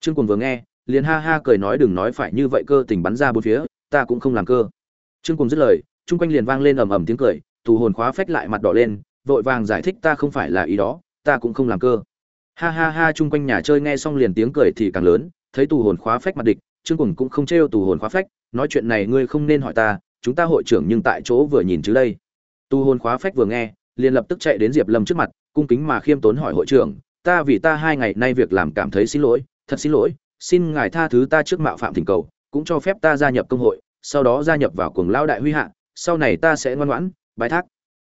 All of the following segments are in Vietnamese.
trương Cuồng vừa nghe, liền ha ha cười nói đừng nói phải như vậy cơ, tình bắn ra bốn phía, ta cũng không làm cơ. Trương Cuồng dứt lời, chung quanh liền vang lên ầm ầm tiếng cười, tù hồn khóa phách lại mặt đỏ lên, vội vàng giải thích ta không phải là ý đó, ta cũng không làm cơ. Ha ha ha, chung quanh nhà chơi nghe xong liền tiếng cười thì càng lớn, thấy tù hồn khóa phách mặt địch, trương Cuồng cũng không trêu tù hồn khóa phách, nói chuyện này ngươi không nên hỏi ta, chúng ta hội trưởng nhưng tại chỗ vừa nhìn chứ đây. Tù hồn khóa phách vừa nghe, liền lập tức chạy đến diệp lâm trước mặt, cung kính mà khiêm tốn hỏi hội trưởng, ta vì ta hai ngày nay việc làm cảm thấy xin lỗi thật xin lỗi, xin ngài tha thứ ta trước mạo phạm thỉnh cầu, cũng cho phép ta gia nhập công hội, sau đó gia nhập vào cuồng lao đại huy hạ, sau này ta sẽ ngoan ngoãn, bái thác.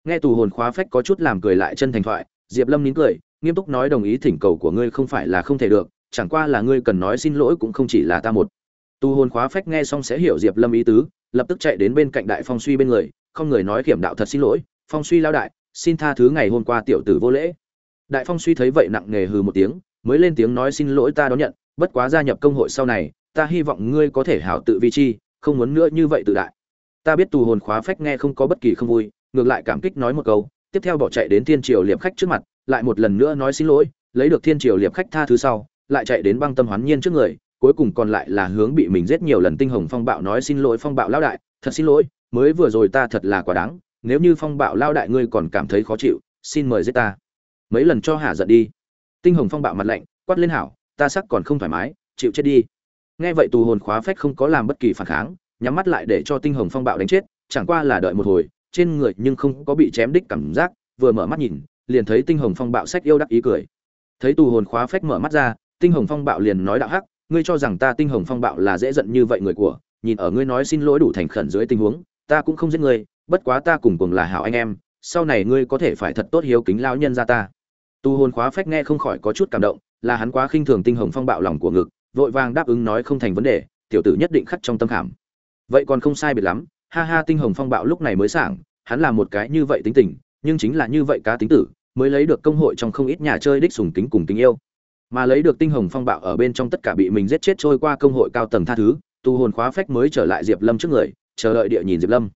Nghe tù hồn khóa phách có chút làm cười lại chân thành thoại, diệp lâm nín cười, nghiêm túc nói đồng ý thỉnh cầu của ngươi không phải là không thể được, chẳng qua là ngươi cần nói xin lỗi cũng không chỉ là ta một. Tù hồn khóa phách nghe xong sẽ hiểu diệp lâm ý tứ, lập tức chạy đến bên cạnh đại phong suy bên người, không người nói kiểm đạo thật xin lỗi, phong suy lao đại, xin tha thứ ngày hôm qua tiểu tử vô lễ. Đại phong suy thấy vậy nặng nề hừ một tiếng mới lên tiếng nói xin lỗi ta đón nhận, bất quá gia nhập công hội sau này, ta hy vọng ngươi có thể hảo tự vi chi, không muốn nữa như vậy tự đại. Ta biết tù hồn khóa phách nghe không có bất kỳ không vui, ngược lại cảm kích nói một câu, tiếp theo bỏ chạy đến thiên triều liệp khách trước mặt, lại một lần nữa nói xin lỗi, lấy được thiên triều liệp khách tha thứ sau, lại chạy đến băng tâm hoán nhiên trước người, cuối cùng còn lại là hướng bị mình giết nhiều lần tinh hồng phong bạo nói xin lỗi phong bạo lao đại, thật xin lỗi, mới vừa rồi ta thật là quá đáng, nếu như phong bạo lao đại ngươi còn cảm thấy khó chịu, xin mời giết ta. Mấy lần cho hà giận đi tinh hồng phong bạo mặt lạnh, quát lên hảo, ta sắc còn không thoải mái, chịu chết đi. Nghe vậy tù hồn khóa phách không có làm bất kỳ phản kháng, nhắm mắt lại để cho tinh hồng phong bạo đánh chết, chẳng qua là đợi một hồi, trên người nhưng không có bị chém đích cảm giác, vừa mở mắt nhìn, liền thấy tinh hồng phong bạo sách yêu đắc ý cười. Thấy tù hồn khóa phách mở mắt ra, tinh hồng phong bạo liền nói đạo hắc, ngươi cho rằng ta tinh hồng phong bạo là dễ giận như vậy người của, nhìn ở ngươi nói xin lỗi đủ thành khẩn dưới tình huống, ta cũng không giết ngươi, bất quá ta cùng cùng là hảo anh em, sau này ngươi có thể phải thật tốt hiếu kính lão nhân ra ta tu hồn khóa phách nghe không khỏi có chút cảm động, là hắn quá khinh thường tinh hồng phong bạo lòng của ngực, vội vàng đáp ứng nói không thành vấn đề, tiểu tử nhất định khắc trong tâm khảm. Vậy còn không sai biệt lắm, ha ha tinh hồng phong bạo lúc này mới sảng, hắn là một cái như vậy tính tình, nhưng chính là như vậy cá tính tử, mới lấy được công hội trong không ít nhà chơi đích sùng kính cùng tình yêu. Mà lấy được tinh hồng phong bạo ở bên trong tất cả bị mình giết chết trôi qua công hội cao tầng tha thứ, tu hồn khóa phách mới trở lại diệp lâm trước người, chờ đợi địa nhìn diệp lâm.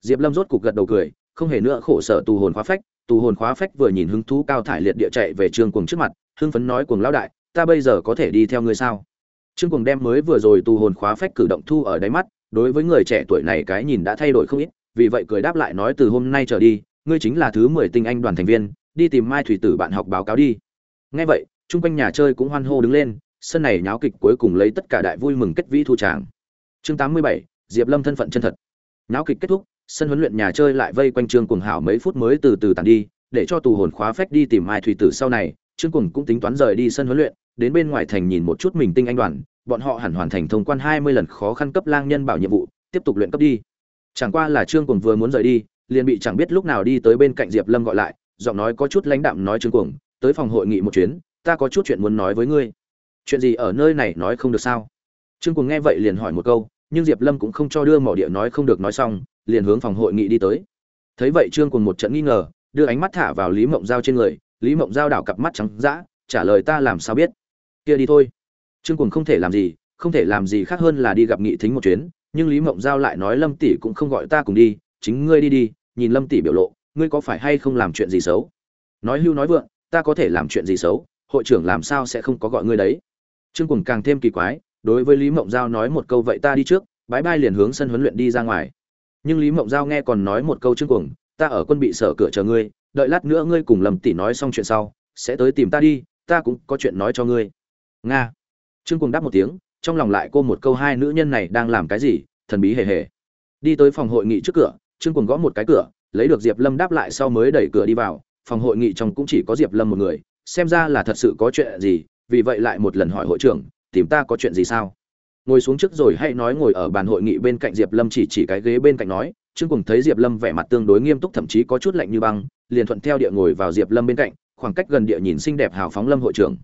Diệp lâm rốt cục gật đầu cười, không hề nữa khổ sở tu hồn khóa phách tu hồn khóa phách vừa nhìn hứng thú cao thải liệt địa chạy về trương cuồng trước mặt, hưng phấn nói, cuồng lão đại, ta bây giờ có thể đi theo ngươi sao? Trương cuồng đem mới vừa rồi tu hồn khóa phách cử động thu ở đáy mắt, đối với người trẻ tuổi này cái nhìn đã thay đổi không ít, vì vậy cười đáp lại nói, từ hôm nay trở đi, ngươi chính là thứ mười tinh anh đoàn thành viên, đi tìm mai thủy tử bạn học báo cáo đi. Nghe vậy, chung quanh nhà chơi cũng hoan hô đứng lên, sân này nháo kịch cuối cùng lấy tất cả đại vui mừng kết vĩ thu tràng. Chương tám mươi bảy, diệp lâm thân phận chân thật. Nháo kịch kết thúc sân huấn luyện nhà chơi lại vây quanh trương cuồng hảo mấy phút mới từ từ tàn đi, để cho tù hồn khóa phách đi tìm mai thủy tử sau này, trương cuồng cũng tính toán rời đi sân huấn luyện, đến bên ngoài thành nhìn một chút mình tinh anh đoàn, bọn họ hẳn hoàn thành thông quan hai mươi lần khó khăn cấp lang nhân bảo nhiệm vụ, tiếp tục luyện cấp đi. Chẳng qua là trương cuồng vừa muốn rời đi, liền bị chẳng biết lúc nào đi tới bên cạnh diệp lâm gọi lại, giọng nói có chút lãnh đạm nói trương cuồng, tới phòng hội nghị một chuyến, ta có chút chuyện muốn nói với ngươi. Chuyện gì ở nơi này nói không được sao? Trương cuồng nghe vậy liền hỏi một câu, nhưng diệp lâm cũng không cho đưa mỏ địa nói không được nói xong liền hướng phòng hội nghị đi tới. Thấy vậy trương cuồng một trận nghi ngờ, đưa ánh mắt thả vào lý mộng giao trên người, lý mộng giao đảo cặp mắt trắng dã, trả lời ta làm sao biết? Kia đi thôi. Trương cuồng không thể làm gì, không thể làm gì khác hơn là đi gặp nghị thính một chuyến, nhưng lý mộng giao lại nói lâm tỷ cũng không gọi ta cùng đi, chính ngươi đi đi, nhìn lâm tỷ biểu lộ, ngươi có phải hay không làm chuyện gì xấu? Nói hưu nói vượng, ta có thể làm chuyện gì xấu, hội trưởng làm sao sẽ không có gọi ngươi đấy? Trương cuồng càng thêm kỳ quái, đối với lý mộng giao nói một câu vậy ta đi trước bãi bai liền hướng sân huấn luyện đi ra ngoài nhưng lý mộng giao nghe còn nói một câu trương cuồng, ta ở quân bị sở cửa chờ ngươi, đợi lát nữa ngươi cùng lầm tỷ nói xong chuyện sau, sẽ tới tìm ta đi, ta cũng có chuyện nói cho ngươi. Nga. Trương cuồng đáp một tiếng, trong lòng lại cô một câu hai nữ nhân này đang làm cái gì, thần bí hề hề. Đi tới phòng hội nghị trước cửa trương cuồng gõ một cái cửa, lấy được diệp lâm đáp lại sau mới đẩy cửa đi vào, phòng hội nghị trong cũng chỉ có diệp lâm một người, xem ra là thật sự có chuyện gì, vì vậy lại một lần hỏi hội trưởng, tìm ta có chuyện gì sao? Ngồi xuống trước rồi hãy nói ngồi ở bàn hội nghị bên cạnh diệp lâm chỉ chỉ cái ghế bên cạnh nói, trương cùng thấy diệp lâm vẻ mặt tương đối nghiêm túc thậm chí có chút lạnh như băng, liền thuận theo địa ngồi vào diệp lâm bên cạnh, khoảng cách gần địa nhìn xinh đẹp hào phóng lâm hội trưởng.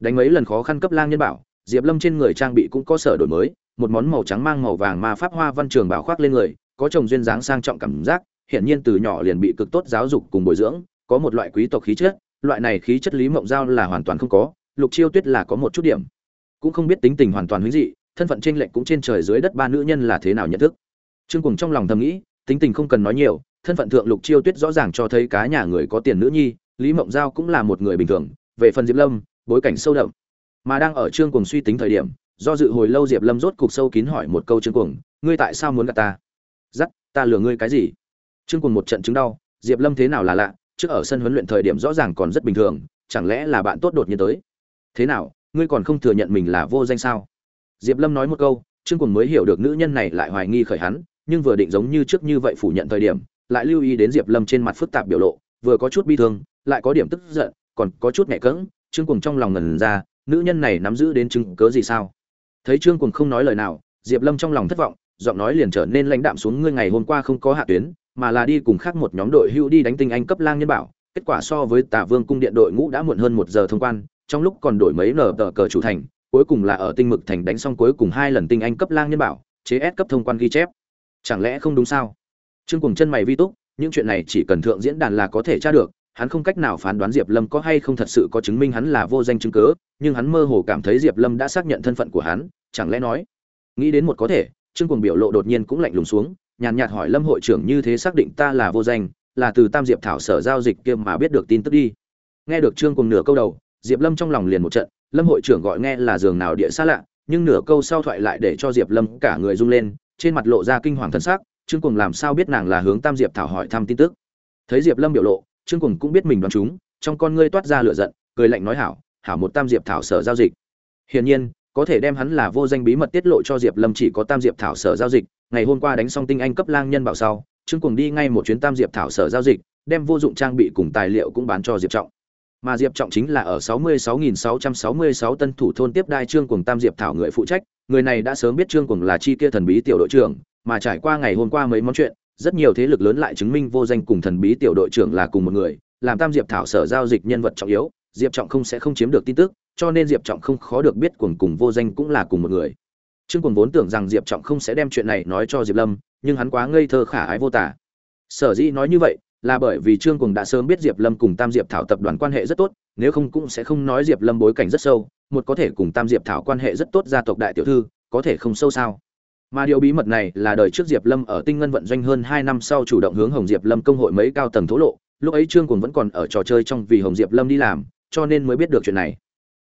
Đánh mấy lần khó khăn cấp lang nhân bảo, diệp lâm trên người trang bị cũng có sở đổi mới, một món màu trắng mang màu vàng mà pháp hoa văn trường bảo khoác lên người, có chồng duyên dáng sang trọng cảm giác, hiển nhiên từ nhỏ liền bị cực tốt giáo dục cùng bồi dưỡng, có một loại quý tộc khí chất, loại này khí chất lý mộng giao là hoàn toàn không có, lục chiêu tuyết là có một chút điểm. Cũng không biết tính tình hoàn toàn hữu dị thân phận trên lệnh cũng trên trời dưới đất ba nữ nhân là thế nào nhận thức. Trương cùng trong lòng thầm nghĩ, tính tình không cần nói nhiều, thân phận thượng lục chiêu tuyết rõ ràng cho thấy cá nhà người có tiền nữ nhi, lý mộng giao cũng là một người bình thường, về phần diệp lâm, bối cảnh sâu đậm. Mà đang ở trương cùng suy tính thời điểm, do dự hồi lâu diệp lâm rốt cục sâu kín hỏi một câu trương cùng ngươi tại sao muốn gặp ta? Dắt, ta lừa ngươi cái gì? Trương cùng một trận chứng đau, diệp lâm thế nào là lạ, trước ở sân huấn luyện thời điểm rõ ràng còn rất bình thường, chẳng lẽ là bạn tốt đột nhiên tới? Thế nào, ngươi còn không thừa nhận mình là vô danh sao? Diệp lâm nói một câu, trương cuồng mới hiểu được nữ nhân này lại hoài nghi khởi hắn, nhưng vừa định giống như trước như vậy phủ nhận thời điểm, lại lưu ý đến diệp lâm trên mặt phức tạp biểu lộ, vừa có chút bi thương, lại có điểm tức giận, còn có chút nhẹ cỡng trương cuồng trong lòng ngần ra, nữ nhân này nắm giữ đến chứng cớ gì sao? Thấy trương cuồng không nói lời nào, diệp lâm trong lòng thất vọng, giọng nói liền trở nên lãnh đạm xuống, ngươi ngày hôm qua không có hạ tuyến, mà là đi cùng khác một nhóm đội hữu đi đánh tinh anh cấp lang nhân bảo, kết quả so với tả vương cung điện đội ngũ đã muộn hơn một giờ thông quan, trong lúc còn đổi mấy nở tờ cờ chủ thành cuối cùng là ở tinh mực thành đánh xong cuối cùng hai lần tinh anh cấp lang nhân bảo, chế ép cấp thông quan ghi chép. Chẳng lẽ không đúng sao? Trương cùng chân mày vi túc, những chuyện này chỉ cần thượng diễn đàn là có thể tra được, hắn không cách nào phán đoán diệp lâm có hay không thật sự có chứng minh hắn là vô danh chứng cớ nhưng hắn mơ hồ cảm thấy diệp lâm đã xác nhận thân phận của hắn, chẳng lẽ nói? Nghĩ đến một có thể, trương cùng biểu lộ đột nhiên cũng lạnh lùng xuống, nhàn nhạt hỏi lâm hội trưởng như thế xác định ta là vô danh, là từ tam diệp thảo sở giao dịch kia mà biết được tin tức đi. Nghe được trương cùng nửa câu đầu, diệp lâm trong lòng liền một trận lâm hội trưởng gọi nghe là giường nào địa xa lạ, nhưng nửa câu sau thoại lại để cho diệp lâm cả người rung lên, trên mặt lộ ra kinh hoàng thần sắc, trương cùng làm sao biết nàng là hướng tam diệp thảo hỏi thăm tin tức. Thấy diệp lâm biểu lộ, trương cùng cũng biết mình đoán chúng, trong con ngươi toát ra lửa giận, cười lạnh nói hảo hảo một tam diệp thảo sở giao dịch. Hiển nhiên, có thể đem hắn là vô danh bí mật tiết lộ cho diệp lâm chỉ có tam diệp thảo sở giao dịch, ngày hôm qua đánh xong tinh anh cấp lang nhân bảo sau, trương cùng đi ngay một chuyến tam diệp thảo sở giao dịch, đem vô dụng trang bị cùng tài liệu cũng bán cho diệp trọng mà diệp trọng chính là ở 66.666 tân thủ thôn tiếp đai trương cuồng tam diệp thảo người phụ trách. Người này đã sớm biết trương cuồng là chi kia thần bí tiểu đội trưởng, mà trải qua ngày hôm qua mấy món chuyện, rất nhiều thế lực lớn lại chứng minh vô danh cùng thần bí tiểu đội trưởng là cùng một người, làm tam diệp thảo sở giao dịch nhân vật trọng yếu, diệp trọng không sẽ không chiếm được tin tức, cho nên diệp trọng không khó được biết cuồng cùng vô danh cũng là cùng một người. Trương cuồng vốn tưởng rằng diệp trọng không sẽ đem chuyện này nói cho diệp lâm, nhưng hắn quá ngây thơ khả ái vô tả. Sở dĩ nói như vậy là bởi vì trương cùng đã sớm biết diệp lâm cùng tam diệp thảo tập đoàn quan hệ rất tốt, nếu không cũng sẽ không nói diệp lâm bối cảnh rất sâu, một có thể cùng tam diệp thảo quan hệ rất tốt gia tộc đại tiểu thư, có thể không sâu sao? Mà điều bí mật này là đời trước diệp lâm ở tinh ngân vận doanh hơn hai năm sau chủ động hướng hồng diệp lâm công hội mấy cao tầng thố lộ, lúc ấy trương cùng vẫn còn ở trò chơi trong vì hồng diệp lâm đi làm, cho nên mới biết được chuyện này.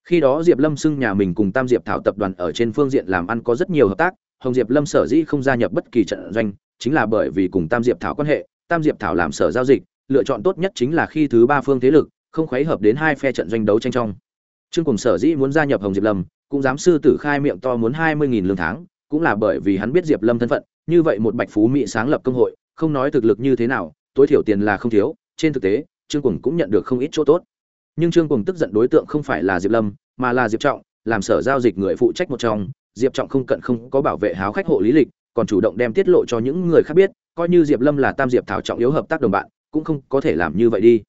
Khi đó diệp lâm xưng nhà mình cùng tam diệp thảo tập đoàn ở trên phương diện làm ăn có rất nhiều hợp tác, hồng diệp lâm sở dĩ không gia nhập bất kỳ trận doanh, chính là bởi vì cùng tam diệp thảo quan hệ tam diệp thảo làm sở giao dịch, lựa chọn tốt nhất chính là khi thứ ba phương thế lực, không khuấy hợp đến hai phe trận doanh đấu tranh trong. Trương cùng sở dĩ muốn gia nhập hồng diệp lâm, cũng dám sư tử khai miệng to muốn hai mươi nghìn lương tháng, cũng là bởi vì hắn biết diệp lâm thân phận, như vậy một bạch phú mỹ sáng lập công hội, không nói thực lực như thế nào, tối thiểu tiền là không thiếu, trên thực tế, trương cùng cũng nhận được không ít chỗ tốt. Nhưng trương cùng tức giận đối tượng không phải là diệp lâm, mà là diệp trọng, làm sở giao dịch người phụ trách một trong. Diệp trọng không cận không có bảo vệ háo khách hộ lý lịch, còn chủ động đem tiết lộ cho những người khác biết coi như diệp lâm là tam diệp thảo trọng yếu hợp tác đồng bạn, cũng không có thể làm như vậy đi.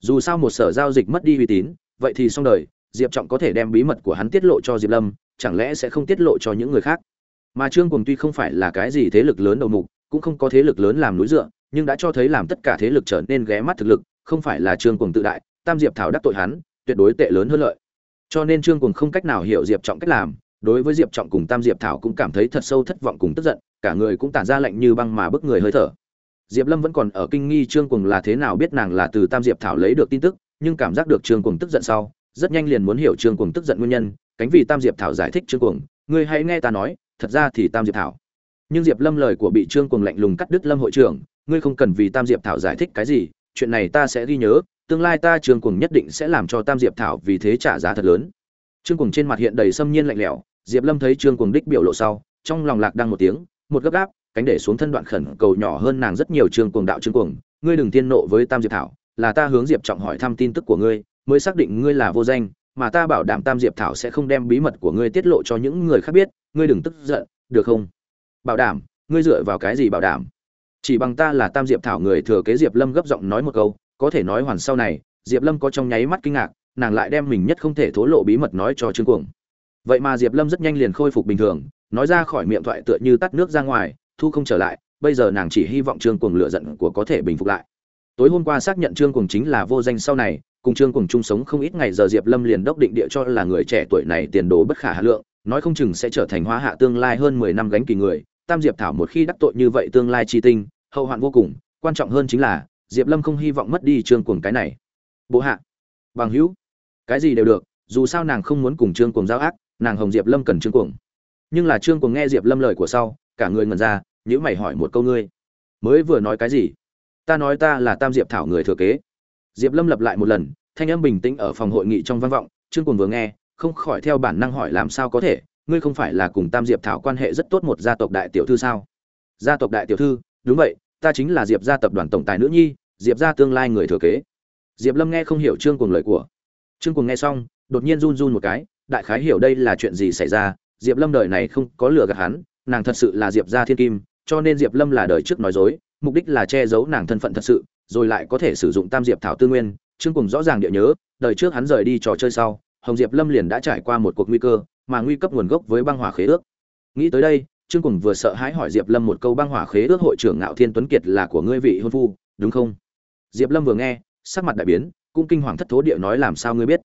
Dù sao một sở giao dịch mất đi uy tín, vậy thì xong đời, diệp trọng có thể đem bí mật của hắn tiết lộ cho diệp lâm, chẳng lẽ sẽ không tiết lộ cho những người khác? Mà trương cùng tuy không phải là cái gì thế lực lớn đầu mục, cũng không có thế lực lớn làm núi dựa, nhưng đã cho thấy làm tất cả thế lực trở nên ghé mắt thực lực, không phải là trương cùng tự đại, tam diệp thảo đắc tội hắn, tuyệt đối tệ lớn hơn lợi. Cho nên trương cùng không cách nào hiểu diệp trọng cách làm, đối với diệp trọng cùng tam diệp thảo cũng cảm thấy thật sâu thất vọng cùng tức giận cả người cũng tản ra lạnh như băng mà bức người hơi thở. Diệp lâm vẫn còn ở kinh nghi trương cùng là thế nào biết nàng là từ tam diệp thảo lấy được tin tức, nhưng cảm giác được trương cùng tức giận sau, rất nhanh liền muốn hiểu trương cùng tức giận nguyên nhân, cánh vì tam diệp thảo giải thích trương cùng ngươi hãy nghe ta nói, thật ra thì tam diệp thảo. Nhưng diệp lâm lời của bị trương cùng lạnh lùng cắt đứt lâm hội trưởng, ngươi không cần vì tam diệp thảo giải thích cái gì, chuyện này ta sẽ ghi nhớ, tương lai ta trương cùng nhất định sẽ làm cho tam diệp thảo vì thế trả giá thật lớn. Trương cùng trên mặt hiện đầy xâm nhiên lạnh lẽo, diệp lâm thấy trương cùng đích biểu lộ sau, trong lòng lạc đang một tiếng một gấp gáp cánh để xuống thân đoạn khẩn cầu nhỏ hơn nàng rất nhiều trường cuồng đạo trương cuồng, ngươi đừng tiên nộ với tam diệp thảo là ta hướng diệp trọng hỏi thăm tin tức của ngươi mới xác định ngươi là vô danh mà ta bảo đảm tam diệp thảo sẽ không đem bí mật của ngươi tiết lộ cho những người khác biết. Ngươi đừng tức giận được không? Bảo đảm ngươi dựa vào cái gì bảo đảm? Chỉ bằng ta là tam diệp thảo người thừa kế diệp lâm gấp giọng nói một câu có thể nói hoàn sau này diệp lâm có trong nháy mắt kinh ngạc nàng lại đem mình nhất không thể thố lộ bí mật nói cho trương cuồng. Vậy mà diệp lâm rất nhanh liền khôi phục bình thường nói ra khỏi miệng thoại tựa như tắt nước ra ngoài, thu không trở lại, bây giờ nàng chỉ hy vọng trương cuồng lựa giận của có thể bình phục lại. Tối hôm qua xác nhận trương cuồng chính là vô danh sau này, cùng trương cuồng chung sống không ít ngày giờ diệp lâm liền đốc định địa cho là người trẻ tuổi này tiền đồ bất khả hà lượng, nói không chừng sẽ trở thành hóa hạ tương lai hơn mười năm gánh kỳ người. Tam diệp thảo một khi đắc tội như vậy tương lai chi tinh, hậu hoạn vô cùng, quan trọng hơn chính là, diệp lâm không hy vọng mất đi trương cuồng cái này. Bộ hạ, bằng hữu, cái gì đều được, dù sao nàng không muốn cùng trương cuồng giao ác, nàng hồng diệp lâm cần trương cuồng nhưng là trương cùng nghe diệp lâm lời của sau, cả người ngần ra nhữ mày hỏi một câu ngươi, mới vừa nói cái gì? Ta nói ta là tam diệp thảo người thừa kế. Diệp lâm lặp lại một lần, thanh âm bình tĩnh ở phòng hội nghị trong văn vọng, trương cùng vừa nghe, không khỏi theo bản năng hỏi làm sao có thể, ngươi không phải là cùng tam diệp thảo quan hệ rất tốt một gia tộc đại tiểu thư sao? Gia tộc đại tiểu thư, đúng vậy, ta chính là diệp gia tập đoàn tổng tài nữ nhi, diệp gia tương lai người thừa kế. Diệp lâm nghe không hiểu trương cùng lời của. Trương cùng nghe xong, đột nhiên run run một cái, đại khái hiểu đây là chuyện gì xảy ra diệp lâm đời này không có lừa gạt hắn, nàng thật sự là diệp gia thiên kim, cho nên diệp lâm là đời trước nói dối, mục đích là che giấu nàng thân phận thật sự, rồi lại có thể sử dụng tam diệp thảo tư nguyên. Trương Cùng rõ ràng địa nhớ, đời trước hắn rời đi trò chơi sau, hồng diệp lâm liền đã trải qua một cuộc nguy cơ, mà nguy cấp nguồn gốc với băng hỏa khế ước. Nghĩ tới đây, trương Cùng vừa sợ hãi hỏi diệp lâm một câu băng hỏa khế ước hội trưởng ngạo thiên tuấn kiệt là của ngươi vị hôn phu, đúng không? Diệp lâm vừa nghe, sắc mặt đại biến, cũng kinh hoàng thất thố địa nói làm sao ngươi biết.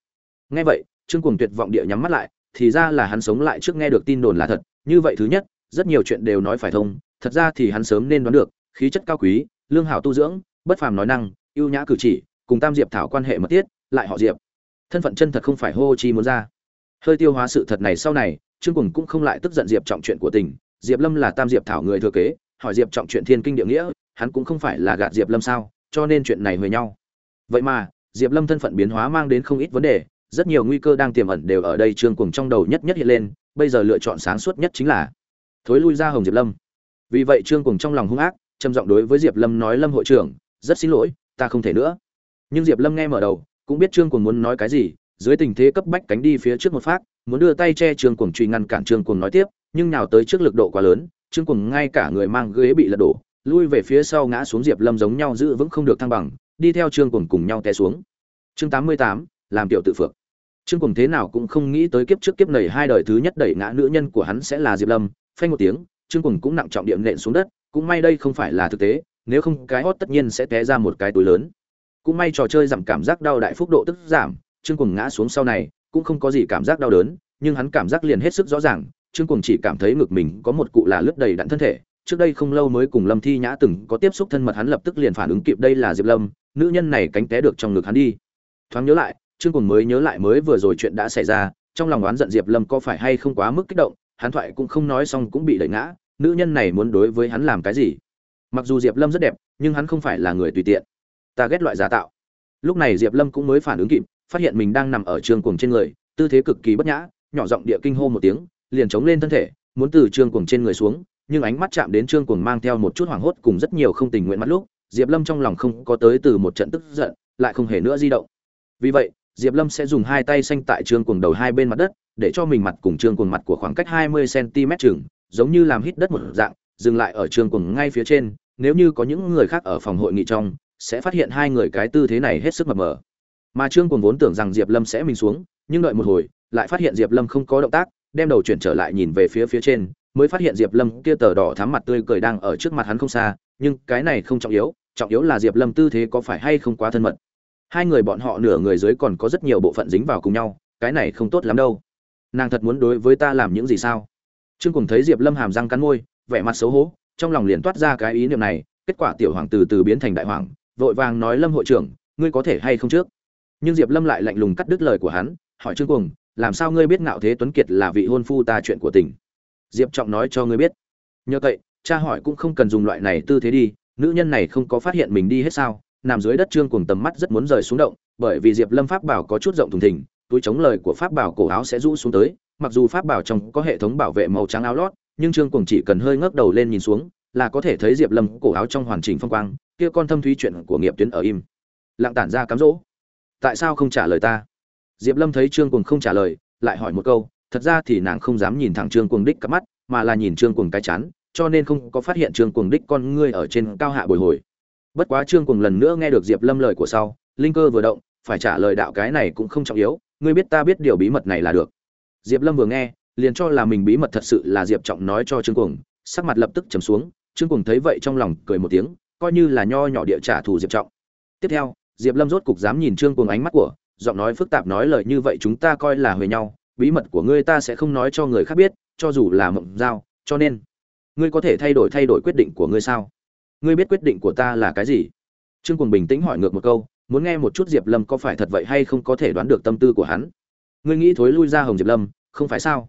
Nghe vậy, trương cuồng tuyệt vọng địa nhắm mắt lại thì ra là hắn sống lại trước nghe được tin đồn là thật. Như vậy thứ nhất, rất nhiều chuyện đều nói phải thông. Thật ra thì hắn sớm nên đoán được, khí chất cao quý, lương hảo tu dưỡng, bất phàm nói năng, ưu nhã cử chỉ, cùng tam diệp thảo quan hệ mật thiết, lại họ diệp. Thân phận chân thật không phải hô chi muốn ra. Hơi tiêu hóa sự thật này sau này, trương cùng cũng không lại tức giận diệp trọng chuyện của tình. Diệp lâm là tam diệp thảo người thừa kế, hỏi diệp trọng chuyện thiên kinh địa nghĩa, hắn cũng không phải là gạt diệp lâm sao, cho nên chuyện này huề nhau. Vậy mà, diệp lâm thân phận biến hóa mang đến không ít vấn đề rất nhiều nguy cơ đang tiềm ẩn đều ở đây trương cuồng trong đầu nhất nhất hiện lên, bây giờ lựa chọn sáng suốt nhất chính là thối lui ra hồng diệp lâm. Vì vậy trương cuồng trong lòng hung ác, trầm giọng đối với diệp lâm nói, lâm hội trưởng, rất xin lỗi, ta không thể nữa. Nhưng diệp lâm nghe mở đầu, cũng biết trương cuồng muốn nói cái gì, dưới tình thế cấp bách cánh đi phía trước một phát, muốn đưa tay che trương cuồng truy ngăn cản trương cuồng nói tiếp, nhưng nào tới trước lực độ quá lớn, trương cuồng ngay cả người mang ghế bị lật đổ, lui về phía sau ngã xuống diệp lâm giống nhau giữ vững không được thăng bằng, đi theo trương cuồng cùng nhau té xuống. Chương tám mươi tám, làm tiểu tự phượng trương Cuồng thế nào cũng không nghĩ tới kiếp trước kiếp này hai đời thứ nhất đẩy ngã nữ nhân của hắn sẽ là diệp lâm. Phanh một tiếng, trương Cuồng cũng nặng trọng điểm nện xuống đất. Cũng may đây không phải là thực tế, nếu không cái hót tất nhiên sẽ té ra một cái túi lớn. Cũng may trò chơi giảm cảm giác đau đại phúc độ tức giảm, trương Cuồng ngã xuống sau này, cũng không có gì cảm giác đau đớn, nhưng hắn cảm giác liền hết sức rõ ràng. Trương Cuồng chỉ cảm thấy ngực mình có một cụ là lướt đầy đặn thân thể. Trước đây không lâu mới cùng lâm thi nhã từng có tiếp xúc thân mật, hắn lập tức liền phản ứng kịp đây là diệp lâm. Nữ nhân này cánh té được trong ngực hắn đi. Thoáng nhớ lại trương cùng mới nhớ lại mới vừa rồi chuyện đã xảy ra, trong lòng đoán giận diệp lâm có phải hay không quá mức kích động, hắn thoại cũng không nói xong cũng bị đẩy ngã, nữ nhân này muốn đối với hắn làm cái gì? Mặc dù diệp lâm rất đẹp, nhưng hắn không phải là người tùy tiện. Ta ghét loại giả tạo. Lúc này diệp lâm cũng mới phản ứng kịp, phát hiện mình đang nằm ở trường cuồng trên người, tư thế cực kỳ bất nhã, nhỏ giọng địa kinh hô một tiếng, liền chống lên thân thể, muốn từ trường cuồng trên người xuống, nhưng ánh mắt chạm đến trương cuồng mang theo một chút hoảng hốt cùng rất nhiều không tình nguyện mắt lúc, diệp lâm trong lòng không có tới từ một trận tức giận, lại không hề nữa di động. Vì vậy diệp lâm sẽ dùng hai tay xanh tại trương cuồng đầu hai bên mặt đất, để cho mình mặt cùng trương cuồng mặt của khoảng cách hai mươi cm chừng, giống như làm hít đất một dạng, dừng lại ở trương cuồng ngay phía trên. Nếu như có những người khác ở phòng hội nghị trong, sẽ phát hiện hai người cái tư thế này hết sức mập mờ. Mà trương cuồng vốn tưởng rằng diệp lâm sẽ mình xuống, nhưng đợi một hồi, lại phát hiện diệp lâm không có động tác, đem đầu chuyển trở lại nhìn về phía phía trên, mới phát hiện diệp lâm kia tờ đỏ thắm mặt tươi cười đang ở trước mặt hắn không xa. Nhưng cái này không trọng yếu trọng yếu là diệp lâm tư thế có phải hay không quá thân mật hai người bọn họ nửa người dưới còn có rất nhiều bộ phận dính vào cùng nhau, cái này không tốt lắm đâu. Nàng thật muốn đối với ta làm những gì sao? Trương cùng thấy diệp lâm hàm răng cắn môi, vẻ mặt xấu hổ, trong lòng liền toát ra cái ý niệm này, kết quả tiểu hoàng từ từ biến thành đại hoàng, vội vàng nói lâm hội trưởng, ngươi có thể hay không trước? Nhưng diệp lâm lại lạnh lùng cắt đứt lời của hắn, hỏi trương cùng làm sao ngươi biết ngạo thế tuấn kiệt là vị hôn phu ta chuyện của tỉnh? diệp trọng nói cho ngươi biết. Nhờ vậy cha hỏi cũng không cần dùng loại này tư thế đi, nữ nhân này không có phát hiện mình đi hết sao? Nằm dưới đất trương cuồng tầm mắt rất muốn rời xuống động, bởi vì diệp lâm pháp bảo có chút rộng thùng thình, túi chống lời của pháp bảo cổ áo sẽ rũ xuống tới, mặc dù pháp bảo trong có hệ thống bảo vệ màu trắng áo lót, nhưng trương cuồng chỉ cần hơi ngước đầu lên nhìn xuống, là có thể thấy diệp lâm cổ áo trong hoàn chỉnh phong quang, kia con thâm thúy chuyện của nghiệp tuyến ở im. Lặng tản ra cám dỗ. Tại sao không trả lời ta? Diệp lâm thấy trương cuồng không trả lời, lại hỏi một câu, thật ra thì nàng không dám nhìn thẳng trương cuồng đích cắp mắt, mà là nhìn trương cuồng cái chán, cho nên không có phát hiện trương cuồng đích con ngươi ở trên cao hạ bồi hồi bất quá trương cùng lần nữa nghe được diệp lâm lời của sau, linh cơ vừa động, phải trả lời đạo cái này cũng không trọng yếu, ngươi biết ta biết điều bí mật này là được. Diệp lâm vừa nghe, liền cho là mình bí mật thật sự là diệp trọng nói cho trương cùng sắc mặt lập tức trầm xuống, trương cùng thấy vậy trong lòng cười một tiếng, coi như là nho nhỏ địa trả thù diệp trọng. Tiếp theo, diệp lâm rốt cục dám nhìn trương cùng ánh mắt của, giọng nói phức tạp nói lời như vậy chúng ta coi là huề nhau, bí mật của ngươi ta sẽ không nói cho người khác biết, cho dù là mộng giao, cho nên, ngươi có thể thay đổi thay đổi quyết định của ngươi sao? Ngươi biết quyết định của ta là cái gì? Trương cùng bình tĩnh hỏi ngược một câu, muốn nghe một chút diệp lâm có phải thật vậy hay không có thể đoán được tâm tư của hắn. Ngươi nghĩ thối lui ra hồng diệp lâm, không phải sao?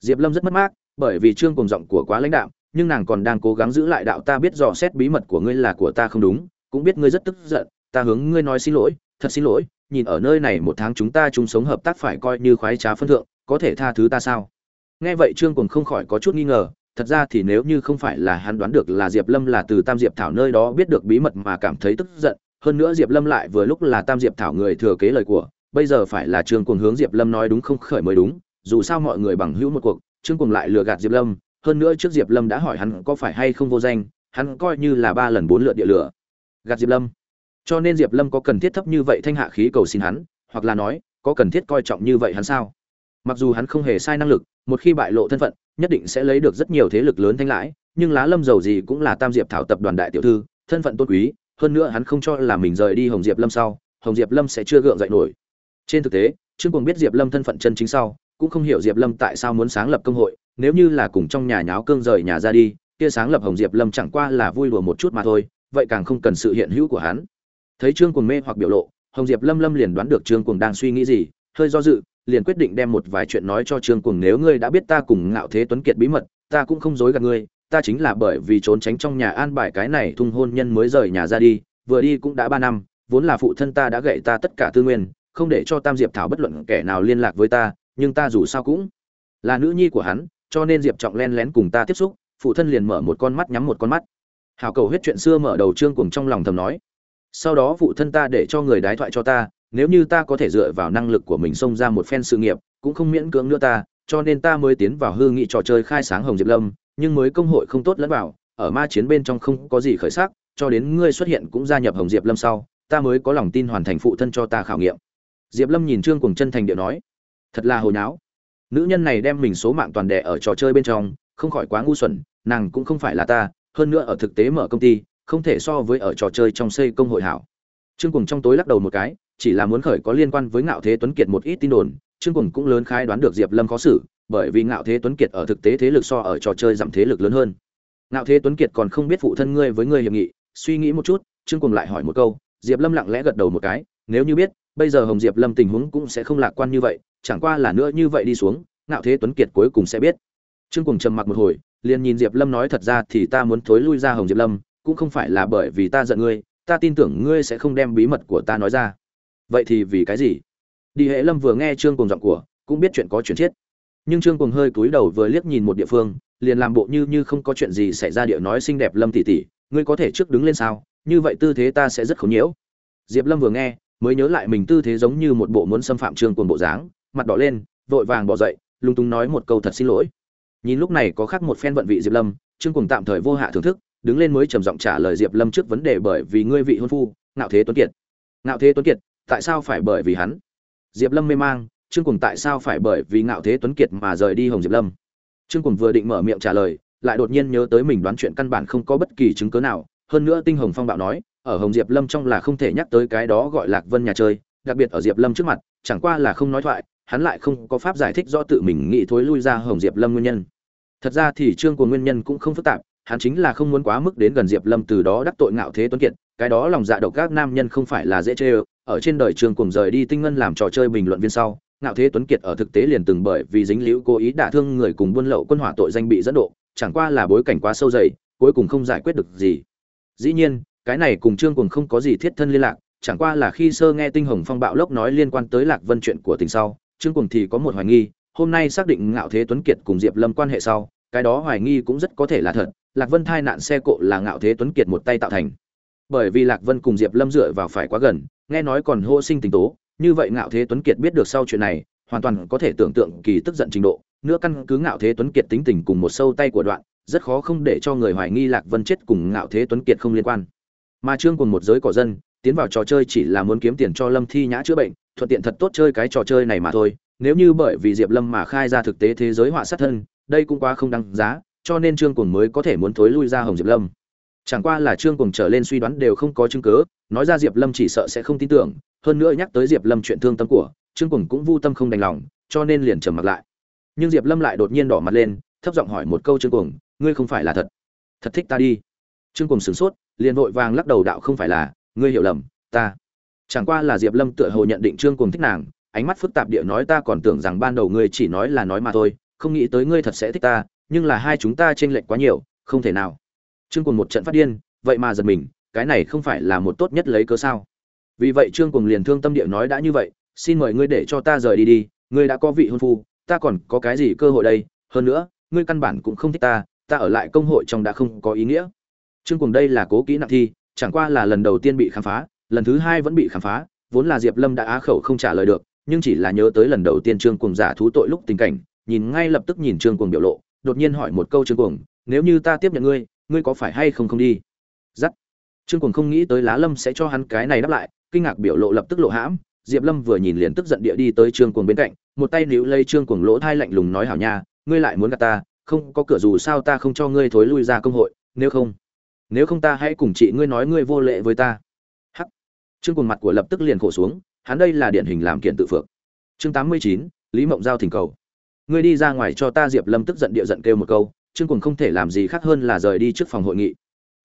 Diệp lâm rất mất mát, bởi vì trương cùng giọng của quá lãnh đạo nhưng nàng còn đang cố gắng giữ lại đạo ta biết dò xét bí mật của ngươi là của ta không đúng, cũng biết ngươi rất tức giận, ta hướng ngươi nói xin lỗi, thật xin lỗi, nhìn ở nơi này một tháng chúng ta chung sống hợp tác phải coi như khoái trá phân thượng, có thể tha thứ ta sao? Nghe vậy trương cùng không khỏi có chút nghi ngờ thật ra thì nếu như không phải là hắn đoán được là diệp lâm là từ tam diệp thảo nơi đó biết được bí mật mà cảm thấy tức giận, hơn nữa diệp lâm lại vừa lúc là tam diệp thảo người thừa kế lời của, bây giờ phải là trương Cuồng hướng diệp lâm nói đúng không khởi mới đúng, dù sao mọi người bằng hữu một cuộc, trương Cuồng lại lừa gạt diệp lâm, hơn nữa trước diệp lâm đã hỏi hắn có phải hay không vô danh, hắn coi như là ba lần bốn lượt địa lửa gạt diệp lâm. Cho nên diệp lâm có cần thiết thấp như vậy thanh hạ khí cầu xin hắn, hoặc là nói, có cần thiết coi trọng như vậy hắn sao? Mặc dù hắn không hề sai năng lực, một khi bại lộ thân phận nhất định sẽ lấy được rất nhiều thế lực lớn thanh lãi, nhưng lá lâm giàu gì cũng là tam diệp thảo tập đoàn đại tiểu thư, thân phận tôn quý, hơn nữa hắn không cho là mình rời đi hồng diệp lâm sau, hồng diệp lâm sẽ chưa gượng dậy nổi. Trên thực tế, trương cùng biết diệp lâm thân phận chân chính sau, cũng không hiểu diệp lâm tại sao muốn sáng lập công hội, nếu như là cùng trong nhà nháo cương rời nhà ra đi, kia sáng lập hồng diệp lâm chẳng qua là vui đùa một chút mà thôi, vậy càng không cần sự hiện hữu của hắn. Thấy trương cùng mê hoặc biểu lộ, hồng diệp lâm lâm liền đoán được trương cùng đang suy nghĩ gì, hơi do dự liền quyết định đem một vài chuyện nói cho trương cuồng. Nếu ngươi đã biết ta cùng ngạo thế tuấn kiệt bí mật, ta cũng không dối gạt ngươi. Ta chính là bởi vì trốn tránh trong nhà an bài cái này thung hôn nhân mới rời nhà ra đi. Vừa đi cũng đã ba năm, vốn là phụ thân ta đã gậy ta tất cả tư nguyên, không để cho tam diệp thảo bất luận kẻ nào liên lạc với ta, nhưng ta dù sao cũng là nữ nhi của hắn, cho nên diệp trọng len lén cùng ta tiếp xúc, phụ thân liền mở một con mắt nhắm một con mắt. Hảo cầu huyết chuyện xưa mở đầu trương cuồng trong lòng thầm nói. Sau đó phụ thân ta để cho người đái thoại cho ta nếu như ta có thể dựa vào năng lực của mình xông ra một phen sự nghiệp, cũng không miễn cưỡng nữa ta, cho nên ta mới tiến vào hư nghị trò chơi khai sáng hồng diệp lâm, nhưng mới công hội không tốt lẫn vào, ở ma chiến bên trong không có gì khởi sắc, cho đến ngươi xuất hiện cũng gia nhập hồng diệp lâm sau, ta mới có lòng tin hoàn thành phụ thân cho ta khảo nghiệm. Diệp lâm nhìn trương cuồng chân thành điệu nói, thật là hồ nháo nữ nhân này đem mình số mạng toàn đẻ ở trò chơi bên trong, không khỏi quá ngu xuẩn, nàng cũng không phải là ta, hơn nữa ở thực tế mở công ty, không thể so với ở trò chơi trong xây công hội hảo. Trương cuồng trong tối lắc đầu một cái chỉ là muốn khởi có liên quan với ngạo thế tuấn kiệt một ít tin đồn, trương cùng cũng lớn khai đoán được diệp lâm khó xử, bởi vì ngạo thế tuấn kiệt ở thực tế thế lực so ở trò chơi giảm thế lực lớn hơn. Ngạo thế tuấn kiệt còn không biết phụ thân ngươi với ngươi hiệp nghị, suy nghĩ một chút, trương cùng lại hỏi một câu, diệp lâm lặng lẽ gật đầu một cái, nếu như biết, bây giờ hồng diệp lâm tình huống cũng sẽ không lạc quan như vậy, chẳng qua là nữa như vậy đi xuống, ngạo thế tuấn kiệt cuối cùng sẽ biết. Trương cùng trầm mặc một hồi, liền nhìn diệp lâm nói thật ra thì ta muốn thối lui ra hồng diệp lâm, cũng không phải là bởi vì ta giận ngươi, ta tin tưởng ngươi sẽ không đem bí mật của ta nói ra vậy thì vì cái gì? Đi hệ lâm vừa nghe trương cùng giọng của, cũng biết chuyện có chuyện chết. Nhưng trương cùng hơi cúi đầu vừa liếc nhìn một địa phương, liền làm bộ như như không có chuyện gì xảy ra địa nói xinh đẹp lâm tỷ tỷ, ngươi có thể trước đứng lên sao? Như vậy tư thế ta sẽ rất khổ nhiễu. Diệp lâm vừa nghe, mới nhớ lại mình tư thế giống như một bộ muốn xâm phạm trương cùng bộ dáng, mặt đỏ lên, vội vàng bỏ dậy lung tung nói một câu thật xin lỗi. Nhìn lúc này có khác một phen vận vị diệp lâm, trương cùng tạm thời vô hạ thưởng thức, đứng lên mới trầm giọng trả lời diệp lâm trước vấn đề bởi vì ngươi vị hôn phu, ngạo thế tuấn kiệt. Ngạo thế tuấn kiệt tại sao phải bởi vì hắn? Diệp lâm mê mang, trương cùng tại sao phải bởi vì ngạo thế tuấn kiệt mà rời đi hồng diệp lâm? Trương cùng vừa định mở miệng trả lời, lại đột nhiên nhớ tới mình đoán chuyện căn bản không có bất kỳ chứng cớ nào. Hơn nữa tinh hồng phong bạo nói, ở hồng diệp lâm trong là không thể nhắc tới cái đó gọi lạc vân nhà chơi, đặc biệt ở diệp lâm trước mặt, chẳng qua là không nói thoại, hắn lại không có pháp giải thích rõ tự mình nghĩ thối lui ra hồng diệp lâm nguyên nhân. Thật ra thì trương của nguyên nhân cũng không phức tạp, hắn chính là không muốn quá mức đến gần diệp lâm từ đó đắc tội ngạo thế tuấn kiệt, cái đó lòng dạ độc các nam nhân không phải là dễ chê ở trên đời trường cùng rời đi tinh ngân làm trò chơi bình luận viên sau, ngạo thế tuấn kiệt ở thực tế liền từng bởi vì dính liễu cố ý đả thương người cùng buôn lậu quân hỏa tội danh bị dẫn độ, chẳng qua là bối cảnh quá sâu dày, cuối cùng không giải quyết được gì. Dĩ nhiên, cái này cùng trương cùng không có gì thiết thân liên lạc, chẳng qua là khi sơ nghe tinh hồng phong bạo lốc nói liên quan tới lạc vân chuyện của tình sau, trương cùng thì có một hoài nghi, hôm nay xác định ngạo thế tuấn kiệt cùng diệp lâm quan hệ sau, cái đó hoài nghi cũng rất có thể là thật, lạc vân thai nạn xe cộ là ngạo thế tuấn kiệt một tay tạo thành. Bởi vì lạc vân cùng diệp lâm dựa vào phải quá gần nghe nói còn hô sinh tình tố, như vậy ngạo thế tuấn kiệt biết được sau chuyện này, hoàn toàn có thể tưởng tượng kỳ tức giận trình độ, nữa căn cứ ngạo thế tuấn kiệt tính tình cùng một sâu tay của đoạn, rất khó không để cho người hoài nghi lạc vân chết cùng ngạo thế tuấn kiệt không liên quan. Mà trương cùng một giới cỏ dân, tiến vào trò chơi chỉ là muốn kiếm tiền cho lâm thi nhã chữa bệnh, thuận tiện thật tốt chơi cái trò chơi này mà thôi, nếu như bởi vì diệp lâm mà khai ra thực tế thế giới họa sát thân, đây cũng quá không đăng giá, cho nên trương cuồng mới có thể muốn thối lui ra hồng diệp lâm chẳng qua là trương cùng trở lên suy đoán đều không có chứng cứ, nói ra diệp lâm chỉ sợ sẽ không tin tưởng, hơn nữa nhắc tới diệp lâm chuyện thương tâm của, trương cùng cũng vu tâm không đành lòng, cho nên liền trầm mặt lại. Nhưng diệp lâm lại đột nhiên đỏ mặt lên, thấp giọng hỏi một câu trương cùng ngươi không phải là thật? Thật thích ta đi? Trương cùng sửng sốt, liền vội vàng lắc đầu đạo, không phải là, ngươi hiểu lầm, ta. Chẳng qua là diệp lâm tựa hồ nhận định trương cùng thích nàng, ánh mắt phức tạp địa nói, ta còn tưởng rằng ban đầu ngươi chỉ nói là nói mà thôi, không nghĩ tới ngươi thật sẽ thích ta, nhưng là hai chúng ta chênh lệch quá nhiều, không thể nào trương cùng một trận phát điên, vậy mà giật mình, cái này không phải là một tốt nhất lấy cớ sao? Vì vậy trương cùng liền thương tâm địa nói đã như vậy, xin mời ngươi để cho ta rời đi đi, ngươi đã có vị hôn phu, ta còn có cái gì cơ hội đây? Hơn nữa, ngươi căn bản cũng không thích ta ta ở lại công hội trong đã không có ý nghĩa. Trương cùng đây là cố kỹ nặng thi, chẳng qua là lần đầu tiên bị khám phá, lần thứ hai vẫn bị khám phá, vốn là diệp lâm đã á khẩu không trả lời được, nhưng chỉ là nhớ tới lần đầu tiên trương cùng giả thú tội lúc tình cảnh, nhìn ngay lập tức nhìn trương cùng biểu lộ, đột nhiên hỏi một câu trương cùng nếu như ta tiếp nhận ngươi ngươi có phải hay không không đi? Giắt. Trương cùng không nghĩ tới lá lâm sẽ cho hắn cái này đáp lại, kinh ngạc biểu lộ lập tức lộ hãm. Diệp lâm vừa nhìn liền tức giận địa đi tới trương cùng bên cạnh, một tay níu lấy trương cùng lỗ thai lạnh lùng nói hảo nha, ngươi lại muốn gạt ta, không có cửa dù sao ta không cho ngươi thối lui ra công hội, nếu không nếu không ta hãy cùng chị ngươi nói ngươi vô lệ với ta. Hắc. Trương cùng mặt của lập tức liền khổ xuống, hắn đây là điển hình làm kiện tự phượng chương tám mươi chín, lý mộng giao thỉnh cầu. Ngươi đi ra ngoài cho ta, diệp lâm tức giận địa giận kêu một câu trương cùng không thể làm gì khác hơn là rời đi trước phòng hội nghị.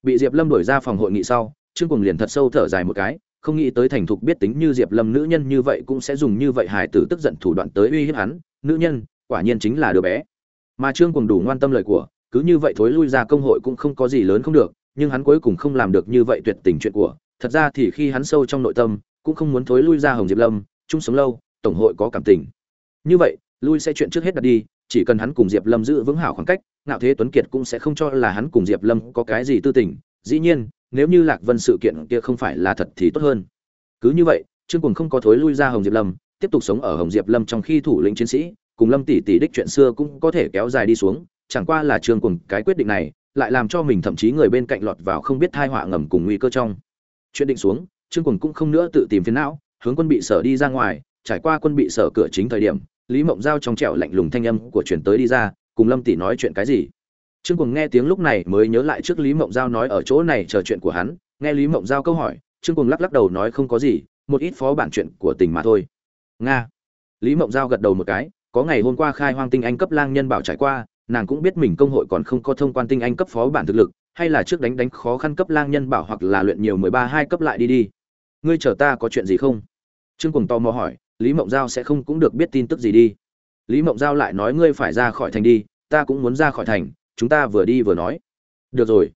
Bị diệp lâm đuổi ra phòng hội nghị sau, trương cùng liền thật sâu thở dài một cái, không nghĩ tới thành thục biết tính như diệp lâm nữ nhân như vậy cũng sẽ dùng như vậy hài tử tức giận thủ đoạn tới uy hiếp hắn, nữ nhân, quả nhiên chính là đứa bé. Mà trương cùng đủ ngoan tâm lời của, cứ như vậy thối lui ra công hội cũng không có gì lớn không được, nhưng hắn cuối cùng không làm được như vậy tuyệt tình chuyện của. Thật ra thì khi hắn sâu trong nội tâm, cũng không muốn thối lui ra hồng diệp lâm, chung sống lâu, tổng hội có cảm tình. Như vậy, lui sẽ chuyện trước hết đặt đi chỉ cần hắn cùng diệp lâm giữ vững hảo khoảng cách, ngạo thế tuấn kiệt cũng sẽ không cho là hắn cùng diệp lâm có cái gì tư tình. Dĩ nhiên, nếu như lạc vân sự kiện kia không phải là thật thì tốt hơn. Cứ như vậy, trương Cuồng không có thối lui ra hồng diệp lâm, tiếp tục sống ở hồng diệp lâm trong khi thủ lĩnh chiến sĩ, cùng lâm tỷ tỷ đích chuyện xưa cũng có thể kéo dài đi xuống, chẳng qua là trương Cuồng cái quyết định này lại làm cho mình thậm chí người bên cạnh lọt vào không biết tai họa ngầm cùng nguy cơ trong. Chuyện định xuống, trương Cuồng cũng không nữa tự tìm phiền não, hướng quân bị sở đi ra ngoài, trải qua quân bị sở cửa chính thời điểm lý mộng giao trong trẻo lạnh lùng thanh âm của chuyển tới đi ra, cùng lâm tỷ nói chuyện cái gì? Trương cùng nghe tiếng lúc này mới nhớ lại trước lý mộng giao nói ở chỗ này chờ chuyện của hắn, nghe lý mộng giao câu hỏi, trương cùng lắc lắc đầu nói không có gì, một ít phó bản chuyện của tình mà thôi. Nga. Lý mộng giao gật đầu một cái, có ngày hôm qua khai hoang tinh anh cấp lang nhân bảo trải qua, nàng cũng biết mình công hội còn không có thông quan tinh anh cấp phó bản thực lực, hay là trước đánh đánh khó khăn cấp lang nhân bảo hoặc là luyện nhiều mười ba hai cấp lại đi đi. Ngươi chờ ta có chuyện gì không? Trương cùng tò mò hỏi lý mộng giao sẽ không cũng được biết tin tức gì đi. Lý mộng giao lại nói ngươi phải ra khỏi thành đi, ta cũng muốn ra khỏi thành, chúng ta vừa đi vừa nói. Được rồi.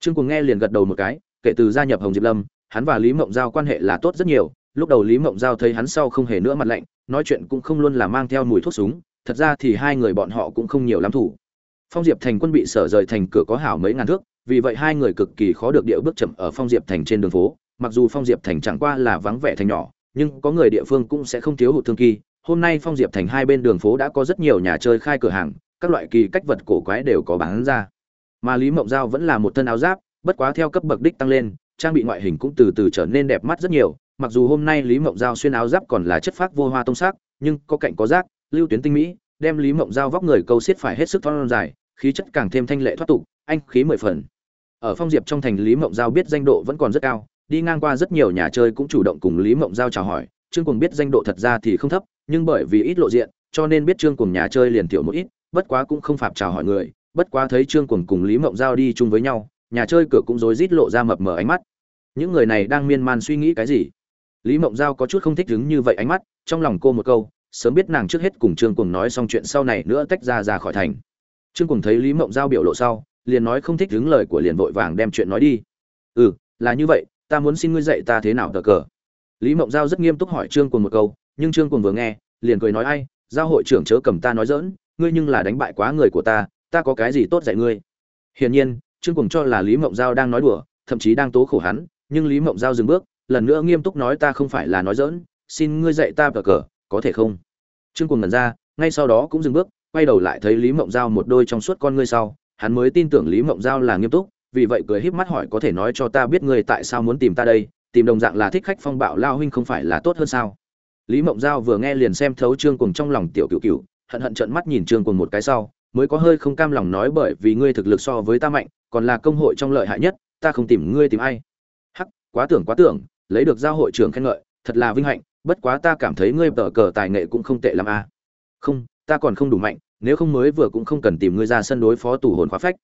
Trương cùng nghe liền gật đầu một cái, kể từ gia nhập hồng diệp lâm, hắn và lý mộng giao quan hệ là tốt rất nhiều, lúc đầu lý mộng giao thấy hắn sau không hề nữa mặt lạnh, nói chuyện cũng không luôn là mang theo mùi thuốc súng, thật ra thì hai người bọn họ cũng không nhiều lắm thủ. Phong diệp thành quân bị sở rời thành cửa có hảo mấy ngàn thước, vì vậy hai người cực kỳ khó được điệu bước chậm ở phong diệp thành trên đường phố, mặc dù phong diệp thành chẳng qua là vắng vẻ thành nhỏ nhưng có người địa phương cũng sẽ không thiếu hụt thương kỳ. Hôm nay phong diệp thành hai bên đường phố đã có rất nhiều nhà chơi khai cửa hàng, các loại kỳ cách vật cổ quái đều có bán ra. Mà lý mộng giao vẫn là một thân áo giáp, bất quá theo cấp bậc đích tăng lên, trang bị ngoại hình cũng từ từ trở nên đẹp mắt rất nhiều. Mặc dù hôm nay lý mộng giao xuyên áo giáp còn là chất phác vô hoa tông sắc, nhưng có cạnh có rác, lưu tuyến tinh mỹ, đem lý mộng giao vóc người câu xiết phải hết sức thon dài, khí chất càng thêm thanh lệ thoát tục, anh khí mười phần. Ở phong diệp trong thành lý mộng giao biết danh độ vẫn còn rất cao đi ngang qua rất nhiều nhà chơi cũng chủ động cùng lý mộng giao chào hỏi. Trương cùng biết danh độ thật ra thì không thấp, nhưng bởi vì ít lộ diện, cho nên biết trương cùng nhà chơi liền thiểu một ít, bất quá cũng không phạm chào hỏi người. Bất quá thấy trương cùng cùng lý mộng giao đi chung với nhau, nhà chơi cửa cũng rối rít lộ ra mập mờ ánh mắt. Những người này đang miên man suy nghĩ cái gì? Lý mộng giao có chút không thích đứng như vậy ánh mắt, trong lòng cô một câu, sớm biết nàng trước hết cùng trương cùng nói xong chuyện sau này nữa tách ra ra khỏi thành. Trương cùng thấy lý mộng giao biểu lộ sau, liền nói không thích đứng lời của liền vội vàng đem chuyện nói đi. Ừ là như vậy ta muốn xin ngươi dạy ta thế nào tờ cờ. Lý mộng giao rất nghiêm túc hỏi trương cùng một câu, nhưng trương cùng vừa nghe, liền cười nói ai, giao hội trưởng chớ cầm ta nói dỡn ngươi nhưng là đánh bại quá người của ta ta có cái gì tốt dạy ngươi? Hiển nhiên, trương cùng cho là lý mộng giao đang nói đùa, thậm chí đang tố khổ hắn, nhưng lý mộng giao dừng bước, lần nữa nghiêm túc nói ta không phải là nói dỡn xin ngươi dạy ta tờ cờ, có thể không? Trương cùng ngẩn ra, ngay sau đó cũng dừng bước, quay đầu lại thấy lý mộng giao một đôi trong suốt con ngươi sau, hắn mới tin tưởng lý mộng giao là nghiêm túc vì vậy cười híp mắt hỏi có thể nói cho ta biết ngươi tại sao muốn tìm ta đây, tìm đồng dạng là thích khách phong bạo lao huynh không phải là tốt hơn sao? Lý mộng giao vừa nghe liền xem thấu trương cuồng trong lòng tiểu cựu cựu hận hận trợn mắt nhìn trương cuồng một cái sau, mới có hơi không cam lòng nói bởi vì ngươi thực lực so với ta mạnh, còn là công hội trong lợi hại nhất, ta không tìm ngươi tìm ai. Hắc, quá tưởng quá tưởng, lấy được giao hội trưởng khen ngợi, thật là vinh hạnh, bất quá ta cảm thấy ngươi tở cờ tài nghệ cũng không tệ lắm à. không, ta còn không đủ mạnh, nếu không mới vừa cũng không cần tìm ngươi ra sân đối phó tù hồn khóa phách.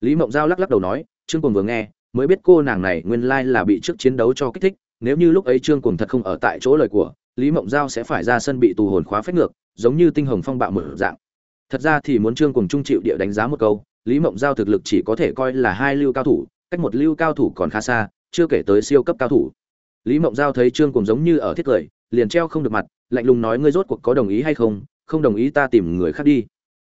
Lý mộng giao lắc lắc đầu nói trương cùng vừa nghe, mới biết cô nàng này nguyên lai là bị trước chiến đấu cho kích thích, nếu như lúc ấy trương cùng thật không ở tại chỗ lời của, lý mộng giao sẽ phải ra sân bị tù hồn khóa phách ngược, giống như tinh hồng phong bạo mở dạng. Thật ra thì muốn trương cùng trung chịu địa đánh giá một câu, lý mộng giao thực lực chỉ có thể coi là hai lưu cao thủ, cách một lưu cao thủ còn khá xa, chưa kể tới siêu cấp cao thủ. Lý mộng giao thấy trương cùng giống như ở thiết cười liền treo không được mặt, lạnh lùng nói ngươi rốt cuộc có đồng ý hay không không đồng ý ta tìm người khác đi.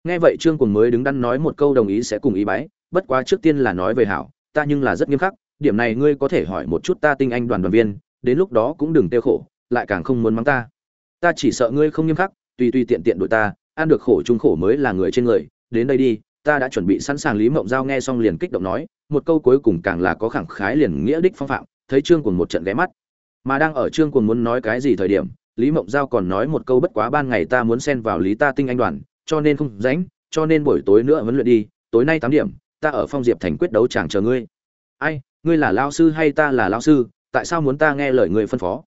Nghe vậy trương cùng mới đứng đắn nói một câu đồng ý sẽ cùng ý bái bất quá trước tiên là nói về hảo, ta nhưng là rất nghiêm khắc, điểm này ngươi có thể hỏi một chút ta tinh anh đoàn đoàn viên, đến lúc đó cũng đừng tiêu khổ, lại càng không muốn mắng ta. Ta chỉ sợ ngươi không nghiêm khắc, tùy tùy tiện tiện đội ta, ăn được khổ chung khổ mới là người trên người. Đến đây đi, ta đã chuẩn bị sẵn sàng lý mộng giao nghe xong liền kích động nói, một câu cuối cùng càng là có khẳng khái liền nghĩa đích phong phạm, thấy trương cuồng một trận ghé mắt. Mà đang ở trương cuồng muốn nói cái gì thời điểm, lý mộng giao còn nói một câu bất quá ban ngày ta muốn xen vào lý ta tinh anh đoàn, cho nên không rảnh, cho nên buổi tối nữa vẫn luyện đi, tối nay tám điểm ta ở phong diệp thành quyết đấu chàng chờ ngươi. Ai, ngươi là lao sư hay ta là lao sư, tại sao muốn ta nghe lời ngươi phân phó?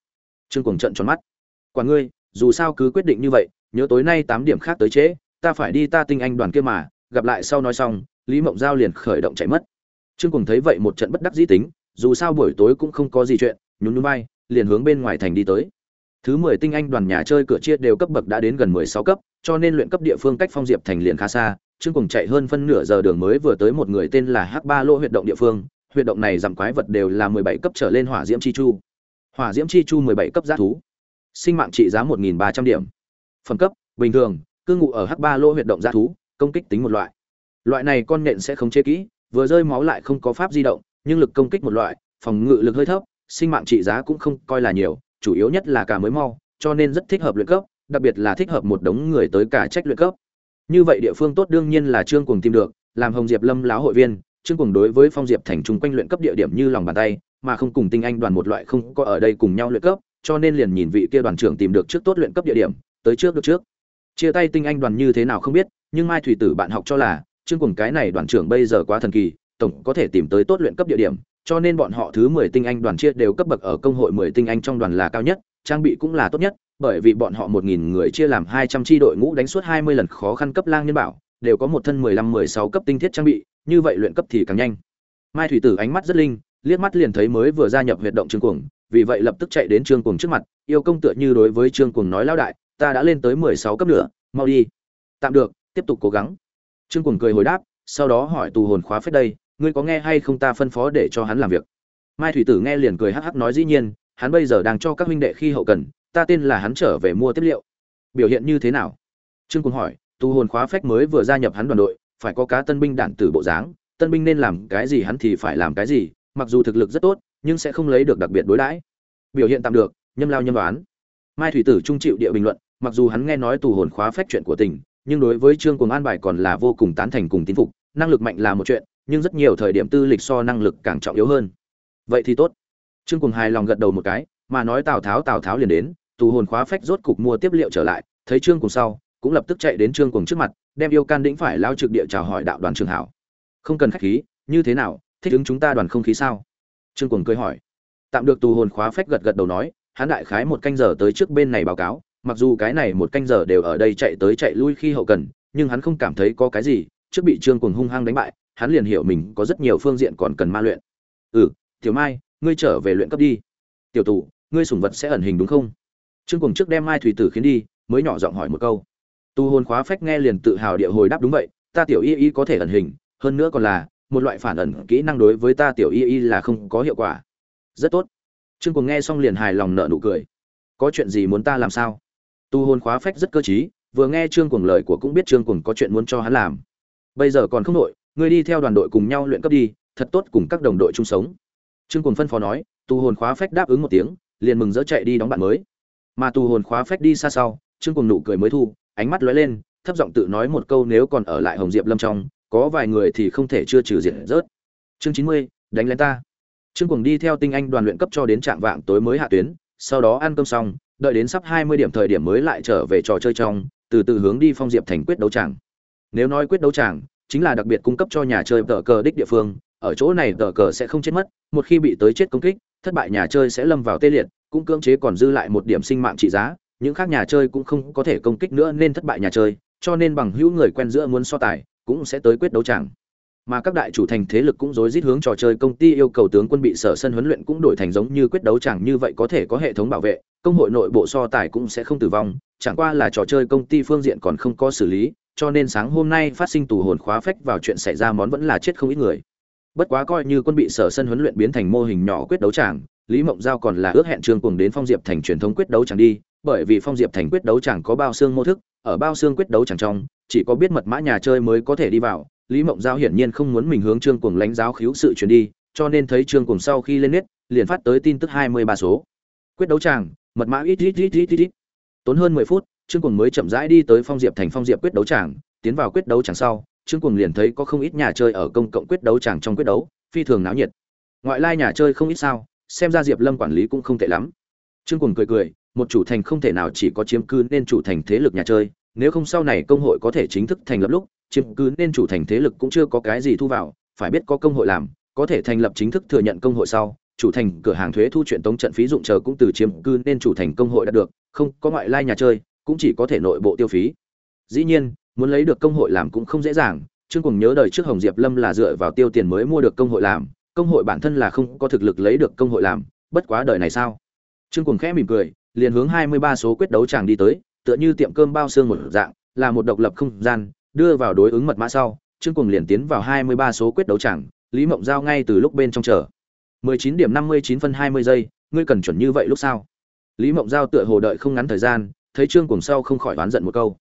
Trương cuồng trận tròn mắt. Quả ngươi, dù sao cứ quyết định như vậy, nhớ tối nay tám điểm khác tới trễ, ta phải đi ta tinh anh đoàn kia mà, gặp lại sau nói xong, lý mộng giao liền khởi động chạy mất. Trương cuồng thấy vậy một trận bất đắc dĩ tính, dù sao buổi tối cũng không có gì chuyện, nhún nhún vai, liền hướng bên ngoài thành đi tới. Thứ mười tinh anh đoàn nhà chơi cửa chia đều cấp bậc đã đến gần mười sáu cấp, cho nên luyện cấp địa phương cách phong diệp thành liền khá xa trương Cuồng chạy hơn phân nửa giờ đường mới vừa tới một người tên là hắc ba lô huyệt động địa phương, huyệt động này giảm quái vật đều là mười bảy cấp trở lên hỏa diễm chi chu. Hỏa diễm chi chu mười bảy cấp giá thú. Sinh mạng trị giá một nghìn ba trăm điểm. Phẩm cấp, bình thường, cư ngụ ở hắc ba lô huyệt động giá thú, công kích tính một loại. Loại này con nện sẽ không chế kỹ, vừa rơi máu lại không có pháp di động, nhưng lực công kích một loại, phòng ngự lực hơi thấp, sinh mạng trị giá cũng không coi là nhiều, chủ yếu nhất là cả mới mau, cho nên rất thích hợp luyện cấp, đặc biệt là thích hợp một đống người tới cả trách luyện cấp như vậy địa phương tốt đương nhiên là trương cùng tìm được, làm hồng diệp lâm láo hội viên, trương cùng đối với phong diệp thành trung quanh luyện cấp địa điểm như lòng bàn tay, mà không cùng tinh anh đoàn một loại không có ở đây cùng nhau luyện cấp, cho nên liền nhìn vị kia đoàn trưởng tìm được trước tốt luyện cấp địa điểm, tới trước được trước. Chia tay tinh anh đoàn như thế nào không biết, nhưng mai thủy tử bạn học cho là, trương cùng cái này đoàn trưởng bây giờ quá thần kỳ, tổng có thể tìm tới tốt luyện cấp địa điểm, cho nên bọn họ thứ mười tinh anh đoàn chia đều cấp bậc ở công hội mười tinh anh trong đoàn là cao nhất trang bị cũng là tốt nhất, bởi vì bọn họ một nghìn người chia làm hai trăm đội ngũ đánh suốt hai mươi lần khó khăn cấp lang nhân bảo, đều có một thân mười lăm, mười sáu cấp tinh thiết trang bị, như vậy luyện cấp thì càng nhanh. Mai thủy tử ánh mắt rất linh, liếc mắt liền thấy mới vừa gia nhập huyệt động trương cuồng, vì vậy lập tức chạy đến trương cuồng trước mặt, yêu công tựa như đối với trương cuồng nói lão đại, ta đã lên tới mười sáu cấp nữa, mau đi. Tạm được, tiếp tục cố gắng. Trương cuồng cười hồi đáp, sau đó hỏi tù hồn khóa phết đây, ngươi có nghe hay không ta phân phó để cho hắn làm việc? Mai thủy tử nghe liền cười hắc hắc nói dĩ nhiên hắn bây giờ đang cho các huynh đệ khi hậu cần, ta tên là hắn trở về mua tiếp liệu. Biểu hiện như thế nào? Trương cuồng hỏi, Tu hồn khóa phách mới vừa gia nhập hắn đoàn đội, phải có cá tân binh đản tử bộ dáng, tân binh nên làm cái gì hắn thì phải làm cái gì, mặc dù thực lực rất tốt, nhưng sẽ không lấy được đặc biệt đối đãi. Biểu hiện tạm được, nhâm lao nhâm đoán. Mai thủy tử trung chịu địa bình luận, mặc dù hắn nghe nói tù hồn khóa phách chuyện của tình, nhưng đối với trương cuồng an bài còn là vô cùng tán thành cùng tín phục, năng lực mạnh là một chuyện, nhưng rất nhiều thời điểm tư lịch so năng lực càng trọng yếu hơn. Vậy thì tốt trương cùng hài lòng gật đầu một cái, mà nói tào tháo tào tháo liền đến, tù hồn khóa phách rốt cục mua tiếp liệu trở lại, thấy trương cùng sau, cũng lập tức chạy đến trương cùng trước mặt, đem yêu can đĩnh phải lao trực địa chào hỏi đạo đoàn trường hảo. Không cần khách khí, như thế nào, thích ứng chúng ta đoàn không khí sao? Trương cùng cười hỏi. Tạm được tù hồn khóa phách gật gật đầu nói, hắn đại khái một canh giờ tới trước bên này báo cáo, mặc dù cái này một canh giờ đều ở đây chạy tới chạy lui khi hậu cần, nhưng hắn không cảm thấy có cái gì, trước bị trương cùng hung hăng đánh bại, hắn liền hiểu mình có rất nhiều phương diện còn cần ma luyện. Ừ tiểu mai ngươi trở về luyện cấp đi. Tiểu tù, ngươi sủng vật sẽ ẩn hình đúng không? Trương cuồng trước đem mai thủy tử khiến đi, mới nhỏ giọng hỏi một câu. Tu hồn khóa phách nghe liền tự hào địa hồi đáp đúng vậy, ta tiểu y y có thể ẩn hình, hơn nữa còn là một loại phản ẩn kỹ năng đối với ta tiểu y y là không có hiệu quả. Rất tốt. Trương cuồng nghe xong liền hài lòng nợ nụ cười. Có chuyện gì muốn ta làm sao? Tu hồn khóa phách rất cơ t vừa nghe trương cuồng lời của cũng biết trương cuồng có chuyện muốn cho hắn làm. Bây giờ còn không đội ngươi đi theo đoàn đội cùng nhau luyện cấp đi, thật tốt cùng các đồng đội chung sống trương cuồng phân phó nói tu hồn khóa phách đáp ứng một tiếng, liền mừng rỡ chạy đi đóng bạn mới. Mà tu hồn khóa phách đi xa sau, trương cuồng nụ cười mới thu, ánh mắt lóe lên, thấp giọng tự nói một câu nếu còn ở lại hồng diệp lâm trong, có vài người thì không thể chưa trừ diệt rớt. Chương chín mươi, đánh lên ta. Trương cuồng đi theo tinh anh đoàn luyện cấp cho đến trạng vạng tối mới hạ tuyến, sau đó ăn cơm xong, đợi đến sắp hai mươi điểm thời điểm mới lại trở về trò chơi trong, từ từ hướng đi phong diệp thành quyết đấu tràng. Nếu nói quyết đấu tràng, chính là đặc biệt cung cấp cho nhà chơi tờ cờ đích địa phương ở chỗ này tờ cờ sẽ không chết mất một khi bị tới chết công kích thất bại nhà chơi sẽ lâm vào tê liệt cũng cưỡng chế còn dư lại một điểm sinh mạng trị giá những khác nhà chơi cũng không có thể công kích nữa nên thất bại nhà chơi cho nên bằng hữu người quen giữa muốn so tài cũng sẽ tới quyết đấu chẳng, mà các đại chủ thành thế lực cũng rối rít hướng trò chơi công ty yêu cầu tướng quân bị sở sân huấn luyện cũng đổi thành giống như quyết đấu chẳng như vậy có thể có hệ thống bảo vệ công hội nội bộ so tài cũng sẽ không tử vong chẳng qua là trò chơi công ty phương diện còn không có xử lý cho nên sáng hôm nay phát sinh tù hồn khóa phách vào chuyện xảy ra món vẫn là chết không ít người bất quá coi như quân bị sở sân huấn luyện biến thành mô hình nhỏ quyết đấu tràng, lý mộng giao còn là ước hẹn trương cùng đến phong diệp thành truyền thống quyết đấu chẳng đi, bởi vì phong diệp thành quyết đấu chẳng có bao xương mô thức, ở bao xương quyết đấu chẳng trong, chỉ có biết mật mã nhà chơi mới có thể đi vào, lý mộng giao hiển nhiên không muốn mình hướng trương cùng lãnh giáo khiếu sự chuyển đi, cho nên thấy trương cùng sau khi lên nét liền phát tới tin tức hai mươi ba số. Quyết đấu tràng, mật mã ít ít ít ít ít ít. Tốn hơn mười phút, trương cùng mới chậm rãi đi tới phong diệp thành phong diệp quyết đấu tràng, tiến vào quyết đấu tràng sau trương Cuồng liền thấy có không ít nhà chơi ở công cộng quyết đấu chẳng trong quyết đấu, phi thường náo nhiệt. Ngoại lai nhà chơi không ít sao, xem ra diệp lâm quản lý cũng không tệ lắm. Trương Cuồng cười cười, một chủ thành không thể nào chỉ có chiếm cư nên chủ thành thế lực nhà chơi, nếu không sau này công hội có thể chính thức thành lập lúc, chiếm cư nên chủ thành thế lực cũng chưa có cái gì thu vào, phải biết có công hội làm, có thể thành lập chính thức thừa nhận công hội sau, chủ thành cửa hàng thuế thu chuyện tống trận phí dụng chờ cũng từ chiếm cư nên chủ thành công hội đạt được, không có ngoại lai nhà chơi, cũng chỉ có thể nội bộ tiêu phí. Dĩ nhiên muốn lấy được công hội làm cũng không dễ dàng. Trương cùng nhớ đời trước hồng diệp lâm là dựa vào tiêu tiền mới mua được công hội làm. Công hội bản thân là không có thực lực lấy được công hội làm, bất quá đời này sao? Trương cùng khẽ mỉm cười, liền hướng hai mươi ba số quyết đấu chàng đi tới, tựa như tiệm cơm bao xương một dạng, là một độc lập không gian, đưa vào đối ứng mật mã sau, trương cùng liền tiến vào hai mươi ba số quyết đấu chàng lý mộng giao ngay từ lúc bên trong chờ. mười chín điểm năm mươi chín phân hai mươi giây, ngươi cần chuẩn như vậy lúc sau lý mộng giao tựa hồ đợi không ngắn thời gian, thấy trương cùng sau không khỏi đoán giận một câu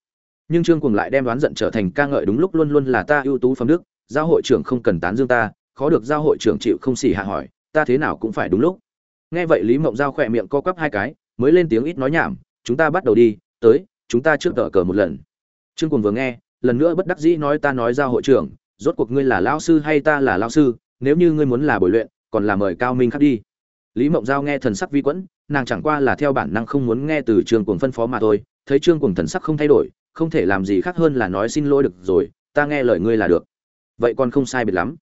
nhưng trương cuồng lại đem đoán giận trở thành ca ngợi đúng lúc luôn luôn là ta ưu tú phẩm đức giao hội trưởng không cần tán dương ta, khó được giao hội trưởng chịu không xỉ hạ hỏi, ta thế nào cũng phải đúng lúc. Nghe vậy lý mộng giao khỏe miệng co quắp hai cái, mới lên tiếng ít nói nhảm, chúng ta bắt đầu đi, tới, chúng ta trước tờ cờ một lần. Trương cuồng vừa nghe, lần nữa bất đắc dĩ nói, ta nói giao hội trưởng, rốt cuộc ngươi là lao sư hay ta là lao sư, nếu như ngươi muốn là buổi luyện, còn là mời cao minh khắc đi. Lý mộng giao nghe thần sắc vi quẫn, nàng chẳng qua là theo bản năng không muốn nghe từ trương cuồng phân phó mà thôi thấy trương cùng thần sắc không thay đổi, không thể làm gì khác hơn là nói xin lỗi được rồi, ta nghe lời ngươi là được. Vậy còn không sai biệt lắm.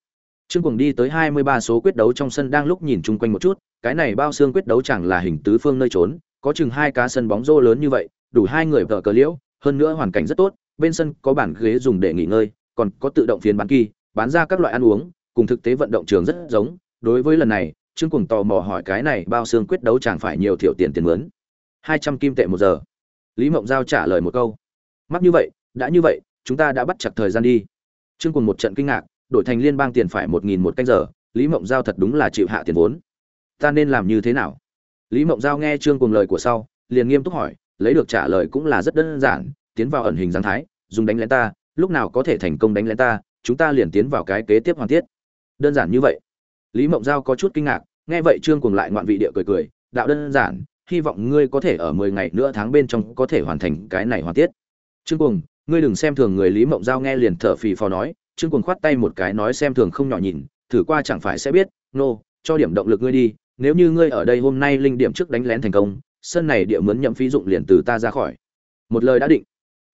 Trương cùng đi tới hai mươi ba số quyết đấu trong sân đang lúc nhìn chung quanh một chút, cái này bao xương quyết đấu chẳng là hình tứ phương nơi trốn, có chừng hai cá sân bóng rô lớn như vậy, đủ hai người vợ cờ liễu, hơn nữa hoàn cảnh rất tốt, bên sân có bàn ghế dùng để nghỉ ngơi, còn có tự động phiến bán kỳ, bán ra các loại ăn uống, cùng thực tế vận động trường rất giống. Đối với lần này, trương cùng tò mò hỏi cái này bao xương quyết đấu chẳng phải nhiều thiểu tiền tiền mướn. hai trăm kim tệ một giờ lý mộng giao trả lời một câu. Mắc như vậy, đã như vậy, chúng ta đã bắt chặt thời gian đi. Trương cùng một trận kinh ngạc, đổi thành liên bang tiền phải một nghìn một canh giờ, lý mộng giao thật đúng là chịu hạ tiền vốn. Ta nên làm như thế nào? Lý mộng giao nghe trương cùng lời của sau, liền nghiêm túc hỏi, lấy được trả lời cũng là rất đơn giản, tiến vào ẩn hình giáng thái, dùng đánh lén ta, lúc nào có thể thành công đánh lén ta, chúng ta liền tiến vào cái kế tiếp hoàn tiết. Đơn giản như vậy. Lý mộng giao có chút kinh ngạc, nghe vậy trương cùng lại ngoạn vị địa cười cười, đạo đơn giản hy vọng ngươi có thể ở mười ngày nữa tháng bên trong có thể hoàn thành cái này hoàn tiết. Trương cuồng ngươi đừng xem thường người lý mộng giao nghe liền thở phì phò nói. Trương cuồng khoát tay một cái nói xem thường không nhỏ nhìn thử qua chẳng phải sẽ biết nô、no, cho điểm động lực ngươi đi nếu như ngươi ở đây hôm nay linh điểm trước đánh lén thành công sân này địa mướn nhậm phí dụng liền từ ta ra khỏi. Một lời đã định.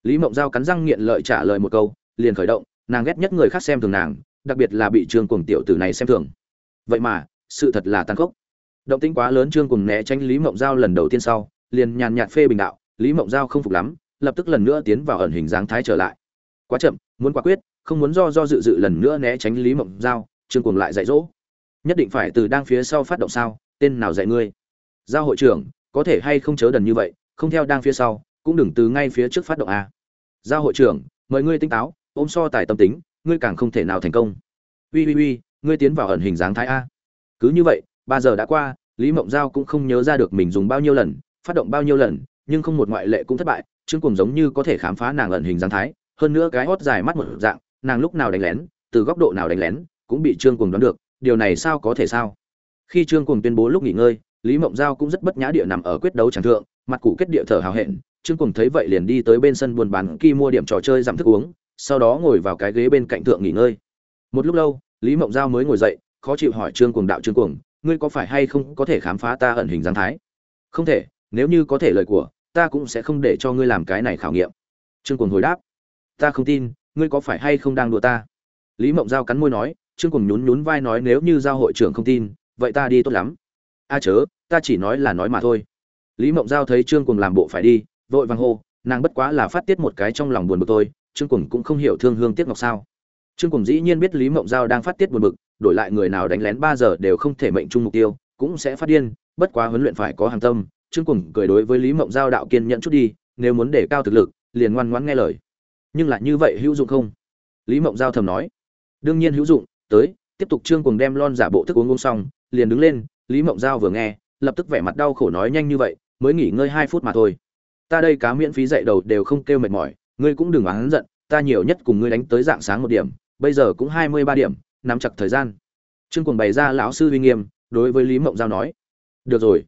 Lý mộng giao cắn răng nghiện lợi trả lời một câu liền khởi động nàng ghét nhất người khác xem thường nàng đặc biệt là bị trương cuồng tiểu tử này xem thường. Vậy mà sự thật là tăng khốc động tĩnh quá lớn trương cùng né tránh lý mộng giao lần đầu tiên sau, liền nhàn nhạt phê bình đạo, lý mộng giao không phục lắm, lập tức lần nữa tiến vào ẩn hình dáng thái trở lại. Quá chậm, muốn quả quyết, không muốn do do dự dự lần nữa né tránh lý mộng giao, trương cùng lại dạy dỗ. Nhất định phải từ đang phía sau phát động sao, tên nào dạy ngươi? Giao hội trưởng, có thể hay không chớ đần như vậy, không theo đang phía sau, cũng đừng từ ngay phía trước phát động a. Giao hội trưởng, mời ngươi tinh táo, ôm so tài tâm tính, ngươi càng không thể nào thành công. Uy uy uy, ngươi tiến vào ẩn hình dáng thái a. Cứ như vậy ba giờ đã qua, lý mộng giao cũng không nhớ ra được mình dùng bao nhiêu lần, phát động bao nhiêu lần, nhưng không một ngoại lệ cũng thất bại, Trương cùng giống như có thể khám phá nàng ẩn hình dáng thái, hơn nữa cái hót dài mắt một dạng, nàng lúc nào đánh lén, từ góc độ nào đánh lén, cũng bị trương cùng đoán được, điều này sao có thể sao? Khi trương cùng tuyên bố lúc nghỉ ngơi, lý mộng giao cũng rất bất nhã địa nằm ở quyết đấu tràng thượng, mặt cụ kết địa thở hào hẹn, trương cùng thấy vậy liền đi tới bên sân buôn bán khi mua điểm trò chơi giảm thức uống, sau đó ngồi vào cái ghế bên cạnh thượng nghỉ ngơi. Một lúc lâu, lý mộng giao mới ngồi dậy, khó chịu hỏi trương cùng đạo trương cùng ngươi có phải hay không có thể khám phá ta ẩn hình giáng thái? Không thể, nếu như có thể lời của, ta cũng sẽ không để cho ngươi làm cái này khảo nghiệm. Trương cuồng hồi đáp. Ta không tin, ngươi có phải hay không đang đùa ta? Lý mộng giao cắn môi nói, trương cuồng nhún nhún vai nói nếu như giao hội trưởng không tin, vậy ta đi tốt lắm. A chớ, ta chỉ nói là nói mà thôi. Lý mộng giao thấy trương cuồng làm bộ phải đi, vội vàng hô, nàng bất quá là phát tiết một cái trong lòng buồn bực tôi trương cuồng cũng không hiểu thương hương tiếc ngọc sao trương cùng dĩ nhiên biết lý mộng giao đang phát tiết buồn bực, đổi lại người nào đánh lén ba giờ đều không thể mệnh chung mục tiêu, cũng sẽ phát điên, bất quá huấn luyện phải có hàng tâm. Trương cùng cười đối với lý mộng giao đạo kiên nhận chút đi, nếu muốn để cao thực lực, liền ngoan ngoãn nghe lời. Nhưng lại như vậy hữu dụng không? Lý mộng giao thầm nói. Đương nhiên hữu dụng, tới, tiếp tục trương cùng đem lon giả bộ thức uống uống xong, liền đứng lên, lý mộng giao vừa nghe, lập tức vẻ mặt đau khổ nói nhanh như vậy, mới nghỉ ngơi hai phút mà thôi. Ta đây cá miễn phí dạy đầu đều không kêu mệt mỏi, ngươi cũng đừng oán giận, ta nhiều nhất cùng ngươi đánh tới dạng sáng một điểm bây giờ cũng hai mươi ba điểm, nắm chặt thời gian. Trương cuồng bày ra lão sư uy nghiêm, đối với lý mộng giao nói, được rồi.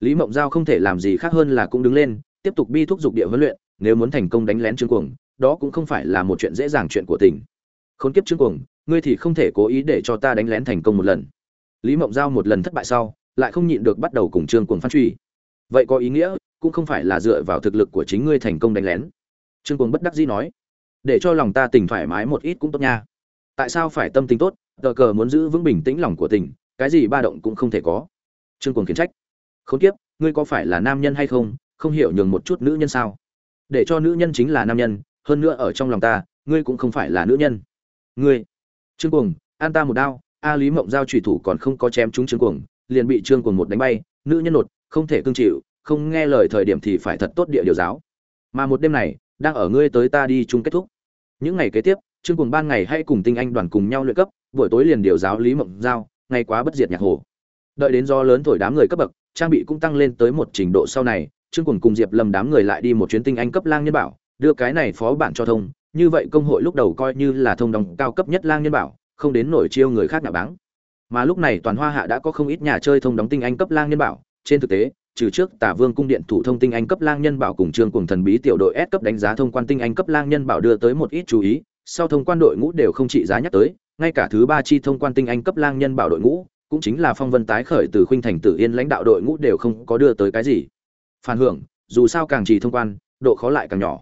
Lý mộng giao không thể làm gì khác hơn là cũng đứng lên, tiếp tục bi thúc dục địa huấn luyện, nếu muốn thành công đánh lén trương cuồng, đó cũng không phải là một chuyện dễ dàng chuyện của tình. Khốn kiếp trương cuồng, ngươi thì không thể cố ý để cho ta đánh lén thành công một lần. Lý mộng giao một lần thất bại sau, lại không nhịn được bắt đầu cùng trương cuồng phan truy. Vậy có ý nghĩa, cũng không phải là dựa vào thực lực của chính ngươi thành công đánh lén. Trương cuồng bất đắc dĩ nói để cho lòng ta tỉnh thoải mái một ít cũng tốt nha. Tại sao phải tâm tính tốt? Tờ cờ muốn giữ vững bình tĩnh lòng của tỉnh, cái gì ba động cũng không thể có. Trương cuồng khiển trách. Khốn kiếp ngươi có phải là nam nhân hay không? Không hiểu nhường một chút nữ nhân sao? Để cho nữ nhân chính là nam nhân hơn nữa ở trong lòng ta ngươi cũng không phải là nữ nhân. Ngươi. Trương cuồng an ta một đao a lý mộng giao trùy thủ còn không có chém trúng trương cuồng liền bị trương cuồng một đánh bay nữ nhân nột không thể cương chịu không nghe lời thời điểm thì phải thật tốt địa điều giáo. Mà một đêm này đang ở ngươi tới ta đi chung kết thúc những ngày kế tiếp, trương cùng ban ngày hay cùng tinh anh đoàn cùng nhau luyện cấp, buổi tối liền điều giáo lý mộng giao, ngày quá bất diệt nhạc hồ. Đợi đến do lớn thổi đám người cấp bậc, trang bị cũng tăng lên tới một trình độ sau này, trương cùng cùng diệp lâm đám người lại đi một chuyến tinh anh cấp lang nhân bảo, đưa cái này phó bản cho thông, như vậy công hội lúc đầu coi như là thông đồng cao cấp nhất lang nhân bảo, không đến nổi chiêu người khác nào báng. Mà lúc này toàn hoa hạ đã có không ít nhà chơi thông đóng tinh anh cấp lang nhân bảo, trên thực tế trừ trước tả vương cung điện thủ thông tinh anh cấp lang nhân bảo cùng trương cùng thần bí tiểu đội S cấp đánh giá thông quan tinh anh cấp lang nhân bảo đưa tới một ít chú ý, sau thông quan đội ngũ đều không trị giá nhắc tới, ngay cả thứ ba chi thông quan tinh anh cấp lang nhân bảo đội ngũ, cũng chính là phong vân tái khởi từ khuynh thành tử yên lãnh đạo đội ngũ đều không có đưa tới cái gì. Phản hưởng, dù sao càng trì thông quan, độ khó lại càng nhỏ.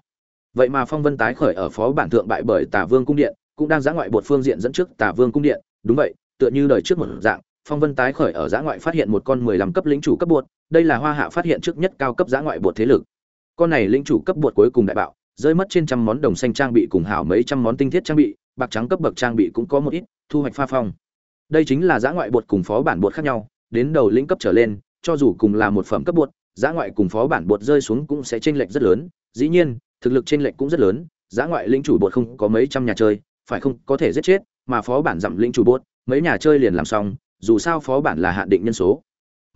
Vậy mà phong vân tái khởi ở phó bản thượng bại bởi tả vương cung điện, cũng đang giã ngoại bột phương diện dẫn trước tả vương cung điện, đúng vậy, tựa như đời trước một dạng, phong vân tái khởi ở giã ngoại phát hiện một con mười lăm cấp lĩnh chủ cấp bột đây là hoa hạ phát hiện trước nhất cao cấp giã ngoại bột thế lực. Con này lĩnh chủ cấp bột cuối cùng đại bạo, rơi mất trên trăm món đồng xanh trang bị cùng hảo mấy trăm món tinh thiết trang bị, bạc trắng cấp bậc trang bị cũng có một ít, thu hoạch pha phong. Đây chính là giã ngoại bột cùng phó bản bột khác nhau, đến đầu lĩnh cấp trở lên, cho dù cùng là một phẩm cấp bột, giã ngoại cùng phó bản bột rơi xuống cũng sẽ chênh lệch rất lớn, dĩ nhiên, thực lực chênh lệch cũng rất lớn, giã ngoại lĩnh chủ bột không có mấy trăm nhà chơi, phải không, có thể giết chết, mà phó bản dặm lĩnh chủ bột, mấy nhà chơi liền làm xong, dù sao phó bản là hạn định nhân số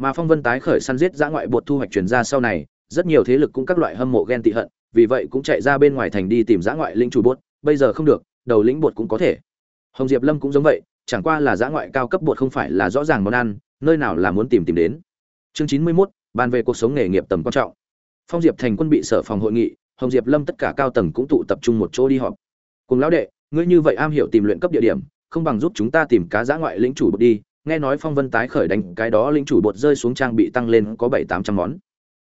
mà phong vân tái khởi săn giết giã ngoại bột thu hoạch chuyển ra sau này rất nhiều thế lực cũng các loại hâm mộ ghen tị hận vì vậy cũng chạy ra bên ngoài thành đi tìm giã ngoại lĩnh chủ bột bây giờ không được đầu lĩnh bột cũng có thể. Hồng diệp lâm cũng giống vậy chẳng qua là giã ngoại cao cấp bột không phải là rõ ràng món ăn nơi nào là muốn tìm tìm đến. Chương chín mươi 91, bàn về cuộc sống nghề nghiệp tầm quan trọng. Phong diệp thành quân bị sở phòng hội nghị hồng diệp lâm tất cả cao tầng cũng tụ tập trung một chỗ đi họp. Cùng lão đệ ngươi như vậy am hiểu tìm luyện cấp địa điểm không bằng giúp chúng ta tìm cá giã ngoại lĩnh chủ bột đi nghe nói phong vân tái khởi đánh cái đó lĩnh chủ bột rơi xuống trang bị tăng lên có bảy tám trăm món.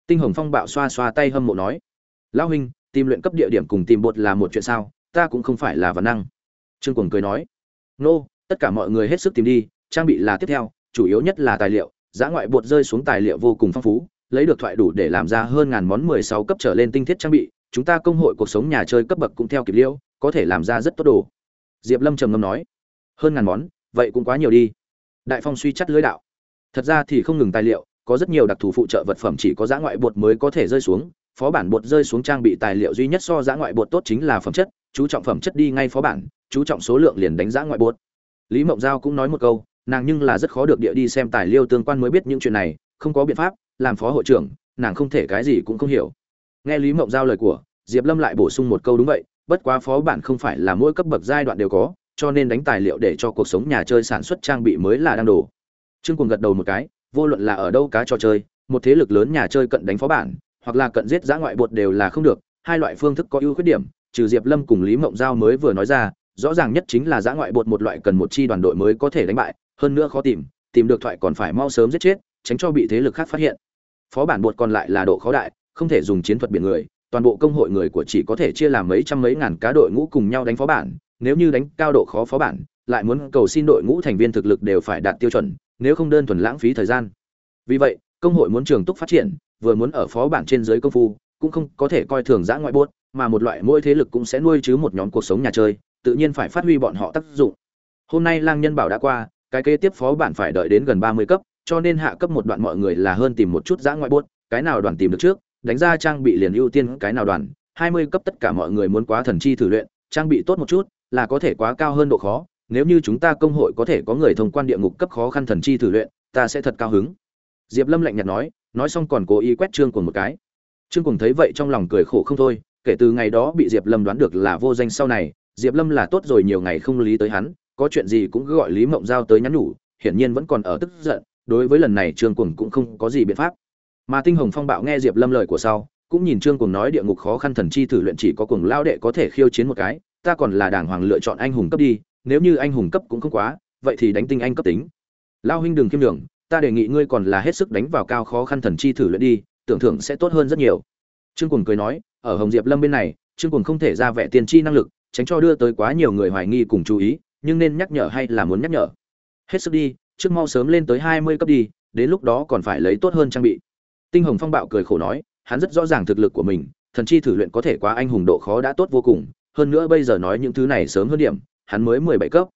Tinh hồng phong bạo xoa xoa tay hâm mộ nói, lão huynh, tìm luyện cấp địa điểm cùng tìm bột là một chuyện sao? Ta cũng không phải là văn năng. Trương cuồng cười nói, nô, tất cả mọi người hết sức tìm đi, trang bị là tiếp theo, chủ yếu nhất là tài liệu. Giá ngoại bột rơi xuống tài liệu vô cùng phong phú, lấy được thoại đủ để làm ra hơn ngàn món mười sáu cấp trở lên tinh thiết trang bị. Chúng ta công hội cuộc sống nhà chơi cấp bậc cũng theo kịp liêu, có thể làm ra rất tốt đồ. Diệp lâm trầm ngâm nói, hơn ngàn món, vậy cũng quá nhiều đi đại phong suy chắt lưới đạo. Thật ra thì không ngừng tài liệu, có rất nhiều đặc thù phụ trợ vật phẩm chỉ có giã ngoại bột mới có thể rơi xuống, phó bản bột rơi xuống trang bị tài liệu duy nhất so giã ngoại bột tốt chính là phẩm chất, chú trọng phẩm chất đi ngay phó bản, chú trọng số lượng liền đánh giã ngoại bột. Lý mộng giao cũng nói một câu, nàng nhưng là rất khó được địa đi xem tài liệu tương quan mới biết những chuyện này, không có biện pháp, làm phó hội trưởng, nàng không thể cái gì cũng không hiểu. Nghe lý mộng giao lời của, diệp lâm lại bổ sung một câu đúng vậy, bất quá phó bản không phải là mỗi cấp bậc giai đoạn đều có cho nên đánh tài liệu để cho cuộc sống nhà chơi sản xuất trang bị mới là đang đổ trương cuồng gật đầu một cái, vô luận là ở đâu cá trò chơi, một thế lực lớn nhà chơi cận đánh phó bản, hoặc là cận giết giã ngoại bột đều là không được, hai loại phương thức có ưu khuyết điểm, trừ diệp lâm cùng lý mộng giao mới vừa nói ra, rõ ràng nhất chính là giã ngoại bột một loại cần một chi đoàn đội mới có thể đánh bại, hơn nữa khó tìm tìm được thoại còn phải mau sớm giết chết, tránh cho bị thế lực khác phát hiện. Phó bản bột còn lại là độ khó đại, không thể dùng chiến thuật biển người, toàn bộ công hội người của chỉ có thể chia làm mấy trăm mấy ngàn cá đội ngũ cùng nhau đánh phó bản nếu như đánh cao độ khó phó bản, lại muốn cầu xin đội ngũ thành viên thực lực đều phải đạt tiêu chuẩn, nếu không đơn thuần lãng phí thời gian. Vì vậy, công hội muốn trường túc phát triển, vừa muốn ở phó bản trên dưới công phu, cũng không có thể coi thường giã ngoại bốt mà một loại mỗi thế lực cũng sẽ nuôi chứ một nhóm cuộc sống nhà chơi, tự nhiên phải phát huy bọn họ tác dụng. Hôm nay lang nhân bảo đã qua, cái kế tiếp phó bản phải đợi đến gần ba mươi cấp, cho nên hạ cấp một đoạn mọi người là hơn tìm một chút giã ngoại buốt, cái nào đoàn tìm được trước, đánh ra trang bị liền ưu tiên cái nào đoàn, hai mươi cấp tất cả mọi người muốn quá thần chi thử luyện, trang bị tốt một chút là có thể quá cao hơn độ khó, nếu như chúng ta công hội có thể có người thông quan địa ngục cấp khó khăn thần chi thử luyện, ta sẽ thật cao hứng. Diệp lâm lạnh nhạt nói nói xong còn cố ý quét trương cùng một cái. Trương cùng thấy vậy trong lòng cười khổ không thôi, kể từ ngày đó bị diệp lâm đoán được là vô danh sau này, diệp lâm là tốt rồi nhiều ngày không lý tới hắn, có chuyện gì cũng cứ gọi lý mộng giao tới nhắn nhủ, hiển nhiên vẫn còn ở tức giận, đối với lần này trương cùng cũng không có gì biện pháp. Mà tinh hồng phong bạo nghe diệp lâm lời của sau, cũng nhìn trương cùng nói địa ngục khó khăn thần chi thử luyện chỉ có cùng lao đệ có thể khiêu chiến một cái ta còn là đàng hoàng lựa chọn anh hùng cấp đi, nếu như anh hùng cấp cũng không quá, vậy thì đánh tinh anh cấp tính. Lao huynh đừng kiêm đường ta đề nghị ngươi còn là hết sức đánh vào cao khó khăn thần chi thử luyện đi, tưởng thưởng sẽ tốt hơn rất nhiều. Trương cùng cười nói, ở hồng diệp lâm bên này, trương cùng không thể ra vẻ tiền chi năng lực, tránh cho đưa tới quá nhiều người hoài nghi cùng chú ý, nhưng nên nhắc nhở hay là muốn nhắc nhở? Hết sức đi, trước mau sớm lên tới hai mươi cấp đi, đến lúc đó còn phải lấy tốt hơn trang bị. Tinh hồng phong bạo cười khổ nói, hắn rất rõ ràng thực lực của mình, thần chi thử luyện có thể quá anh hùng độ khó đã tốt vô cùng hơn nữa bây giờ nói những thứ này sớm hơn điểm, hắn mới mười bảy cấp.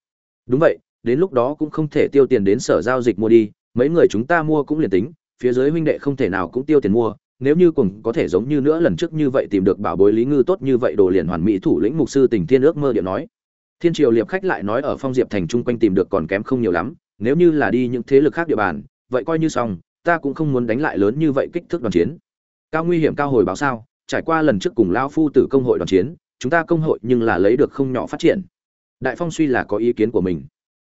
Đúng vậy, đến lúc đó cũng không thể tiêu tiền đến sở giao dịch mua đi, mấy người chúng ta mua cũng liền tính, phía dưới huynh đệ không thể nào cũng tiêu tiền mua, nếu như cùng có thể giống như nữa lần trước như vậy tìm được bảo bối lý ngư tốt như vậy đồ liền hoàn mỹ thủ lĩnh mục sư tình thiên ước mơ điệu nói. Thiên triều liệp khách lại nói ở phong diệp thành trung quanh tìm được còn kém không nhiều lắm, nếu như là đi những thế lực khác địa bàn, vậy coi như xong, ta cũng không muốn đánh lại lớn như vậy kích thước đoàn chiến. Cao nguy hiểm cao hồi báo sao, trải qua lần trước cùng lao phu tử công hội đoàn chiến chúng ta công hội nhưng là lấy được không nhỏ phát triển. Đại phong suy là có ý kiến của mình.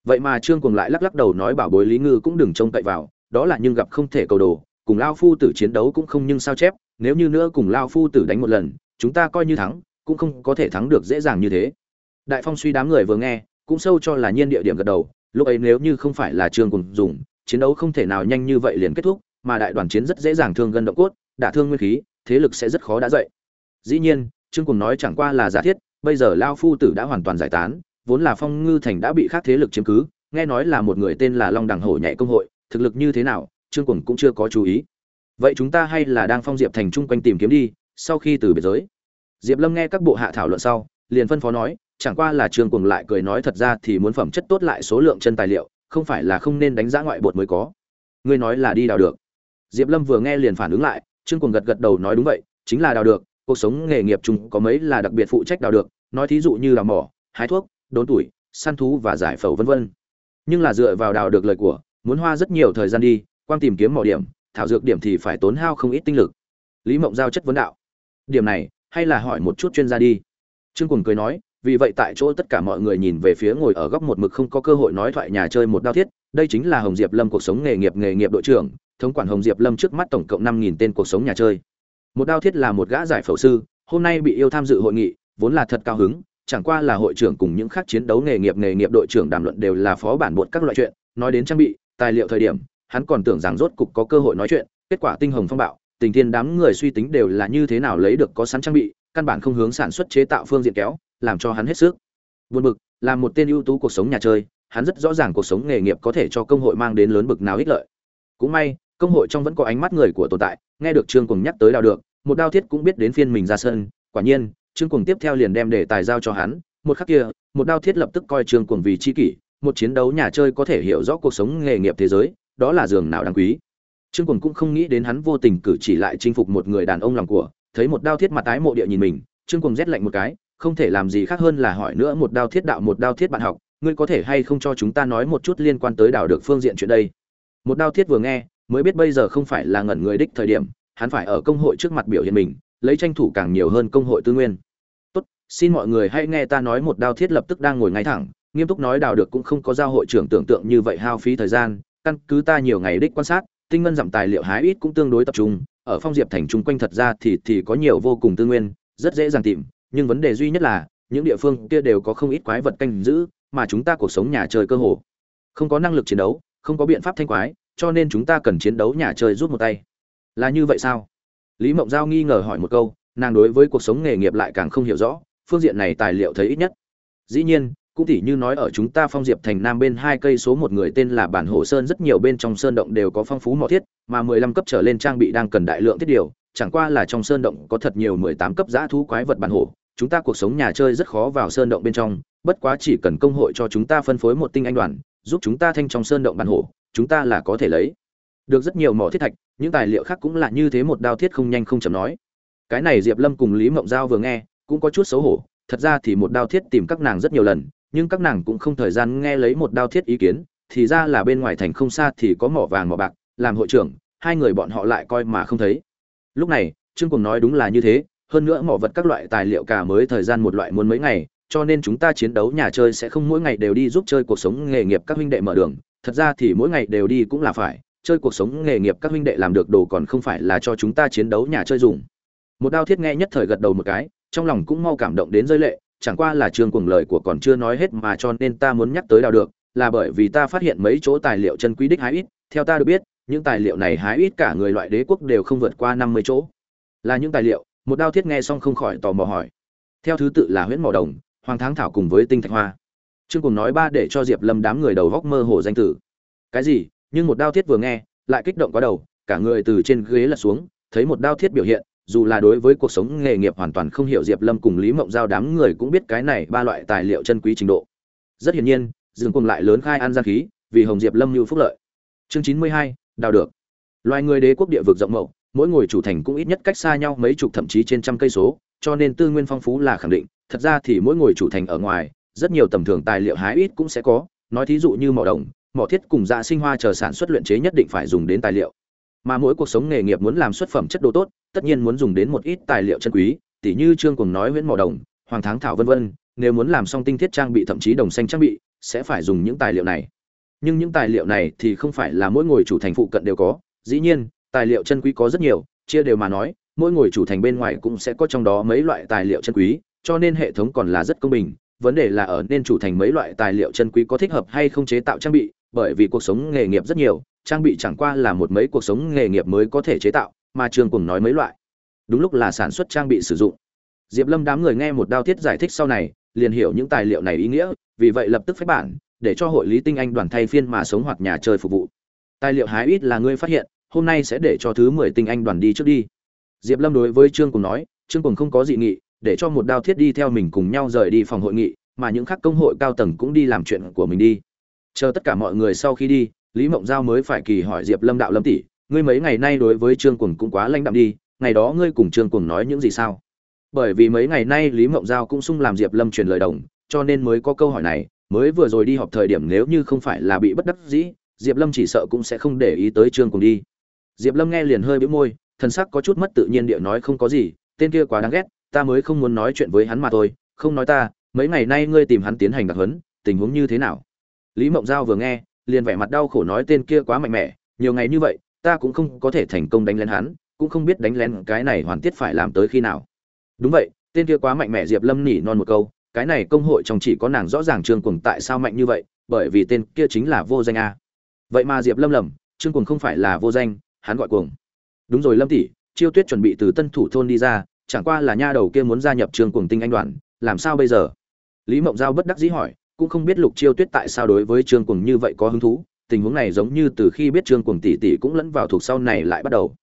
Vậy mà trương cùng lại lắc lắc đầu nói bảo bối lý ngư cũng đừng trông cậy vào, đó là nhưng gặp không thể cầu đồ, cùng lao phu tử chiến đấu cũng không nhưng sao chép, nếu như nữa cùng lao phu tử đánh một lần, chúng ta coi như thắng, cũng không có thể thắng được dễ dàng như thế. Đại phong suy đám người vừa nghe, cũng sâu cho là nhiên địa điểm gật đầu, lúc ấy nếu như không phải là trương cùng dùng, chiến đấu không thể nào nhanh như vậy liền kết thúc, mà đại đoàn chiến rất dễ dàng thương gân động cốt, đả thương nguyên khí, thế lực sẽ rất khó đã dậy. Dĩ nhiên trương cùng nói chẳng qua là giả thiết, bây giờ lao phu tử đã hoàn toàn giải tán, vốn là phong ngư thành đã bị khác thế lực chiếm cứ, nghe nói là một người tên là long đằng hổ nhảy công hội, thực lực như thế nào, trương cùng cũng chưa có chú ý. Vậy chúng ta hay là đang phong diệp thành chung quanh tìm kiếm đi, sau khi từ biệt giới. Diệp lâm nghe các bộ hạ thảo luận sau, liền phân phó nói, chẳng qua là trương cùng lại cười nói thật ra thì muốn phẩm chất tốt lại số lượng chân tài liệu, không phải là không nên đánh giá ngoại bột mới có. Ngươi nói là đi đào được. Diệp lâm vừa nghe liền phản ứng lại, trương cùng gật gật đầu nói đúng vậy, chính là đào được cuộc sống nghề nghiệp chúng có mấy là đặc biệt phụ trách đào được, nói thí dụ như là mỏ, hái thuốc, đốn tuổi, săn thú và giải phẫu vân vân. Nhưng là dựa vào đào được lời của, muốn hoa rất nhiều thời gian đi, quang tìm kiếm mỏ điểm, thảo dược điểm thì phải tốn hao không ít tinh lực. Lý mộng giao chất vấn đạo. Điểm này, hay là hỏi một chút chuyên gia đi. Trương Cuồng cười nói, vì vậy tại chỗ tất cả mọi người nhìn về phía ngồi ở góc một mực không có cơ hội nói thoại nhà chơi một đao thiết, đây chính là hồng diệp lâm cuộc sống nghề nghiệp nghề nghiệp đội trưởng, thống quản hồng diệp lâm trước mắt tổng cộng năm nghìn tên cuộc sống nhà chơi một đao thiết là một gã giải phẫu sư, hôm nay bị yêu tham dự hội nghị, vốn là thật cao hứng, chẳng qua là hội trưởng cùng những khác chiến đấu nghề nghiệp nghề nghiệp đội trưởng đàm luận đều là phó bản bột các loại chuyện, nói đến trang bị, tài liệu thời điểm, hắn còn tưởng rằng rốt cục có cơ hội nói chuyện, kết quả tinh hồng phong bạo, tình thiên đám người suy tính đều là như thế nào lấy được có sẵn trang bị, căn bản không hướng sản xuất chế tạo phương diện kéo, làm cho hắn hết sức. Buồn bực, là một tên ưu tú cuộc sống nhà chơi, hắn rất rõ ràng cuộc sống nghề nghiệp có thể cho công hội mang đến lớn bực nào ích lợi. Cũng may công hội trong vẫn có ánh mắt người của tồn tại, nghe được trương cùng nhắc tới đào được, một đao thiết cũng biết đến phiên mình ra sân. Quả nhiên, trương cùng tiếp theo liền đem đề tài giao cho hắn. Một khắc kia, một đao thiết lập tức coi trương cùng vì chi kỷ, một chiến đấu nhà chơi có thể hiểu rõ cuộc sống nghề nghiệp thế giới, đó là giường nào đáng quý. Trương cùng cũng không nghĩ đến hắn vô tình cử chỉ lại chinh phục một người đàn ông lòng của, thấy một đao thiết mặt tái mộ địa nhìn mình, trương cùng rét lạnh một cái, không thể làm gì khác hơn là hỏi nữa, một đao thiết đạo, một đao thiết bạn học, ngươi có thể hay không cho chúng ta nói một chút liên quan tới đảo được phương diện chuyện đây? Một đao thiết vừa nghe mới biết bây giờ không phải là ngẩn người đích thời điểm, hắn phải ở công hội trước mặt biểu hiện mình, lấy tranh thủ càng nhiều hơn công hội tư nguyên. Tốt, xin mọi người hãy nghe ta nói một đao thiết lập tức đang ngồi ngay thẳng, nghiêm túc nói đào được cũng không có giao hội trưởng tưởng tượng như vậy hao phí thời gian, căn cứ ta nhiều ngày đích quan sát, tinh ngân giảm tài liệu hái ít cũng tương đối tập trung, ở phong diệp thành chung quanh thật ra thì thì có nhiều vô cùng tư nguyên, rất dễ dàng tìm, nhưng vấn đề duy nhất là, những địa phương kia đều có không ít quái vật canh giữ, mà chúng ta cuộc sống nhà chơi cơ hồ không có năng lực chiến đấu, không có biện pháp thanh quái cho nên chúng ta cần chiến đấu nhà chơi rút một tay. Là như vậy sao? Lý mộng giao nghi ngờ hỏi một câu, nàng đối với cuộc sống nghề nghiệp lại càng không hiểu rõ, phương diện này tài liệu thấy ít nhất. Dĩ nhiên, cũng tỉ như nói ở chúng ta phong diệp thành nam bên hai cây số một người tên là bản hồ sơn, rất nhiều bên trong sơn động đều có phong phú mỏ thiết, mà mười lăm cấp trở lên trang bị đang cần đại lượng thiết điều, chẳng qua là trong sơn động có thật nhiều mười tám cấp giã thú quái vật bản hồ chúng ta cuộc sống nhà chơi rất khó vào sơn động bên trong, bất quá chỉ cần công hội cho chúng ta phân phối một tinh anh đoàn, giúp chúng ta thanh trong sơn động bản hổ chúng ta là có thể lấy. Được rất nhiều mỏ thiết thạch, những tài liệu khác cũng là như thế một đao thiết không nhanh không chậm nói. Cái này diệp lâm cùng lý mộng giao vừa nghe, cũng có chút xấu hổ, thật ra thì một đao thiết tìm các nàng rất nhiều lần, nhưng các nàng cũng không thời gian nghe lấy một đao thiết ý kiến, thì ra là bên ngoài thành không xa thì có mỏ vàng mỏ bạc, làm hội trưởng, hai người bọn họ lại coi mà không thấy. Lúc này, trương cùng nói đúng là như thế, hơn nữa mỏ vật các loại tài liệu cả mới thời gian một loại muốn mấy ngày, cho nên chúng ta chiến đấu nhà chơi sẽ không mỗi ngày đều đi giúp chơi cuộc sống nghề nghiệp các huynh đệ mở đường thật ra thì mỗi ngày đều đi cũng là phải, chơi cuộc sống nghề nghiệp các huynh đệ làm được đồ còn không phải là cho chúng ta chiến đấu nhà chơi dùng. Một đao thiết nghe nhất thời gật đầu một cái, trong lòng cũng mau cảm động đến rơi lệ, chẳng qua là trường cuồng lời của còn chưa nói hết mà cho nên ta muốn nhắc tới đào được, là bởi vì ta phát hiện mấy chỗ tài liệu chân quý đích hái ít, theo ta được biết, những tài liệu này hái ít cả người loại đế quốc đều không vượt qua năm mươi chỗ. Là những tài liệu, một đao thiết nghe xong không khỏi tò mò hỏi. Theo thứ tự là huyễn mỏ đồng, hoàng tháng thảo cùng với tinh thạch hoa trương cùng nói ba để cho diệp lâm đám người đầu góc mơ hồ danh tử cái gì? Nhưng một đao thiết vừa nghe, lại kích động quá đầu, cả người từ trên ghế lật xuống, thấy một đao thiết biểu hiện, dù là đối với cuộc sống nghề nghiệp hoàn toàn không hiểu diệp lâm cùng lý mộng giao đám người cũng biết cái này ba loại tài liệu chân quý trình độ. Rất hiển nhiên, dương cùng lại lớn khai an gian khí, vì hồng diệp lâm như phúc lợi. Chương chín mươi hai, đào được. Loài người đế quốc địa vực rộng mậu, mỗi ngồi chủ thành cũng ít nhất cách xa nhau mấy chục thậm chí trên trăm cây số, cho nên tư nguyên phong phú là khẳng định, thật ra thì mỗi ngồi chủ thành ở ngoài rất nhiều tầm thường tài liệu hái ít cũng sẽ có, nói thí dụ như mỏ đồng, mỏ thiết cùng dạ sinh hoa chờ sản xuất luyện chế nhất định phải dùng đến tài liệu. Mà mỗi cuộc sống nghề nghiệp muốn làm xuất phẩm chất đồ tốt, tất nhiên muốn dùng đến một ít tài liệu chân quý, tỉ như trương cùng nói nguyễn mỏ đồng, hoàng tháng thảo vân vân, nếu muốn làm xong tinh thiết trang bị thậm chí đồng xanh trang bị, sẽ phải dùng những tài liệu này. Nhưng những tài liệu này thì không phải là mỗi ngồi chủ thành phụ cận đều có, dĩ nhiên, tài liệu chân quý có rất nhiều, chia đều mà nói, mỗi ngồi chủ thành bên ngoài cũng sẽ có trong đó mấy loại tài liệu chân quý, cho nên hệ thống còn là rất công bình vấn đề là ở nên chủ thành mấy loại tài liệu chân quý có thích hợp hay không chế tạo trang bị, bởi vì cuộc sống nghề nghiệp rất nhiều, trang bị chẳng qua là một mấy cuộc sống nghề nghiệp mới có thể chế tạo, mà trường cùng nói mấy loại. Đúng lúc là sản xuất trang bị sử dụng. Diệp lâm đám người nghe một đao thiết giải thích sau này, liền hiểu những tài liệu này ý nghĩa, vì vậy lập tức phép bản, để cho hội lý tinh anh đoàn thay phiên mà sống hoặc nhà chơi phục vụ. Tài liệu hái ít là ngươi phát hiện, hôm nay sẽ để cho thứ mười tinh anh đoàn đi trước đi. Diệp lâm đối với trương cùng nói, trương cùng không có dị nghị để cho một đao thiết đi theo mình cùng nhau rời đi phòng hội nghị, mà những khác công hội cao tầng cũng đi làm chuyện của mình đi. Chờ tất cả mọi người sau khi đi, lý mộng giao mới phải kỳ hỏi diệp lâm đạo lâm tỷ, ngươi mấy ngày nay đối với trương cùng cũng quá lãnh đạm đi, ngày đó ngươi cùng trương cùng nói những gì sao? Bởi vì mấy ngày nay lý mộng giao cũng sung làm diệp lâm truyền lời đồng, cho nên mới có câu hỏi này, mới vừa rồi đi họp thời điểm nếu như không phải là bị bất đắc dĩ, diệp lâm chỉ sợ cũng sẽ không để ý tới trương cùng đi. Diệp lâm nghe liền hơi bĩu môi thân sắc có chút mất tự nhiên địa nói không có gì, tên kia quá đáng ghét ta mới không muốn nói chuyện với hắn mà thôi, không nói ta, mấy ngày nay ngươi tìm hắn tiến hành đặc huấn, tình huống như thế nào? Lý mộng giao vừa nghe, liền vẻ mặt đau khổ nói tên kia quá mạnh mẽ, nhiều ngày như vậy, ta cũng không có thể thành công đánh lén hắn, cũng không biết đánh lén cái này hoàn tiết phải làm tới khi nào. Đúng vậy, tên kia quá mạnh mẽ diệp lâm nỉ non một câu, cái này công hội trong chỉ có nàng rõ ràng trương cuồng tại sao mạnh như vậy, bởi vì tên kia chính là vô danh a. Vậy mà diệp lâm lầm, trương cuồng không phải là vô danh, hắn gọi cuồng. Đúng rồi lâm tỷ, chiêu tuyết chuẩn bị từ tân thủ thôn đi ra chẳng qua là nha đầu kia muốn gia nhập trường cuồng tinh anh đoàn, làm sao bây giờ? Lý mộng giao bất đắc dĩ hỏi, cũng không biết lục chiêu tuyết tại sao đối với Trường cuồng như vậy có hứng thú, tình huống này giống như từ khi biết Trường cuồng tỷ tỷ cũng lẫn vào thuộc sau này lại bắt đầu.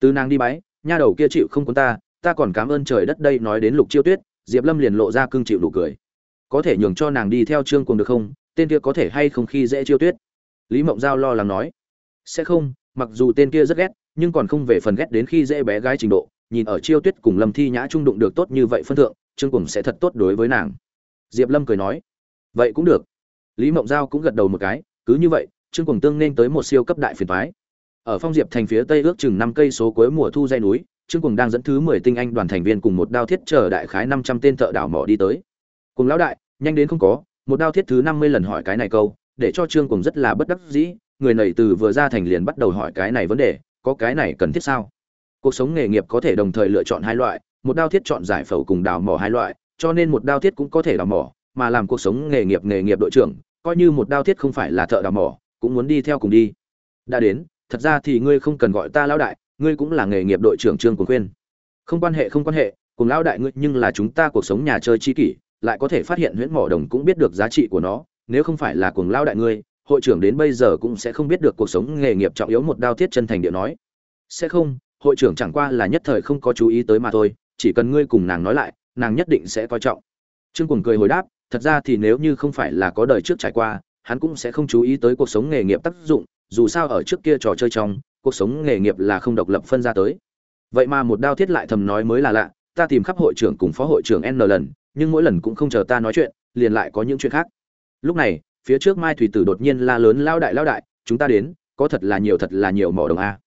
Từ nàng đi bái, nha đầu kia chịu không cuốn ta ta còn cảm ơn trời đất đây nói đến lục chiêu tuyết, diệp lâm liền lộ ra cương chịu đủ cười. Có thể nhường cho nàng đi theo trương cuồng được không? Tên kia có thể hay không khi dễ chiêu tuyết? Lý mộng giao lo lắng nói. Sẽ không, mặc dù tên kia rất ghét, nhưng còn không về phần ghét đến khi dễ bé gái trình độ nhìn ở chiêu tuyết cùng lâm thi nhã trung đụng được tốt như vậy phân thượng, trương cùng sẽ thật tốt đối với nàng. Diệp lâm cười nói, vậy cũng được. Lý mộng giao cũng gật đầu một cái, cứ như vậy, trương cùng tương nên tới một siêu cấp đại phiền thoái ở phong diệp thành phía tây ước chừng năm cây số cuối mùa thu dây núi, trương cùng đang dẫn thứ mười tinh anh đoàn thành viên cùng một đao thiết chờ đại khái năm trăm tên thợ đảo mỏ đi tới. Cùng lão đại, nhanh đến không có, một đao thiết thứ năm mươi lần hỏi cái này câu, để cho trương cùng rất là bất đắc dĩ, người này từ vừa ra thành liền bắt đầu hỏi cái này vấn đề, có cái này cần thiết sao? Cuộc sống nghề nghiệp có thể đồng thời lựa chọn hai loại, một đao thiết chọn giải phẫu cùng đào mỏ hai loại, cho nên một đao thiết cũng có thể đào mỏ, mà làm cuộc sống nghề nghiệp nghề nghiệp đội trưởng, coi như một đao thiết không phải là thợ đào mỏ, cũng muốn đi theo cùng đi. Đã đến, thật ra thì ngươi không cần gọi ta lão đại, ngươi cũng là nghề nghiệp đội trưởng trương cùng khuyên. Không quan hệ, không quan hệ, cùng lão đại ngươi nhưng là chúng ta cuộc sống nhà chơi chi kỷ, lại có thể phát hiện huyễn mỏ đồng cũng biết được giá trị của nó, nếu không phải là cùng lão đại ngươi, hội trưởng đến bây giờ cũng sẽ không biết được cuộc sống nghề nghiệp trọng yếu một đao thiết chân thành điệu nói. Sẽ không hội trưởng chẳng qua là nhất thời không có chú ý tới mà thôi, chỉ cần ngươi cùng nàng nói lại, nàng nhất định sẽ coi trọng. Trương cùng cười hồi đáp, thật ra thì nếu như không phải là có đời trước trải qua, hắn cũng sẽ không chú ý tới cuộc sống nghề nghiệp tác dụng, dù sao ở trước kia trò chơi trong, cuộc sống nghề nghiệp là không độc lập phân ra tới. Vậy mà một đao thiết lại thầm nói mới là lạ, ta tìm khắp hội trưởng cùng phó hội trưởng n lần, nhưng mỗi lần cũng không chờ ta nói chuyện, liền lại có những chuyện khác. Lúc này, phía trước mai thủy tử đột nhiên la lớn lao đại lao đại, chúng ta đến, có thật là nhiều, thật là nhiều mỏ đồng a.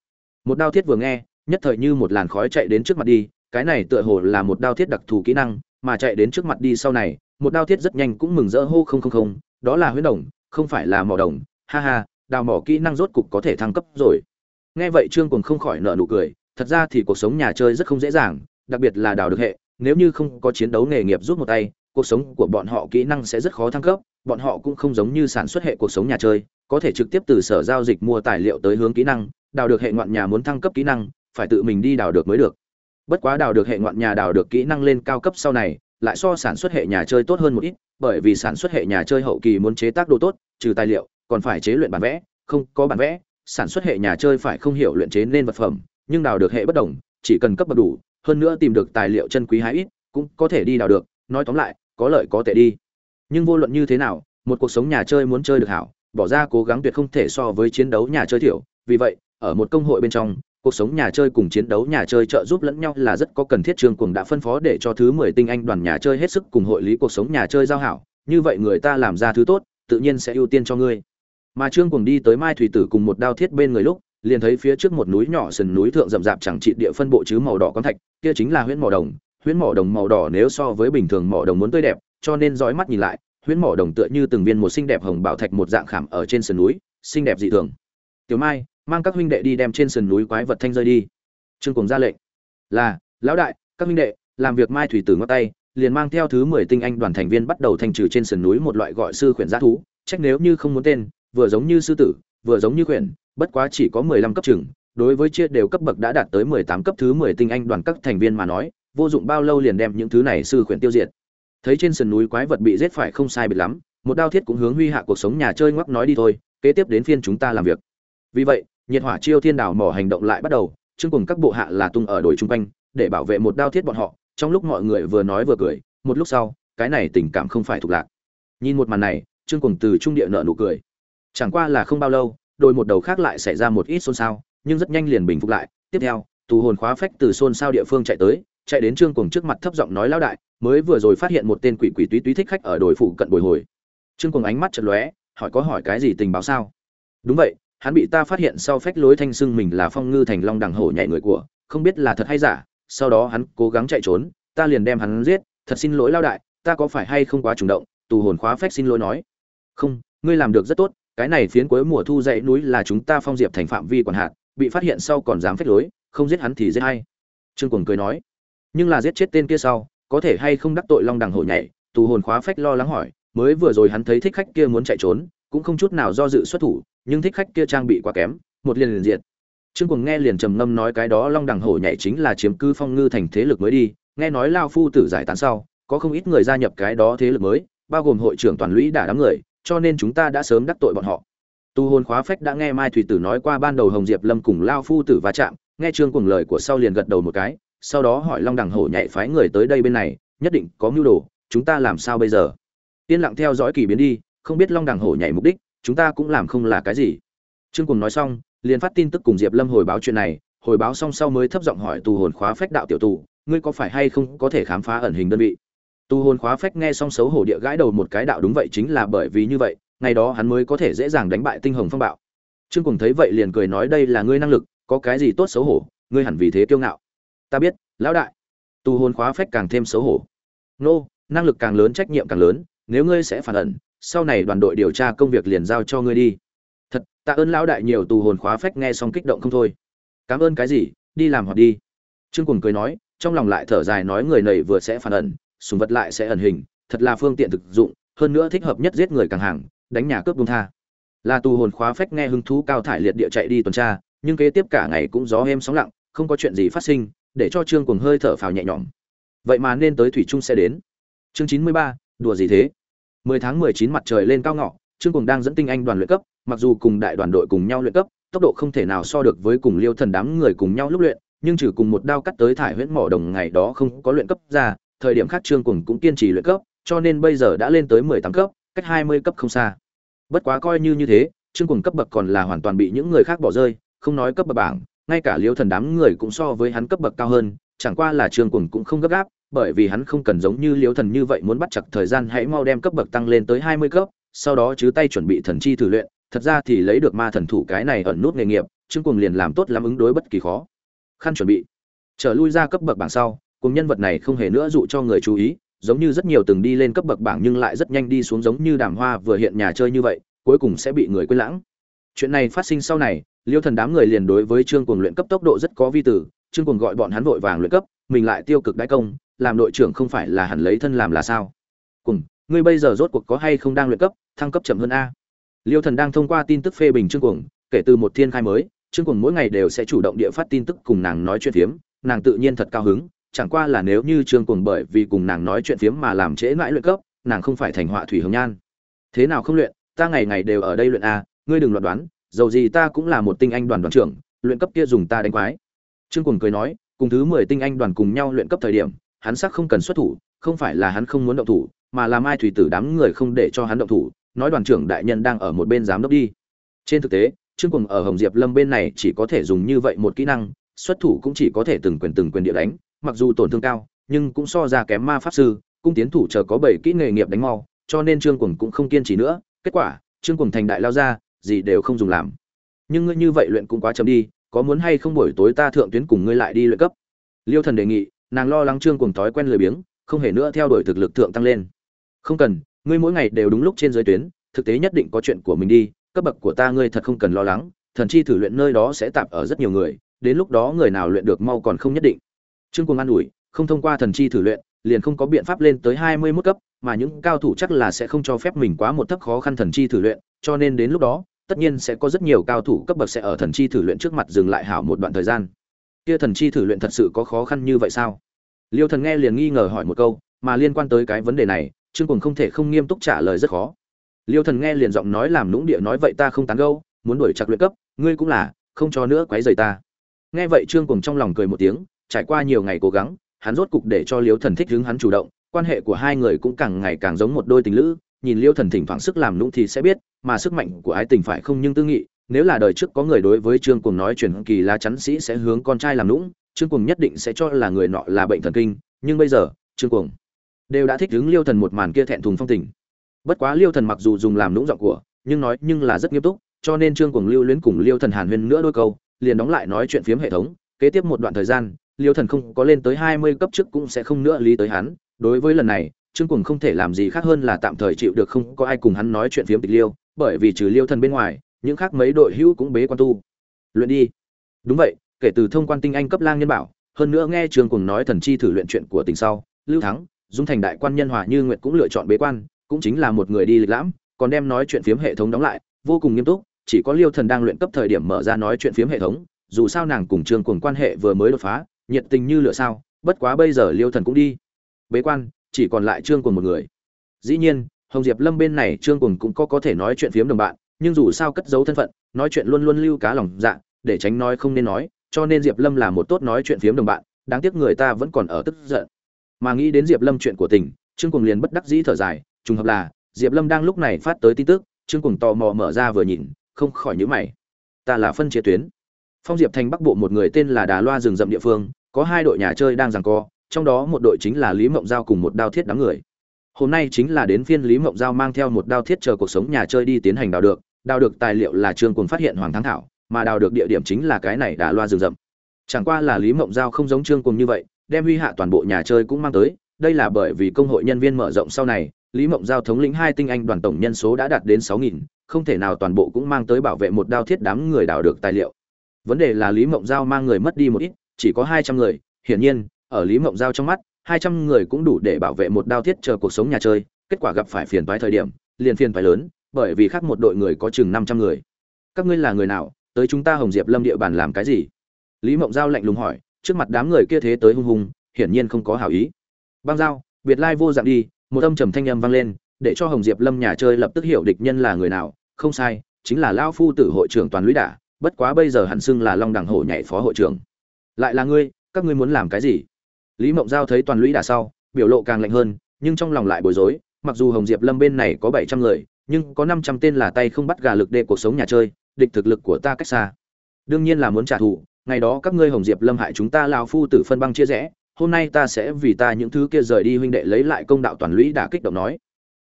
Một đao thiết vừa nghe nhất thời như một làn khói chạy đến trước mặt đi, cái này tựa hồ là một đao thiết đặc thù kỹ năng, mà chạy đến trước mặt đi sau này, một đao thiết rất nhanh cũng mừng rỡ hô không không không, đó là huyết đồng, không phải là mỏ đồng, ha ha, đào mỏ kỹ năng rốt cục có thể thăng cấp rồi. Nghe vậy trương cùng không khỏi nợ nụ cười, thật ra thì cuộc sống nhà chơi rất không dễ dàng, đặc biệt là đào được hệ, nếu như không có chiến đấu nghề nghiệp rút một tay, cuộc sống của bọn họ kỹ năng sẽ rất khó thăng cấp, bọn họ cũng không giống như sản xuất hệ cuộc sống nhà chơi, có thể trực tiếp từ sở giao dịch mua tài liệu tới hướng kỹ năng, đào được hệ ngoạn nhà muốn thăng cấp kỹ năng phải tự mình đi đào được mới được. Bất quá đào được hệ ngoạn nhà đào được kỹ năng lên cao cấp sau này, lại so sản xuất hệ nhà chơi tốt hơn một ít, bởi vì sản xuất hệ nhà chơi hậu kỳ muốn chế tác đồ tốt, trừ tài liệu, còn phải chế luyện bản vẽ, không có bản vẽ, sản xuất hệ nhà chơi phải không hiểu luyện chế nên vật phẩm, nhưng đào được hệ bất đồng, chỉ cần cấp bậc đủ, hơn nữa tìm được tài liệu chân quý hái ít, cũng có thể đi đào được, nói tóm lại, có lợi có tệ đi. Nhưng vô luận như thế nào, một cuộc sống nhà chơi muốn chơi được hảo, bỏ ra cố gắng tuyệt không thể so với chiến đấu nhà chơi thiểu, vì vậy, ở một công hội bên trong cuộc sống nhà chơi cùng chiến đấu nhà chơi trợ giúp lẫn nhau là rất có cần thiết. Trương cùng đã phân phó để cho thứ mười tinh anh đoàn nhà chơi hết sức cùng hội lý cuộc sống nhà chơi giao hảo. Như vậy người ta làm ra thứ tốt, tự nhiên sẽ ưu tiên cho ngươi. Mà trương cuồng đi tới mai thủy tử cùng một đao thiết bên người lúc, liền thấy phía trước một núi nhỏ sườn núi thượng rậm rạp chẳng trị địa phân bộ chứ màu đỏ con thạch, kia chính là huyễn mỏ đồng. Huyễn mỏ đồng màu đỏ nếu so với bình thường mỏ đồng muốn tươi đẹp, cho nên dõi mắt nhìn lại, huyễn mỏ đồng tựa như từng viên một xinh đẹp hồng bảo thạch một dạng khảm ở trên sườn núi, xinh đẹp dị thường. Tiểu mai mang các huynh đệ đi đem trên sườn núi quái vật thanh rơi đi. Trương cùng ra lệnh, là, lão đại, các huynh đệ, làm việc mai thủy tử ngót tay, liền mang theo thứ mười tinh anh đoàn thành viên bắt đầu thanh trừ trên sườn núi một loại gọi sư khuyển giá thú. Trách nếu như không muốn tên, vừa giống như sư tử, vừa giống như khuyển, bất quá chỉ có mười lăm cấp chừng đối với chia đều cấp bậc đã đạt tới mười tám cấp thứ mười tinh anh đoàn các thành viên mà nói, vô dụng bao lâu liền đem những thứ này sư khuyển tiêu diệt. Thấy trên sườn núi quái vật bị giết phải không sai biệt lắm, một đao thiết cũng hướng huy hạ cuộc sống nhà chơi ngoắc nói đi thôi, kế tiếp đến phiên chúng ta làm việc. Vì vậy nhiệt hỏa chiêu thiên đảo mỏ hành động lại bắt đầu chương cùng các bộ hạ là tung ở đồi chung quanh, để bảo vệ một đao thiết bọn họ, trong lúc mọi người vừa nói vừa cười, một lúc sau, cái này tình cảm không phải thuộc lạc. Nhìn một màn này, trương cùng từ trung địa nợ nụ cười. Chẳng qua là không bao lâu đôi một đầu khác lại xảy ra một ít xôn xao, nhưng rất nhanh liền bình phục lại. Tiếp theo, tù hồn khóa phách từ xôn xao địa phương chạy tới, chạy đến trương cùng trước mặt thấp giọng nói lão đại, mới vừa rồi phát hiện một tên quỷ quỷ túy túy thích khách ở đồi phụ cận bồi hồi. Trương cùng ánh mắt chật lóe, hỏi có hỏi cái gì tình báo sao? Đúng vậy hắn bị ta phát hiện sau phách lối thanh xưng mình là phong ngư thành long đằng hổ nhảy người của, không biết là thật hay giả, sau đó hắn cố gắng chạy trốn, ta liền đem hắn giết, thật xin lỗi lao đại, ta có phải hay không quá chủ động, tù hồn khóa phách xin lỗi nói. Không, ngươi làm được rất tốt, cái này phiến cuối mùa thu dãy núi là chúng ta phong diệp thành phạm vi quản hạt bị phát hiện sau còn dám phách lối, không giết hắn thì giết hay trương cuồng cười nói. Nhưng là giết chết tên kia sau, có thể hay không đắc tội long đằng hổ nhảy? Tù hồn khóa phách lo lắng hỏi, mới vừa rồi hắn thấy thích khách kia muốn chạy trốn, cũng không chút nào do dự xuất thủ nhưng thích khách kia trang bị quá kém, một liền liền diệt. Trương cuồng nghe liền trầm ngâm nói cái đó long đằng hổ nhảy chính là chiếm cư phong ngư thành thế lực mới đi, nghe nói lao phu tử giải tán sau, có không ít người gia nhập cái đó thế lực mới, bao gồm hội trưởng toàn lũy đả đám người, cho nên chúng ta đã sớm đắc tội bọn họ. Tu hồn khóa phách đã nghe mai thủy tử nói qua ban đầu hồng diệp lâm cùng lao phu tử va chạm, nghe trương cuồng lời của sau liền gật đầu một cái, sau đó hỏi long đằng hổ nhảy phái người tới đây bên này, nhất định có mưu đồ, chúng ta làm sao bây giờ? Yên lặng theo dõi kỳ biến đi, không biết long đằng hổ nhảy mục đích chúng ta cũng làm không là cái gì. Trương cùng nói xong, liền phát tin tức cùng diệp lâm hồi báo chuyện này, hồi báo xong sau mới thấp giọng hỏi tù hồn khóa phách đạo tiểu tù, ngươi có phải hay không có thể khám phá ẩn hình đơn vị? Tù hồn khóa phách nghe xong xấu hổ địa gãi đầu một cái đạo đúng vậy chính là bởi vì như vậy, ngày đó hắn mới có thể dễ dàng đánh bại tinh hồng phong bạo. Trương cùng thấy vậy liền cười nói đây là ngươi năng lực, có cái gì tốt xấu hổ, ngươi hẳn vì thế kiêu ngạo. Ta biết, lão đại. Tù hồn khóa phách càng thêm xấu hổ. Nô, năng lực càng lớn, trách nhiệm càng lớn, nếu ngươi sẽ phản ẩn sau này đoàn đội điều tra công việc liền giao cho ngươi đi. Thật, tạ ơn lão đại nhiều tù hồn khóa phách nghe xong kích động không thôi. Cảm ơn cái gì, đi làm hoặc đi. Trương cùng cười nói, trong lòng lại thở dài nói người này vừa sẽ phản ẩn, sùng vật lại sẽ ẩn hình, thật là phương tiện thực dụng, hơn nữa thích hợp nhất giết người càng hàng, đánh nhà cướp buông tha. Là tù hồn khóa phách nghe hứng thú cao thải liệt địa chạy đi tuần tra, nhưng kế tiếp cả ngày cũng gió êm sóng lặng, không có chuyện gì phát sinh, để cho trương cùng hơi thở phào nhẹ nhõm. Vậy mà nên tới thủy trung sẽ đến. Chương chín mươi ba, đùa gì thế? 10 tháng 19 mặt trời lên cao ngọ, Trương Cuồng đang dẫn tinh anh đoàn luyện cấp, mặc dù cùng đại đoàn đội cùng nhau luyện cấp, tốc độ không thể nào so được với cùng Liêu Thần đám người cùng nhau lúc luyện, nhưng trừ cùng một đao cắt tới thải huyễn mỏ đồng ngày đó không có luyện cấp ra, thời điểm khác trương cuồng cũng kiên trì luyện cấp cho nên bây giờ đã lên tới mười tám cấp cách hai mươi cấp không xa. Bất quá coi như như thế trương cuồng cấp bậc còn là hoàn toàn bị những người khác bỏ rơi không nói cấp bậc bảng ngay cả liêu thần đám người cũng so với hắn cấp bậc cao hơn chẳng qua là trương cuồng cũng không gấp gáp bởi vì hắn không cần giống như liêu thần như vậy muốn bắt chặt thời gian, hãy mau đem cấp bậc tăng lên tới hai mươi cấp, sau đó chứ tay chuẩn bị thần chi thử luyện. Thật ra thì lấy được ma thần thủ cái này ẩn nút nghề nghiệp, trương cuồng liền làm tốt lắm ứng đối bất kỳ khó khăn chuẩn bị. Trở lui ra cấp bậc bảng sau cùng nhân vật này không hề nữa dụ cho người chú ý, giống như rất nhiều từng đi lên cấp bậc bảng nhưng lại rất nhanh đi xuống giống như đàm hoa vừa hiện nhà chơi như vậy, cuối cùng sẽ bị người quên lãng. Chuyện này phát sinh sau này liêu thần đám người liền đối với trương cuồng luyện cấp tốc độ rất có vi tử trương cuồng gọi bọn hắn vội vàng luyện cấp, mình lại tiêu cực đại công làm đội trưởng không phải là hẳn lấy thân làm là sao? Cùng, ngươi bây giờ rốt cuộc có hay không đang luyện cấp, thăng cấp chậm hơn a. Liêu thần đang thông qua tin tức phê bình trương cuồng, kể từ một thiên khai mới, trương cuồng mỗi ngày đều sẽ chủ động địa phát tin tức cùng nàng nói chuyện phiếm, nàng tự nhiên thật cao hứng, chẳng qua là nếu như trương cuồng bởi vì cùng nàng nói chuyện phiếm mà làm trễ mãi luyện cấp, nàng không phải thành họa thủy hồng nhan. Thế nào không luyện, ta ngày ngày đều ở đây luyện a, ngươi đừng loạn đoán, dầu gì ta cũng là một tinh anh đoàn đoàn trưởng, luyện cấp kia dùng ta đánh quái. Trương cuồng cười nói, cùng thứ mười tinh anh đoàn cùng nhau luyện cấp thời điểm hắn sắc không cần xuất thủ, không phải là hắn không muốn động thủ, mà là mai thủy tử đám người không để cho hắn động thủ, nói đoàn trưởng đại nhân đang ở một bên giám đốc đi. Trên thực tế, trương cuồng ở hồng diệp lâm bên này chỉ có thể dùng như vậy một kỹ năng, xuất thủ cũng chỉ có thể từng quyền từng quyền địa đánh, mặc dù tổn thương cao, nhưng cũng so ra kém ma pháp sư, cung tiến thủ chờ có bảy kỹ nghề nghiệp đánh mau, cho nên trương cuồng cũng không kiên trì nữa. Kết quả, trương cuồng thành đại lao ra, gì đều không dùng làm. Nhưng ngươi như vậy luyện cũng quá chậm đi, có muốn hay không buổi tối ta thượng tuyến cùng ngươi lại đi luyện cấp? Liêu thần đề nghị nàng lo lắng trương cuồng thói quen lười biếng, không hề nữa theo đuổi thực lực thượng tăng lên. Không cần, ngươi mỗi ngày đều đúng lúc trên giới tuyến, thực tế nhất định có chuyện của mình đi, cấp bậc của ta ngươi thật không cần lo lắng, thần chi thử luyện nơi đó sẽ tạp ở rất nhiều người, đến lúc đó người nào luyện được mau còn không nhất định. Trương cuồng an ủi, không thông qua thần chi thử luyện, liền không có biện pháp lên tới hai mươi 21 cấp, mà những cao thủ chắc là sẽ không cho phép mình quá một thấp khó khăn thần chi thử luyện, cho nên đến lúc đó, tất nhiên sẽ có rất nhiều cao thủ cấp bậc sẽ ở thần chi thử luyện trước mặt dừng lại hảo một đoạn thời gian kia thần chi thử luyện thật sự có khó khăn như vậy sao? Liêu thần nghe liền nghi ngờ hỏi một câu, mà liên quan tới cái vấn đề này, trương cùng không thể không nghiêm túc trả lời rất khó. Liêu thần nghe liền giọng nói làm nũng địa nói vậy ta không tán gâu muốn đuổi chặt luyện cấp, ngươi cũng là, không cho nữa quấy rầy ta. Nghe vậy trương cùng trong lòng cười một tiếng, trải qua nhiều ngày cố gắng, hắn rốt cục để cho liêu thần thích hứng hắn chủ động, quan hệ của hai người cũng càng ngày càng giống một đôi tình lữ, nhìn liêu thần thỉnh thoảng sức làm nũng thì sẽ biết, mà sức mạnh của ái tình phải không nhưng tư nghị nếu là đời trước có người đối với trương cuồng nói chuyện kỳ lá chắn sĩ sẽ hướng con trai làm lũng trương cuồng nhất định sẽ cho là người nọ là bệnh thần kinh, nhưng bây giờ, trương cuồng đều đã thích đứng liêu thần một màn kia thẹn thùng phong tình. Bất quá liêu thần mặc dù dùng làm lũng giọng của, nhưng nói, nhưng là rất nghiêm túc, cho nên trương cuồng lưu luyến cùng liêu thần hàn huyên nữa đôi câu, liền đóng lại nói chuyện phiếm hệ thống, kế tiếp một đoạn thời gian, liêu thần không có lên tới hai mươi cấp trước cũng sẽ không nữa lý tới hắn. Đối với lần này, trương cuồng không thể làm gì khác hơn là tạm thời chịu được không có ai cùng hắn nói chuyện phiếm tịch liêu, bởi vì trừ liêu thần bên ngoài những khác mấy đội hữu cũng bế quan tu. Luyện đi. Đúng vậy, kể từ thông quan tinh anh cấp lang nhân bảo, hơn nữa nghe trương cùng nói thần chi thử luyện chuyện của tình sau, lưu thắng, dung thành đại quan nhân hòa như nguyệt cũng lựa chọn bế quan, cũng chính là một người đi lịch lãm, còn đem nói chuyện phiếm hệ thống đóng lại, vô cùng nghiêm túc, chỉ có liêu thần đang luyện cấp thời điểm mở ra nói chuyện phiếm hệ thống, dù sao nàng cùng trương cùng quan hệ vừa mới đột phá, nhiệt tình như lửa sao, bất quá bây giờ liêu thần cũng đi. Bế quan, chỉ còn lại trương cùng một người. Dĩ nhiên, hồng diệp lâm bên này trương cùng cũng có có thể nói chuyện phiếm đồng bạn nhưng dù sao cất giấu thân phận, nói chuyện luôn luôn lưu cá lòng dạ để tránh nói không nên nói, cho nên diệp lâm là một tốt nói chuyện phiếm đồng bạn, đáng tiếc người ta vẫn còn ở tức giận. Mà nghĩ đến diệp lâm chuyện của tình, trương cùng liền bất đắc dĩ thở dài, trùng hợp là, diệp lâm đang lúc này phát tới tin tức, trương cùng tò mò mở ra vừa nhìn, không khỏi nhíu mày. Ta là phân chia tuyến. Phong diệp thành bắc bộ một người tên là đà loa rừng rậm địa phương, có hai đội nhà chơi đang giằng co, trong đó một đội chính là lý mộng giao cùng một đao thiết đám người. Hôm nay chính là đến phiên lý mộng giao mang theo một đao thiết chờ cuộc sống nhà chơi đi tiến hành đào được đào được tài liệu là trương cuồng phát hiện hoàng thắng thảo, mà đào được địa điểm chính là cái này đà loa rừng rậm. Chẳng qua là lý mộng giao không giống trương cuồng như vậy, đem huy hạ toàn bộ nhà chơi cũng mang tới, đây là bởi vì công hội nhân viên mở rộng sau này, lý mộng giao thống lĩnh hai tinh anh đoàn tổng nhân số đã đạt đến sáu nghìn, không thể nào toàn bộ cũng mang tới bảo vệ một đao thiết đám người đào được tài liệu. Vấn đề là lý mộng giao mang người mất đi một ít, chỉ có hai trăm người, hiển nhiên, ở lý mộng giao trong mắt, hai trăm người cũng đủ để bảo vệ một đao thiết chờ cuộc sống nhà chơi, kết quả gặp phải phiền toái thời điểm, liền phiền toái lớn bởi vì khác một đội người có chừng năm trăm người. Các ngươi là người nào? Tới chúng ta hồng diệp lâm địa bàn làm cái gì? Lý mộng giao lạnh lùng hỏi, trước mặt đám người kia thế tới hung hùng, hiển nhiên không có hảo ý. Băng giao biệt lai vô dạng đi, một âm trầm thanh âm vang lên, để cho hồng diệp lâm nhà chơi lập tức hiểu địch nhân là người nào, không sai, chính là lao phu tử hội trưởng toàn lũy đả, bất quá bây giờ hẳn xưng là long đẳng hổ nhảy phó hội trưởng. Lại là ngươi, các ngươi muốn làm cái gì? Lý mộng giao thấy toàn lũy đả sau, biểu lộ càng lạnh hơn, nhưng trong lòng lại bối rối, mặc dù hồng diệp lâm bên này có bảy trăm người nhưng có năm trăm tên là tay không bắt gà lực đệ cuộc sống nhà chơi, địch thực lực của ta cách xa. Đương nhiên là muốn trả thù, ngày đó các ngươi hồng diệp lâm hại chúng ta lao phu tử phân băng chia rẽ, hôm nay ta sẽ vì ta những thứ kia rời đi huynh đệ lấy lại công đạo toàn lũy đã kích động nói.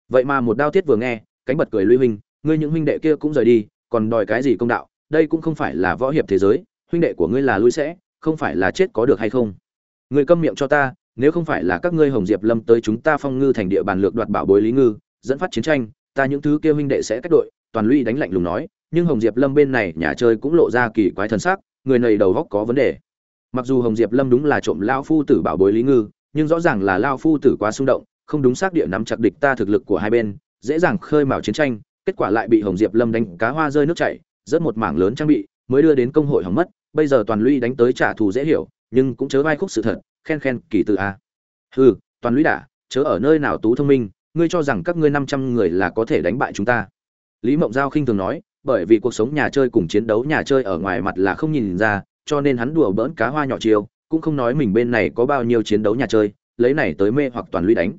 Vậy mà một đao thiết vừa nghe, cánh bật cười lũy huynh, ngươi những huynh đệ kia cũng rời đi, còn đòi cái gì công đạo, đây cũng không phải là võ hiệp thế giới, huynh đệ của ngươi là lui sẽ, không phải là chết có được hay không? Ngươi câm miệng cho ta, nếu không phải là các ngươi hồng diệp lâm tới chúng ta phong ngư thành địa bàn lược đoạt bảo bối lý ngư, dẫn phát chiến tranh ta những thứ kia huynh đệ sẽ cách đội, toàn lũy đánh lạnh lùng nói, nhưng hồng diệp lâm bên này nhà chơi cũng lộ ra kỳ quái thần sắc người này đầu góc có vấn đề. Mặc dù hồng diệp lâm đúng là trộm lao phu tử bảo bối lý ngư, nhưng rõ ràng là lao phu tử quá xung động, không đúng xác địa nắm chặt địch ta thực lực của hai bên, dễ dàng khơi mào chiến tranh, kết quả lại bị hồng diệp lâm đánh cá hoa rơi nước chảy rất một mảng lớn trang bị, mới đưa đến công hội hỏng mất, bây giờ toàn lũy đánh tới trả thù dễ hiểu, nhưng cũng chớ vai khúc sự thật, khen khen kỳ tự a. Hừ, toàn lũy đã, chớ ở nơi nào tú thông minh ngươi cho rằng các ngươi năm trăm người là có thể đánh bại chúng ta. Lý mộng giao khinh thường nói, bởi vì cuộc sống nhà chơi cùng chiến đấu nhà chơi ở ngoài mặt là không nhìn ra, cho nên hắn đùa bỡn cá hoa nhỏ chiều cũng không nói mình bên này có bao nhiêu chiến đấu nhà chơi, lấy này tới mê hoặc toàn lũy đánh.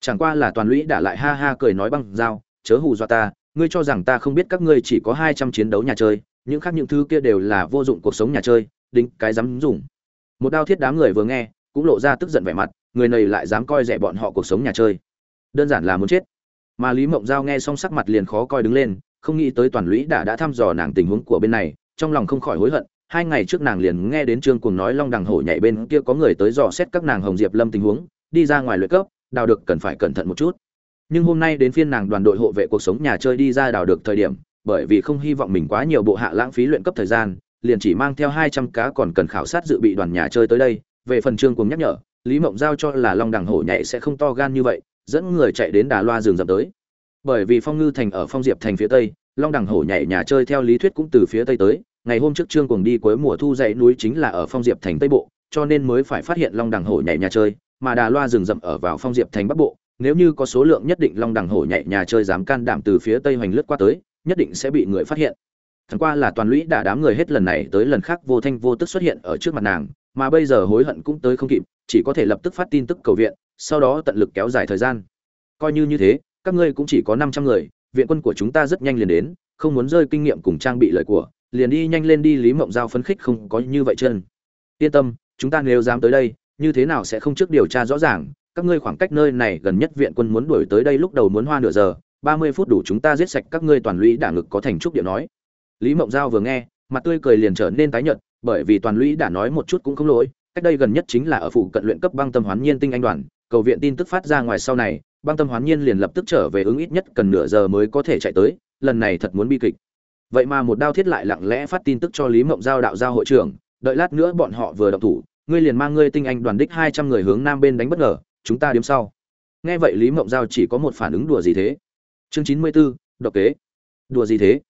Chẳng qua là toàn lũy đã lại ha ha cười nói băng dao chớ hù dọa ta, ngươi cho rằng ta không biết các ngươi chỉ có hai trăm chiến đấu nhà chơi, những khác những thứ kia đều là vô dụng cuộc sống nhà chơi, đính cái dám dùng. Một đao thiết đám người vừa nghe, cũng lộ ra tức giận vẻ mặt, người này lại dám coi rẻ bọn họ cuộc sống nhà chơi đơn giản là muốn chết. Mà lý mộng giao nghe xong sắc mặt liền khó coi đứng lên, không nghĩ tới toàn lũy đã đã thăm dò nàng tình huống của bên này, trong lòng không khỏi hối hận. Hai ngày trước nàng liền nghe đến trương cuồng nói long đằng hổ nhảy bên kia có người tới dò xét các nàng hồng diệp lâm tình huống, đi ra ngoài luyện cấp, đào được cần phải cẩn thận một chút. Nhưng hôm nay đến phiên nàng đoàn đội hộ vệ cuộc sống nhà chơi đi ra đào được thời điểm, bởi vì không hy vọng mình quá nhiều bộ hạ lãng phí luyện cấp thời gian, liền chỉ mang theo hai trăm cá còn cần khảo sát dự bị đoàn nhà chơi tới đây. Về phần trương cuồng nhắc nhở, lý mộng giao cho là long đằng hổ nhảy sẽ không to gan như vậy dẫn người chạy đến đà loa rừng rậm tới. Bởi vì phong ngư thành ở phong diệp thành phía tây long đằng hổ nhảy nhà chơi theo lý thuyết cũng từ phía tây tới. Ngày hôm trước trương cuồng đi cuối mùa thu dãy núi chính là ở phong diệp thành tây bộ cho nên mới phải phát hiện long đằng hổ nhảy nhà chơi mà đà loa rừng rậm ở vào phong diệp thành bắc bộ. Nếu như có số lượng nhất định long đằng hổ nhảy nhà chơi dám can đảm từ phía tây hoành lướt qua tới nhất định sẽ bị người phát hiện. Chẳng qua là toàn lũy đã đám người hết lần này tới lần khác vô thanh vô tức xuất hiện ở trước mặt nàng, mà bây giờ hối hận cũng tới không kịp, chỉ có thể lập tức phát tin tức cầu viện, sau đó tận lực kéo dài thời gian. Coi như như thế, các ngươi cũng chỉ có 500 người, viện quân của chúng ta rất nhanh liền đến, không muốn rơi kinh nghiệm cùng trang bị lợi của, liền đi nhanh lên đi Lý Mộng Giao phấn khích không có như vậy chân. Yên tâm, chúng ta nếu dám tới đây, như thế nào sẽ không trước điều tra rõ ràng, các ngươi khoảng cách nơi này gần nhất viện quân muốn đuổi tới đây lúc đầu muốn hoa nửa giờ, 30 phút đủ chúng ta giết sạch các ngươi toàn lũy đả ngực có thành trúc điệu nói lý mộng giao vừa nghe mặt tươi cười liền trở nên tái nhợt bởi vì toàn lũy đã nói một chút cũng không lỗi cách đây gần nhất chính là ở phụ cận luyện cấp băng tâm hoán nhiên tinh anh đoàn cầu viện tin tức phát ra ngoài sau này băng tâm hoán nhiên liền lập tức trở về ứng ít nhất cần nửa giờ mới có thể chạy tới lần này thật muốn bi kịch. Vậy mà một đao thiết lại lặng lẽ phát tin tức cho lý mộng giao đạo giao hội trưởng đợi lát nữa bọn họ vừa đọc thủ ngươi liền mang ngươi tinh anh đoàn đích hai trăm người hướng nam bên đánh bất ngờ chúng ta điếm sau. Nghe vậy lý mộng giao chỉ có một phản ứng đùa gì thế? Chương chín mươi 94, độc kế. Đùa gì thế?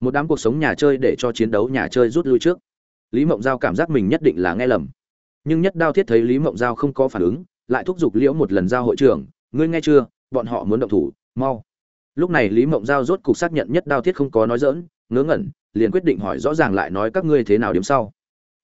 Một đám cuộc sống nhà chơi để cho chiến đấu nhà chơi rút lui trước. Lý mộng giao cảm giác mình nhất định là nghe lầm. Nhưng nhất đao thiết thấy lý mộng giao không có phản ứng lại thúc giục liễu một lần giao hội trưởng, ngươi nghe chưa, bọn họ muốn động thủ, mau. Lúc này lý mộng giao rốt cục xác nhận nhất đao thiết không có nói dỡn ngớ ngẩn, liền quyết định hỏi rõ ràng lại nói các ngươi thế nào điểm sau.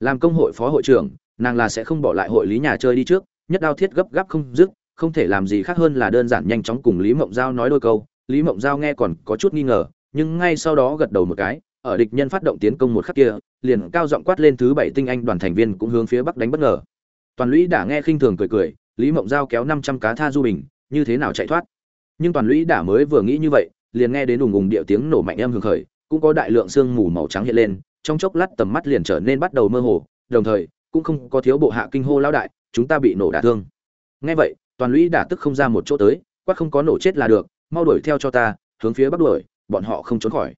Làm công hội phó hội trưởng, nàng là sẽ không bỏ lại hội lý nhà chơi đi trước, nhất đao thiết gấp gáp không dứt, không thể làm gì khác hơn là đơn giản nhanh chóng cùng lý mộng giao nói đôi câu. Lý mộng giao nghe còn có chút nghi ngờ, nhưng ngay sau đó gật đầu một cái, ở địch nhân phát động tiến công một khắc kia, liền cao giọng quát lên thứ bảy tinh anh đoàn thành viên cũng hướng phía bắc đánh bất ngờ. Toàn lũy đã nghe khinh thường cười cười lý mộng giao kéo năm trăm cá tha du bình, như thế nào chạy thoát? Nhưng toàn lũy đã mới vừa nghĩ như vậy, liền nghe đến ùng ùng điệu tiếng nổ mạnh em hưởng khởi, cũng có đại lượng sương mù màu trắng hiện lên, trong chốc lát tầm mắt liền trở nên bắt đầu mơ hồ, đồng thời, cũng không có thiếu bộ hạ kinh hô lao đại, chúng ta bị nổ đả thương. Nghe vậy, toàn lũy đả tức không ra một chỗ tới, quát không có nổ chết là được, mau đuổi theo cho ta, hướng phía bắc đuổi, bọn họ không trốn khỏi.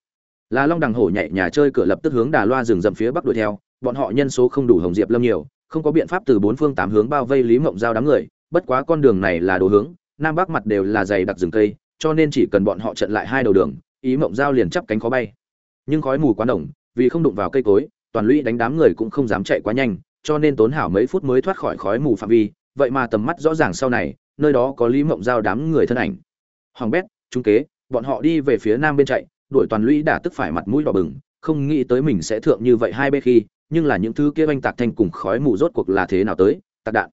Là long đằng hổ nhảy nhà chơi cửa lập tức hướng đà loa rừng rậm phía bắc đuổi theo, bọn họ nhân số không đủ hồng diệp lâm nhiều không có biện pháp từ bốn phương tám hướng bao vây lý mộng giao đám người, bất quá con đường này là đồ hướng, nam bắc mặt đều là dày đặc rừng cây, cho nên chỉ cần bọn họ trận lại hai đầu đường, ý mộng giao liền chắp cánh khó bay. Nhưng khói mù quá nồng, vì không đụng vào cây cối, toàn lũy đánh đám người cũng không dám chạy quá nhanh, cho nên tốn hảo mấy phút mới thoát khỏi khói mù phạm vi, vậy mà tầm mắt rõ ràng sau này, nơi đó có lý mộng giao đám người thân ảnh. Hoàng bét, trung kế, bọn họ đi về phía nam bên chạy, đuổi toàn lũy đả tức phải mặt mũi đỏ bừng, không nghĩ tới mình sẽ thượng như vậy hai bê khi nhưng là những thứ kia oanh tạc thanh cùng khói mù rốt cuộc là thế nào tới? Tạc đạn.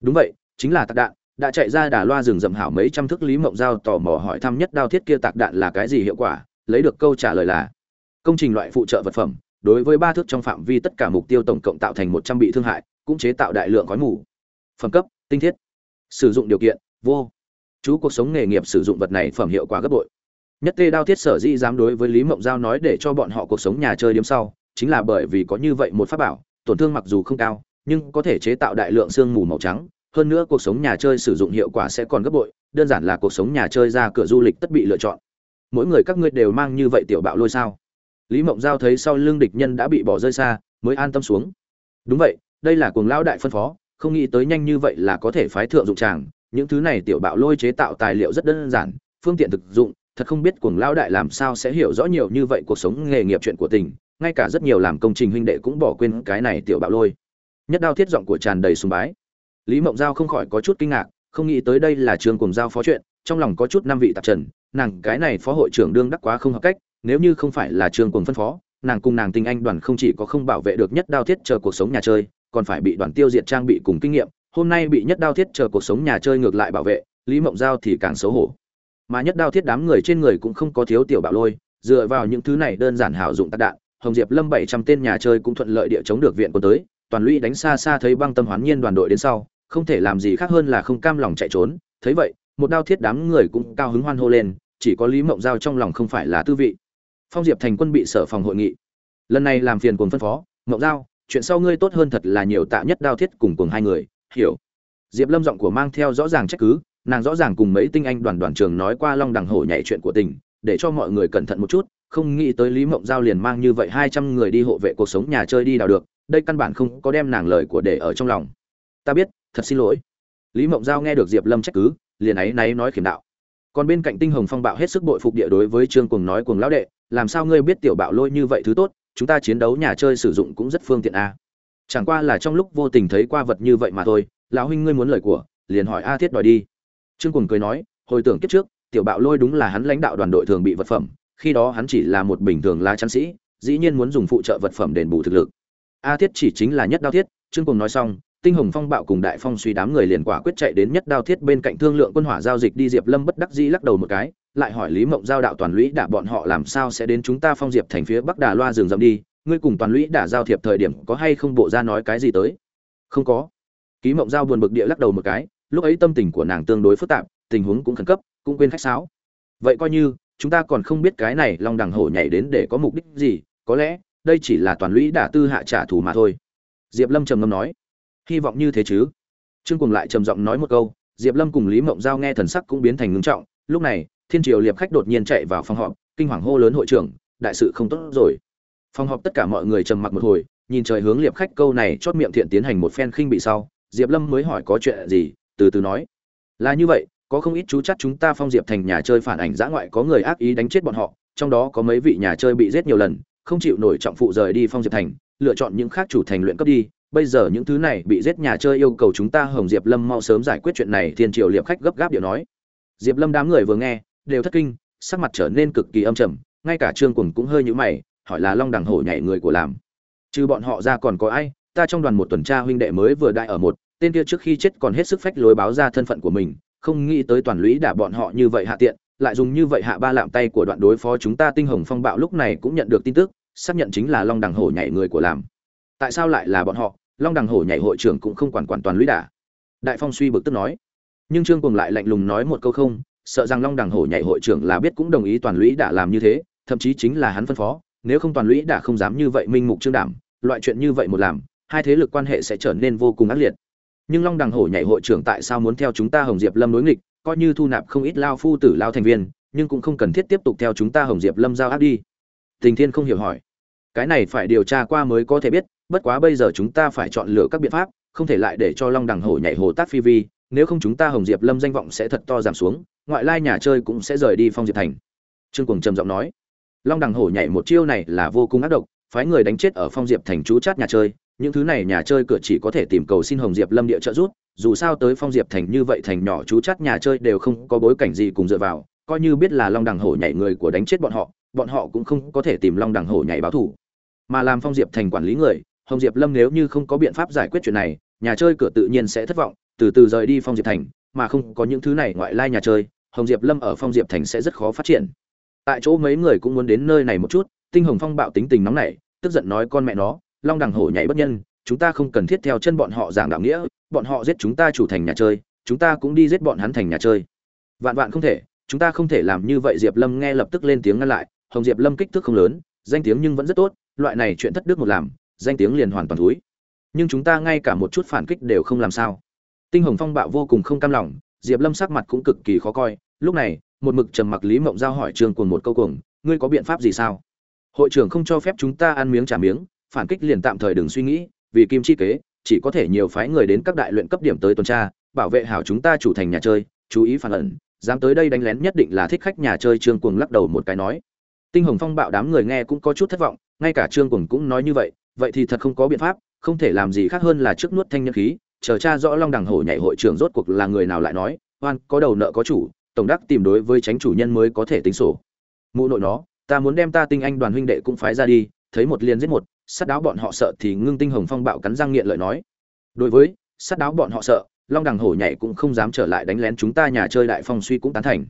Đúng vậy, chính là tạc đạn, đã chạy ra đà loa rừng rậm hảo mấy trăm thước lý mộng giao tò mò hỏi thăm nhất đao thiết kia tạc đạn là cái gì hiệu quả, lấy được câu trả lời là công trình loại phụ trợ vật phẩm, đối với ba thước trong phạm vi tất cả mục tiêu tổng cộng tạo thành một trăm bị thương hại, cũng chế tạo đại lượng khói mù. Phẩm cấp, tinh thiết. Sử dụng điều kiện, vô. Chú cuộc sống nghề nghiệp sử dụng vật này phẩm hiệu quả gấp bội. Nhất tê đao thiết sở dĩ dám đối với lý mộng giao nói để cho bọn họ cuộc sống nhà chơi điếm sau chính là bởi vì có như vậy một pháp bảo, tổn thương mặc dù không cao, nhưng có thể chế tạo đại lượng sương mù màu trắng. Hơn nữa cuộc sống nhà chơi sử dụng hiệu quả sẽ còn gấp bội, đơn giản là cuộc sống nhà chơi ra cửa du lịch tất bị lựa chọn. Mỗi người các ngươi đều mang như vậy tiểu bạo lôi sao? Lý mộng giao thấy sau lưng địch nhân đã bị bỏ rơi xa, mới an tâm xuống. Đúng vậy, đây là cuồng lão đại phân phó, không nghĩ tới nhanh như vậy là có thể phái thượng dụng tràng. Những thứ này tiểu bạo lôi chế tạo tài liệu rất đơn giản, phương tiện thực dụng, thật không biết cuồng lão đại làm sao sẽ hiểu rõ nhiều như vậy cuộc sống nghề nghiệp chuyện của tỉnh ngay cả rất nhiều làm công trình huynh đệ cũng bỏ quên cái này tiểu bạo lôi. Nhất đao thiết giọng của tràn đầy sùng bái. Lý mộng giao không khỏi có chút kinh ngạc, không nghĩ tới đây là trường cùng giao phó chuyện, trong lòng có chút năm vị tạp trần, nàng cái này phó hội trưởng đương đắc quá không hợp cách, nếu như không phải là trường cùng phân phó, nàng cùng nàng tinh anh đoàn không chỉ có không bảo vệ được nhất đao thiết chờ cuộc sống nhà chơi, còn phải bị đoàn tiêu diệt trang bị cùng kinh nghiệm, hôm nay bị nhất đao thiết chờ cuộc sống nhà chơi ngược lại bảo vệ, lý mộng giao thì càng xấu hổ. Mà nhất đao thiết đám người trên người cũng không có thiếu tiểu bạo lôi, dựa vào những thứ này đơn giản hảo dụng tạc đạn hồng diệp lâm bảy trăm tên nhà chơi cũng thuận lợi địa chống được viện quân tới, toàn lũy đánh xa xa thấy băng tâm hoán nhiên đoàn đội đến sau, không thể làm gì khác hơn là không cam lòng chạy trốn. Thấy vậy, một đao thiết đám người cũng cao hứng hoan hô lên, chỉ có lý mộng giao trong lòng không phải là tư vị. Phong diệp thành quân bị sở phòng hội nghị. Lần này làm phiền cuồng phân phó, mộng giao, chuyện sau ngươi tốt hơn thật là nhiều tạ nhất đao thiết cùng cùng hai người, hiểu. Diệp lâm giọng của mang theo rõ ràng trách cứ, nàng rõ ràng cùng mấy tinh anh đoàn đoàn trường nói qua long đằng hổ nhảy chuyện của tình, để cho mọi người cẩn thận một chút không nghĩ tới lý mộng giao liền mang như vậy hai trăm người đi hộ vệ cuộc sống nhà chơi đi đào được, đây căn bản không có đem nàng lời của để ở trong lòng. Ta biết, thật xin lỗi. Lý mộng giao nghe được diệp lâm trách cứ, liền ấy náy nói khiểm đạo. Còn bên cạnh tinh hồng phong bạo hết sức bội phục địa đối với trương cuồng nói, cuồng lão đệ, làm sao ngươi biết tiểu bạo lôi như vậy thứ tốt, chúng ta chiến đấu nhà chơi sử dụng cũng rất phương tiện a. Chẳng qua là trong lúc vô tình thấy qua vật như vậy mà thôi, lão huynh ngươi muốn lời của, liền hỏi a thiết đòi đi. Trương cuồng cười nói, hồi tưởng kiếp trước, tiểu bạo lôi đúng là hắn lãnh đạo đoàn đội thường bị vật phẩm khi đó hắn chỉ là một bình thường lá chắn sĩ, dĩ nhiên muốn dùng phụ trợ vật phẩm đền bù thực lực. A thiết chỉ chính là nhất đao thiết, trương cuồng nói xong, tinh hồng phong bạo cùng đại phong suy đám người liền quả quyết chạy đến nhất đao thiết bên cạnh thương lượng quân hỏa giao dịch đi diệp lâm bất đắc dĩ lắc đầu một cái, lại hỏi lý mộng giao đạo toàn lũy đả bọn họ làm sao sẽ đến chúng ta phong diệp thành phía bắc đà loa rừng rậm đi, ngươi cùng toàn lũy đả giao thiệp thời điểm có hay không bộ ra nói cái gì tới? Không có. Ký mộng giao buồn bực địa lắc đầu một cái, lúc ấy tâm tình của nàng tương đối phức tạp, tình huống cũng khẩn cấp, cũng quên khách sáo. Vậy coi như chúng ta còn không biết cái này long đằng hổ nhảy đến để có mục đích gì, có lẽ, đây chỉ là toàn lũy đả tư hạ trả thù mà thôi. Diệp lâm trầm ngâm nói. Hy vọng như thế chứ. Trương cùng lại trầm giọng nói một câu, diệp lâm cùng lý mộng giao nghe thần sắc cũng biến thành ngưng trọng, lúc này, thiên triều liệp khách đột nhiên chạy vào phòng họp, kinh hoàng hô lớn hội trưởng, đại sự không tốt rồi. Phòng họp tất cả mọi người trầm mặc một hồi, nhìn trời hướng liệp khách câu này chót miệng thiện tiến hành một phen khinh bị sau, diệp lâm mới hỏi có chuyện gì, từ từ nói. Là như vậy có không ít chú chắc chúng ta phong diệp thành nhà chơi phản ảnh giã ngoại có người ác ý đánh chết bọn họ, trong đó có mấy vị nhà chơi bị giết nhiều lần, không chịu nổi trọng phụ rời đi phong diệp thành, lựa chọn những khác chủ thành luyện cấp đi. Bây giờ những thứ này bị giết nhà chơi yêu cầu chúng ta hồng diệp lâm mau sớm giải quyết chuyện này, thiên triều liệp khách gấp gáp điệu nói. Diệp lâm đám người vừa nghe, đều thất kinh, sắc mặt trở nên cực kỳ âm trầm, ngay cả trương quần cũng hơi nhũ mày, hỏi là long đằng hổ nhảy người của làm. Trừ bọn họ ra còn có ai? Ta trong đoàn một tuần tra huynh đệ mới vừa đại ở một, tên kia trước khi chết còn hết sức phách lối báo ra thân phận của mình không nghĩ tới toàn lũy đả bọn họ như vậy hạ tiện, lại dùng như vậy hạ ba lạm tay của đoạn đối phó chúng ta tinh hồng phong bạo lúc này cũng nhận được tin tức, xác nhận chính là long đằng hổ nhảy người của làm tại sao lại là bọn họ? Long đằng hổ nhảy hội trưởng cũng không quản quản toàn lũy đả. Đại phong suy bực tức nói. Nhưng trương cùng lại lạnh lùng nói một câu không, sợ rằng long đằng hổ nhảy hội trưởng là biết cũng đồng ý toàn lũy đả làm như thế, thậm chí chính là hắn phân phó, nếu không toàn lũy đả không dám như vậy minh mục trương đảm, loại chuyện như vậy một làm, hai thế lực quan hệ sẽ trở nên vô cùng ác liệt nhưng long đằng hổ nhảy hội trưởng tại sao muốn theo chúng ta hồng diệp lâm đối nghịch, coi như thu nạp không ít lao phu tử lao thành viên, nhưng cũng không cần thiết tiếp tục theo chúng ta hồng diệp lâm giao áp đi. Tình thiên không hiểu hỏi. Cái này phải điều tra qua mới có thể biết, bất quá bây giờ chúng ta phải chọn lựa các biện pháp, không thể lại để cho long đằng hổ nhảy hồ tác phi vi, nếu không chúng ta hồng diệp lâm danh vọng sẽ thật to giảm xuống, ngoại lai nhà chơi cũng sẽ rời đi phong diệp thành. Trương cuồng trầm giọng nói. Long đằng hổ nhảy một chiêu này là vô cùng ác độc, phái người đánh chết ở phong diệp thành chú chát nhà chơi những thứ này nhà chơi cửa chỉ có thể tìm cầu xin hồng diệp lâm địa trợ giúp, dù sao tới phong diệp thành như vậy thành nhỏ chú chắt nhà chơi đều không có bối cảnh gì cùng dựa vào, coi như biết là long đằng hổ nhảy người của đánh chết bọn họ bọn họ cũng không có thể tìm long đằng hổ nhảy báo thủ. Mà làm phong diệp thành quản lý người, hồng diệp lâm nếu như không có biện pháp giải quyết chuyện này, nhà chơi cửa tự nhiên sẽ thất vọng, từ từ rời đi phong diệp thành, mà không có những thứ này ngoại lai nhà chơi, hồng diệp lâm ở phong diệp thành sẽ rất khó phát triển. Tại chỗ mấy người cũng muốn đến nơi này một chút, tinh hồng phong bạo tính tình nóng nảy, tức giận nói con mẹ nó long đằng hổ nhảy bất nhân, chúng ta không cần thiết theo chân bọn họ giảng đạo nghĩa, bọn họ giết chúng ta chủ thành nhà chơi, chúng ta cũng đi giết bọn hắn thành nhà chơi. Vạn vạn không thể, chúng ta không thể làm như vậy, diệp lâm nghe lập tức lên tiếng ngăn lại, hồng diệp lâm kích thước không lớn, danh tiếng nhưng vẫn rất tốt, loại này chuyện thất đức một làm, danh tiếng liền hoàn toàn thúi. Nhưng chúng ta ngay cả một chút phản kích đều không làm sao. Tinh hồng phong bạo vô cùng không cam lòng, diệp lâm sắc mặt cũng cực kỳ khó coi, lúc này, một mực trầm mặc lý mộng giao hỏi trường cùng một câu cùng ngươi có biện pháp gì sao? Hội trưởng không cho phép chúng ta ăn miếng trả miếng phản kích liền tạm thời đừng suy nghĩ, vì kim chi kế, chỉ có thể nhiều phái người đến các đại luyện cấp điểm tới tuần tra, bảo vệ hảo chúng ta chủ thành nhà chơi, chú ý phản ẩn, dám tới đây đánh lén nhất định là thích khách nhà chơi trương cuồng lắc đầu một cái nói. Tinh hồng phong bạo đám người nghe cũng có chút thất vọng, ngay cả trương cuồng cũng nói như vậy vậy thì thật không có biện pháp, không thể làm gì khác hơn là trước nuốt thanh nhân khí, chờ cha rõ long đằng hổ nhảy hội trưởng rốt cuộc là người nào lại nói, oan, có đầu nợ có chủ, tổng đắc tìm đối với tránh chủ nhân mới có thể tính sổ. Mụ nội nó, ta muốn đem ta tinh anh đoàn huynh đệ cũng phái ra đi, thấy một liền giết một sát đáo bọn họ sợ thì ngưng tinh hồng phong bạo cắn răng nghiện lợi nói. Đối với, sát đáo bọn họ sợ, long đằng hổ nhảy cũng không dám trở lại đánh lén chúng ta nhà chơi đại phong suy cũng tán thành.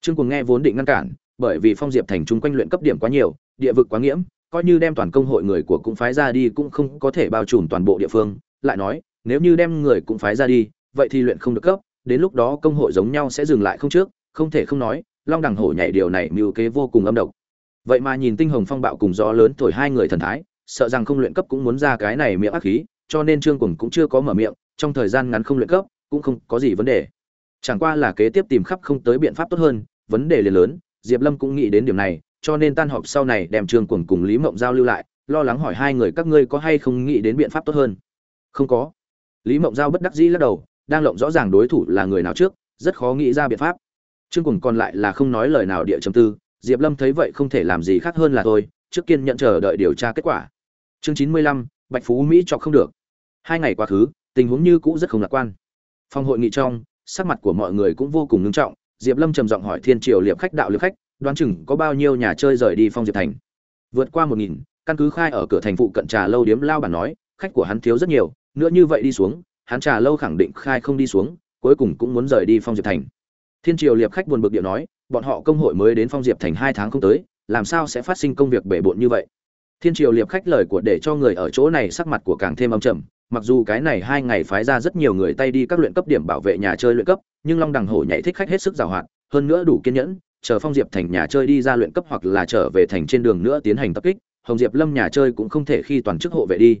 Trương cuồng nghe vốn định ngăn cản, bởi vì phong diệp thành chung quanh luyện cấp điểm quá nhiều, địa vực quá nghiễm, coi như đem toàn công hội người của cũng phái ra đi cũng không có thể bao trùm toàn bộ địa phương, lại nói, nếu như đem người cũng phái ra đi, vậy thì luyện không được cấp, đến lúc đó công hội giống nhau sẽ dừng lại không trước, không thể không nói, long đằng hổ nhảy điều này mưu kế vô cùng âm độc. Vậy mà nhìn tinh hồng phong bạo cùng gió lớn thổi hai người thần thái sợ rằng không luyện cấp cũng muốn ra cái này miệng ác khí, cho nên trương cuồng cũng chưa có mở miệng, trong thời gian ngắn không luyện cấp, cũng không có gì vấn đề. Chẳng qua là kế tiếp tìm khắp không tới biện pháp tốt hơn, vấn đề liền lớn, diệp lâm cũng nghĩ đến điểm này, cho nên tan họp sau này đem trương cuồng cùng lý mộng giao lưu lại, lo lắng hỏi hai người các ngươi có hay không nghĩ đến biện pháp tốt hơn. Không có. Lý mộng giao bất đắc dĩ lắc đầu, đang lộng rõ ràng đối thủ là người nào trước, rất khó nghĩ ra biện pháp. Trương cuồng còn lại là không nói lời nào địa trầm tư, diệp lâm thấy vậy không thể làm gì khác hơn là thôi, trước kiên nhận chờ đợi điều tra kết quả chương chín mươi lăm, bạch phú mỹ chọc không được. Hai ngày quá khứ, tình huống như cũ rất không lạc quan. Phòng hội nghị trong, sắc mặt của mọi người cũng vô cùng ngưng trọng, diệp lâm trầm giọng hỏi thiên triều liệp khách, đạo liệp khách, đoán chừng có bao nhiêu nhà chơi rời đi phong diệp thành. Vượt qua một nghìn, căn cứ khai ở cửa thành phụ cận trà lâu điếm lao bản nói, khách của hắn thiếu rất nhiều, nữa như vậy đi xuống, hắn trà lâu khẳng định khai không đi xuống, cuối cùng cũng muốn rời đi phong diệp thành. Thiên triều liệp khách buồn bực điệu nói, bọn họ công hội mới đến phong diệp thành hai tháng không tới, làm sao sẽ phát sinh công việc bể bộn như vậy? Thiên triều liệp khách lời của để cho người ở chỗ này sắc mặt của càng thêm âm trầm. Mặc dù cái này hai ngày phái ra rất nhiều người tay đi các luyện cấp điểm bảo vệ nhà chơi luyện cấp, nhưng long đằng hổ nhảy thích khách hết sức giàu hoạt. hơn nữa đủ kiên nhẫn, chờ phong diệp thành nhà chơi đi ra luyện cấp hoặc là trở về thành trên đường nữa tiến hành tập kích, hồng diệp lâm nhà chơi cũng không thể khi toàn chức hộ vệ đi.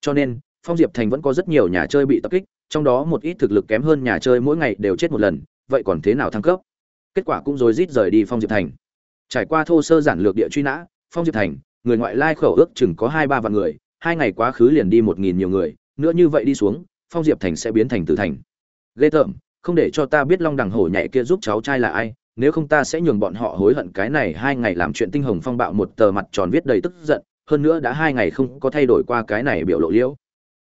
Cho nên, phong diệp thành vẫn có rất nhiều nhà chơi bị tập kích, trong đó một ít thực lực kém hơn nhà chơi mỗi ngày đều chết một lần, vậy còn thế nào thăng cấp? Kết quả cũng rối rít rời đi phong diệp thành. Trải qua thô sơ giản lược địa truy nã, phong diệp thành người ngoại lai khẩu ước chừng có hai ba vạn người, hai ngày quá khứ liền đi một nghìn nhiều người, nữa như vậy đi xuống, phong diệp thành sẽ biến thành tử thành. Ghê tởm, không để cho ta biết long đằng hổ nhảy kia giúp cháu trai là ai, nếu không ta sẽ nhường bọn họ hối hận cái này hai ngày làm chuyện tinh hồng phong bạo một tờ mặt tròn viết đầy tức giận, hơn nữa đã hai ngày không có thay đổi qua cái này biểu lộ liễu.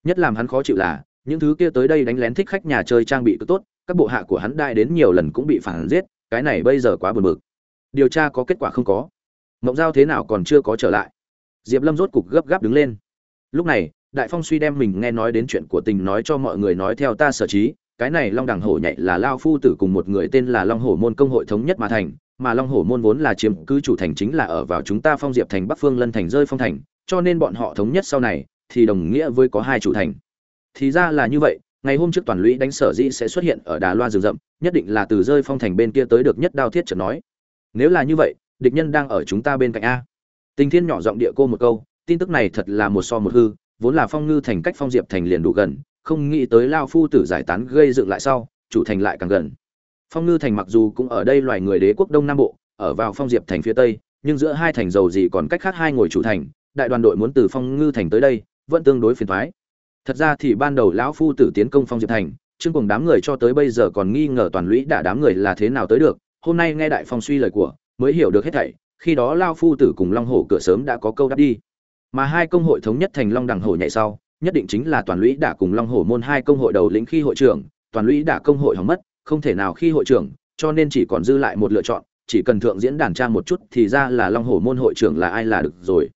Nhất làm hắn khó chịu là, những thứ kia tới đây đánh lén thích khách nhà chơi trang bị cứ tốt, các bộ hạ của hắn đại đến nhiều lần cũng bị phản giết, cái này bây giờ quá buồn bực. Điều tra có kết quả không có mộng giao thế nào còn chưa có trở lại? Diệp lâm rốt cục gấp gáp đứng lên. Lúc này, đại phong suy đem mình nghe nói đến chuyện của tình nói cho mọi người nói theo ta sở trí, cái này long đằng hổ nhảy là lao phu tử cùng một người tên là long hổ môn công hội thống nhất mà thành, mà long hổ môn vốn là chiếm cứ chủ thành chính là ở vào chúng ta phong diệp thành bắc phương lân thành rơi phong thành, cho nên bọn họ thống nhất sau này thì đồng nghĩa với có hai chủ thành. Thì ra là như vậy, ngày hôm trước toàn lũy đánh sở dĩ sẽ xuất hiện ở đà loa rừng rậm, nhất định là từ rơi phong thành bên kia tới được nhất đao thiết trở nói. Nếu là như vậy địch nhân đang ở chúng ta bên cạnh a. Tình thiên nhỏ giọng địa cô một câu, tin tức này thật là một so một hư, vốn là phong ngư thành cách phong diệp thành liền đủ gần, không nghĩ tới lao phu tử giải tán gây dựng lại sau, chủ thành lại càng gần. Phong ngư thành mặc dù cũng ở đây loài người đế quốc đông nam bộ, ở vào phong diệp thành phía tây, nhưng giữa hai thành dầu gì còn cách khác hai ngồi chủ thành, đại đoàn đội muốn từ phong ngư thành tới đây, vẫn tương đối phiền thoái. Thật ra thì ban đầu lão phu tử tiến công phong diệp thành chương cùng đám người cho tới bây giờ còn nghi ngờ toàn lũy đả đám người là thế nào tới được, hôm nay nghe đại phong suy lời của mới hiểu được hết thảy, khi đó lao phu tử cùng long hổ cửa sớm đã có câu đáp đi. Mà hai công hội thống nhất thành long đằng hổ nhảy sau, nhất định chính là toàn lũy đả cùng long hổ môn hai công hội đầu lĩnh khi hội trưởng, toàn lũy đả công hội hỏng mất, không thể nào khi hội trưởng, cho nên chỉ còn dư lại một lựa chọn, chỉ cần thượng diễn đàn tra một chút thì ra là long hổ môn hội trưởng là ai là được rồi.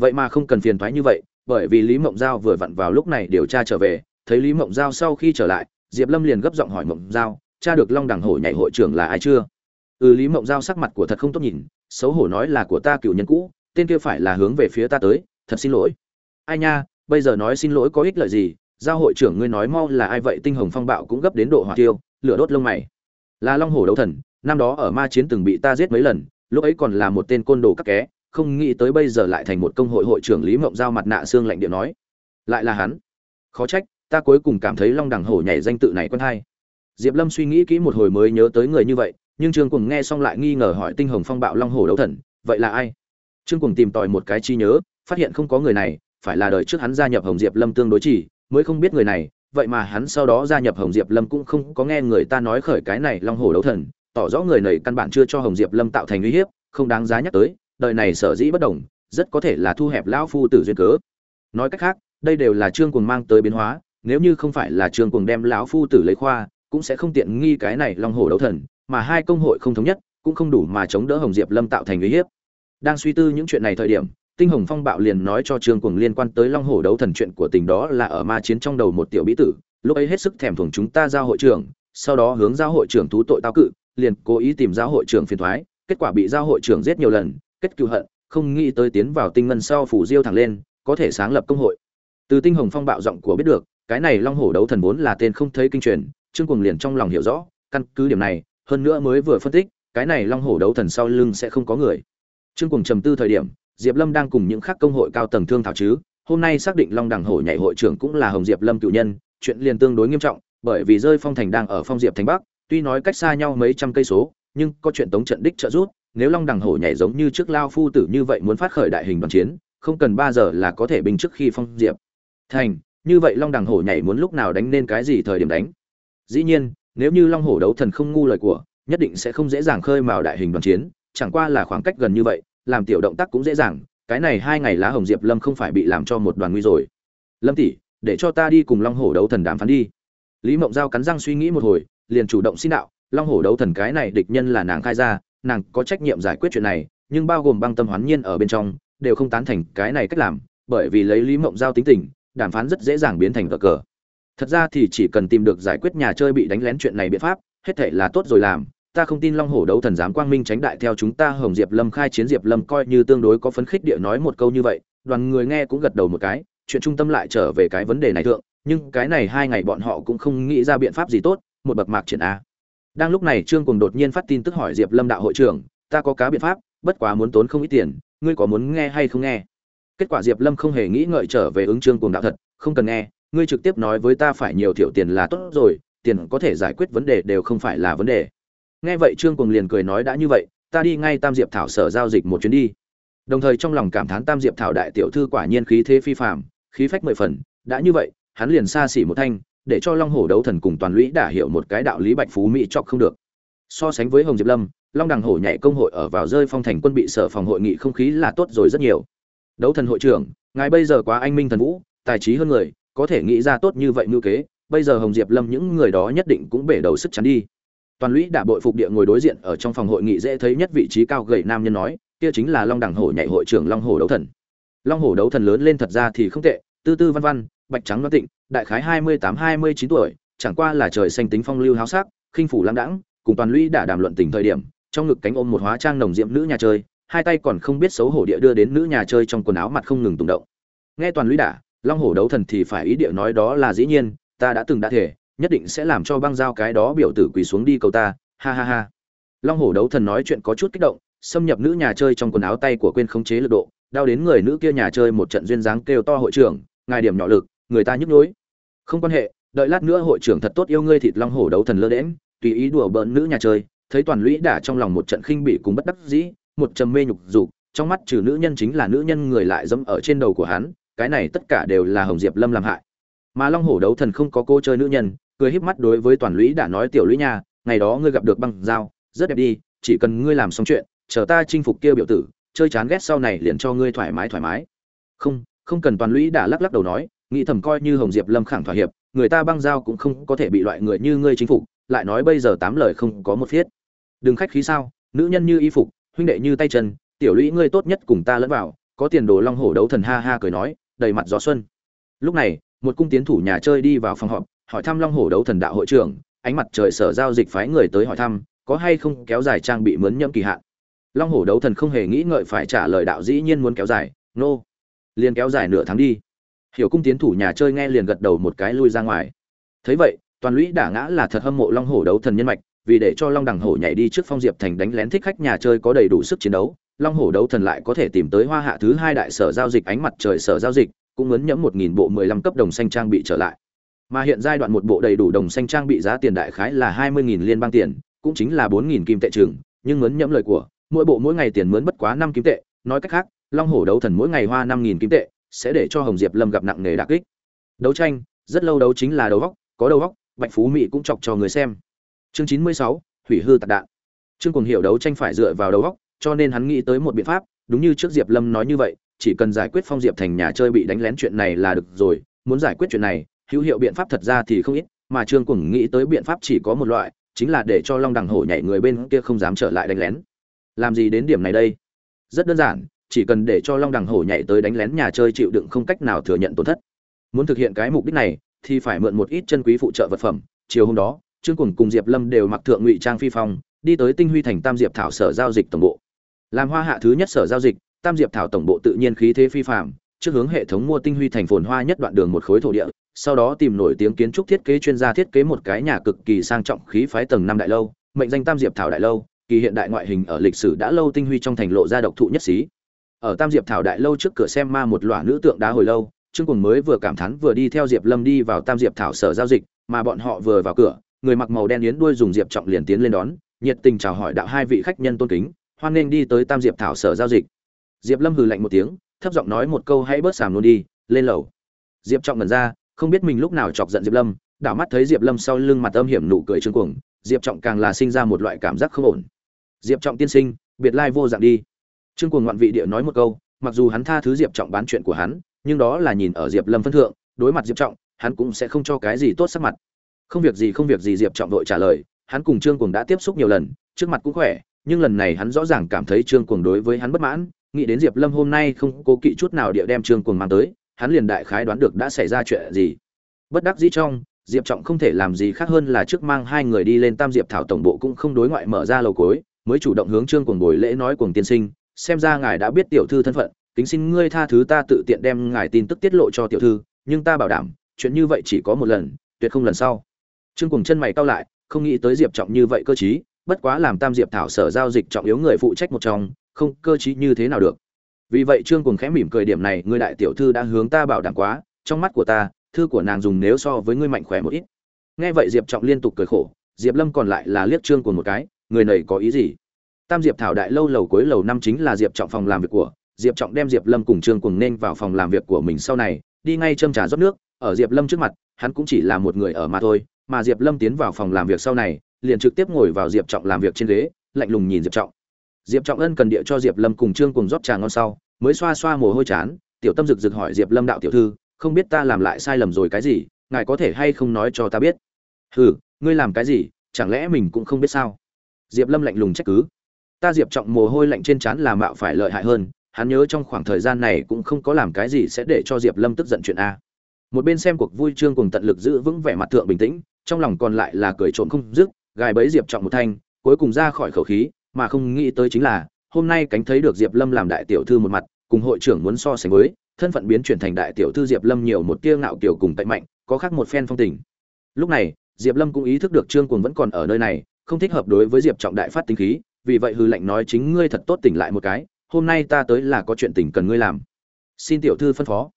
Vậy mà không cần phiền thoái như vậy, bởi vì lý mộng giao vừa vặn vào lúc này điều tra trở về, thấy lý mộng giao sau khi trở lại, diệp lâm liền gấp giọng hỏi mộng giao, cha được long đẳng hổ nhảy hội trưởng là ai chưa? Ừ lý mộng giao sắc mặt của thật không tốt nhìn, xấu hổ nói là của ta cựu nhân cũ, tên kia phải là hướng về phía ta tới, thật xin lỗi. Ai nha, bây giờ nói xin lỗi có ích lợi gì, giao hội trưởng ngươi nói mau là ai vậy, tinh hồng phong bạo cũng gấp đến độ hỏa tiêu, lửa đốt lông mày. Là long hổ đấu thần, năm đó ở ma chiến từng bị ta giết mấy lần, lúc ấy còn là một tên côn đồ các ké, không nghĩ tới bây giờ lại thành một công hội hội trưởng lý mộng giao mặt nạ xương lạnh điện nói. Lại là hắn. Khó trách, ta cuối cùng cảm thấy long đằng hổ nhảy danh tự này quen hay diệp lâm suy nghĩ kỹ một hồi mới nhớ tới người như vậy nhưng trương cùng nghe xong lại nghi ngờ hỏi tinh hồng phong bạo long hổ đấu thần, vậy là ai? Trương cùng tìm tòi một cái chi nhớ, phát hiện không có người này, phải là đời trước hắn gia nhập hồng diệp lâm tương đối chỉ, mới không biết người này, vậy mà hắn sau đó gia nhập hồng diệp lâm cũng không có nghe người ta nói khởi cái này long hổ đấu thần, tỏ rõ người này căn bản chưa cho hồng diệp lâm tạo thành uy hiếp, không đáng giá nhắc tới, đời này sở dĩ bất đồng, rất có thể là thu hẹp lão phu tử duyên cớ. Nói cách khác, đây đều là trương cùng mang tới biến hóa, nếu như không phải là trương cùng đem lão phu tử lấy khoa, cũng sẽ không tiện nghi cái này long hổ đấu thần mà hai công hội không thống nhất, cũng không đủ mà chống đỡ hồng diệp lâm tạo thành uy hiếp. Đang suy tư những chuyện này thời điểm, tinh hồng phong bạo liền nói cho trương cuồng liên quan tới long hổ đấu thần chuyện của tình đó là ở ma chiến trong đầu một tiểu bí tử, lúc ấy hết sức thèm thuồng chúng ta giao hội trưởng, sau đó hướng giao hội trưởng thú tội tao cự, liền cố ý tìm giao hội trưởng phiền thoái, kết quả bị giao hội trưởng giết nhiều lần, kết cựu hận, không nghĩ tới tiến vào tinh ngân sau phủ diêu thẳng lên, có thể sáng lập công hội. Từ tinh hồng phong bạo giọng của biết được, cái này long hổ đấu thần vốn là tên không thấy kinh truyền, trương cuồng liền trong lòng hiểu rõ, căn cứ điểm này hơn nữa mới vừa phân tích, cái này long hổ đấu thần sau lưng sẽ không có người. Trương cuồng trầm tư thời điểm, diệp lâm đang cùng những khác công hội cao tầng thương thảo chứ, hôm nay xác định long đẳng hổ nhảy hội trưởng cũng là hồng diệp lâm cựu nhân, chuyện liền tương đối nghiêm trọng, bởi vì rơi phong thành đang ở phong diệp thành bắc, tuy nói cách xa nhau mấy trăm cây số, nhưng có chuyện tống trận đích trợ rút nếu long đẳng hổ nhảy giống như trước lao phu tử như vậy muốn phát khởi đại hình đoàn chiến, không cần ba giờ là có thể bình trước khi phong diệp. Thành, như vậy long đẳng hổ nhảy muốn lúc nào đánh nên cái gì thời điểm đánh? Dĩ nhiên nếu như long hổ đấu thần không ngu lời của, nhất định sẽ không dễ dàng khơi mào đại hình đoàn chiến, chẳng qua là khoảng cách gần như vậy, làm tiểu động tác cũng dễ dàng, cái này hai ngày lá hồng diệp lâm không phải bị làm cho một đoàn nguy rồi. Lâm tỷ, để cho ta đi cùng long hổ đấu thần đàm phán đi. Lý mộng giao cắn răng suy nghĩ một hồi, liền chủ động xin đạo, long hổ đấu thần cái này địch nhân là nàng khai ra, nàng có trách nhiệm giải quyết chuyện này, nhưng bao gồm băng tâm hoán nhiên ở bên trong, đều không tán thành cái này cách làm, bởi vì lấy lý mộng giao tính tình, đàm phán rất dễ dàng biến thành cờ cờ thật ra thì chỉ cần tìm được giải quyết nhà chơi bị đánh lén chuyện này biện pháp, hết thể là tốt rồi làm. Ta không tin long hổ đấu thần dám quang minh tránh đại theo chúng ta hồng diệp lâm khai chiến diệp lâm coi như tương đối có phấn khích địa nói một câu như vậy, đoàn người nghe cũng gật đầu một cái, chuyện trung tâm lại trở về cái vấn đề này thượng, nhưng cái này hai ngày bọn họ cũng không nghĩ ra biện pháp gì tốt, một bậc mạc triển a. Đang lúc này trương cùng đột nhiên phát tin tức hỏi diệp lâm đạo hội trưởng, ta có cá biện pháp, bất quá muốn tốn không ít tiền, ngươi có muốn nghe hay không nghe? Kết quả diệp lâm không hề nghĩ ngợi trở về ứng trương cùng đạo thật, không cần nghe ngươi trực tiếp nói với ta phải nhiều thiểu tiền là tốt rồi, tiền có thể giải quyết vấn đề đều không phải là vấn đề. Nghe vậy trương cùng liền cười nói đã như vậy, ta đi ngay tam diệp thảo sở giao dịch một chuyến đi. Đồng thời trong lòng cảm thán tam diệp thảo đại tiểu thư quả nhiên khí thế phi phạm khí phách mười phần, đã như vậy, hắn liền xa xỉ một thanh, để cho long hổ đấu thần cùng toàn lũy đả hiểu một cái đạo lý bạch phú mỹ chọc không được. So sánh với hồng diệp lâm, long đằng hổ nhảy công hội ở vào rơi phong thành quân bị sở phòng hội nghị không khí là tốt rồi rất nhiều. Đấu thần hội trưởng, ngài bây giờ quá anh minh thần vũ, tài trí hơn người có thể nghĩ ra tốt như vậy ngữ kế, bây giờ hồng diệp lâm những người đó nhất định cũng bể đầu sức chắn đi. Toàn lũy đả bội phục địa ngồi đối diện ở trong phòng hội nghị dễ thấy nhất vị trí cao gầy nam nhân nói, kia chính là long đẳng hổ nhảy hội trưởng long hổ đấu thần. Long hổ đấu thần lớn lên thật ra thì không tệ, tư tư văn văn, bạch trắng đoan tịnh, đại khái hai mươi tám, hai mươi chín tuổi, chẳng qua là trời xanh tính phong lưu háo sắc, khinh phủ lãng đãng, cùng toàn lũy đã đàm luận tình thời điểm, trong ngực cánh ôm một hóa trang nồng diệm nữ nhà chơi, hai tay còn không biết xấu hổ địa đưa đến nữ nhà chơi trong quần áo mặt không ngừng tùng động. Nghe toàn lũy đả long hổ đấu thần thì phải ý địa nói đó là dĩ nhiên, ta đã từng đã thể, nhất định sẽ làm cho băng giao cái đó biểu tử quỳ xuống đi cầu ta, ha ha ha. Long hổ đấu thần nói chuyện có chút kích động, xâm nhập nữ nhà chơi trong quần áo tay của quên khống chế lực độ, đau đến người nữ kia nhà chơi một trận duyên dáng kêu to hội trưởng, ngài điểm nhỏ lực, người ta nhức nhối. Không quan hệ, đợi lát nữa hội trưởng thật tốt yêu ngươi thịt long hổ đấu thần lơ đễm tùy ý đùa bỡn nữ nhà chơi, thấy toàn lũy đả trong lòng một trận khinh bỉ cùng bất đắc dĩ, một trầm mê nhục dục, trong mắt trừ nữ nhân chính là nữ nhân người lại dẫm ở trên đầu của hắn cái này tất cả đều là hồng diệp lâm làm hại mà long hổ đấu thần không có cô chơi nữ nhân, cười híp mắt đối với toàn lũy đã nói tiểu lũy nha, ngày đó ngươi gặp được băng dao, rất đẹp đi, chỉ cần ngươi làm xong chuyện, chờ ta chinh phục kia biểu tử, chơi chán ghét sau này liền cho ngươi thoải mái thoải mái không không cần toàn lũy đã lắc lắc đầu nói, nghĩ thầm coi như hồng diệp lâm khẳng thỏa hiệp, người ta băng giao cũng không có thể bị loại người như ngươi chinh phục, lại nói bây giờ tám lời không có một thiết. đừng khách khí sao, nữ nhân như y phục, huynh đệ như tay chân, tiểu lũy ngươi tốt nhất cùng ta lẫn vào, có tiền đồ long hổ đấu thần ha ha cười nói đầy mặt gió xuân. Lúc này, một cung tiến thủ nhà chơi đi vào phòng họp, hỏi thăm long hổ đấu thần đạo hội trưởng, ánh mặt trời sở giao dịch phái người tới hỏi thăm, có hay không kéo dài trang bị mướn nhậm kỳ hạn. Long hổ đấu thần không hề nghĩ ngợi phải trả lời đạo dĩ nhiên muốn kéo dài, nô、no. liền kéo dài nửa tháng đi. Hiểu cung tiến thủ nhà chơi nghe liền gật đầu một cái lui ra ngoài. Thấy vậy, toàn lũy đả ngã là thật hâm mộ long hổ đấu thần nhân mạch, vì để cho long đằng hổ nhảy đi trước phong diệp thành đánh lén thích khách nhà chơi có đầy đủ sức chiến đấu long hổ đấu thần lại có thể tìm tới hoa hạ thứ hai đại sở giao dịch ánh mặt trời sở giao dịch, cũng ngấn nhẫm một nghìn bộ mười lăm cấp đồng xanh trang bị trở lại. Mà hiện giai đoạn một bộ đầy đủ đồng xanh trang bị giá tiền đại khái là hai mươi nghìn liên bang tiền, cũng chính là bốn nghìn kim tệ trường, nhưng ngấn nhẫm lời của, mỗi bộ mỗi ngày tiền mướn bất quá năm kim tệ. Nói cách khác, long hổ đấu thần mỗi ngày hoa năm nghìn kim tệ, sẽ để cho hồng diệp lâm gặp nặng nề đặc kích. Đấu tranh, rất lâu đấu chính là đấu góc, có đấu góc, bạch phú mỹ cũng chọc cho người xem. Chương chín mươi sáu, hủy hư tạc đạn. Chương cùng hiệu đấu tranh phải dựa vào đấu góc cho nên hắn nghĩ tới một biện pháp, đúng như trước diệp lâm nói như vậy, chỉ cần giải quyết phong diệp thành nhà chơi bị đánh lén chuyện này là được rồi, muốn giải quyết chuyện này, hữu hiệu biện pháp thật ra thì không ít, mà trương cùng nghĩ tới biện pháp chỉ có một loại, chính là để cho long đằng hổ nhảy người bên kia không dám trở lại đánh lén. Làm gì đến điểm này đây? Rất đơn giản, chỉ cần để cho long đằng hổ nhảy tới đánh lén nhà chơi chịu đựng không cách nào thừa nhận tổn thất. Muốn thực hiện cái mục đích này, thì phải mượn một ít chân quý phụ trợ vật phẩm. Chiều hôm đó, trương cùng cùng diệp lâm đều mặc thượng ngụy trang phi phong, đi tới tinh huy thành tam diệp thảo sở giao dịch tổng bộ làm hoa hạ thứ nhất sở giao dịch, tam diệp thảo tổng bộ tự nhiên khí thế phi phạm trước hướng hệ thống mua tinh huy thành phồn hoa nhất đoạn đường một khối thổ địa, sau đó tìm nổi tiếng kiến trúc thiết kế chuyên gia thiết kế một cái nhà cực kỳ sang trọng khí phái tầng năm đại lâu, mệnh danh tam diệp thảo đại lâu, kỳ hiện đại ngoại hình ở lịch sử đã lâu tinh huy trong thành lộ ra độc thụ nhất xí. Ở tam diệp thảo đại lâu trước cửa xem ma một loạt nữ tượng đá hồi lâu, trương cùng mới vừa cảm thán vừa đi theo diệp lâm đi vào tam diệp thảo sở giao dịch, mà bọn họ vừa vào cửa, người mặc màu đen yến đuôi dùng diệp trọng liền tiến lên đón, nhiệt tình chào hỏi đạo hai vị khách nhân tôn kính hoan nghênh đi tới tam diệp thảo sở giao dịch. Diệp lâm hừ lạnh một tiếng, thấp giọng nói một câu, hãy bớt sàm luôn đi, lên lầu. Diệp trọng ngẩn ra, không biết mình lúc nào chọc giận diệp lâm, đảo mắt thấy diệp lâm sau lưng mặt âm hiểm nụ cười trương cuồng, diệp trọng càng là sinh ra một loại cảm giác không ổn. Diệp trọng tiên sinh, biệt lai vô dạng đi. Trương cuồng ngoạn vị địa nói một câu, mặc dù hắn tha thứ diệp trọng bán chuyện của hắn, nhưng đó là nhìn ở diệp lâm phân thượng, đối mặt diệp trọng, hắn cũng sẽ không cho cái gì tốt sắc mặt. Không việc gì, không việc gì, diệp trọng đội trả lời, hắn cùng trương cuồng đã tiếp xúc nhiều lần, trước mặt cũng khỏe nhưng lần này hắn rõ ràng cảm thấy trương cuồng đối với hắn bất mãn, nghĩ đến diệp lâm hôm nay không cố kỵ chút nào địa đem trương cuồng mang tới, hắn liền đại khái đoán được đã xảy ra chuyện gì. Bất đắc dĩ trong, diệp trọng không thể làm gì khác hơn là trước mang hai người đi lên tam diệp thảo tổng bộ cũng không đối ngoại mở ra lầu cối mới chủ động hướng trương cuồng bồi lễ nói cuồng tiên sinh, xem ra ngài đã biết tiểu thư thân phận, kính xin ngươi tha thứ ta tự tiện đem ngài tin tức tiết lộ cho tiểu thư, nhưng ta bảo đảm, chuyện như vậy chỉ có một lần, tuyệt không lần sau. Trương cuồng chân mày cau lại, không nghĩ tới diệp trọng như vậy cơ chí bất quá làm tam diệp thảo sở giao dịch trọng yếu người phụ trách một trong, không cơ chí như thế nào được. Vì vậy trương cùng khẽ mỉm cười điểm này ngươi đại tiểu thư đã hướng ta bảo đảm quá, trong mắt của ta, thư của nàng dùng nếu so với ngươi mạnh khỏe một ít. Nghe vậy diệp trọng liên tục cười khổ, diệp lâm còn lại là liếc trương cùng một cái, người này có ý gì? Tam diệp thảo đại lâu lầu cuối lầu năm chính là diệp trọng phòng làm việc của, diệp trọng đem diệp lâm cùng trương cùng nên vào phòng làm việc của mình sau này, đi ngay châm trà rót nước, ở diệp lâm trước mặt, hắn cũng chỉ là một người ở mà thôi, mà diệp lâm tiến vào phòng làm việc sau này liền trực tiếp ngồi vào diệp trọng làm việc trên ghế, lạnh lùng nhìn diệp trọng. Diệp trọng ân cần địa cho diệp lâm cùng trương cùng rót trà ngon sau, mới xoa xoa mồ hôi chán, tiểu tâm rực rực hỏi diệp lâm đạo tiểu thư, không biết ta làm lại sai lầm rồi cái gì, ngài có thể hay không nói cho ta biết? Hừ, ngươi làm cái gì, chẳng lẽ mình cũng không biết sao? Diệp lâm lạnh lùng trách cứ. Ta diệp trọng mồ hôi lạnh trên trán là mạo phải lợi hại hơn, hắn nhớ trong khoảng thời gian này cũng không có làm cái gì sẽ để cho diệp lâm tức giận chuyện a. Một bên xem cuộc vui trương cùng tận lực giữ vững vẻ mặt thượng bình tĩnh, trong lòng còn lại là cười trộm không dứt gài bẫy diệp trọng một thanh, cuối cùng ra khỏi khẩu khí, mà không nghĩ tới chính là, hôm nay cánh thấy được diệp lâm làm đại tiểu thư một mặt, cùng hội trưởng muốn so sánh với, thân phận biến chuyển thành đại tiểu thư diệp lâm nhiều một tia ngạo kiểu cùng tệ mạnh, có khác một phen phong tình. Lúc này, diệp lâm cũng ý thức được trương cuồng vẫn còn ở nơi này, không thích hợp đối với diệp trọng đại phát tính khí, vì vậy hư lệnh nói chính ngươi thật tốt tỉnh lại một cái, hôm nay ta tới là có chuyện tình cần ngươi làm. Xin tiểu thư phân phó.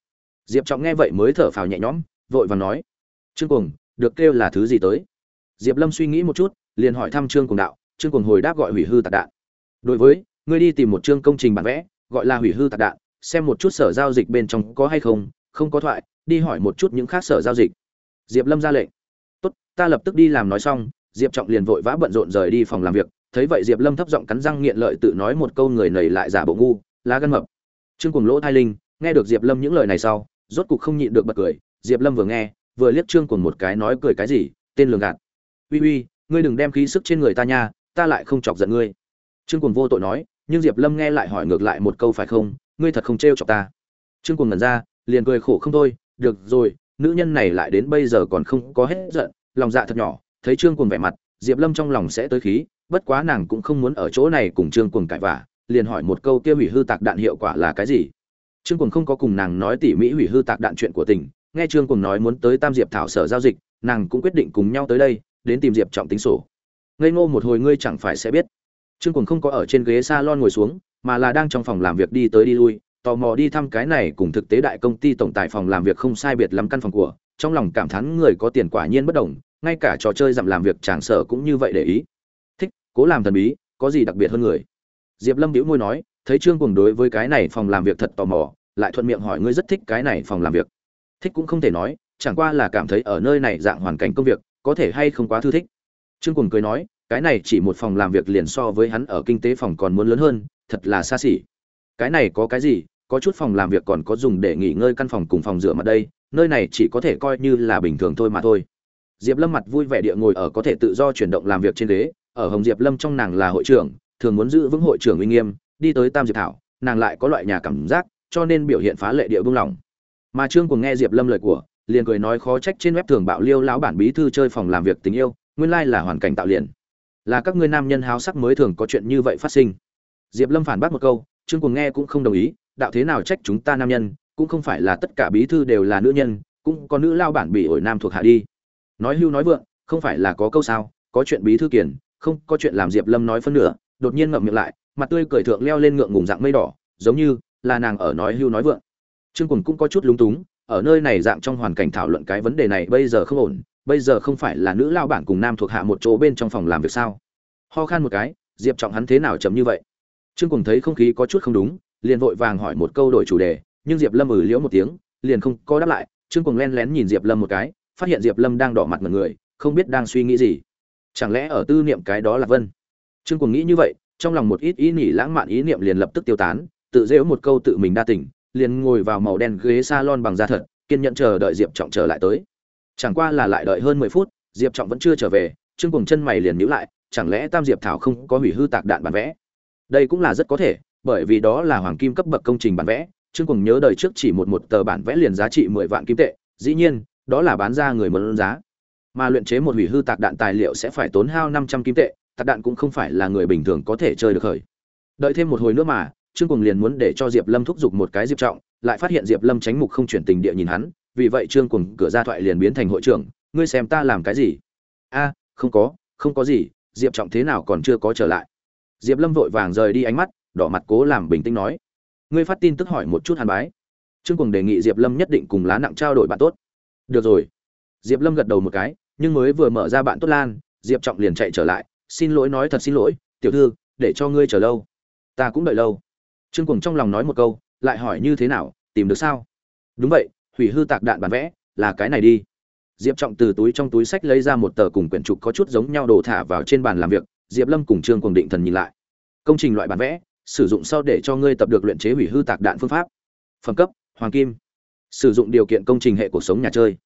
Diệp trọng nghe vậy mới thở phào nhẹ nhõm, vội vàng nói, trương cuồng, được kêu là thứ gì tới? Diệp lâm suy nghĩ một chút, liền hỏi thăm trương cuồng đạo, trương cuồng hồi đáp gọi hủy hư tạc đạn. Đối với, ngươi đi tìm một chương công trình bản vẽ, gọi là hủy hư tạc đạn, xem một chút sở giao dịch bên trong có hay không không có thoại, đi hỏi một chút những khác sở giao dịch. Diệp lâm ra lệnh. Tốt, ta lập tức đi làm nói xong, diệp trọng liền vội vã bận rộn rời đi phòng làm việc, thấy vậy diệp lâm thấp giọng cắn răng nghiện lợi tự nói một câu người nầy lại giả bộ ngu, lá gân mập. Trương cùng lỗ thai linh, nghe được diệp lâm những lời này sau, rốt cục không nhịn được bật cười. Diệp lâm vừa nghe, vừa liếc trương cùng một cái nói cười cái gì, tên lường gạt uy uy, ngươi đừng đem khí sức trên người ta nha, ta lại không chọc giận ngươi. Trương cùng vô tội nói, nhưng diệp lâm nghe lại hỏi ngược lại một câu phải không, ngươi thật không trêu chọc ta. Trương cùng ngẩn ra, liền cười khổ không thôi, được rồi, nữ nhân này lại đến bây giờ còn không có hết giận, lòng dạ thật nhỏ. Thấy trương cuồng vẻ mặt, diệp lâm trong lòng sẽ tới khí, bất quá nàng cũng không muốn ở chỗ này cùng trương cuồng cãi vả liền hỏi một câu kia hủy hư tạc đạn hiệu quả là cái gì. Trương cuồng không có cùng nàng nói tỉ mỹ hủy hư tạc đạn chuyện của tỉnh nghe trương cuồng nói muốn tới tam diệp thảo sở giao dịch, nàng cũng quyết định cùng nhau tới đây đến tìm diệp trọng tính sổ. Ngây ngô một hồi ngươi chẳng phải sẽ biết. Trương cùng không có ở trên ghế salon ngồi xuống, mà là đang trong phòng làm việc đi tới đi lui, tò mò đi thăm cái này cùng thực tế đại công ty tổng tài phòng làm việc không sai biệt lắm căn phòng của, trong lòng cảm thán người có tiền quả nhiên bất đồng, ngay cả trò chơi dặm làm việc chàng sở cũng như vậy để ý. Thích, cố làm thần bí, có gì đặc biệt hơn người? Diệp lâm đĩu môi nói, thấy trương cùng đối với cái này phòng làm việc thật tò mò, lại thuận miệng hỏi ngươi rất thích cái này phòng làm việc. Thích cũng không thể nói, chẳng qua là cảm thấy ở nơi này dạng hoàn cảnh công việc có thể hay không quá thư thích. Trương cùng cười nói, cái này chỉ một phòng làm việc liền so với hắn ở kinh tế phòng còn muốn lớn hơn, thật là xa xỉ. Cái này có cái gì, có chút phòng làm việc còn có dùng để nghỉ ngơi căn phòng cùng phòng rửa mặt đây, nơi này chỉ có thể coi như là bình thường thôi mà thôi. Diệp lâm mặt vui vẻ địa ngồi ở có thể tự do chuyển động làm việc trên ghế, ở hồng diệp lâm trong nàng là hội trưởng, thường muốn giữ vững hội trưởng uy nghiêm, đi tới tam diệp thảo, nàng lại có loại nhà cảm giác, cho nên biểu hiện phá lệ địa buông lỏng mà trương cùng nghe diệp lâm lời của liền cười nói khó trách trên web thường bạo liêu lão bản bí thư chơi phòng làm việc tình yêu, nguyên lai là hoàn cảnh tạo liền. Là các ngươi nam nhân háo sắc mới thường có chuyện như vậy phát sinh. Diệp lâm phản bác một câu, trương cùng nghe cũng không đồng ý, đạo thế nào trách chúng ta nam nhân, cũng không phải là tất cả bí thư đều là nữ nhân, cũng có nữ lao bản bị ổi nam thuộc hạ đi. Nói hưu nói vượng, không phải là có câu sao, có chuyện bí thư kiển không có chuyện làm diệp lâm nói phân nửa, đột nhiên ngậm miệng lại, mặt tươi cười thượng leo lên ngượng ngùng dạng mây đỏ, giống như là nàng ở nói hưu nói vượng. Trương cùng cũng có chút lúng túng ở nơi này dạng trong hoàn cảnh thảo luận cái vấn đề này, bây giờ không ổn, bây giờ không phải là nữ lao bản cùng nam thuộc hạ một chỗ bên trong phòng làm việc sao? Ho khan một cái, diệp trọng hắn thế nào chấm như vậy? Trương cùng thấy không khí có chút không đúng, liền vội vàng hỏi một câu đổi chủ đề, nhưng diệp lâm ừ liễu một tiếng, liền không có đáp lại. Trương cùng len lén nhìn diệp lâm một cái, phát hiện diệp lâm đang đỏ mặt mật người, không biết đang suy nghĩ gì. Chẳng lẽ ở tư niệm cái đó là vân? Trương cùng nghĩ như vậy, trong lòng một ít ý nghĩ lãng mạn ý niệm liền lập tức tiêu tán, tự dễu một câu tự mình đa tỉnh liền ngồi vào màu đen ghế salon bằng da thật, kiên nhẫn chờ đợi diệp trọng trở lại tới. Chẳng qua là lại đợi hơn mười phút, diệp trọng vẫn chưa trở về, trương Cuồng chân mày liền nhíu lại, chẳng lẽ tam diệp thảo không có hủy hư tạc đạn bản vẽ? Đây cũng là rất có thể, bởi vì đó là hoàng kim cấp bậc công trình bản vẽ, trương Cuồng nhớ đời trước chỉ một một tờ bản vẽ liền giá trị mười vạn kim tệ, dĩ nhiên, đó là bán ra người muốn giá. Mà luyện chế một hủy hư tạc đạn tài liệu sẽ phải tốn hao năm trăm kim tệ, tạc đạn cũng không phải là người bình thường có thể chơi được khởi. Đợi thêm một hồi nữa mà trương cuồng liền muốn để cho diệp lâm thúc giục một cái diệp trọng, lại phát hiện diệp lâm tránh mục không chuyển tình địa nhìn hắn, vì vậy trương cuồng cửa ra thoại liền biến thành hội trưởng, ngươi xem ta làm cái gì? A, không có không có gì, diệp trọng thế nào còn chưa có trở lại? Diệp lâm vội vàng rời đi ánh mắt, đỏ mặt cố làm bình tĩnh nói, ngươi phát tin tức hỏi một chút hàn bái. Trương cuồng đề nghị diệp lâm nhất định cùng lá nặng trao đổi bạn tốt. Được rồi. Diệp lâm gật đầu một cái, nhưng mới vừa mở ra bạn tốt lan, diệp trọng liền chạy trở lại, xin lỗi nói thật xin lỗi, tiểu thư, để cho ngươi chờ lâu. Ta cũng đợi lâu trương cuồng trong lòng nói một câu, lại hỏi như thế nào, tìm được sao? Đúng vậy, hủy hư tạc đạn bản vẽ, là cái này đi. Diệp trọng từ túi trong túi sách lấy ra một tờ cùng quyển trục có chút giống nhau đồ thả vào trên bàn làm việc, diệp lâm cùng trương cuồng định thần nhìn lại. Công trình loại bản vẽ, sử dụng sau để cho ngươi tập được luyện chế hủy hư tạc đạn phương pháp. Phẩm cấp, hoàng kim. Sử dụng điều kiện công trình hệ cuộc sống nhà chơi.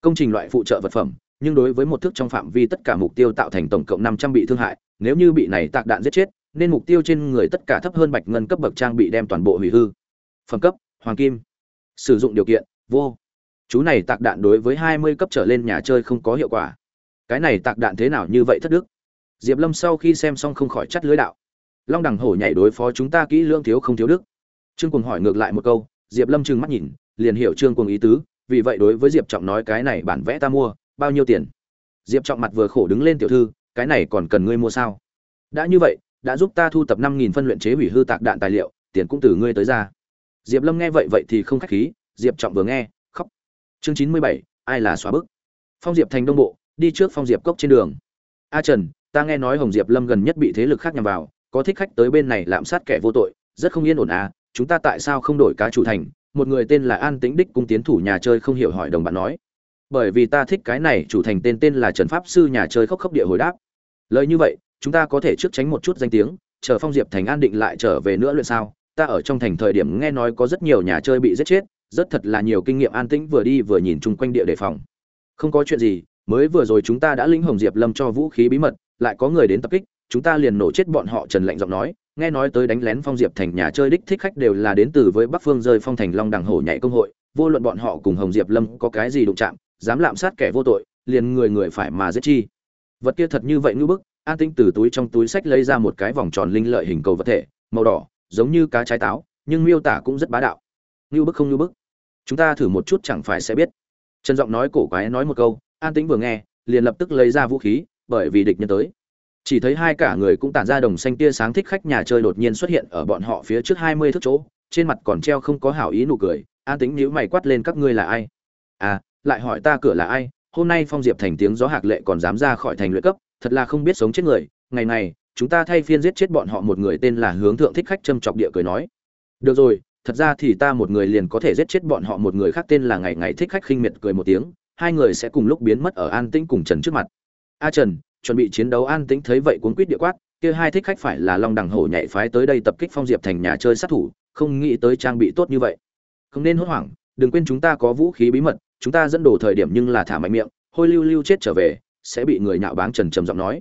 Công trình loại phụ trợ vật phẩm, nhưng đối với một thước trong phạm vi tất cả mục tiêu tạo thành tổng cộng năm trăm bị thương hại, nếu như bị này tạc đạn giết chết nên mục tiêu trên người tất cả thấp hơn bạch ngân cấp bậc trang bị đem toàn bộ hủy hư. Phẩm cấp, hoàng kim. Sử dụng điều kiện, vô. Chú này tạc đạn đối với hai mươi cấp trở lên nhà chơi không có hiệu quả. Cái này tạc đạn thế nào như vậy thất đức? Diệp lâm sau khi xem xong không khỏi chắt lưới đạo. Long đằng hổ nhảy đối phó chúng ta kỹ lương thiếu không thiếu đức. Trương cùng hỏi ngược lại một câu, diệp lâm trừng mắt nhìn, liền hiểu trương cùng ý tứ, vì vậy đối với diệp trọng nói cái này bản vẽ ta mua, bao nhiêu tiền? Diệp trọng mặt vừa khổ đứng lên tiểu thư, cái này còn cần ngươi mua sao? Đã như vậy đã giúp ta thu tập năm nghìn phân luyện chế hủy hư tạc đạn tài liệu, tiền cũng từ ngươi tới ra. Diệp lâm nghe vậy vậy thì không khách khí, diệp trọng vừa nghe, khóc. Chương chín mươi bảy, ai là xóa bức? Phong diệp thành đông bộ, đi trước phong diệp cốc trên đường. A trần, ta nghe nói hồng diệp lâm gần nhất bị thế lực khác nhằm vào, có thích khách tới bên này lạm sát kẻ vô tội, rất không yên ổn à chúng ta tại sao không đổi cá chủ thành? Một người tên là an tĩnh đích cung tiến thủ nhà chơi không hiểu hỏi đồng bạn nói. Bởi vì ta thích cái này, chủ thành tên tên là trần pháp sư nhà chơi khóc khóc địa hồi đáp. Lời như vậy chúng ta có thể trước tránh một chút danh tiếng, chờ phong diệp thành an định lại trở về nữa luyện sao? Ta ở trong thành thời điểm nghe nói có rất nhiều nhà chơi bị giết chết, rất thật là nhiều kinh nghiệm an tĩnh vừa đi vừa nhìn chung quanh địa đề phòng. Không có chuyện gì, mới vừa rồi chúng ta đã lĩnh hồng diệp lâm cho vũ khí bí mật, lại có người đến tập kích, chúng ta liền nổ chết bọn họ, trần lạnh giọng nói, nghe nói tới đánh lén phong diệp thành nhà chơi đích thích khách đều là đến từ với bắc phương rơi phong thành long đằng hổ nhảy công hội, vô luận bọn họ cùng hồng diệp lâm có cái gì đụng chạm, dám lạm sát kẻ vô tội, liền người người phải mà giết chi. Vật kia thật như vậy ngư bức an tĩnh từ túi trong túi sách lấy ra một cái vòng tròn linh lợi hình cầu vật thể, màu đỏ, giống như cá trái táo, nhưng miêu tả cũng rất bá đạo. Như bức không như bức. Chúng ta thử một chút chẳng phải sẽ biết. Trần giọng nói cổ quái nói một câu, an tĩnh vừa nghe, liền lập tức lấy ra vũ khí, bởi vì địch nhân tới. Chỉ thấy hai cả người cũng tản ra đồng xanh tia sáng thích khách nhà chơi đột nhiên xuất hiện ở bọn họ phía trước hai mươi thước chỗ, trên mặt còn treo không có hảo ý nụ cười, an tính nhíu mày quát lên, các ngươi là ai? À lại hỏi ta cửa là ai? Hôm nay phong diệp thành tiếng gió hạc lệ còn dám ra khỏi thành luyện cấp thật là không biết sống chết người, ngày này, chúng ta thay phiên giết chết bọn họ một người tên là hướng thượng thích khách châm chọc địa cười nói. Được rồi, thật ra thì ta một người liền có thể giết chết bọn họ một người khác tên là ngày ngày thích khách khinh miệt cười một tiếng, hai người sẽ cùng lúc biến mất ở an tĩnh cùng trần trước mặt. A trần, chuẩn bị chiến đấu an tĩnh thấy vậy cuốn quýt địa quát, kia hai thích khách phải là long đằng hổ nhảy phái tới đây tập kích phong diệp thành nhà chơi sát thủ, không nghĩ tới trang bị tốt như vậy. Không nên hốt hoảng, đừng quên chúng ta có vũ khí bí mật, chúng ta dẫn đồ thời điểm nhưng là thả mạnh miệng, hôi lưu lưu chết trở về sẽ bị người nhạo báng trần trầm giọng nói.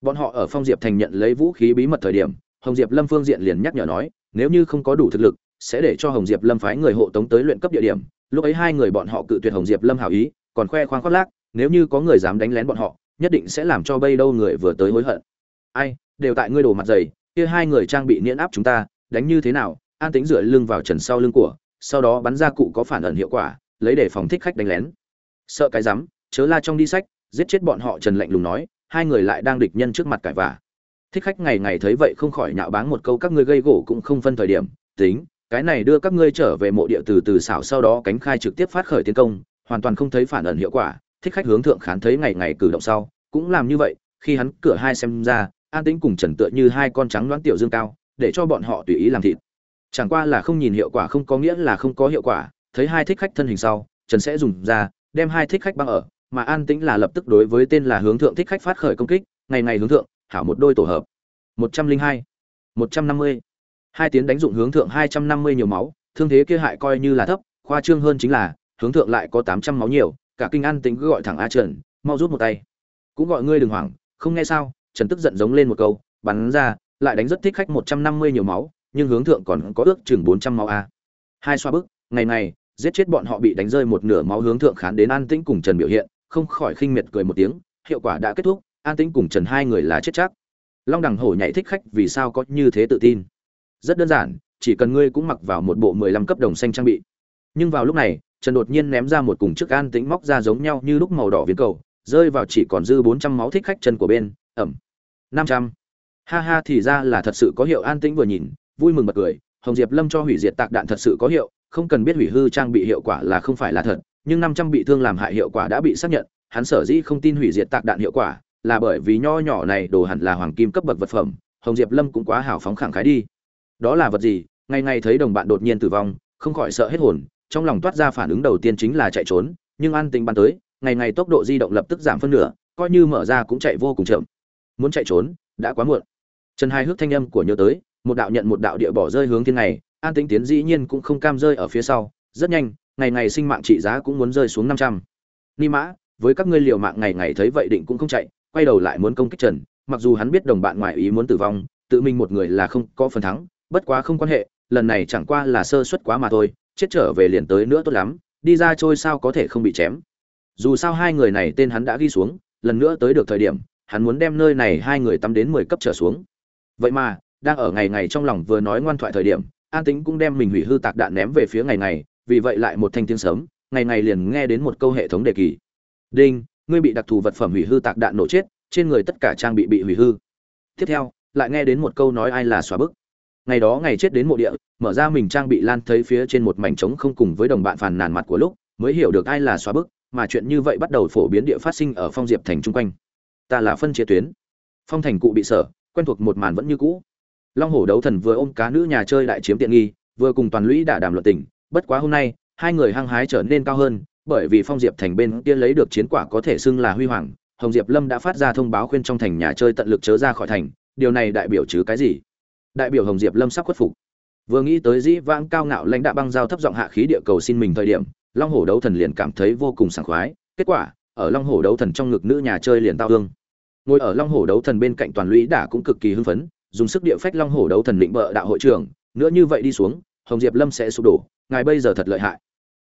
Bọn họ ở phong diệp thành nhận lấy vũ khí bí mật thời điểm, hồng diệp lâm phương diện liền nhắc nhở nói, nếu như không có đủ thực lực, sẽ để cho hồng diệp lâm phái người hộ tống tới luyện cấp địa điểm. Lúc ấy hai người bọn họ cự tuyệt hồng diệp lâm hảo ý, còn khoe khoang khoác lác, nếu như có người dám đánh lén bọn họ, nhất định sẽ làm cho bây đâu người vừa tới hối hận. Ai, đều tại ngươi đổ mặt dày, kia hai người trang bị niễn áp chúng ta, đánh như thế nào? An tính dựa lưng vào trần sau lưng của, sau đó bắn ra cụ có phản ẩn hiệu quả, lấy để phòng thích khách đánh lén. Sợ cái rắm, chớ la trong đi sách giết chết bọn họ, trần lạnh lùng nói, hai người lại đang địch nhân trước mặt cãi vả thích khách ngày ngày thấy vậy không khỏi nhạo báng một câu, các ngươi gây gỗ cũng không phân thời điểm. Tính, cái này đưa các ngươi trở về mộ địa từ từ xảo, sau đó cánh khai trực tiếp phát khởi tiến công, hoàn toàn không thấy phản ẩn hiệu quả. Thích khách hướng thượng khán thấy ngày ngày cử động sau, cũng làm như vậy, khi hắn cửa hai xem ra, an tĩnh cùng trần tựa như hai con trắng đoán tiểu dương cao, để cho bọn họ tùy ý làm thịt. Chẳng qua là không nhìn hiệu quả, không có nghĩa là không có hiệu quả. Thấy hai thích khách thân hình sau, trần sẽ dùng ra, đem hai thích khách băng ở mà an tĩnh là lập tức đối với tên là hướng thượng thích khách phát khởi công kích, ngày ngày hướng thượng, hảo một đôi tổ hợp. Một trăm linh hai, một trăm năm mươi. Hai tiến đánh dụng hướng thượng hai trăm năm mươi nhiều máu, thương thế kia hại coi như là thấp, khoa trương hơn chính là, hướng thượng lại có tám trăm máu nhiều, cả kinh an Tĩnh cứ gọi thẳng a trần, mau rút một tay. Cũng gọi ngươi đừng hoảng, không nghe sao, trần tức giận giống lên một câu, bắn ra, lại đánh rất thích khách một trăm năm mươi nhiều máu, nhưng hướng thượng còn có ước chừng bốn trăm máu a. Hai xoa bức, ngày này giết chết bọn họ bị đánh rơi một nửa máu hướng thượng khán đến an tĩnh cùng trần biểu hiện không khỏi khinh miệt cười một tiếng, hiệu quả đã kết thúc, an tĩnh cùng trần hai người là chết chắc. Long đằng hổ nhảy thích khách vì sao có như thế tự tin? Rất đơn giản, chỉ cần ngươi cũng mặc vào một bộ mười lăm cấp đồng xanh trang bị. Nhưng vào lúc này, trần đột nhiên ném ra một cùng chiếc an tĩnh móc ra giống nhau như lúc màu đỏ viên cầu, rơi vào chỉ còn dư bốn trăm máu thích khách chân của bên, ẩm, năm trăm. Ha ha, thì ra là thật sự có hiệu an tĩnh vừa nhìn, vui mừng bật cười, hồng diệp lâm cho hủy diệt tạc đạn thật sự có hiệu, không cần biết hủy hư trang bị hiệu quả là không phải là thật nhưng năm trăm bị thương làm hại hiệu quả đã bị xác nhận, hắn sở dĩ không tin hủy diệt tạc đạn hiệu quả, là bởi vì nho nhỏ này đồ hẳn là hoàng kim cấp bậc vật phẩm, hồng diệp lâm cũng quá hào phóng khẳng khái đi. Đó là vật gì? Ngày ngày thấy đồng bạn đột nhiên tử vong, không khỏi sợ hết hồn, trong lòng toát ra phản ứng đầu tiên chính là chạy trốn, nhưng an tình bắn tới, ngày ngày tốc độ di động lập tức giảm phân nửa, coi như mở ra cũng chạy vô cùng chậm. Muốn chạy trốn, đã quá muộn. Trần hai hước thanh âm của nhớ tới, một đạo nhận một đạo địa bỏ rơi hướng thiên này, an tĩnh tiến dĩ nhiên cũng không cam rơi ở phía sau, rất nhanh ngày ngày sinh mạng trị giá cũng muốn rơi xuống năm trăm. Ni mã, với các ngươi liều mạng ngày ngày thấy vậy định cũng không chạy, quay đầu lại muốn công kích trần, mặc dù hắn biết đồng bạn ngoại ý muốn tử vong, tự mình một người là không có phần thắng, bất quá không quan hệ, lần này chẳng qua là sơ suất quá mà thôi, chết trở về liền tới nữa tốt lắm, đi ra trôi sao có thể không bị chém. Dù sao hai người này tên hắn đã ghi xuống, lần nữa tới được thời điểm, hắn muốn đem nơi này hai người tắm đến mười cấp trở xuống. Vậy mà, đang ở ngày ngày trong lòng vừa nói ngoan thoại thời điểm, an tính cũng đem mình hủy hư tạc đạn ném về phía ngày ngày vì vậy lại một thanh tiếng sớm, ngày ngày liền nghe đến một câu hệ thống đề kỳ. Đinh, ngươi bị đặc thù vật phẩm hủy hư tạc đạn nổ chết, trên người tất cả trang bị bị hủy hư. Tiếp theo, lại nghe đến một câu nói ai là xóa bức. Ngày đó ngày chết đến mộ địa, mở ra mình trang bị lan thấy phía trên một mảnh trống không cùng với đồng bạn phàn nàn mặt của lúc, mới hiểu được ai là xóa bức, mà chuyện như vậy bắt đầu phổ biến địa phát sinh ở phong diệp thành chung quanh. Ta là phân chia tuyến. Phong thành cụ bị sở, quen thuộc một màn vẫn như cũ. Long hổ đấu thần vừa ôm cá nữ nhà chơi đại chiếm tiện nghi, vừa cùng toàn lũy đả đàm luận tình bất quá hôm nay, hai người hăng hái trở nên cao hơn, bởi vì phong diệp thành bên kia lấy được chiến quả có thể xưng là huy hoàng, hồng diệp lâm đã phát ra thông báo khuyên trong thành nhà chơi tận lực chớ ra khỏi thành, điều này đại biểu chứ cái gì? Đại biểu hồng diệp lâm sắp khuất phục. Vừa nghĩ tới dĩ vãng cao ngạo lãnh đạo băng giao thấp giọng hạ khí địa cầu xin mình thời điểm, long hổ đấu thần liền cảm thấy vô cùng sảng khoái, kết quả, ở long hổ đấu thần trong ngực nữ nhà chơi liền tao thương. Ngồi ở long hổ đấu thần bên cạnh toàn lũy đả cũng cực kỳ hưng phấn, dùng sức địa phách long hổ đấu thần định bợ đạo hội trưởng nữa như vậy đi xuống, hồng diệp lâm sẽ sụp đổ ngài bây giờ thật lợi hại.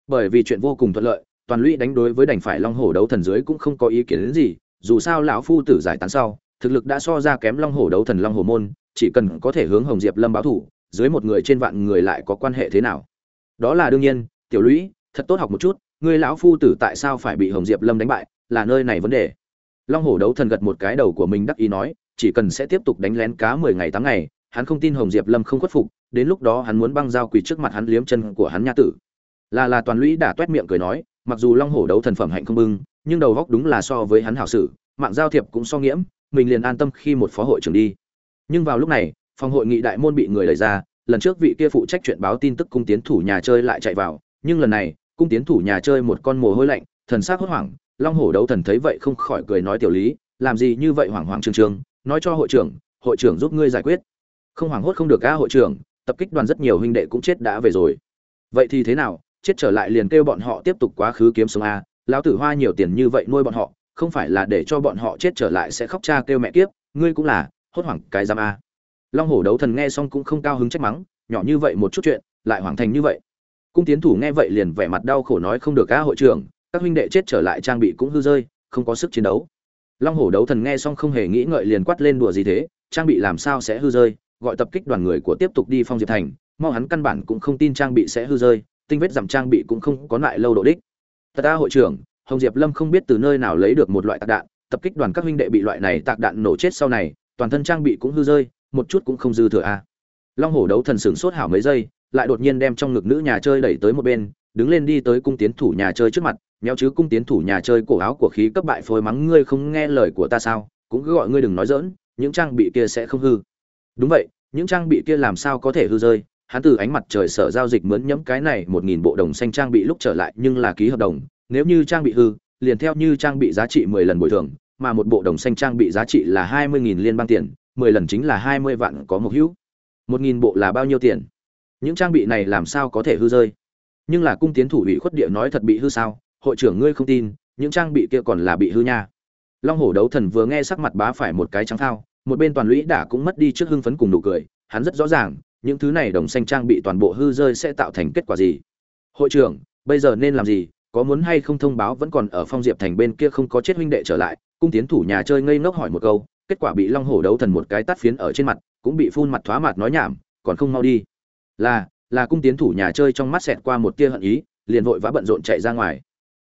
Bởi vì chuyện vô cùng thuận lợi, toàn lũy đánh đối với đành phải long hổ đấu thần dưới cũng không có ý kiến đến gì, dù sao lão phu tử giải tán sau, thực lực đã so ra kém long hổ đấu thần long hổ môn, chỉ cần có thể hướng hồng diệp lâm báo thủ, dưới một người trên vạn người lại có quan hệ thế nào? Đó là đương nhiên, tiểu lũy, thật tốt học một chút, ngươi lão phu tử tại sao phải bị hồng diệp lâm đánh bại, là nơi này vấn đề. Long hổ đấu thần gật một cái đầu của mình đắc ý nói, chỉ cần sẽ tiếp tục đánh lén cá mười ngày tám ngày, hắn không tin hồng diệp lâm không khuất phục đến lúc đó hắn muốn băng dao quỳ trước mặt hắn liếm chân của hắn nha tử. Là là toàn lũy đã toét miệng cười nói, mặc dù long hổ đấu thần phẩm hạnh không bưng, nhưng đầu góc đúng là so với hắn hảo sự mạng giao thiệp cũng so nghiễm, mình liền an tâm khi một phó hội trưởng đi. Nhưng vào lúc này, phòng hội nghị đại môn bị người đẩy ra, lần trước vị kia phụ trách chuyện báo tin tức cung tiến thủ nhà chơi lại chạy vào, nhưng lần này, cung tiến thủ nhà chơi một con mồ hôi lạnh, thần sắc hốt hoảng, long hổ đấu thần thấy vậy không khỏi cười nói tiểu lý, làm gì như vậy hoảng hoảng trương trương, nói cho hội trưởng hội trưởng giúp ngươi giải quyết. Không hoảng hốt không được ca hội trưởng tập kích đoàn rất nhiều huynh đệ cũng chết đã về rồi. Vậy thì thế nào? Chết trở lại liền kêu bọn họ tiếp tục quá khứ kiếm sống a. Lão tử hoa nhiều tiền như vậy nuôi bọn họ, không phải là để cho bọn họ chết trở lại sẽ khóc cha kêu mẹ kiếp, ngươi cũng là hốt hoảng cái giam a. Long hổ đấu thần nghe xong cũng không cao hứng trách mắng, nhỏ như vậy một chút chuyện, lại hoàn thành như vậy. Cung tiến thủ nghe vậy liền vẻ mặt đau khổ nói không được ca hội trưởng, các huynh đệ chết trở lại trang bị cũng hư rơi, không có sức chiến đấu. Long hổ đấu thần nghe xong không hề nghĩ ngợi liền quát lên đùa gì thế, trang bị làm sao sẽ hư rơi gọi tập kích đoàn người của tiếp tục đi phong diệp thành, mau hắn căn bản cũng không tin trang bị sẽ hư rơi, tinh vết giảm trang bị cũng không có lại lâu độ đích. Thật ta hội trưởng, hồng diệp lâm không biết từ nơi nào lấy được một loại tạc đạn, tập kích đoàn các huynh đệ bị loại này tạc đạn nổ chết sau này, toàn thân trang bị cũng hư rơi, một chút cũng không dư thừa a. Long hổ đấu thần sửng sốt hảo mấy giây, lại đột nhiên đem trong ngực nữ nhà chơi đẩy tới một bên, đứng lên đi tới cung tiến thủ nhà chơi trước mặt, méo chứ cung tiến thủ nhà chơi cổ áo của khí cấp bại phôi mắng ngươi không nghe lời của ta sao? Cũng cứ gọi ngươi đừng nói dỡn những trang bị kia sẽ không hư đúng vậy, những trang bị kia làm sao có thể hư rơi? Hắn từ ánh mặt trời sở giao dịch mướn nhẫm cái này một nghìn bộ đồng xanh trang bị lúc trở lại nhưng là ký hợp đồng. Nếu như trang bị hư, liền theo như trang bị giá trị mười lần bồi thường, mà một bộ đồng xanh trang bị giá trị là hai mươi nghìn liên bang tiền, mười lần chính là hai mươi vạn có một hữu. một nghìn bộ là bao nhiêu tiền? Những trang bị này làm sao có thể hư rơi? Nhưng là cung tiến thủ ủy khuất địa nói thật bị hư sao? Hội trưởng ngươi không tin, những trang bị kia còn là bị hư nha. Long hổ đấu thần vừa nghe sắc mặt bá phải một cái trắng thao một bên toàn lũy đã cũng mất đi trước hưng phấn cùng nụ cười, hắn rất rõ ràng, những thứ này đồng xanh trang bị toàn bộ hư rơi sẽ tạo thành kết quả gì. Hội trưởng, bây giờ nên làm gì? Có muốn hay không thông báo vẫn còn ở phong diệp thành bên kia không có chết huynh đệ trở lại? Cung tiến thủ nhà chơi ngây ngốc hỏi một câu, kết quả bị long hổ đấu thần một cái tát phiến ở trên mặt, cũng bị phun mặt thoá mặt nói nhảm, còn không mau đi. Là là cung tiến thủ nhà chơi trong mắt xẹt qua một tia hận ý, liền vội vã bận rộn chạy ra ngoài.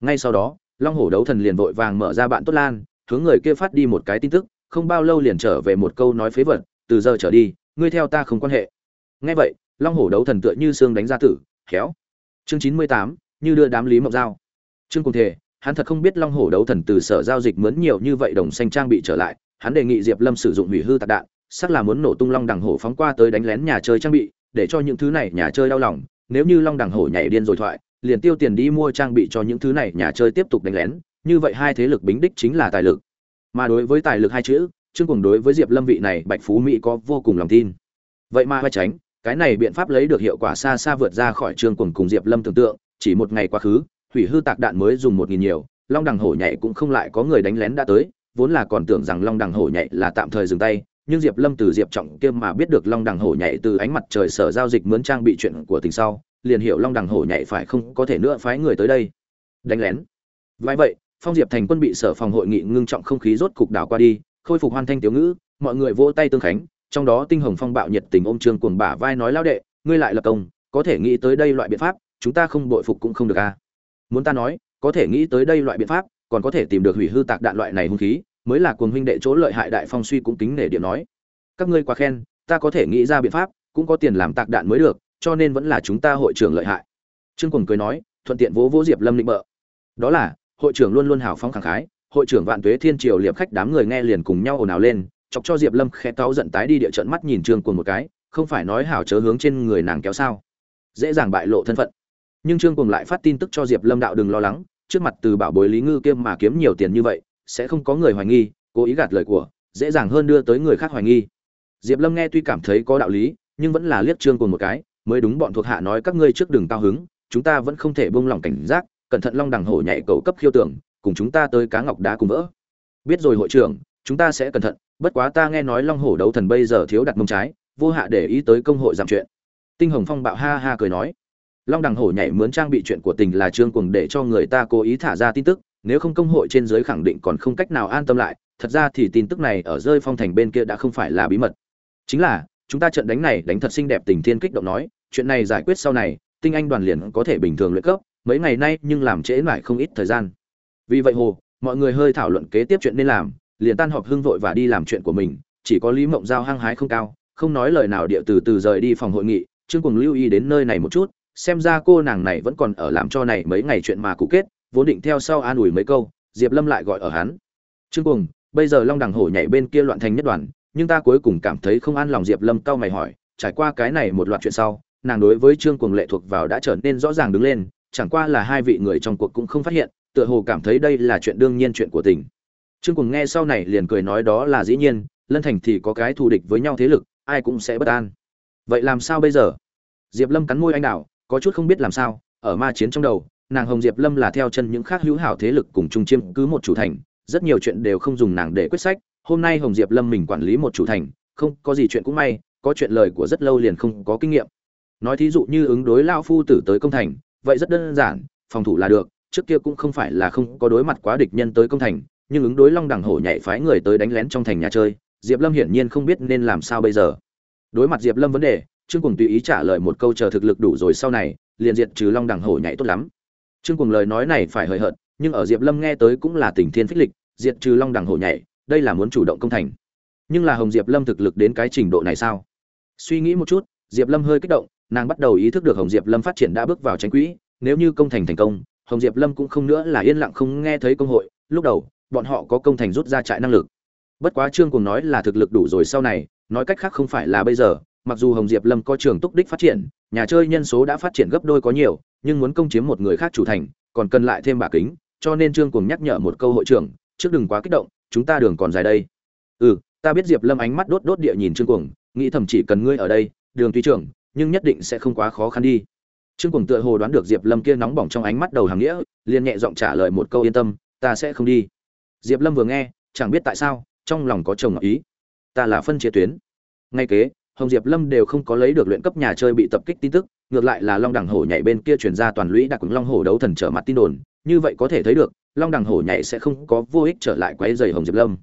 Ngay sau đó, long hổ đấu thần liền vội vàng mở ra bạn tốt lan, hướng người kia phát đi một cái tin tức không bao lâu liền trở về một câu nói phế vật, từ giờ trở đi, ngươi theo ta không quan hệ. Nghe vậy, long hổ đấu thần tựa như xương đánh ra tử, khéo. Chương chín mươi tám, như đưa đám lý mộng dao chương cùng thể hắn thật không biết long hổ đấu thần từ sở giao dịch mướn nhiều như vậy đồng xanh trang bị trở lại, hắn đề nghị diệp lâm sử dụng hủy hư tạc đạn sắc là muốn nổ tung long đằng hổ phóng qua tới đánh lén nhà chơi trang bị, để cho những thứ này nhà chơi đau lòng. Nếu như long đằng hổ nhảy điên rồi thoại, liền tiêu tiền đi mua trang bị cho những thứ này nhà chơi tiếp tục đánh lén. Như vậy hai thế lực bính đích chính là tài lực mà đối với tài lực hai chữ, trương cùng đối với diệp lâm vị này bạch phú mỹ có vô cùng lòng tin. Vậy mà vai tránh, cái này biện pháp lấy được hiệu quả xa xa vượt ra khỏi trương cùng cùng diệp lâm tưởng tượng, chỉ một ngày quá khứ, hủy hư tạc đạn mới dùng một nghìn nhiều, long đằng hổ nhảy cũng không lại có người đánh lén đã tới, vốn là còn tưởng rằng long đằng hổ nhảy là tạm thời dừng tay, nhưng diệp lâm từ diệp trọng kiêm mà biết được long đằng hổ nhảy từ ánh mặt trời sở giao dịch mướn trang bị chuyện của tình sau, liền hiểu long đằng hổ nhảy phải không có thể nữa phái người tới đây. Đánh lén. Vậy vậy phong diệp thành quân bị sở phòng hội nghị ngưng trọng không khí rốt cục đảo qua đi, khôi phục hoàn thanh tiểu ngữ, mọi người vỗ tay tương khánh, trong đó tinh hồng phong bạo nhiệt tình ôm trương cuồng bả vai nói lao đệ, ngươi lại lập công, có thể nghĩ tới đây loại biện pháp, chúng ta không bội phục cũng không được a à. muốn ta nói, có thể nghĩ tới đây loại biện pháp, còn có thể tìm được hủy hư tạc đạn loại này hung khí, mới là cuồng huynh đệ chỗ lợi hại đại phong suy cũng tính nể điểm nói. Các ngươi quá khen, ta có thể nghĩ ra biện pháp, cũng có tiền làm tạc đạn mới được, cho nên vẫn là chúng ta hội trưởng lợi hại. Trương cuồng cười nói, thuận tiện vỗ vỗ diệp lâm định bợ. Đó là hội trưởng luôn luôn hào phóng khẳng khái, hội trưởng vạn tuế thiên triều liệp khách đám người nghe liền cùng nhau ồn ào lên, chọc cho diệp lâm khẽ táo giận tái đi địa trận mắt nhìn trương cuồng một cái, không phải nói hảo chớ hướng trên người nàng kéo sao. Dễ dàng bại lộ thân phận. Nhưng trương cuồng lại phát tin tức cho diệp lâm đạo đừng lo lắng, trước mặt từ bảo bối lý ngư kia mà kiếm nhiều tiền như vậy, sẽ không có người hoài nghi, cố ý gạt lời của, dễ dàng hơn đưa tới người khác hoài nghi. Diệp lâm nghe tuy cảm thấy có đạo lý, nhưng vẫn là liếc trương cuồng một cái, mới đúng bọn thuộc hạ nói các ngươi trước đừng cao hứng, chúng ta vẫn không thể buông lỏng cảnh giác cẩn thận long đằng hổ nhảy cầu cấp khiêu tưởng, cùng chúng ta tới cá ngọc đá cùng vỡ. Biết rồi hội trưởng, chúng ta sẽ cẩn thận, bất quá ta nghe nói long hổ đấu thần bây giờ thiếu đặt mông trái, vô hạ để ý tới công hội giảm chuyện. Tinh hồng phong bạo ha ha cười nói. Long đằng hổ nhảy mướn trang bị chuyện của tình là trương cuồng để cho người ta cố ý thả ra tin tức, nếu không công hội trên dưới khẳng định còn không cách nào an tâm lại, thật ra thì tin tức này ở rơi phong thành bên kia đã không phải là bí mật. Chính là, chúng ta trận đánh này đánh thật xinh đẹp tình thiên kích động nói, chuyện này giải quyết sau này, tinh anh đoàn liền có thể bình thường luyện cấp mấy ngày nay nhưng làm trễ lại không ít thời gian. Vì vậy hồ, mọi người hơi thảo luận kế tiếp chuyện nên làm, liền tan họp hưng vội và đi làm chuyện của mình, chỉ có lý mộng giao hăng hái không cao, không nói lời nào địa từ từ rời đi phòng hội nghị, trương cùng lưu ý đến nơi này một chút, xem ra cô nàng này vẫn còn ở làm cho này mấy ngày chuyện mà cụ kết, vốn định theo sau an ủi mấy câu, diệp lâm lại gọi ở hắn. Trương cùng bây giờ long đằng hổ nhảy bên kia loạn thành nhất đoàn, nhưng ta cuối cùng cảm thấy không an lòng. Diệp lâm cau mày hỏi, trải qua cái này một loạt chuyện sau, nàng đối với trương cuồng lệ thuộc vào đã trở nên rõ ràng đứng lên chẳng qua là hai vị người trong cuộc cũng không phát hiện tựa hồ cảm thấy đây là chuyện đương nhiên chuyện của tình. Trương cùng nghe sau này liền cười nói đó là dĩ nhiên lân thành thì có cái thù địch với nhau thế lực ai cũng sẽ bất an. Vậy làm sao bây giờ? Diệp lâm cắn môi anh đảo, có chút không biết làm sao ở ma chiến trong đầu nàng hồng diệp lâm là theo chân những khác hữu hảo thế lực cùng chung chiêm cứ một chủ thành rất nhiều chuyện đều không dùng nàng để quyết sách hôm nay hồng diệp lâm mình quản lý một chủ thành không có gì chuyện cũng may có chuyện lời của rất lâu liền không có kinh nghiệm. Nói thí dụ như ứng đối lao phu tử tới công thành vậy rất đơn giản, phòng thủ là được, trước kia cũng không phải là không có đối mặt quá địch nhân tới công thành, nhưng ứng đối long đẳng hổ nhảy phái người tới đánh lén trong thành nhà chơi, diệp lâm hiển nhiên không biết nên làm sao bây giờ. Đối mặt diệp lâm vấn đề, trương cùng tùy ý trả lời một câu chờ thực lực đủ rồi sau này, liền diệt trừ long đẳng hổ nhảy tốt lắm. Trương cùng lời nói này phải hời hợt, nhưng ở diệp lâm nghe tới cũng là tình thiên phích lịch, diệt trừ long đẳng hổ nhảy, đây là muốn chủ động công thành. Nhưng là hồng diệp lâm thực lực đến cái trình độ này sao? Suy nghĩ một chút, diệp lâm hơi kích động nàng bắt đầu ý thức được hồng diệp lâm phát triển đã bước vào tranh quỹ, nếu như công thành thành công, hồng diệp lâm cũng không nữa là yên lặng không nghe thấy công hội, lúc đầu, bọn họ có công thành rút ra trại năng lực. Bất quá trương cùng nói là thực lực đủ rồi sau này, nói cách khác không phải là bây giờ, mặc dù hồng diệp lâm có trường túc đích phát triển, nhà chơi nhân số đã phát triển gấp đôi có nhiều, nhưng muốn công chiếm một người khác chủ thành, còn cần lại thêm bà kính, cho nên trương cùng nhắc nhở một câu hội trưởng, trước đừng quá kích động, chúng ta đường còn dài đây. Ừ ta biết diệp lâm ánh mắt đốt đốt địa nhìn trương cuồng, nghĩ thầm chỉ cần ngươi ở đây, đường tuy trưởng nhưng nhất định sẽ không quá khó khăn đi. Trương cuồng tựa hồ đoán được diệp lâm kia nóng bỏng trong ánh mắt đầu hàng nghĩa, liền nhẹ giọng trả lời một câu yên tâm, ta sẽ không đi. Diệp lâm vừa nghe, chẳng biết tại sao, trong lòng có chồng ngọc ý. Ta là phân chia tuyến. Ngay kế, hồng diệp lâm đều không có lấy được luyện cấp nhà chơi bị tập kích tin tức, ngược lại là long đẳng hổ nhảy bên kia chuyển ra toàn lũy đặc quấn long hổ đấu thần trở mặt tin đồn, như vậy có thể thấy được, long đẳng hổ nhảy sẽ không có vô ích trở lại quấy rầy hồng diệp lâm.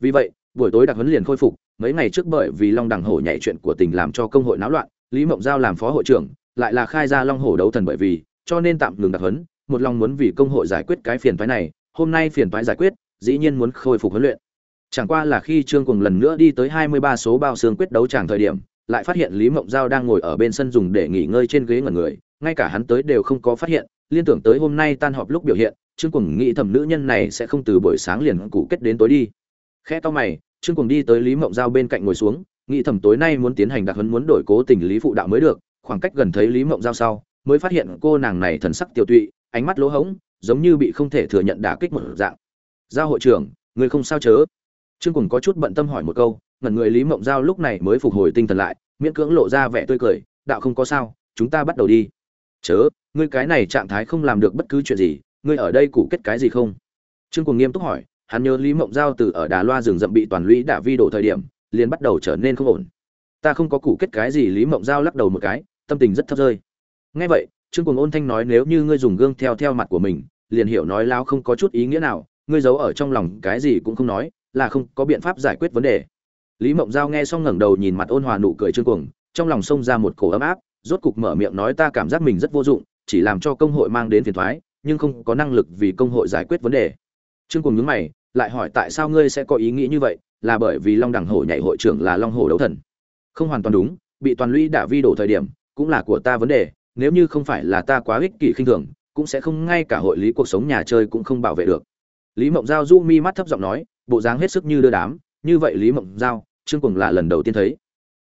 Vì vậy, buổi tối đặc huấn liền khôi phục, mấy ngày trước bởi vì long đẳng hổ nhảy chuyện của tình làm cho công hội náo loạn lý mộng giao làm phó hội trưởng, lại là khai ra long hổ đấu thần bởi vì, cho nên tạm ngừng đặc huấn, một lòng muốn vì công hội giải quyết cái phiền toái này, hôm nay phiền toái giải quyết, dĩ nhiên muốn khôi phục huấn luyện. Chẳng qua là khi trương cùng lần nữa đi tới hai mươi ba số bao xương quyết đấu tràng thời điểm, lại phát hiện lý mộng giao đang ngồi ở bên sân dùng để nghỉ ngơi trên ghế ngẩn người, ngay cả hắn tới đều không có phát hiện, liên tưởng tới hôm nay tan họp lúc biểu hiện, trương cùng nghĩ thầm nữ nhân này sẽ không từ buổi sáng liền cụ kết đến tối đi. Khẽ to mày, trương cùng đi tới lý mộng giao bên cạnh ngồi xuống nghĩ thầm tối nay muốn tiến hành đặc huấn muốn đổi cố tình lý phụ đạo mới được, khoảng cách gần thấy lý mộng giao sau, mới phát hiện cô nàng này thần sắc tiêu tụy, ánh mắt lỗ hống giống như bị không thể thừa nhận đả kích một dạng. Giao hội trưởng, người không sao chớ? Trương cùng có chút bận tâm hỏi một câu, ngẩn người lý mộng giao lúc này mới phục hồi tinh thần lại, miễn cưỡng lộ ra vẻ tươi cười, đạo không có sao, chúng ta bắt đầu đi. Chớ, ngươi cái này trạng thái không làm được bất cứ chuyện gì, ngươi ở đây cụ kết cái gì không? Trương cùng nghiêm túc hỏi, hắn nhớ lý mộng giao từ ở đà loa rừng rậm bị toàn lũy đả vi đổ thời điểm liền bắt đầu trở nên không ổn. Ta không có cụ kết cái gì lý mộng giao lắc đầu một cái, tâm tình rất thấp rơi. Ngay vậy, trương cùng ôn thanh nói nếu như ngươi dùng gương theo theo mặt của mình, liền hiểu nói lao không có chút ý nghĩa nào, ngươi giấu ở trong lòng cái gì cũng không nói, là không có biện pháp giải quyết vấn đề. Lý mộng giao nghe xong ngẩng đầu nhìn mặt ôn hòa nụ cười trương cuồng, trong lòng xông ra một cổ ấm áp, rốt cục mở miệng nói ta cảm giác mình rất vô dụng, chỉ làm cho công hội mang đến phiền thoái, nhưng không có năng lực vì công hội giải quyết vấn đề. Trương cuồng nhướng mày, lại hỏi tại sao ngươi sẽ có ý nghĩ như vậy là bởi vì long đẳng hổ nhảy hội trưởng là long hổ đấu thần. Không hoàn toàn đúng, bị toàn lũy đả vi đổ thời điểm, cũng là của ta vấn đề, nếu như không phải là ta quá ích kỷ khinh thường, cũng sẽ không ngay cả hội lý cuộc sống nhà chơi cũng không bảo vệ được. Lý mộng giao du mi mắt thấp giọng nói, bộ dáng hết sức như đưa đám, như vậy lý mộng giao, trương cùng là lần đầu tiên thấy.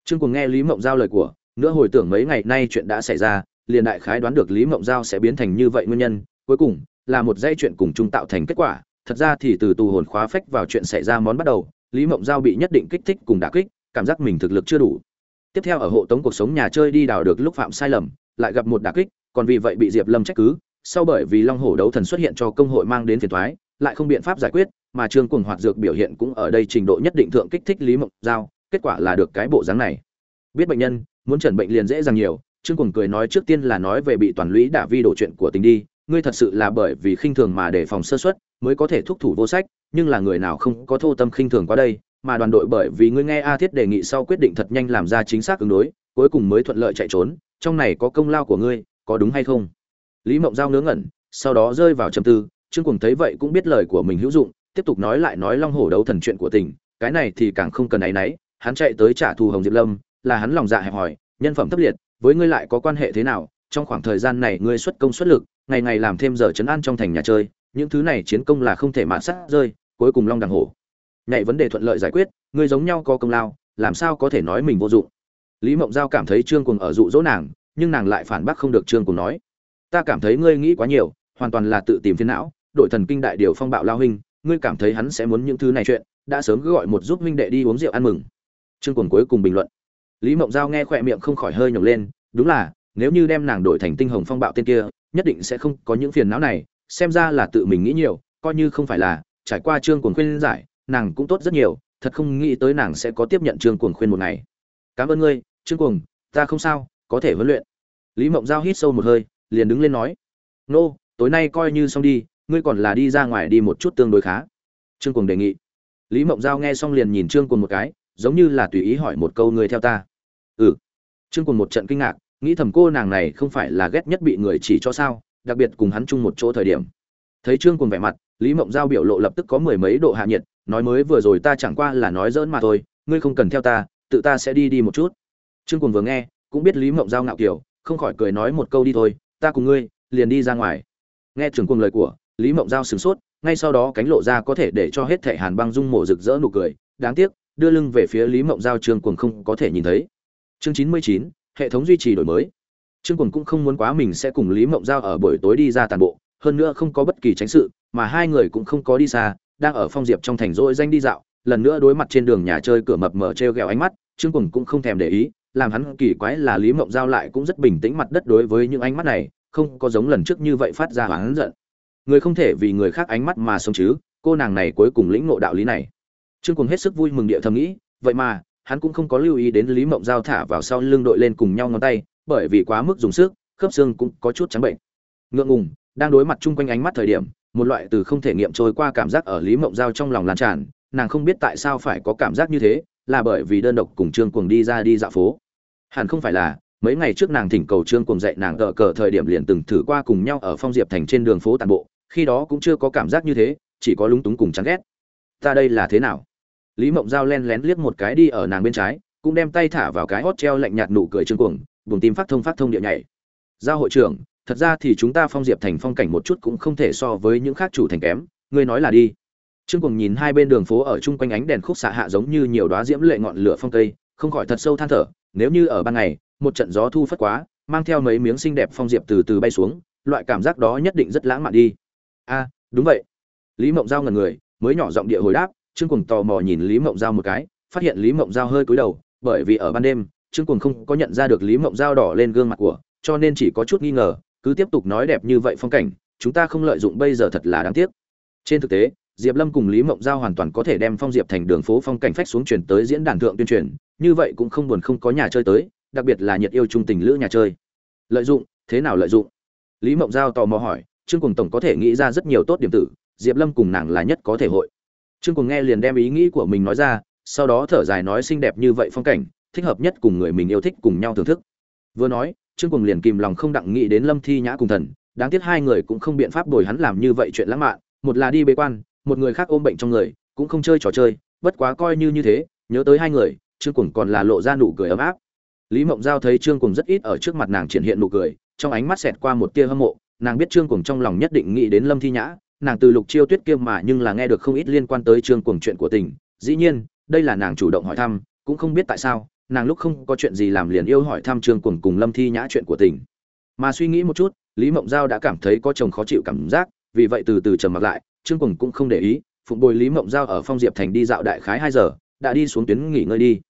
Trương cùng nghe lý mộng giao lời của nữa hồi tưởng mấy ngày nay chuyện đã xảy ra, liền đại khái đoán được lý mộng giao sẽ biến thành như vậy nguyên nhân, cuối cùng, là một dây chuyện cùng chung tạo thành kết quả, thật ra thì từ tù hồn khóa phách vào chuyện xảy ra món bắt đầu lý mộng giao bị nhất định kích thích cùng đả kích, cảm giác mình thực lực chưa đủ. Tiếp theo ở hộ tống cuộc sống nhà chơi đi đào được lúc phạm sai lầm, lại gặp một đả kích, còn vì vậy bị diệp lâm trách cứ. Sau bởi vì long hổ đấu thần xuất hiện cho công hội mang đến phiền thoái lại không biện pháp giải quyết, mà trương cùng hoạt dược biểu hiện cũng ở đây trình độ nhất định thượng kích thích lý mộng giao, kết quả là được cái bộ dáng này. Biết bệnh nhân, muốn chẩn bệnh liền dễ dàng nhiều, trương cùng cười nói trước tiên là nói về bị toàn lũy đả vi đổ chuyện của tình đi ngươi thật sự là bởi vì khinh thường mà để phòng sơ suất mới có thể thúc thủ vô sách, nhưng là người nào không có thô tâm khinh thường qua đây, mà đoàn đội bởi vì ngươi nghe a thiết đề nghị sau quyết định thật nhanh làm ra chính xác ứng đối, cuối cùng mới thuận lợi chạy trốn, trong này có công lao của ngươi, có đúng hay không? Lý mộng giao ngớ ngẩn, sau đó rơi vào trầm tư, trương cùng thấy vậy cũng biết lời của mình hữu dụng, tiếp tục nói lại nói long hổ đấu thần chuyện của tình, cái này thì càng không cần áy náy, hắn chạy tới trả thù hồng diệp lâm, là hắn lòng dạ hẹp hòi, nhân phẩm thấp liệt, với ngươi lại có quan hệ thế nào trong khoảng thời gian này ngươi xuất công xuất lực, ngày ngày làm thêm giờ chấn an trong thành nhà chơi, những thứ này chiến công là không thể mạn sát rơi, cuối cùng long đằng hổ. Nhảy vấn đề thuận lợi giải quyết, ngươi giống nhau có công lao, làm sao có thể nói mình vô dụng? Lý mộng giao cảm thấy trương cùng ở dụ dỗ nàng, nhưng nàng lại phản bác không được trương cùng nói. Ta cảm thấy ngươi nghĩ quá nhiều, hoàn toàn là tự tìm phiền não, đội thần kinh đại điều phong bạo lao huynh, ngươi cảm thấy hắn sẽ muốn những thứ này chuyện, đã sớm cứ gọi một giúp huynh đệ đi uống rượu ăn mừng. Trương cùng cuối cùng bình luận. Lý mộng giao nghe khỏe miệng không khỏi hơi nhổng lên, đúng là nếu như đem nàng đổi thành tinh hồng phong bạo tên kia, nhất định sẽ không có những phiền não này, xem ra là tự mình nghĩ nhiều, coi như không phải là, trải qua trương cuồng khuyên giải, nàng cũng tốt rất nhiều, thật không nghĩ tới nàng sẽ có tiếp nhận trương cuồng khuyên một ngày. Cảm ơn ngươi, trương cuồng, ta không sao, có thể huấn luyện. Lý mộng giao hít sâu một hơi, liền đứng lên nói, nô, tối nay coi như xong đi, ngươi còn là đi ra ngoài đi một chút tương đối khá. Trương cuồng đề nghị. Lý mộng giao nghe xong liền nhìn trương cuồng một cái, giống như là tùy ý hỏi một câu, ngươi theo ta? Ừ. Trương cuồng một trận kinh ngạc nghĩ thầm cô nàng này không phải là ghét nhất bị người chỉ cho sao, đặc biệt cùng hắn chung một chỗ thời điểm. Thấy trương cuồng vẻ mặt, lý mộng giao biểu lộ lập tức có mười mấy độ hạ nhiệt, nói mới vừa rồi ta chẳng qua là nói dỡn mà thôi, ngươi không cần theo ta, tự ta sẽ đi đi một chút. Trương cuồng vừa nghe, cũng biết lý mộng giao ngạo kiểu, không khỏi cười nói một câu đi thôi, ta cùng ngươi, liền đi ra ngoài. Nghe trường cuồng lời của, lý mộng giao sửng sốt, ngay sau đó cánh lộ ra có thể để cho hết thệ hàn băng dung mổ rực rỡ nụ cười, đáng tiếc, đưa lưng về phía lý mộng giao trương cuồng không có thể nhìn thấy. Chương chín mươi chín hệ thống duy trì đổi mới. Trương Quần cũng không muốn quá mình sẽ cùng lý mộng giao ở buổi tối đi ra tàn bộ, hơn nữa không có bất kỳ tránh sự, mà hai người cũng không có đi xa, đang ở phong diệp trong thành rỗi danh đi dạo, lần nữa đối mặt trên đường nhà chơi cửa mập mờ t r e o g ẹ o ánh mắt, trương Quần cũng không thèm để ý, làm hắn kỳ quái là lý mộng giao lại cũng rất bình tĩnh mặt đất đối với những ánh mắt này, không có giống lần trước như vậy phát ra hắn giận. Người không thể vì người khác ánh mắt mà sống chứ, cô nàng này cuối cùng lĩnh ngộ đạo lý này. Trương Quần hết sức vui mừng địa thầm nghĩ, vậy mà hắn cũng không có lưu ý đến lý mộng giao thả vào sau lưng đội lên cùng nhau ngón tay, bởi vì quá mức dùng sức, khớp xương cũng có chút trắng bệnh. Ngượng ngùng, đang đối mặt chung quanh ánh mắt thời điểm, một loại từ không thể nghiệm trôi qua cảm giác ở lý mộng giao trong lòng lan tràn, nàng không biết tại sao phải có cảm giác như thế, là bởi vì đơn độc cùng trương cuồng đi ra đi dạo phố. Hẳn không phải là, mấy ngày trước nàng thỉnh cầu trương cuồng dạy nàng gỡ cờ thời điểm liền từng thử qua cùng nhau ở phong diệp thành trên đường phố tàn bộ, khi đó cũng chưa có cảm giác như thế, chỉ có lúng túng cùng chán ghét. Ta đây là thế nào? Lý mộng giao len lén liếc một cái đi ở nàng bên trái, cũng đem tay thả vào cái hót treo lạnh nhạt nụ cười trương cuồng buồng tim phát thông phát thông địa nhảy. Giao hội trưởng, thật ra thì chúng ta phong diệp thành phong cảnh một chút cũng không thể so với những khác chủ thành kém, ngươi nói là đi. Trương cuồng nhìn hai bên đường phố ở chung quanh ánh đèn khúc xạ hạ giống như nhiều đóa diễm lệ ngọn lửa phong cây không khỏi thật sâu than thở, nếu như ở ban ngày, một trận gió thu phất quá, mang theo mấy miếng xinh đẹp phong diệp từ từ bay xuống, loại cảm giác đó nhất định rất lãng mạn đi. A, đúng vậy. Lý mộng giao ngần người, mới nhỏ giọng địa hồi đáp trương cuồng tò mò nhìn lý mộng giao một cái, phát hiện lý mộng giao hơi cúi đầu, bởi vì ở ban đêm, trương cuồng không có nhận ra được lý mộng giao đỏ lên gương mặt của, cho nên chỉ có chút nghi ngờ, cứ tiếp tục nói đẹp như vậy phong cảnh, chúng ta không lợi dụng bây giờ thật là đáng tiếc. Trên thực tế, diệp lâm cùng lý mộng giao hoàn toàn có thể đem phong diệp thành đường phố phong cảnh phách xuống chuyển tới diễn đàn thượng tuyên truyền, như vậy cũng không buồn không có nhà chơi tới, đặc biệt là nhiệt yêu trung tình lữ nhà chơi. Lợi dụng, thế nào lợi dụng? Lý mộng giao tò mò hỏi, trương cùng tổng có thể nghĩ ra rất nhiều tốt điểm tử, diệp lâm cùng nàng là nhất có thể hội trương cùng nghe liền đem ý nghĩ của mình nói ra, sau đó thở dài nói xinh đẹp như vậy phong cảnh, thích hợp nhất cùng người mình yêu thích cùng nhau thưởng thức. Vừa nói, trương cùng liền kìm lòng không đặng nghĩ đến lâm thi nhã cùng thần, đáng tiếc hai người cũng không biện pháp đổi hắn làm như vậy chuyện lãng mạn, một là đi bế quan, một người khác ôm bệnh trong người, cũng không chơi trò chơi, bất quá coi như như thế, nhớ tới hai người, trương cùng còn là lộ ra nụ cười ấm áp. Lý mộng giao thấy trương cùng rất ít ở trước mặt nàng triển hiện nụ cười, trong ánh mắt xẹt qua một tia hâm mộ, nàng biết trương cùng trong lòng nhất định nghĩ đến lâm thi nhã nàng từ lục chiêu tuyết kia mà nhưng là nghe được không ít liên quan tới trương cuồng chuyện của tình. Dĩ nhiên, đây là nàng chủ động hỏi thăm, cũng không biết tại sao, nàng lúc không có chuyện gì làm liền yêu hỏi thăm trương cuồng cùng lâm thi nhã chuyện của tình. Mà suy nghĩ một chút, lý mộng giao đã cảm thấy có chồng khó chịu cảm giác, vì vậy từ từ trầm mặc lại, trương cuồng cũng không để ý, phụng bồi lý mộng giao ở phong diệp thành đi dạo đại khái hai giờ, đã đi xuống tuyến nghỉ ngơi đi.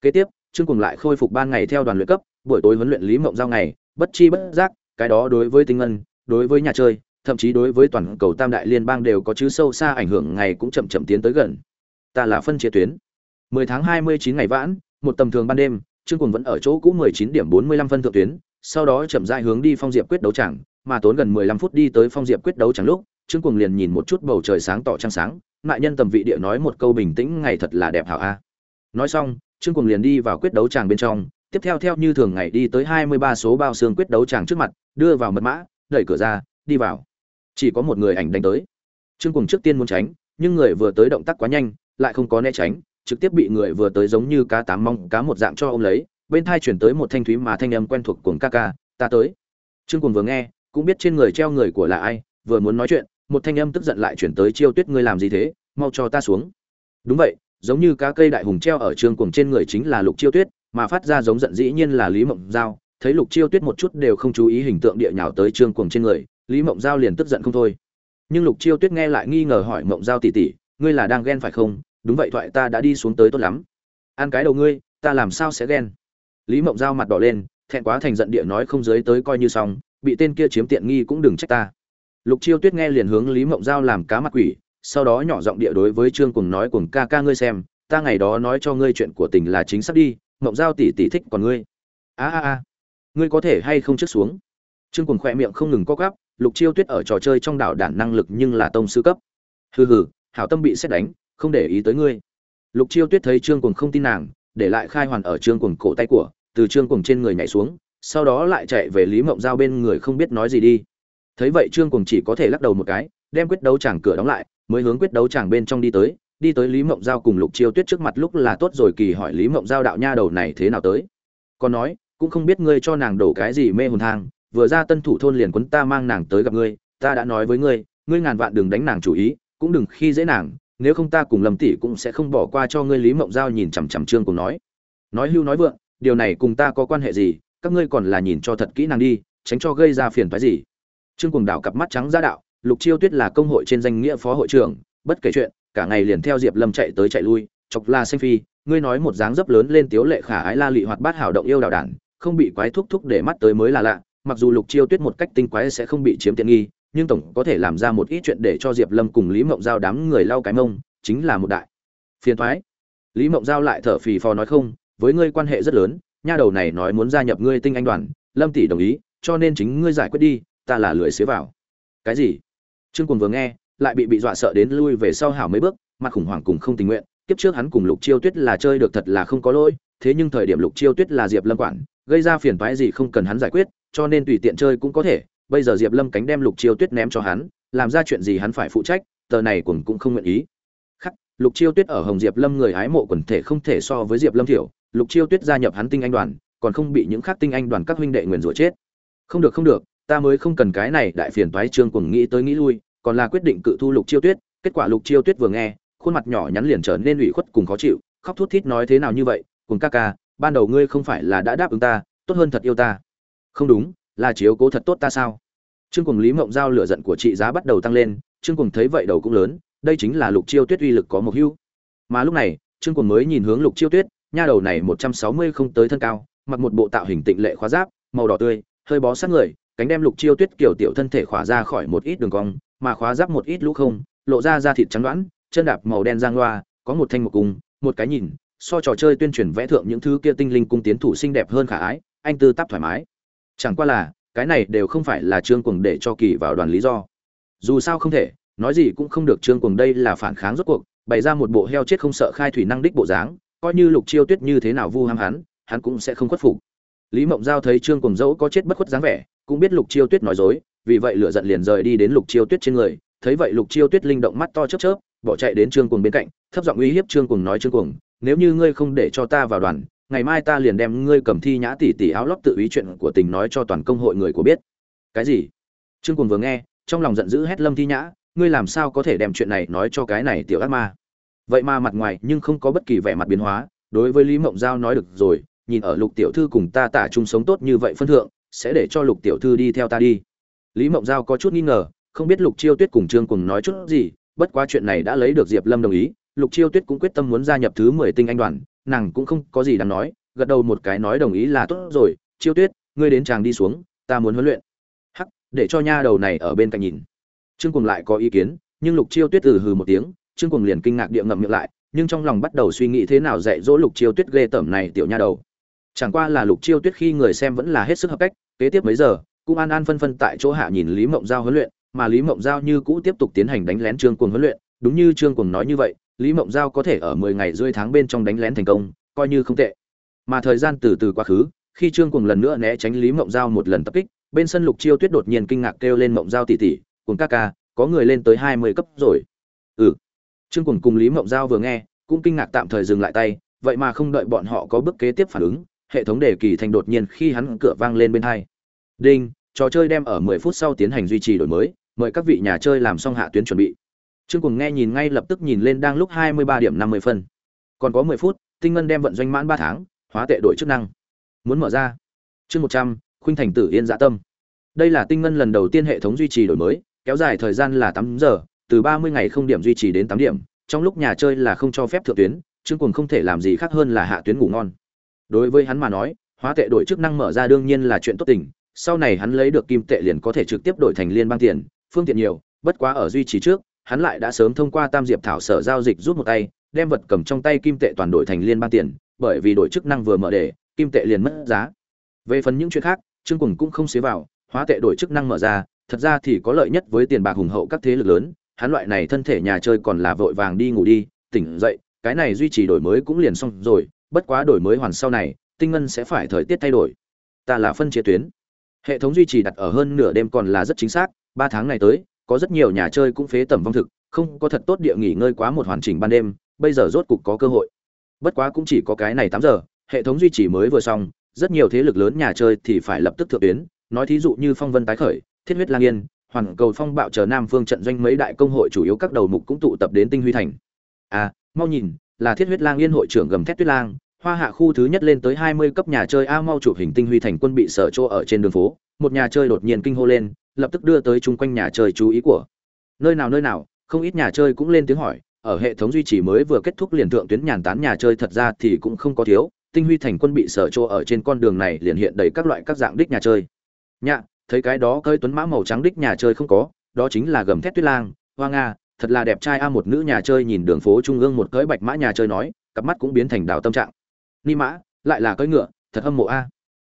Kế tiếp, trương cuồng lại khôi phục ban ngày theo đoàn luyện cấp, buổi tối huấn luyện lý mộng giao ngày, bất chi bất giác, cái đó đối với tinh ngân, đối với nhà chơi thậm chí đối với toàn cầu tam đại liên bang đều có chứ sâu xa ảnh hưởng ngày cũng chậm chậm tiến tới gần. Ta là phân chia tuyến. 10 tháng 29 ngày vãn, một tầm thường ban đêm, trương cuồng vẫn ở chỗ cũ 19 điểm 45 phân thượng tuyến, sau đó chậm rãi hướng đi phong diệp quyết đấu chẳng mà tốn gần mười lăm phút đi tới phong diệp quyết đấu chẳng lúc, trương cuồng liền nhìn một chút bầu trời sáng tỏ trăng sáng, mại nhân tầm vị địa nói một câu bình tĩnh, ngày thật là đẹp hảo a. Nói xong, trương cuồng liền đi vào quyết đấu tràng bên trong, tiếp theo theo như thường ngày đi tới hai mươi ba số bao xương quyết đấu tràng trước mặt, đưa vào mật mã, đẩy cửa ra, đi vào chỉ có một người ảnh đánh tới. Trương cuồng trước tiên muốn tránh, nhưng người vừa tới động tác quá nhanh, lại không có né tránh, trực tiếp bị người vừa tới giống như cá tám mong, cá một dạng cho ông lấy, bên thai chuyển tới một thanh thúy mà thanh âm quen thuộc cuồng ca ca, ta tới. Trương cuồng vừa nghe, cũng biết trên người treo người của là ai, vừa muốn nói chuyện, một thanh âm tức giận lại chuyển tới, chiêu tuyết, ngươi làm gì thế? Mau cho ta xuống. Đúng vậy, giống như cá cây đại hùng treo ở trương cuồng trên người chính là lục chiêu tuyết, mà phát ra giống giận dĩ nhiên là lý mộng giao, thấy lục chiêu tuyết một chút đều không chú ý hình tượng địa nhào tới trương cuồng trên người lý mộng giao liền tức giận không thôi. Nhưng lục chiêu tuyết nghe lại nghi ngờ hỏi mộng giao tỉ tỉ ngươi là đang ghen phải không? Đúng vậy thoại ta đã đi xuống tới tốt lắm. Ăn cái đầu ngươi, ta làm sao sẽ ghen? Lý mộng giao mặt đỏ lên, thẹn quá thành giận địa nói không dưới tới coi như xong, bị tên kia chiếm tiện nghi cũng đừng trách ta. Lục chiêu tuyết nghe liền hướng lý mộng giao làm cá mặt quỷ, sau đó nhỏ giọng địa đối với trương cùng nói cùng ca ca ngươi xem, ta ngày đó nói cho ngươi chuyện của tình là chính xác đi, mộng giao tỷ tỷ thích còn ngươi. A a a, ngươi có thể hay không trước xuống? Trương Cuồng khỏe miệng không ngừng co quắp, lục chiêu tuyết ở trò chơi trong đảo đản năng lực nhưng là tông sư cấp. Hừ hừ hảo tâm bị xét đánh không để ý tới ngươi. Lục chiêu tuyết thấy trương Cuồng không tin nàng để lại khai hoàn ở trương Cuồng cổ tay của từ trương Cuồng trên người nhảy xuống sau đó lại chạy về lý mộng giao bên người không biết nói gì đi. Thấy vậy trương Cuồng chỉ có thể lắc đầu một cái đem quyết đấu chàng cửa đóng lại mới hướng quyết đấu chàng bên trong đi tới đi tới lý mộng giao cùng lục chiêu tuyết trước mặt lúc là tốt rồi kỳ hỏi lý mộng giao đạo nha đầu này thế nào tới. Còn nói cũng không biết ngươi cho nàng đổ cái gì mê hồn thang vừa ra tân thủ thôn liền quấn ta mang nàng tới gặp ngươi, ta đã nói với ngươi ngươi ngàn vạn đừng đánh nàng chủ ý, cũng đừng khi dễ nàng, nếu không ta cùng lâm tỷ cũng sẽ không bỏ qua cho ngươi lý mộng giao nhìn chằm chằm trương cùng nói. Nói hưu nói vượng, điều này cùng ta có quan hệ gì, các ngươi còn là nhìn cho thật kỹ nàng đi, tránh cho gây ra phiền phái gì. Trương cùng đảo cặp mắt trắng ra đạo, lục chiêu tuyết là công hội trên danh nghĩa phó hội trưởng, bất kể chuyện, cả ngày liền theo diệp lâm chạy tới chạy lui, chọc la xanh phi, ngươi nói một dáng dấp lớn lên tiếu lệ khả ái la lị hoạt bát hảo động yêu đào đản, không bị quái thúc thúc để mắt tới mới là lạ mặc dù lục chiêu tuyết một cách tinh quái sẽ không bị chiếm tiện nghi, nhưng tổng có thể làm ra một ít chuyện để cho diệp lâm cùng lý mộng giao đám người lau cái mông, chính là một đại phiền thoái lý mộng giao lại thở phì phò nói không, với ngươi quan hệ rất lớn, nha đầu này nói muốn gia nhập ngươi tinh anh đoàn, lâm tỷ đồng ý, cho nên chính ngươi giải quyết đi, ta là lười xế vào. Cái gì? Trương cuồng vừa nghe, lại bị bị dọa sợ đến lui về sau hảo mấy bước, mặt khủng hoảng cùng không tình nguyện, kiếp trước hắn cùng lục chiêu tuyết là chơi được thật là không có lỗi, thế nhưng thời điểm lục chiêu tuyết là diệp lâm quản, gây ra phiền toái gì không cần hắn giải quyết cho nên tùy tiện chơi cũng có thể. Bây giờ diệp lâm cánh đem lục chiêu tuyết ném cho hắn, làm ra chuyện gì hắn phải phụ trách, tờ này cũng cũng không nguyện ý. Khắc, lục chiêu tuyết ở hồng diệp lâm người hái mộ quần thể không thể so với diệp lâm thiểu. Lục chiêu tuyết gia nhập hắn tinh anh đoàn, còn không bị những khác tinh anh đoàn các huynh đệ nguyền rủa chết. Không được không được, ta mới không cần cái này, đại phiền toái trương cùng nghĩ tới nghĩ lui, còn là quyết định cự thu lục chiêu tuyết. Kết quả lục chiêu tuyết vừa nghe, khuôn mặt nhỏ nhắn liền trở nên ủy khuất cùng khó chịu, khóc thút thít nói thế nào như vậy cùng ca ca, ban đầu ngươi không phải là đã đáp ứng ta, tốt hơn thật yêu ta không đúng, là chiếu cố thật tốt ta sao? Trương cùng lý mộng giao lửa giận của chị giá bắt đầu tăng lên, trương cùng thấy vậy đầu cũng lớn, đây chính là lục chiêu tuyết uy lực có một hưu. Mà lúc này, trương cùng mới nhìn hướng lục chiêu tuyết, nha đầu này một trăm sáu mươi không tới thân cao, mặc một bộ tạo hình tịnh lệ khóa giáp, màu đỏ tươi, hơi bó sát người, cánh đem lục chiêu tuyết kiểu tiểu thân thể khỏa ra khỏi một ít đường cong, mà khóa giáp một ít lũ không, lộ ra da thịt trắng đoán chân đạp màu đen giang loa, có một thanh một cung một cái nhìn, so trò chơi tuyên truyền vẽ thượng những thứ kia tinh linh cung tiến thủ xinh đẹp hơn khả ái, anh tư tắp thoải mái chẳng qua là, cái này đều không phải là trương cuồng để cho kỳ vào đoàn lý do. Dù sao không thể, nói gì cũng không được trương cuồng đây là phản kháng rốt cuộc, bày ra một bộ heo chết không sợ khai thủy năng đích bộ dáng, coi như lục chiêu tuyết như thế nào vu ham hắn hắn cũng sẽ không khuất phục. Lý mộng giao thấy trương cuồng dẫu có chết bất khuất dáng vẻ, cũng biết lục chiêu tuyết nói dối, vì vậy lửa giận liền rời đi đến lục chiêu tuyết trên người, thấy vậy lục chiêu tuyết linh động mắt to chớp chớp, bỏ chạy đến trương cuồng bên cạnh, thấp giọng uy hiếp trương cuồng nói trương cuồng, nếu như ngươi không để cho ta vào đoàn ngày mai ta liền đem ngươi cầm thi nhã tỷ tỷ áo lót tự ý chuyện của tình nói cho toàn công hội người của biết. Cái gì? Trương cuồng vừa nghe, trong lòng giận dữ hét lâm thi nhã, ngươi làm sao có thể đem chuyện này nói cho cái này tiểu ác ma? Vậy mà mặt ngoài nhưng không có bất kỳ vẻ mặt biến hóa, đối với lý mộng giao nói được rồi, nhìn ở lục tiểu thư cùng ta tả chung sống tốt như vậy phân thượng, sẽ để cho lục tiểu thư đi theo ta đi. Lý mộng giao có chút nghi ngờ, không biết lục chiêu tuyết cùng trương cùng nói chút gì, bất quá chuyện này đã lấy được diệp lâm đồng ý, lục chiêu tuyết cũng quyết tâm muốn gia nhập thứ mười tinh anh đoàn nàng cũng không có gì đáng nói, gật đầu một cái nói đồng ý là tốt rồi, chiêu tuyết, ngươi đến chàng đi xuống, ta muốn huấn luyện. Hắc, để cho nha đầu này ở bên cạnh nhìn. Trương cùng lại có ý kiến, nhưng lục chiêu tuyết từ hừ một tiếng, trương cùng liền kinh ngạc địa ngậm miệng lại, nhưng trong lòng bắt đầu suy nghĩ thế nào dạy dỗ lục chiêu tuyết ghê tởm này tiểu nha đầu. Chẳng qua là lục chiêu tuyết khi người xem vẫn là hết sức hợp cách, kế tiếp mấy giờ, cũng an an phân phân tại chỗ hạ nhìn lý mộng giao huấn luyện, mà lý mộng giao như cũ tiếp tục tiến hành đánh lén trương cuồng huấn luyện, đúng như trương cuồng nói như vậy lý mộng giao có thể ở mười ngày rưỡi tháng bên trong đánh lén thành công, coi như không tệ. Mà thời gian từ từ quá khứ, khi trương cuồng lần nữa né tránh lý mộng giao một lần tập kích, bên sân lục chiêu tuyết đột nhiên kinh ngạc kêu lên mộng giao tỉ tỉ cùng ca ca, có người lên tới hai mươi cấp rồi. Ừ. Trương cuồng cùng lý mộng giao vừa nghe, cũng kinh ngạc tạm thời dừng lại tay, vậy mà không đợi bọn họ có bước kế tiếp phản ứng, hệ thống đề kỳ thành đột nhiên khi hắn cửa vang lên bên hai. Đinh, trò chơi đem ở mười phút sau tiến hành duy trì đổi mới, mời các vị nhà chơi làm xong hạ tuyến chuẩn bị trương Cuồng nghe nhìn ngay lập tức nhìn lên đang lúc hai mươi ba điểm năm mươi phân. Còn có mười phút, tinh ngân đem vận doanh mãn ba tháng, hóa tệ đổi chức năng. Muốn mở ra. Chương một trăm, khuynh thành tử yên dạ tâm. Đây là tinh ngân lần đầu tiên hệ thống duy trì đổi mới, kéo dài thời gian là tám giờ, từ ba mươi ngày không điểm duy trì đến tám điểm, trong lúc nhà chơi là không cho phép thượng tuyến, trương Cuồng không thể làm gì khác hơn là hạ tuyến ngủ ngon. Đối với hắn mà nói, hóa tệ đổi chức năng mở ra đương nhiên là chuyện tốt tình, sau này hắn lấy được kim tệ liền có thể trực tiếp đổi thành liên bang tiền, phương tiện nhiều, bất quá ở duy trì trước hắn lại đã sớm thông qua tam diệp thảo sở giao dịch rút một tay, đem vật cầm trong tay kim tệ toàn đổi thành liên bang tiền, bởi vì đổi chức năng vừa mở để, kim tệ liền mất giá. Về phần những chuyện khác, trương cùng cũng không xế vào, hóa tệ đổi chức năng mở ra, thật ra thì có lợi nhất với tiền bạc hùng hậu các thế lực lớn, hắn loại này thân thể nhà chơi còn là vội vàng đi ngủ đi, tỉnh dậy, cái này duy trì đổi mới cũng liền xong rồi, bất quá đổi mới hoàn sau này, tinh ngân sẽ phải thời tiết thay đổi. Ta là phân chia tuyến. Hệ thống duy trì đặt ở hơn nửa đêm còn là rất chính xác, ba tháng này tới có rất nhiều nhà chơi cũng phế tầm vong thực, không có thật tốt địa nghỉ ngơi quá một hoàn chỉnh ban đêm, bây giờ rốt cục có cơ hội. Bất quá cũng chỉ có cái này tám giờ, hệ thống duy trì mới vừa xong, rất nhiều thế lực lớn nhà chơi thì phải lập tức thượng tuyến, nói thí dụ như phong vân tái khởi, thiết huyết lang yên, hoàn cầu phong bạo chờ nam phương trận doanh mấy đại công hội chủ yếu các đầu mục cũng tụ tập đến tinh huy thành. À mau nhìn, là thiết huyết lang yên hội trưởng gầm thét tuyết lang, hoa hạ khu thứ nhất lên tới hai mươi cấp nhà chơi a mau chụp hình tinh huy thành quân bị sở chỗ ở trên đường phố, một nhà chơi đột nhiên kinh hô lên lập tức đưa tới chung quanh nhà chơi chú ý của. Nơi nào nơi nào, không ít nhà chơi cũng lên tiếng hỏi, ở hệ thống duy trì mới vừa kết thúc liền thượng tuyến nhàn tán nhà chơi thật ra thì cũng không có thiếu, tinh huy thành quân bị sở chỗ ở trên con đường này liền hiện đầy các loại các dạng đích nhà chơi. Nhạ, thấy cái đó cơi tuấn mã màu trắng đích nhà chơi không có, đó chính là gầm thét tuyết lang, hoa nga, thật là đẹp trai a, một nữ nhà chơi nhìn đường phố trung ương một cưỡi bạch mã nhà chơi nói, cặp mắt cũng biến thành đào tâm trạng. Ni mã, lại là cưỡi ngựa, thật hâm mộ a.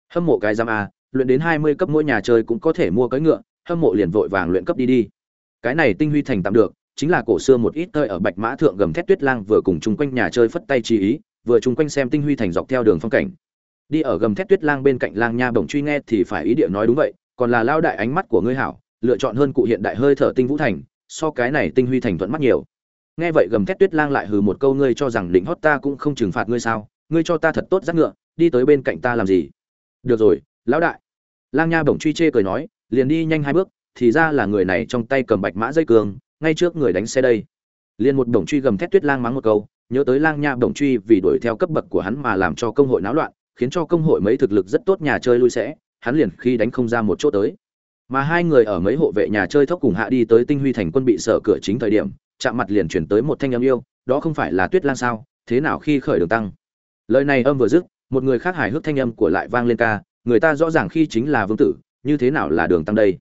Hâm mộ cái giam a, luyện đến hai mươi cấp mỗi nhà chơi cũng có thể mua cưỡi ngựa hâm mộ liền vội vàng luyện cấp đi đi. Cái này tinh huy thành tạm được, chính là cổ xưa một ít tơi ở bạch mã thượng gầm thét tuyết lang vừa cùng chung quanh nhà chơi phất tay chi ý, vừa chung quanh xem tinh huy thành dọc theo đường phong cảnh. Đi ở gầm thét tuyết lang bên cạnh lang nha bổng truy nghe thì phải ý địa nói đúng vậy, còn là lao đại ánh mắt của ngươi hảo, lựa chọn hơn cụ hiện đại hơi thở tinh vũ thành, so cái này tinh huy thành thuận mắt nhiều. Nghe vậy gầm thét tuyết lang lại hừ một câu ngươi cho rằng định hót ta cũng không trừng phạt ngươi sao, ngươi cho ta thật tốt giác ngựa, đi tới bên cạnh ta làm gì? Được rồi, lão đại. Lang nha bổng truy chê cười nói liền đi nhanh hai bước, thì ra là người này trong tay cầm bạch mã dây cường, ngay trước người đánh xe đây. Liền một đồng truy gầm thét tuyết lang mắng một câu, nhớ tới lang nha đồng truy vì đuổi theo cấp bậc của hắn mà làm cho công hội náo loạn, khiến cho công hội mấy thực lực rất tốt nhà chơi lui sẽ, hắn liền khi đánh không ra một chỗ tới. Mà hai người ở mấy hộ vệ nhà chơi thốc cùng hạ đi tới tinh huy thành quân bị sở cửa chính thời điểm, chạm mặt liền chuyển tới một thanh âm yêu, đó không phải là tuyết lang sao, thế nào khi khởi đường tăng? Lời này âm vừa dứt, một người khác hài hước thanh âm của lại vang lên ca, người ta rõ ràng khi chính là vương tử như thế nào là đường tăng đây?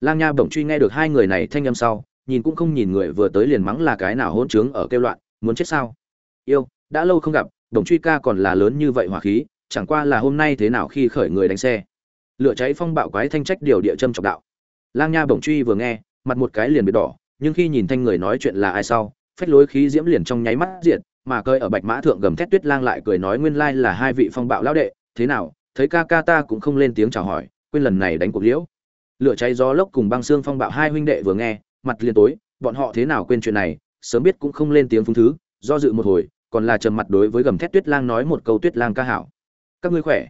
Lang nha bổng truy nghe được hai người này thanh âm sau nhìn cũng không nhìn người vừa tới liền mắng là cái nào hỗn trướng ở kêu loạn muốn chết sao? Yêu đã lâu không gặp bổng truy ca còn là lớn như vậy hỏa khí chẳng qua là hôm nay thế nào khi khởi người đánh xe? Lửa cháy phong bạo quái thanh trách điều địa châm trọng đạo. Lang nha bổng truy vừa nghe mặt một cái liền bị đỏ nhưng khi nhìn thanh người nói chuyện là ai sau phách lối khí diễm liền trong nháy mắt diệt, mà cơi ở bạch mã thượng gầm thét tuyết lang lại cười nói nguyên lai là hai vị phong bạo lão đệ thế nào thấy ca ca ta cũng không lên tiếng chào hỏi quên lần này đánh cuộc liễu. Lửa cháy gió lốc cùng băng xương phong bạo hai huynh đệ vừa nghe, mặt liền tối, bọn họ thế nào quên chuyện này, sớm biết cũng không lên tiếng phúng thứ, do dự một hồi, còn là trầm mặt đối với gầm thét tuyết lang nói một câu tuyết lang ca hảo. Các ngươi khỏe?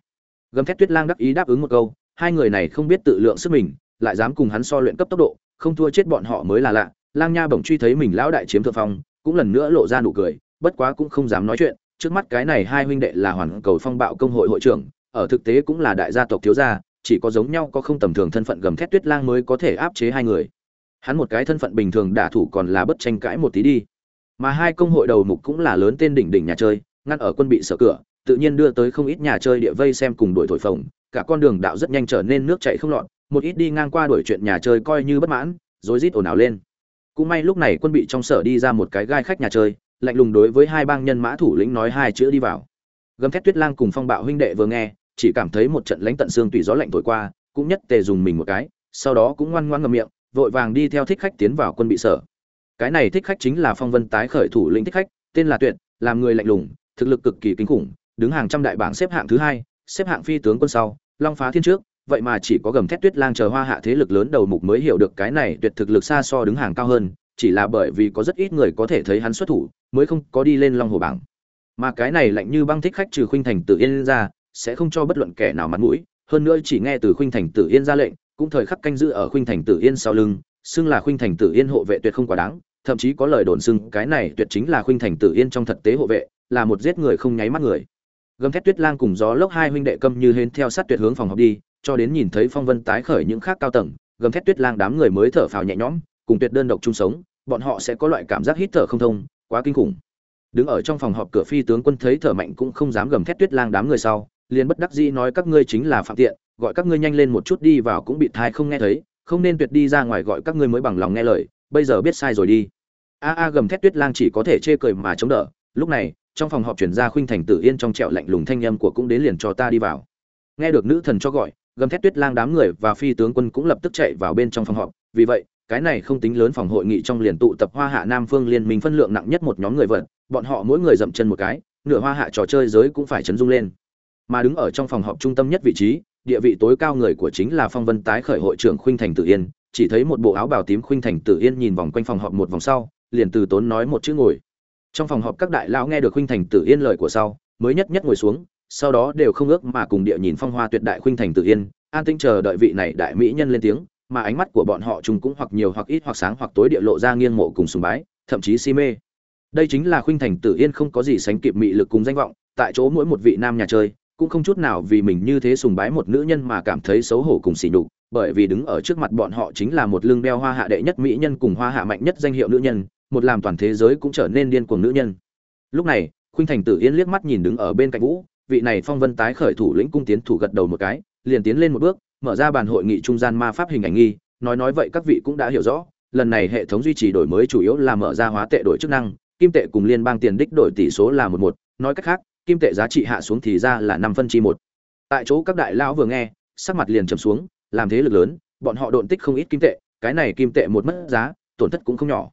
Gầm thét tuyết lang đắc ý đáp ứng một câu, hai người này không biết tự lượng sức mình, lại dám cùng hắn so luyện cấp tốc độ, không thua chết bọn họ mới là lạ. Lang nha bỗng truy thấy mình lão đại chiếm thượng phong, cũng lần nữa lộ ra nụ cười, bất quá cũng không dám nói chuyện, trước mắt cái này hai huynh đệ là hoàn cầu phong bạo công hội hội trưởng, ở thực tế cũng là đại gia tộc thiếu gia chỉ có giống nhau có không tầm thường thân phận gầm thét tuyết lang mới có thể áp chế hai người. Hắn một cái thân phận bình thường đả thủ còn là bất tranh cãi một tí đi. Mà hai công hội đầu mục cũng là lớn tên đỉnh đỉnh nhà chơi, ngăn ở quân bị sở cửa, tự nhiên đưa tới không ít nhà chơi địa vây xem cùng đuổi thổi phồng, cả con đường đạo rất nhanh trở nên nước chảy không lọt, một ít đi ngang qua đuổi chuyện nhà chơi coi như bất mãn, rối rít ồn ào lên. Cũng may lúc này quân bị trong sở đi ra một cái gai khách nhà chơi, lạnh lùng đối với hai bang nhân mã thủ lĩnh nói hai chữ đi vào. Gầm thét tuyết lang cùng phong bạo huynh đệ vừa nghe chỉ cảm thấy một trận lãnh tận xương tùy gió lạnh thổi qua, cũng nhất tề dùng mình một cái, sau đó cũng ngoan ngoãn ngậm miệng, vội vàng đi theo thích khách tiến vào quân bị sở. Cái này thích khách chính là phong vân tái khởi thủ lĩnh thích khách, tên là tuyệt, làm người lạnh lùng, thực lực cực kỳ kinh khủng, đứng hàng trăm đại bảng xếp hạng thứ hai, xếp hạng phi tướng quân sau, long phá thiên trước, vậy mà chỉ có gầm thét tuyết lang chờ hoa hạ thế lực lớn đầu mục mới hiểu được cái này tuyệt thực lực xa so đứng hàng cao hơn, chỉ là bởi vì có rất ít người có thể thấy hắn xuất thủ, mới không có đi lên long hồ bảng. Mà cái này lạnh như băng thích khách trừ khuynh thành tự yên ra sẽ không cho bất luận kẻ nào mặt mũi, hơn nữa chỉ nghe từ khuynh thành tự yên ra lệnh, cũng thời khắc canh giữ ở khuynh thành tự yên sau lưng, xưng là khuynh thành tự yên hộ vệ tuyệt không quá đáng, thậm chí có lời đồn xưng cái này tuyệt chính là khuynh thành tự yên trong thực tế hộ vệ, là một giết người không nháy mắt người. Gầm thét tuyết lang cùng gió lốc hai huynh đệ câm như hến theo sát tuyệt hướng phòng học đi, cho đến nhìn thấy phong vân tái khởi những khác cao tầng, gầm thét tuyết lang đám người mới thở phào nhẹ nhõm, cùng tuyệt đơn độc chung sống, bọn họ sẽ có loại cảm giác hít thở không thông, quá kinh khủng. Đứng ở trong phòng họp cửa phi tướng quân thấy thở mạnh cũng không dám gầm thét tuyết lang đám người sau liền bất đắc dĩ nói các ngươi chính là phạm tiện, gọi các ngươi nhanh lên một chút đi vào cũng bị thai không nghe thấy, không nên tuyệt đi ra ngoài gọi các ngươi mới bằng lòng nghe lời, bây giờ biết sai rồi đi. A a gầm thét tuyết lang chỉ có thể chê cười mà chống đỡ, lúc này, trong phòng họp chuyển ra khuynh thành tử yên trong trẹo lạnh lùng thanh âm của cũng đến liền cho ta đi vào. Nghe được nữ thần cho gọi, gầm thét tuyết lang đám người và phi tướng quân cũng lập tức chạy vào bên trong phòng họp, vì vậy, cái này không tính lớn phòng hội nghị trong liền tụ tập hoa hạ nam phương liên minh phân lượng nặng nhất một nhóm người vật bọn họ mỗi người dậm chân một cái, nửa hoa hạ trò chơi giới cũng phải chấn rung lên mà đứng ở trong phòng họp trung tâm nhất vị trí, địa vị tối cao người của chính là phong vân tái khởi hội trưởng khuynh thành tử yên. Chỉ thấy một bộ áo bào tím khuynh thành tử yên nhìn vòng quanh phòng họp một vòng sau, liền từ tốn nói một chữ ngồi. Trong phòng họp các đại lão nghe được khuynh thành tử yên lời của sau, mới nhất nhất ngồi xuống, sau đó đều không ước mà cùng địa nhìn phong hoa tuyệt đại khuynh thành tử yên, an tĩnh chờ đợi vị này đại mỹ nhân lên tiếng, mà ánh mắt của bọn họ chung cũng hoặc nhiều hoặc ít hoặc sáng hoặc tối địa lộ ra nghiêng mộ cùng sùng bái, thậm chí si mê. Đây chính là khuynh thành tử yên không có gì sánh kịp mị lực cùng danh vọng, tại chỗ mỗi một vị nam nhà chơi cũng không chút nào vì mình như thế sùng bái một nữ nhân mà cảm thấy xấu hổ cùng sỉ nhục, bởi vì đứng ở trước mặt bọn họ chính là một lưng đeo hoa hạ đệ nhất mỹ nhân cùng hoa hạ mạnh nhất danh hiệu nữ nhân, một làm toàn thế giới cũng trở nên điên cuồng nữ nhân. Lúc này, khuynh thành tử yên liếc mắt nhìn đứng ở bên cạnh vũ, vị này phong vân tái khởi thủ lĩnh cung tiến thủ gật đầu một cái, liền tiến lên một bước, mở ra bàn hội nghị trung gian ma pháp hình ảnh nghi, nói nói vậy các vị cũng đã hiểu rõ, lần này hệ thống duy trì đổi mới chủ yếu là mở ra hóa tệ đổi chức năng, kim tệ cùng liên bang tiền đích đổi tỷ số là một một, nói cách khác kim tệ giá trị hạ xuống thì ra là năm phân chi một. Tại chỗ các đại lão vừa nghe, sắc mặt liền trầm xuống, làm thế lực lớn, bọn họ độn tích không ít kim tệ, cái này kim tệ một mất giá, tổn thất cũng không nhỏ.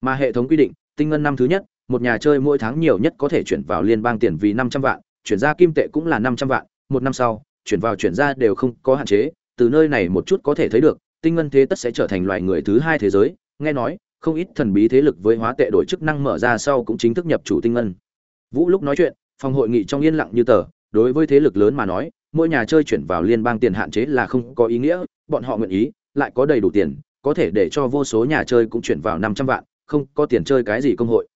Mà hệ thống quy định, tinh ngân năm thứ nhất, một nhà chơi mỗi tháng nhiều nhất có thể chuyển vào liên bang tiền vì năm trăm vạn, chuyển ra kim tệ cũng là năm trăm vạn, một năm sau, chuyển vào chuyển ra đều không có hạn chế, từ nơi này một chút có thể thấy được, tinh ngân thế tất sẽ trở thành loài người thứ hai thế giới, nghe nói, không ít thần bí thế lực với hóa tệ đổi chức năng mở ra sau cũng chính thức nhập chủ tinh ngân. Vũ lúc nói chuyện phòng hội nghị trong yên lặng như tờ, đối với thế lực lớn mà nói, mỗi nhà chơi chuyển vào liên bang tiền hạn chế là không có ý nghĩa, bọn họ nguyện ý, lại có đầy đủ tiền, có thể để cho vô số nhà chơi cũng chuyển vào năm trăm vạn, không có tiền chơi cái gì công hội.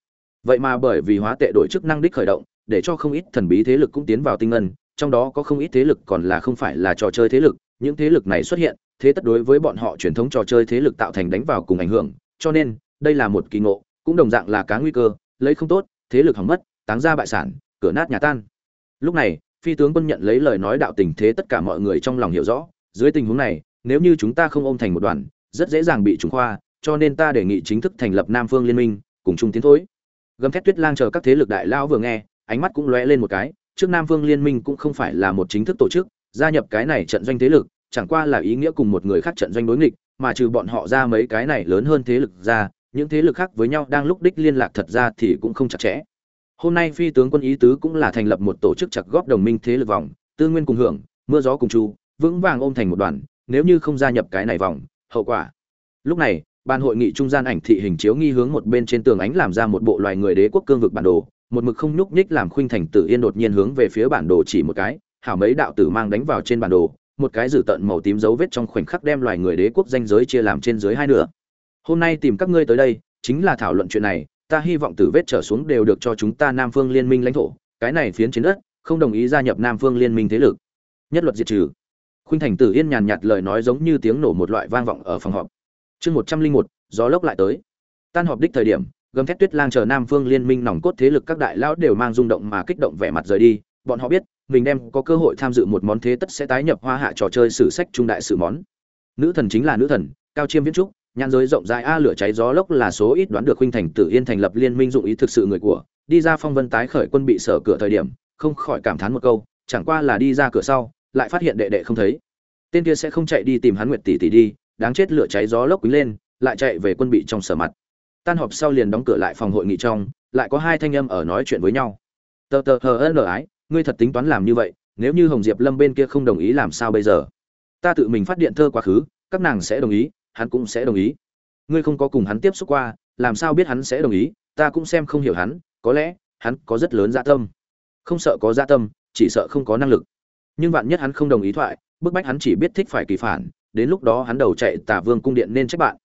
Vậy mà bởi vì hóa tệ đổi chức năng đích khởi động, để cho không ít thần bí thế lực cũng tiến vào tinh ngân, trong đó có không ít thế lực còn là không phải là trò chơi thế lực, những thế lực này xuất hiện, thế tất đối với bọn họ truyền thống trò chơi thế lực tạo thành đánh vào cùng ảnh hưởng, cho nên, đây là một kỳ ngộ, cũng đồng dạng là cá nguy cơ, lấy không tốt, thế lực hỏng mất, táng ra bại sản cửa nát nhà tan. Lúc này, phi tướng quân nhận lấy lời nói đạo tình thế tất cả mọi người trong lòng hiểu rõ, dưới tình huống này, nếu như chúng ta không ôm thành một đoàn, rất dễ dàng bị trùng khoa, cho nên ta đề nghị chính thức thành lập nam phương liên minh, cùng chung tiến thối. Gầm thét tuyết lang chờ các thế lực đại lao vừa nghe, ánh mắt cũng lóe lên một cái, trước nam phương liên minh cũng không phải là một chính thức tổ chức, gia nhập cái này trận doanh thế lực, chẳng qua là ý nghĩa cùng một người khác trận doanh đối nghịch, mà trừ bọn họ ra mấy cái này lớn hơn thế lực ra, những thế lực khác với nhau đang lúc đích liên lạc thật ra thì cũng không chặt chẽ hôm nay phi tướng quân ý tứ cũng là thành lập một tổ chức chặt góp đồng minh thế lực vòng, tư nguyên cùng hưởng, mưa gió cùng chu, vững vàng ôm thành một đoàn, nếu như không gia nhập cái này vòng, hậu quả. Lúc này, ban hội nghị trung gian ảnh thị hình chiếu nghi hướng một bên trên tường ánh làm ra một bộ loài người đế quốc cương vực bản đồ, một mực không nhúc nhích làm khuynh thành tử yên đột nhiên hướng về phía bản đồ chỉ một cái, hảo mấy đạo tử mang đánh vào trên bản đồ, một cái dử tận màu tím dấu vết trong khoảnh khắc đem loài người đế quốc danh giới chia làm trên dưới hai nửa. Hôm nay tìm các ngươi tới đây, chính là thảo luận chuyện này ta hy vọng tử vết trở xuống đều được cho chúng ta nam phương liên minh lãnh thổ, cái này phiến chiến đất, không đồng ý gia nhập nam phương liên minh thế lực. Nhất luật diệt trừ. Khuynh thành tử yên nhàn nhạt lời nói giống như tiếng nổ một loại vang vọng ở phòng họp. Chương một trăm linh một, gió lốc lại tới. Tan họp đích thời điểm, gầm thét tuyết lang chờ nam phương liên minh nòng cốt thế lực các đại lão đều mang rung động mà kích động vẻ mặt rời đi. Bọn họ biết, mình đem có cơ hội tham dự một món thế tất sẽ tái nhập hoa hạ trò chơi sử sách trung đại sử món. Nữ thần chính là nữ thần, cao chiêm viễn trúc nhan giới rộng rãi, a, lửa cháy gió lốc là số ít đoán được huynh thành tử yên thành lập liên minh dụng ý thực sự người của. Đi ra phong vân tái khởi quân bị sở cửa thời điểm, không khỏi cảm thán một câu, chẳng qua là đi ra cửa sau, lại phát hiện đệ đệ không thấy. Tên kia sẽ không chạy đi tìm hắn nguyệt tỷ tỷ đi, đáng chết lửa cháy gió lốc quý lên, lại chạy về quân bị trong sở mặt. Tan họp sau liền đóng cửa lại phòng hội nghị trong, lại có hai thanh âm ở nói chuyện với nhau. Tờ tờ hờ ân ái, ngươi thật tính toán làm như vậy, nếu như hồng diệp lâm bên kia không đồng ý làm sao bây giờ? Ta tự mình phát điện thơ quá khứ, các nàng sẽ đồng ý hắn cũng sẽ đồng ý. Ngươi không có cùng hắn tiếp xúc qua, làm sao biết hắn sẽ đồng ý? Ta cũng xem không hiểu hắn, có lẽ hắn có rất lớn dạ tâm. Không sợ có dạ tâm, chỉ sợ không có năng lực. Nhưng vạn nhất hắn không đồng ý thoại, bức bách hắn chỉ biết thích phải kỳ phản, đến lúc đó hắn đầu chạy tả vương cung điện nên trách bạn.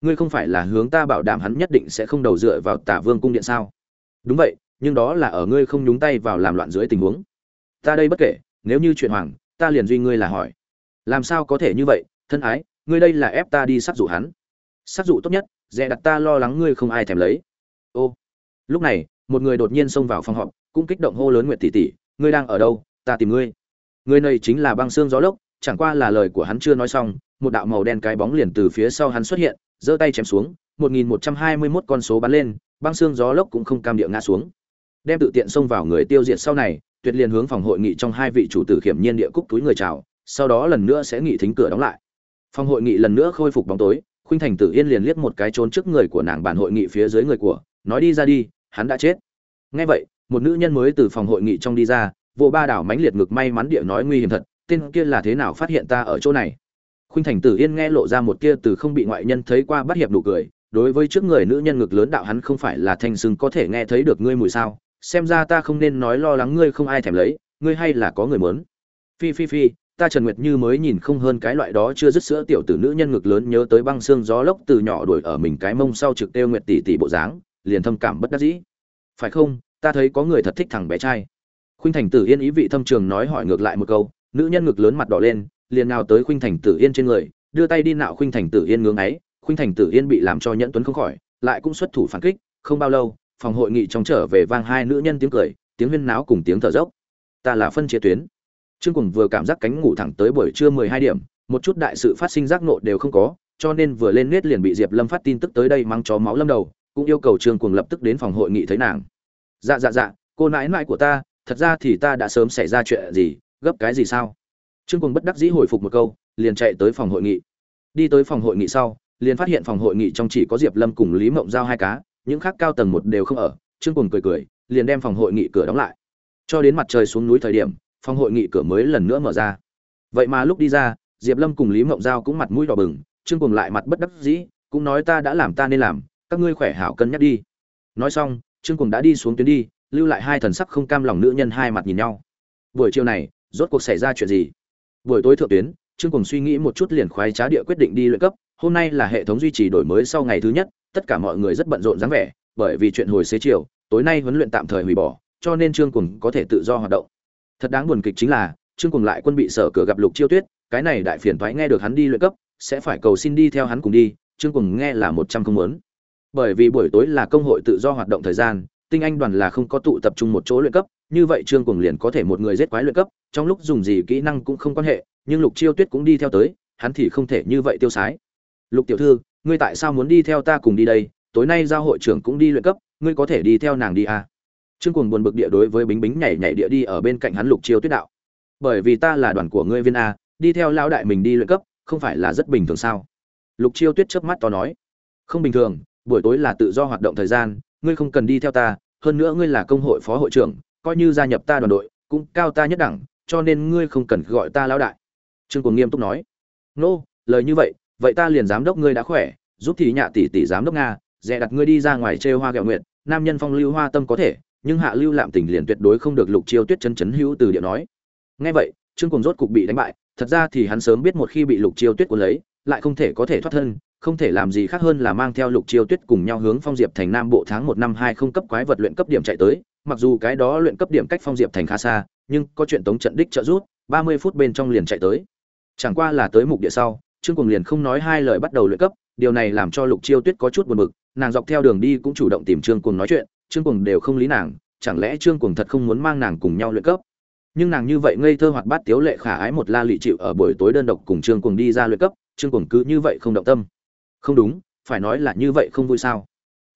Ngươi không phải là hướng ta bảo đảm hắn nhất định sẽ không đầu dựa vào tả vương cung điện sao? Đúng vậy, nhưng đó là ở ngươi không nhúng tay vào làm loạn dưới tình huống. Ta đây bất kể, nếu như chuyện hoàng, ta liền duy ngươi là hỏi. Làm sao có thể như vậy, thân ái? Ngươi đây là ép ta đi sát dụ hắn. Sát dụ tốt nhất, dè đặt ta lo lắng ngươi không ai thèm lấy. Ô, lúc này, một người đột nhiên xông vào phòng họp, cũng kích động hô lớn nguyệt tỷ tỷ, ngươi đang ở đâu, ta tìm ngươi. Người này chính là băng xương gió lốc, chẳng qua là lời của hắn chưa nói xong, một đạo màu đen cái bóng liền từ phía sau hắn xuất hiện, giơ tay chém xuống 1121 con số bắn lên, băng xương gió lốc cũng không cam địa ngã xuống. Đem tự tiện xông vào người tiêu diệt sau này, tuyệt liền hướng phòng hội nghị trong hai vị chủ tử khiểm nhiên địa cúc túi người chào, sau đó lần nữa sẽ nghị thính cửa đóng lại phòng hội nghị lần nữa khôi phục bóng tối, khuynh thành tử yên liền liếc một cái trốn trước người của nàng bản hội nghị phía dưới người của, nói đi ra đi, hắn đã chết. Nghe vậy, một nữ nhân mới từ phòng hội nghị trong đi ra vô ba đảo mãnh liệt ngực may mắn địa nói nguy hiểm thật, tên kia là thế nào phát hiện ta ở chỗ này? Khuynh thành tử yên nghe lộ ra một kia từ không bị ngoại nhân thấy qua bắt hiệp nụ cười, đối với trước người nữ nhân ngực lớn đạo hắn không phải là thanh sừng có thể nghe thấy được ngươi mùi sao, xem ra ta không nên nói lo lắng ngươi không ai thèm lấy, ngươi hay là có người muốn. Phi phi phi ta trần nguyệt như mới nhìn không hơn cái loại đó chưa dứt sữa tiểu tử nữ nhân ngực lớn nhớ tới băng xương gió lốc từ nhỏ đuổi ở mình cái mông sau trực tiêu nguyệt tỷ tỷ bộ dáng, liền thâm cảm bất đắc dĩ. Phải không, ta thấy có người thật thích thằng bé trai. Khuynh thành tử yên ý vị thâm trường nói hỏi ngược lại một câu, nữ nhân ngực lớn mặt đỏ lên, liền nào tới khuynh thành tử yên trên người, đưa tay đi nạo khuynh thành tử yên ngưỡng ấy, khuynh thành tử yên bị làm cho nhẫn tuấn không khỏi, lại cũng xuất thủ phản kích, không bao lâu, phòng hội nghị trong trở về vang hai nữ nhân tiếng cười, tiếng huyên náo cùng tiếng thở dốc. Ta là phân chia tuyến trương cùng vừa cảm giác cánh ngủ thẳng tới buổi trưa mười hai điểm, một chút đại sự phát sinh giác nộ đều không có, cho nên vừa lên nét liền bị diệp lâm phát tin tức tới đây mang chó máu lâm đầu, cũng yêu cầu trương cùng lập tức đến phòng hội nghị thấy nàng. Dạ dạ dạ cô nãi nãi của ta, thật ra thì ta đã sớm xảy ra chuyện gì, gấp cái gì sao? Trương cùng bất đắc dĩ hồi phục một câu, liền chạy tới phòng hội nghị. Đi tới phòng hội nghị sau, liền phát hiện phòng hội nghị trong chỉ có diệp lâm cùng lý mộng giao hai cá, những khác cao tầng một đều không ở. Trương cùng cười cười, liền đem phòng hội nghị cửa đóng lại. Cho đến mặt trời xuống núi thời điểm phòng hội nghị cửa mới lần nữa mở ra. Vậy mà lúc đi ra, diệp lâm cùng lý mộng giao cũng mặt mũi đỏ bừng, trương cùng lại mặt bất đắc dĩ, cũng nói ta đã làm ta nên làm, các ngươi khỏe hảo cân nhắc đi. Nói xong, trương cùng đã đi xuống tuyến đi, lưu lại hai thần sắc không cam lòng nữ nhân hai mặt nhìn nhau. Buổi chiều này, rốt cuộc xảy ra chuyện gì? Buổi tối thượng tuyến, trương cùng suy nghĩ một chút liền khoái trá địa quyết định đi luyện cấp, hôm nay là hệ thống duy trì đổi mới sau ngày thứ nhất, tất cả mọi người rất bận rộn dáng vẻ, bởi vì chuyện hồi xế chiều, tối nay huấn luyện tạm thời hủy bỏ, cho nên trương cùng có thể tự do hoạt động thật đáng buồn kịch chính là, trương cùng lại quân bị sở cửa gặp lục chiêu tuyết, cái này đại phiền thoái nghe được hắn đi luyện cấp, sẽ phải cầu xin đi theo hắn cùng đi, trương cùng nghe là một trăm không muốn. Bởi vì buổi tối là công hội tự do hoạt động thời gian, tinh anh đoàn là không có tụ tập trung một chỗ luyện cấp, như vậy trương cùng liền có thể một người giết quái luyện cấp, trong lúc dùng gì kỹ năng cũng không quan hệ, nhưng lục chiêu tuyết cũng đi theo tới, hắn thì không thể như vậy tiêu sái. Lục tiểu thư, ngươi tại sao muốn đi theo ta cùng đi đây? Tối nay giao hội trưởng cũng đi luyện cấp, ngươi có thể đi theo nàng đi à? Trương cuồng buồn bực địa đối với bính bính nhảy nhảy địa đi ở bên cạnh hắn lục chiêu tuyết đạo. Bởi vì ta là đoàn của ngươi viên a đi theo lão đại mình đi luyện cấp không phải là rất bình thường sao? Lục chiêu tuyết chớp mắt to nói. Không bình thường buổi tối là tự do hoạt động thời gian ngươi không cần đi theo ta hơn nữa ngươi là công hội phó hội trưởng coi như gia nhập ta đoàn đội cũng cao ta nhất đẳng cho nên ngươi không cần gọi ta lão đại. Trương cuồng nghiêm túc nói. Nô、no, lời như vậy vậy ta liền giám đốc ngươi đã khỏe giúp thì nhạ tỷ tỷ giám đốc nga dè đặt ngươi đi ra ngoài trêu hoa gẹo nguyện nam nhân phong lưu hoa tâm có thể nhưng hạ lưu lạm tình liền tuyệt đối không được lục chiêu tuyết chân chấn hữu từ điện nói. Nghe vậy, trương cùng rốt cục bị đánh bại, thật ra thì hắn sớm biết một khi bị lục chiêu tuyết cuốn lấy, lại không thể có thể thoát thân, không thể làm gì khác hơn là mang theo lục chiêu tuyết cùng nhau hướng phong diệp thành nam bộ tháng một năm hai không cấp quái vật luyện cấp điểm chạy tới, mặc dù cái đó luyện cấp điểm cách phong diệp thành khá xa, nhưng có chuyện tống trận đích trợ rút ba mươi phút bên trong liền chạy tới. Chẳng qua là tới mục địa sau, trương cùng liền không nói hai lời bắt đầu luyện cấp, điều này làm cho lục chiêu tuyết có chút buồn bực, nàng dọc theo đường đi cũng chủ động tìm trương cùng nói chuyện trương cuồng đều không lý nàng, chẳng lẽ trương cuồng thật không muốn mang nàng cùng nhau luyện cấp? Nhưng nàng như vậy ngây thơ hoạt bát tiếu lệ khả ái một la lị chịu ở buổi tối đơn độc cùng trương cuồng đi ra luyện cấp, trương cuồng cứ như vậy không động tâm. Không đúng, phải nói là như vậy không vui sao?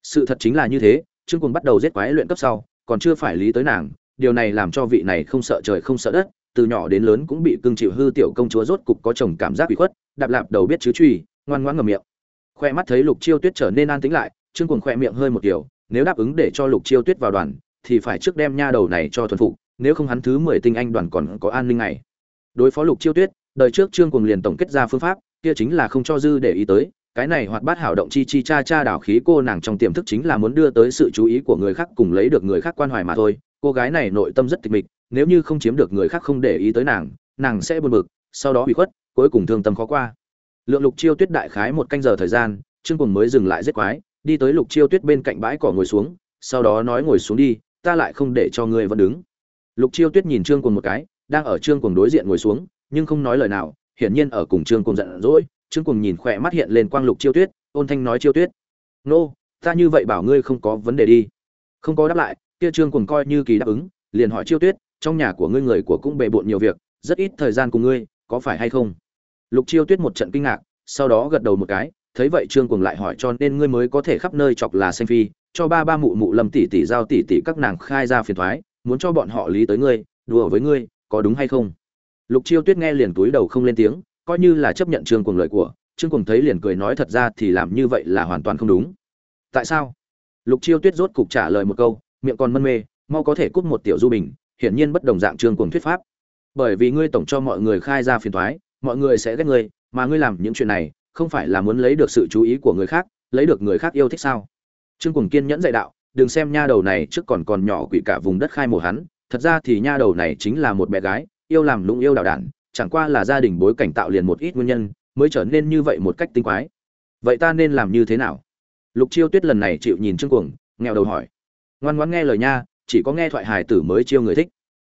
Sự thật chính là như thế, trương cuồng bắt đầu giết quái luyện cấp sau, còn chưa phải lý tới nàng, điều này làm cho vị này không sợ trời không sợ đất, từ nhỏ đến lớn cũng bị cưng chịu hư tiểu công chúa rốt cục có chồng cảm giác bị khuất, đạp lạp đầu biết chứ truy, ngoan ngoãn ngầm miệng. Khoe mắt thấy lục chiêu tuyết trở nên an tĩnh lại, trương cuồng khoe miệng hơi một kiểu nếu đáp ứng để cho lục chiêu tuyết vào đoàn, thì phải trước đem nha đầu này cho thuần phục, nếu không hắn thứ mười tinh anh đoàn còn có an ninh này đối phó lục chiêu tuyết, đời trước trương cuồng liền tổng kết ra phương pháp, kia chính là không cho dư để ý tới, cái này hoạt bát hảo động chi chi cha cha đảo khí cô nàng trong tiềm thức chính là muốn đưa tới sự chú ý của người khác cùng lấy được người khác quan hoài mà thôi, cô gái này nội tâm rất tịch mịch, nếu như không chiếm được người khác không để ý tới nàng nàng sẽ buồn bực, sau đó bị khuất, cuối cùng thương tâm khó qua. Lượng lục chiêu tuyết đại khái một canh giờ thời gian, trương cùng mới dừng lại giết quái đi tới lục chiêu tuyết bên cạnh bãi cỏ ngồi xuống, sau đó nói ngồi xuống đi, ta lại không để cho ngươi vẫn đứng. Lục chiêu tuyết nhìn trương cùng một cái, đang ở trương cùng đối diện ngồi xuống, nhưng không nói lời nào, hiển nhiên ở cùng trương cùng giận dỗi, trương cùng nhìn khỏe mắt hiện lên quang lục chiêu tuyết, ôn thanh nói chiêu tuyết, nô, ta như vậy bảo ngươi không có vấn đề đi. Không có đáp lại, kia trương cùng coi như kỳ đáp ứng, liền hỏi chiêu tuyết, trong nhà của ngươi người của cũng bề bộn nhiều việc, rất ít thời gian cùng ngươi, có phải hay không? Lục chiêu tuyết một trận kinh ngạc, sau đó gật đầu một cái thấy vậy trương cuồng lại hỏi cho nên ngươi mới có thể khắp nơi chọc là xanh phi, cho ba ba mụ mụ lâm tỷ tỷ giao tỷ tỷ các nàng khai ra phiền thoái, muốn cho bọn họ lý tới ngươi, đùa với ngươi, có đúng hay không? Lục chiêu tuyết nghe liền túi đầu không lên tiếng, coi như là chấp nhận trương cuồng lời của, trương cuồng thấy liền cười nói thật ra thì làm như vậy là hoàn toàn không đúng. Tại sao? Lục chiêu tuyết rốt cục trả lời một câu, miệng còn mân mê, mau có thể cút một tiểu du bình, hiển nhiên bất đồng dạng trương cuồng thuyết pháp. Bởi vì ngươi tổng cho mọi người khai ra phiền thoái, mọi người sẽ ghét ngươi, mà ngươi làm những chuyện này không phải là muốn lấy được sự chú ý của người khác, lấy được người khác yêu thích sao? Trương cùng kiên nhẫn dạy đạo, đừng xem nha đầu này trước còn còn nhỏ quỷ cả vùng đất khai mổ hắn, thật ra thì nha đầu này chính là một bé gái, yêu làm lũng yêu đảo đản chẳng qua là gia đình bối cảnh tạo liền một ít nguyên nhân, mới trở nên như vậy một cách tinh quái. Vậy ta nên làm như thế nào? Lục chiêu tuyết lần này chịu nhìn trương cuồng nghèo đầu hỏi. Ngoan ngoãn nghe lời nha, chỉ có nghe thoại hài tử mới chiêu người thích.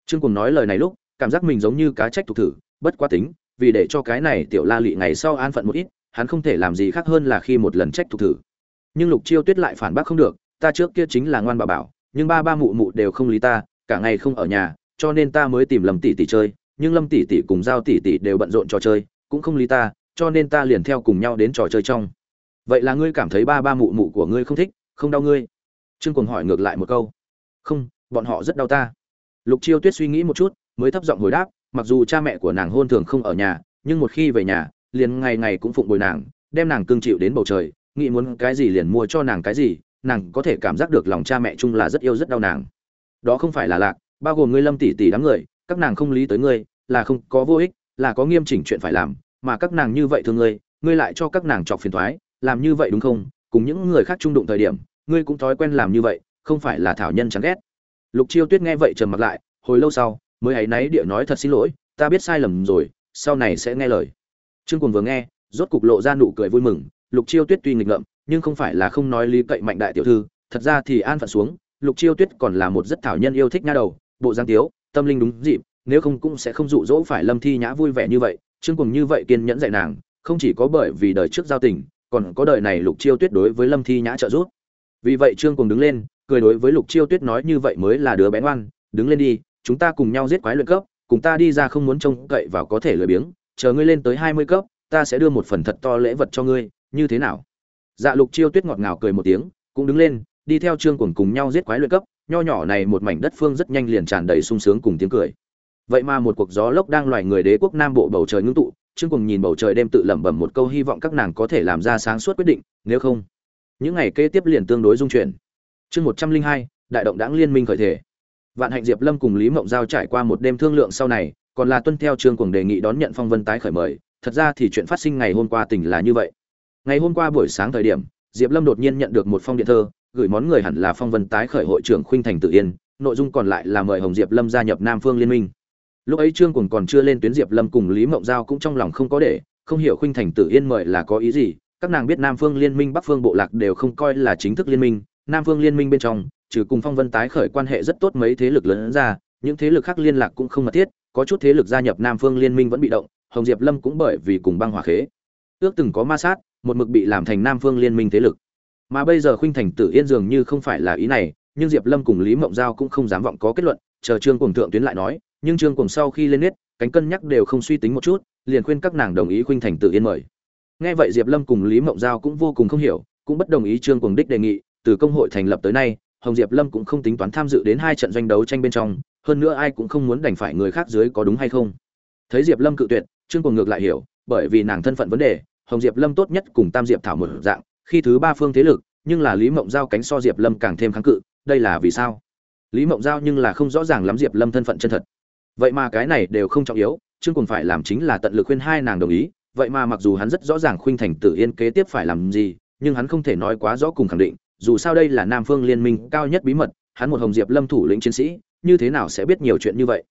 Trương cuồng nói lời này lúc, cảm giác mình giống như cá trách thuộc thử, bất quá tính, vì để cho cái này tiểu la lị ngày sau an phận một ít hắn không thể làm gì khác hơn là khi một lần trách thục thử. Nhưng lục chiêu tuyết lại phản bác không được, ta trước kia chính là ngoan bà bảo, nhưng ba ba mụ mụ đều không lý ta, cả ngày không ở nhà, cho nên ta mới tìm lâm tỷ tỷ chơi, nhưng lâm tỷ tỷ cùng giao tỷ tỷ đều bận rộn trò chơi, cũng không lý ta, cho nên ta liền theo cùng nhau đến trò chơi trong. Vậy là ngươi cảm thấy ba ba mụ mụ của ngươi không thích, không đau ngươi? Trương cùng hỏi ngược lại một câu. Không, bọn họ rất đau ta. Lục chiêu tuyết suy nghĩ một chút, mới thấp giọng hồi đáp, mặc dù cha mẹ của nàng hôn thường không ở nhà, nhưng một khi về nhà liền ngày ngày cũng phụng bồi nàng, đem nàng cưng chịu đến bầu trời, nghĩ muốn cái gì liền mua cho nàng cái gì, nàng có thể cảm giác được lòng cha mẹ chung là rất yêu rất đau nàng. Đó không phải là lạc, bao gồm ngươi lâm tỷ tỷ đám người, các nàng không lý tới ngươi, là không có vô ích, là có nghiêm chỉnh chuyện phải làm, mà các nàng như vậy thương ngươi ngươi lại cho các nàng chọc phiền thoái làm như vậy đúng không? Cùng những người khác trung đụng thời điểm, ngươi cũng thói quen làm như vậy, không phải là thảo nhân chán ghét. Lục chiêu tuyết nghe vậy trầm mặt lại, hồi lâu sau, mới hãy náy địa nói thật xin lỗi, ta biết sai lầm rồi, sau này sẽ nghe lời trương cuồng vừa nghe, rốt cục lộ ra nụ cười vui mừng, lục chiêu tuyết tuy nghịch ngợm, nhưng không phải là không nói lý cậy mạnh đại tiểu thư, thật ra thì an phận xuống, lục chiêu tuyết còn là một rất thảo nhân yêu thích nha đầu, bộ giang tiếu, tâm linh đúng dịp, nếu không cũng sẽ không dụ dỗ phải lâm thi nhã vui vẻ như vậy, trương cùng như vậy kiên nhẫn dạy nàng, không chỉ có bởi vì đời trước giao tình, còn có đời này lục chiêu tuyết đối với lâm thi nhã trợ giúp. Vì vậy trương cùng đứng lên, cười đối với lục chiêu tuyết nói như vậy mới là đứa bé ngoan, đứng lên đi, chúng ta cùng nhau giết quái luyện cấp, cùng ta đi ra không muốn trông cậy vào có thể lười biếng chờ ngươi lên tới hai mươi cấp, ta sẽ đưa một phần thật to lễ vật cho ngươi, như thế nào? Dạ lục chiêu tuyết ngọt ngào cười một tiếng, cũng đứng lên, đi theo trương cuồng cùng nhau giết quái luyện cấp, nho nhỏ này một mảnh đất phương rất nhanh liền tràn đầy sung sướng cùng tiếng cười. Vậy mà một cuộc gió lốc đang loài người đế quốc nam bộ bầu trời ngưng tụ, trương cùng nhìn bầu trời đêm tự lẩm bẩm một câu hy vọng các nàng có thể làm ra sáng suốt quyết định, nếu không, những ngày kế tiếp liền tương đối dung chuyển. Chương một trăm linh hai, đại động đảng liên minh khởi thể. Vạn hạnh diệp lâm cùng lý mộng giao trải qua một đêm thương lượng sau này còn là tuân theo trương cuồng đề nghị đón nhận phong vân tái khởi mời, thật ra thì chuyện phát sinh ngày hôm qua tình là như vậy. Ngày hôm qua buổi sáng thời điểm, diệp lâm đột nhiên nhận được một phong điện thơ, gửi món người hẳn là phong vân tái khởi hội trưởng khuynh thành tự yên, nội dung còn lại là mời hồng diệp lâm gia nhập nam phương liên minh. Lúc ấy trương cuồng còn chưa lên tuyến diệp lâm cùng lý mộng giao cũng trong lòng không có để, không hiểu khuynh thành tự yên mời là có ý gì, các nàng biết nam phương liên minh, bắc phương bộ lạc đều không coi là chính thức liên minh, nam phương liên minh bên trong, trừ cùng phong vân tái khởi quan hệ rất tốt mấy thế lực lớn ra những thế lực khác liên lạc cũng không mật thiết, có chút thế lực gia nhập nam phương liên minh vẫn bị động, hồng diệp lâm cũng bởi vì cùng băng hỏa khế. Ước từng có ma sát, một mực bị làm thành nam phương liên minh thế lực. Mà bây giờ khuynh thành tử yên dường như không phải là ý này, nhưng diệp lâm cùng lý mộng giao cũng không dám vọng có kết luận, chờ trương cùng thượng tuyến lại nói, nhưng trương cùng sau khi lên nết, cánh cân nhắc đều không suy tính một chút, liền khuyên các nàng đồng ý khuynh thành tử yên mời. Nghe vậy diệp lâm cùng lý mộng giao cũng vô cùng không hiểu, cũng bất đồng ý trương cùng đích đề nghị, từ công hội thành lập tới nay, hồng diệp lâm cũng không tính toán tham dự đến hai trận doanh đấu tranh bên trong hơn nữa ai cũng không muốn đành phải người khác dưới có đúng hay không. Thấy diệp lâm cự tuyệt, trương cùng ngược lại hiểu, bởi vì nàng thân phận vấn đề, hồng diệp lâm tốt nhất cùng tam diệp thảo một dạng, khi thứ ba phương thế lực, nhưng là lý mộng giao cánh so diệp lâm càng thêm kháng cự, đây là vì sao? Lý mộng giao nhưng là không rõ ràng lắm diệp lâm thân phận chân thật. Vậy mà cái này đều không trọng yếu, trương cùng phải làm chính là tận lực khuyên hai nàng đồng ý, vậy mà mặc dù hắn rất rõ ràng khuynh thành tử yên kế tiếp phải làm gì, nhưng hắn không thể nói quá rõ cùng khẳng định, dù sao đây là nam phương liên minh cao nhất bí mật, hắn một hồng diệp lâm thủ lĩnh chiến sĩ như thế nào sẽ biết nhiều chuyện như vậy?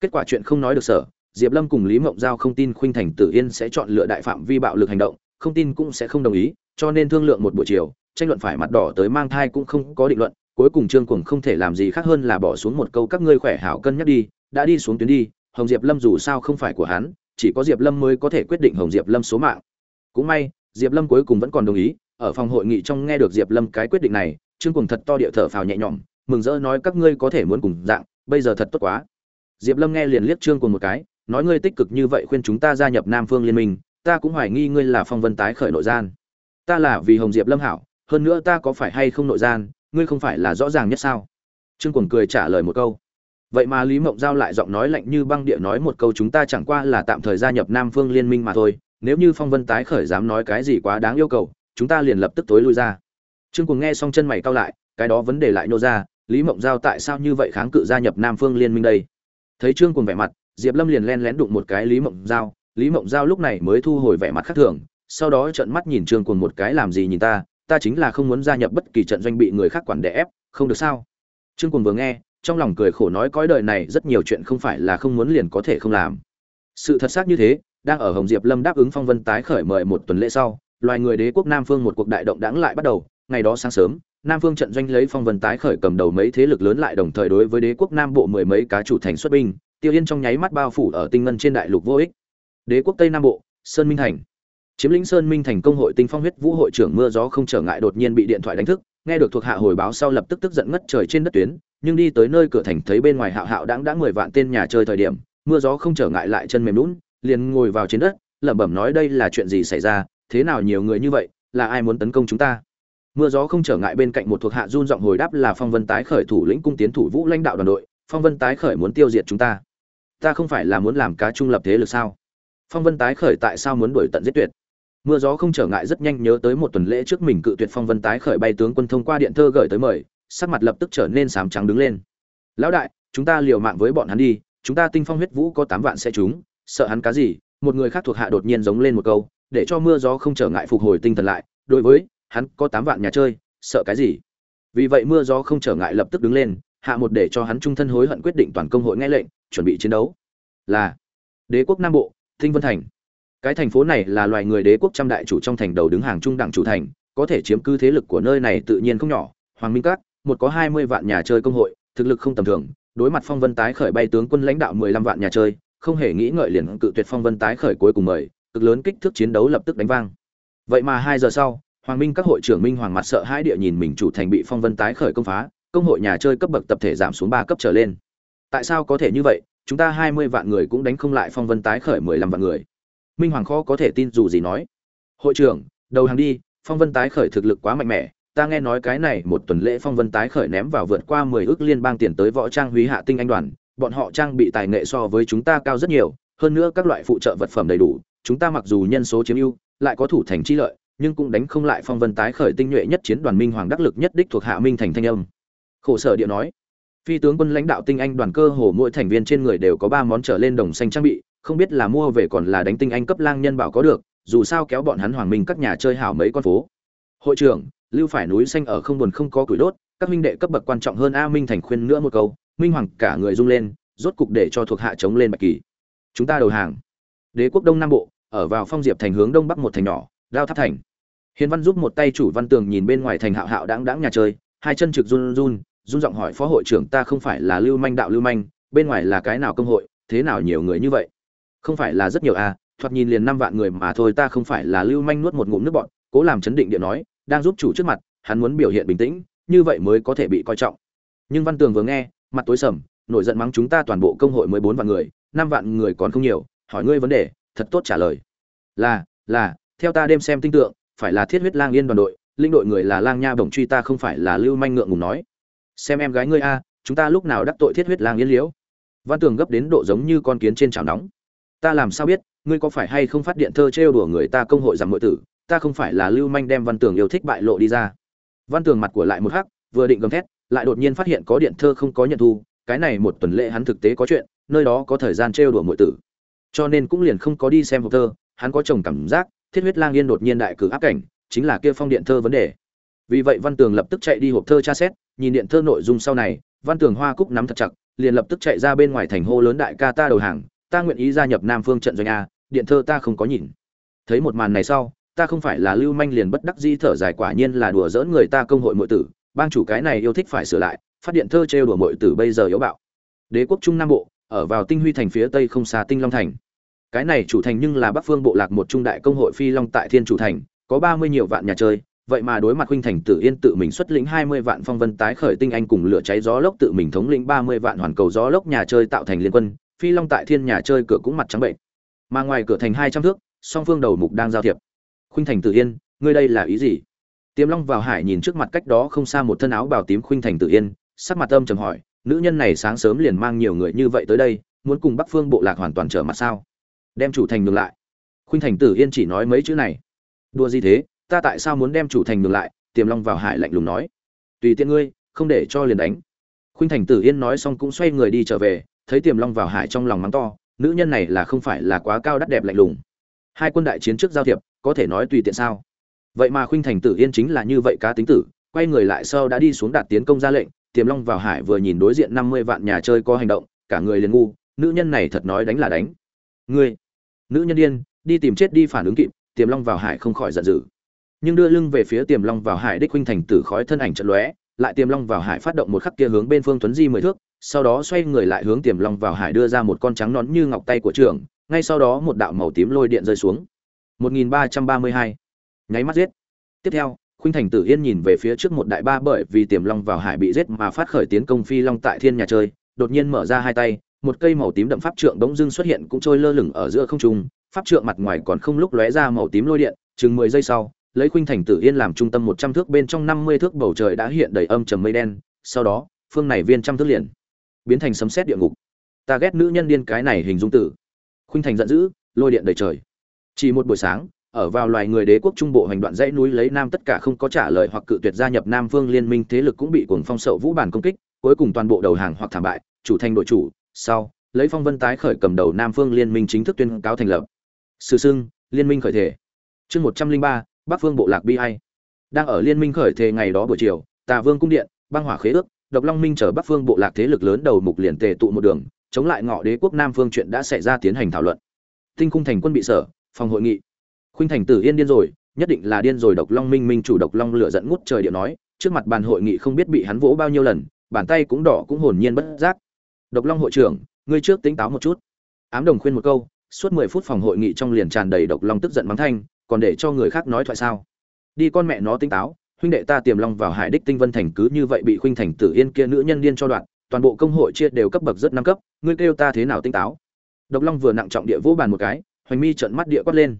Kết quả chuyện không nói được sở, diệp lâm cùng lý mộng giao không tin khuynh thành tử yên sẽ chọn lựa đại phạm vi bạo lực hành động, không tin cũng sẽ không đồng ý, cho nên thương lượng một buổi chiều, tranh luận phải mặt đỏ tới mang thai cũng không có định luận, cuối cùng trương cuồng không thể làm gì khác hơn là bỏ xuống một câu các ngươi khỏe hảo cân nhắc đi, đã đi xuống tuyến đi, hồng diệp lâm dù sao không phải của hắn, chỉ có diệp lâm mới có thể quyết định hồng diệp lâm số mạng. Cũng may, diệp lâm cuối cùng vẫn còn đồng ý, ở phòng hội nghị trong nghe được diệp lâm cái quyết định này, trương cuồng thật to địa thở phào nhẹ nhõm mừng rỡ nói các ngươi có thể muốn cùng dạng, bây giờ thật tốt quá. Diệp lâm nghe liền liếc trương cùng một cái, nói ngươi tích cực như vậy khuyên chúng ta gia nhập nam phương liên minh, ta cũng hoài nghi ngươi là phong vân tái khởi nội gian. Ta là vì hồng diệp lâm hảo, hơn nữa ta có phải hay không nội gian, ngươi không phải là rõ ràng nhất sao? Trương cùng cười trả lời một câu. Vậy mà lý mộng giao lại giọng nói lạnh như băng địa nói một câu chúng ta chẳng qua là tạm thời gia nhập nam phương liên minh mà thôi, nếu như phong vân tái khởi dám nói cái gì quá đáng yêu cầu, chúng ta liền lập tức tối lui ra. Trương cùng nghe xong chân mày cau lại, cái đó vấn đề lại nô ra lý mộng giao tại sao như vậy kháng cự gia nhập nam phương liên minh đây? Thấy trương cùng vẻ mặt, diệp lâm liền len lén đụng một cái lý mộng giao. Lý mộng giao lúc này mới thu hồi vẻ mặt khác thường, sau đó trợn mắt nhìn trương cùng một cái làm gì nhìn ta ta chính là không muốn gia nhập bất kỳ trận doanh bị người khác quản đẻ ép, không được sao? Trương cùng vừa nghe, trong lòng cười khổ nói cõi đời này rất nhiều chuyện không phải là không muốn liền có thể không làm. Sự thật xác như thế, đang ở hồng diệp lâm đáp ứng phong vân tái khởi mời một tuần lễ sau, loài người đế quốc nam phương một cuộc đại động đãng lại bắt đầu, ngày đó sáng sớm nam phương trận doanh lấy phong vân tái khởi cầm đầu mấy thế lực lớn lại đồng thời đối với đế quốc nam bộ mười mấy cá chủ thành xuất binh tiêu yên trong nháy mắt bao phủ ở tinh ngân trên đại lục vô ích. Đế quốc tây nam bộ sơn minh thành. Chiếm lĩnh sơn minh thành công hội tinh phong huyết vũ hội trưởng mưa gió không trở ngại đột nhiên bị điện thoại đánh thức nghe được thuộc hạ hồi báo sau lập tức tức giận ngất trời trên đất tuyến nhưng đi tới nơi cửa thành thấy bên ngoài hạo hạo đãng đã mười vạn tên nhà chơi thời điểm mưa gió không trở ngại lại chân mềm nhũn, liền ngồi vào trên đất lẩm bẩm nói đây là chuyện gì xảy ra thế nào nhiều người như vậy là ai muốn tấn công chúng ta? Mưa gió không trở ngại bên cạnh một thuộc hạ run giọng hồi đáp là phong vân tái khởi thủ lĩnh cung tiến thủ vũ lãnh đạo đoàn đội, phong vân tái khởi muốn tiêu diệt chúng ta. Ta không phải là muốn làm cá trung lập thế lực sao? Phong vân tái khởi tại sao muốn đuổi tận giết tuyệt? Mưa gió không trở ngại rất nhanh nhớ tới một tuần lễ trước mình cự tuyệt phong vân tái khởi bay tướng quân thông qua điện thơ gửi tới mời, sắc mặt lập tức trở nên sám trắng đứng lên. Lão đại, chúng ta liều mạng với bọn hắn đi, chúng ta tinh phong huyết vũ có tám vạn xe chúng sợ hắn cá gì? Một người khác thuộc hạ đột nhiên giống lên một câu, để cho mưa gió không trở ngại phục hồi tinh thần lại, đối với hắn có tám vạn nhà chơi, sợ cái gì? Vì vậy mưa gió không trở ngại lập tức đứng lên, hạ một để cho hắn trung thân hối hận quyết định toàn công hội nghe lệnh, chuẩn bị chiến đấu. Là đế quốc nam bộ, Thinh vân thành. Cái thành phố này là loài người đế quốc trăm đại chủ trong thành đầu đứng hàng trung đẳng chủ thành, có thể chiếm cứ thế lực của nơi này tự nhiên không nhỏ. Hoàng minh các, một có hai mươi vạn nhà chơi công hội, thực lực không tầm thường, đối mặt phong vân tái khởi bay tướng quân lãnh đạo mười lăm vạn nhà chơi, không hề nghĩ ngợi liền cự tuyệt phong vân tái khởi cuối cùng mời, cực lớn kích thước chiến đấu lập tức đánh vang. Vậy mà hai giờ sau hoàng minh các hội trưởng minh hoàng mặt sợ hãi địa nhìn mình chủ thành bị phong vân tái khởi công phá, công hội nhà chơi cấp bậc tập thể giảm xuống ba cấp trở lên. Tại sao có thể như vậy? Chúng ta hai mươi vạn người cũng đánh không lại phong vân tái khởi mười lăm vạn người. Minh hoàng khó có thể tin dù gì nói. Hội trưởng, đầu hàng đi, phong vân tái khởi thực lực quá mạnh mẽ, ta nghe nói cái này một tuần lễ phong vân tái khởi ném vào vượt qua mười ước liên bang tiền tới võ trang húy hạ tinh anh đoàn, bọn họ trang bị tài nghệ so với chúng ta cao rất nhiều, hơn nữa các loại phụ trợ vật phẩm đầy đủ, chúng ta mặc dù nhân số chiếm ưu, lại có thủ thành chi lợi nhưng cũng đánh không lại phong vân tái khởi tinh nhuệ nhất chiến đoàn minh hoàng đắc lực nhất đích thuộc hạ minh thành thanh âm. Khổ sở địa nói, phi tướng quân lãnh đạo tinh anh đoàn cơ hồ mỗi thành viên trên người đều có ba món trở lên đồng xanh trang bị, không biết là mua về còn là đánh tinh anh cấp lang nhân bảo có được, dù sao kéo bọn hắn hoàng minh các nhà chơi hảo mấy con phố. Hội trưởng, lưu phải núi xanh ở không buồn không có củi đốt, các minh đệ cấp bậc quan trọng hơn a minh thành khuyên nữa một câu, minh hoàng cả người rung lên, rốt cục để cho thuộc hạ chống lên bạch kỳ. Chúng ta đầu hàng. Đế quốc đông nam bộ, ở vào phong diệp thành hướng đông bắc một thành nhỏ, đao tháp thành hiền văn giúp một tay chủ văn tường nhìn bên ngoài thành hạo hạo đáng đáng nhà chơi, hai chân trực run run run giọng hỏi, phó hội trưởng, ta không phải là lưu manh đạo lưu manh, bên ngoài là cái nào công hội, thế nào nhiều người như vậy? Không phải là rất nhiều à thoạt nhìn liền năm vạn người mà thôi, ta không phải là lưu manh nuốt một ngụm nước bọn cố làm chấn định điện nói, đang giúp chủ trước mặt, hắn muốn biểu hiện bình tĩnh, như vậy mới có thể bị coi trọng. Nhưng văn tường vừa nghe, mặt tối sầm, nổi giận mắng chúng ta toàn bộ công hội mới bốn vạn người, năm vạn người còn không nhiều, hỏi ngươi vấn đề, thật tốt trả lời. Là là, theo ta đêm xem tinh tượng phải là thiết huyết lang yên đoàn đội, linh đội người là lang nha bổng truy ta không phải là lưu manh ngượng ngùng nói. Xem em gái ngươi a, chúng ta lúc nào đắc tội thiết huyết lang yên liễu? Văn tường gấp đến độ giống như con kiến trên chảo nóng. Ta làm sao biết, ngươi có phải hay không phát điện thơ trêu đùa người ta công hội giảm mọi tử, ta không phải là lưu manh đem văn tường yêu thích bại lộ đi ra. Văn tường mặt của lại một hắc, vừa định gầm thét, lại đột nhiên phát hiện có điện thơ không có nhận thu, cái này một tuần lễ hắn thực tế có chuyện, nơi đó có thời gian trêu đùa mọi tử. Cho nên cũng liền không có đi xem hộp thơ, hắn có chồng cảm giác thiết huyết lang yên đột nhiên đại cử áp cảnh, chính là kia phong điện thơ vấn đề. Vì vậy văn tường lập tức chạy đi hộp thơ tra xét, nhìn điện thơ nội dung sau này, văn tường hoa cúc nắm thật chặt, liền lập tức chạy ra bên ngoài thành hô lớn đại ca ta đầu hàng, ta nguyện ý gia nhập nam phương trận doanh a, điện thơ ta không có nhìn. Thấy một màn này sau, ta không phải là lưu manh liền bất đắc di thở dài quả nhiên là đùa dỡn người ta công hội muội tử, bang chủ cái này yêu thích phải sửa lại, phát điện thơ trêu đùa muội tử bây giờ yếu bạo. Đế quốc trung nam bộ, ở vào tinh huy thành phía tây không xa tinh long thành cái này chủ thành nhưng là bắc phương bộ lạc một trung đại công hội phi long tại thiên chủ thành, có ba mươi nhiều vạn nhà chơi, vậy mà đối mặt huynh thành tử yên tự mình xuất lĩnh hai mươi vạn phong vân tái khởi tinh anh cùng lửa cháy gió lốc tự mình thống lĩnh ba mươi vạn hoàn cầu gió lốc nhà chơi tạo thành liên quân, phi long tại thiên nhà chơi cửa cũng mặt trắng bệnh. Mà ngoài cửa thành hai trăm thước, song phương đầu mục đang giao thiệp. Khuynh thành tử yên, ngươi đây là ý gì? Tiềm long vào hải nhìn trước mặt cách đó không xa một thân áo bào tím khuynh thành tử yên, sắc mặt âm trầm hỏi, nữ nhân này sáng sớm liền mang nhiều người như vậy tới đây, muốn cùng bắc phương bộ lạc hoàn toàn trở mặt sao? Đem chủ thành ngược lại. Khuynh thành tử yên chỉ nói mấy chữ này. Đua gì thế? Ta tại sao muốn đem chủ thành ngược lại? Tiềm long vào hải lạnh lùng nói. Tùy tiện ngươi, không để cho liền đánh. Khuynh thành tử yên nói xong cũng xoay người đi trở về, thấy tiềm long vào hải trong lòng mắng to, nữ nhân này là không phải là quá cao đắt đẹp lạnh lùng. Hai quân đại chiến trước giao thiệp, có thể nói tùy tiện sao? Vậy mà khuynh thành tử yên chính là như vậy cá tính tử, quay người lại sau đã đi xuống đạt tiến công ra lệnh, tiềm long vào hải vừa nhìn đối diện năm mươi vạn nhà chơi có hành động, cả người liền ngu, nữ nhân này thật nói đánh là đánh. Ngươi nữ nhân điên, đi tìm chết đi phản ứng kịp, tiềm long vào hải không khỏi giận dữ. Nhưng đưa lưng về phía tiềm long vào hải đích huynh thành tử khói thân ảnh trận lóe, lại tiềm long vào hải phát động một khắc kia hướng bên phương tuấn di mười thước, sau đó xoay người lại hướng tiềm long vào hải đưa ra một con trắng nón như ngọc tay của trưởng ngay sau đó một đạo màu tím lôi điện rơi xuống. 1332. nháy mắt giết. Tiếp theo khuynh thành tử yên nhìn về phía trước một đại ba bởi vì tiềm long vào hải bị giết mà phát khởi tiến công phi long tại thiên nhà chơi, đột nhiên mở ra hai tay một cây màu tím đậm pháp trượng bỗng dưng xuất hiện cũng trôi lơ lửng ở giữa không trung, pháp trượng mặt ngoài còn không lúc lóe ra màu tím lôi điện, chừng mười giây sau, lấy khuynh thành tử yên làm trung tâm một trăm thước bên trong năm mươi thước bầu trời đã hiện đầy âm trầm mây đen, sau đó, phương này viên trăm thước liền biến thành sấm sét địa ngục. Ta ghét nữ nhân điên cái này hình dung tử. Khuynh thành giận dữ, lôi điện đầy trời. Chỉ một buổi sáng, ở vào loài người đế quốc trung bộ hành đoạn dãy núi lấy nam tất cả không có trả lời hoặc cự tuyệt gia nhập nam vương liên minh thế lực cũng bị cuồng phong sậu vũ bản công kích, cuối cùng toàn bộ đầu hàng hoặc thảm bại, chủ thành đội chủ sau, lấy phong vân tái khởi cầm đầu nam phương liên minh chính thức tuyên cáo thành lập. Sử sưng liên minh khởi thể. Chương một trăm linh ba, bắc phương bộ lạc bi hay đang ở liên minh khởi thể ngày đó buổi chiều, tà vương cung điện, băng hỏa khế ước, độc long minh chở bắc phương bộ lạc thế lực lớn đầu mục liền tề tụ một đường, chống lại ngọ đế quốc nam phương chuyện đã xảy ra tiến hành thảo luận. Tinh cung thành quân bị sở, phòng hội nghị. Khuynh thành tử yên điên rồi, nhất định là điên rồi độc long minh minh chủ độc long lửa dẫn ngút trời điện nói, trước mặt bàn hội nghị không biết bị hắn vỗ bao nhiêu lần, bàn tay cũng đỏ cũng hồn nhiên bất giác độc long hội trưởng, ngươi trước tính táo một chút. Ám đồng khuyên một câu, suốt mười phút phòng hội nghị trong liền tràn đầy độc long tức giận mắng thanh, còn để cho người khác nói thoại sao? Đi con mẹ nó tính táo, huynh đệ ta tiềm long vào hải đích tinh vân thành cứ như vậy bị khuynh thành tử yên kia nữ nhân điên cho đoạn, toàn bộ công hội chia đều cấp bậc rất năm cấp, ngươi kêu ta thế nào tinh táo? Độc long vừa nặng trọng địa vũ bàn một cái, hoành mi trợn mắt địa quát lên.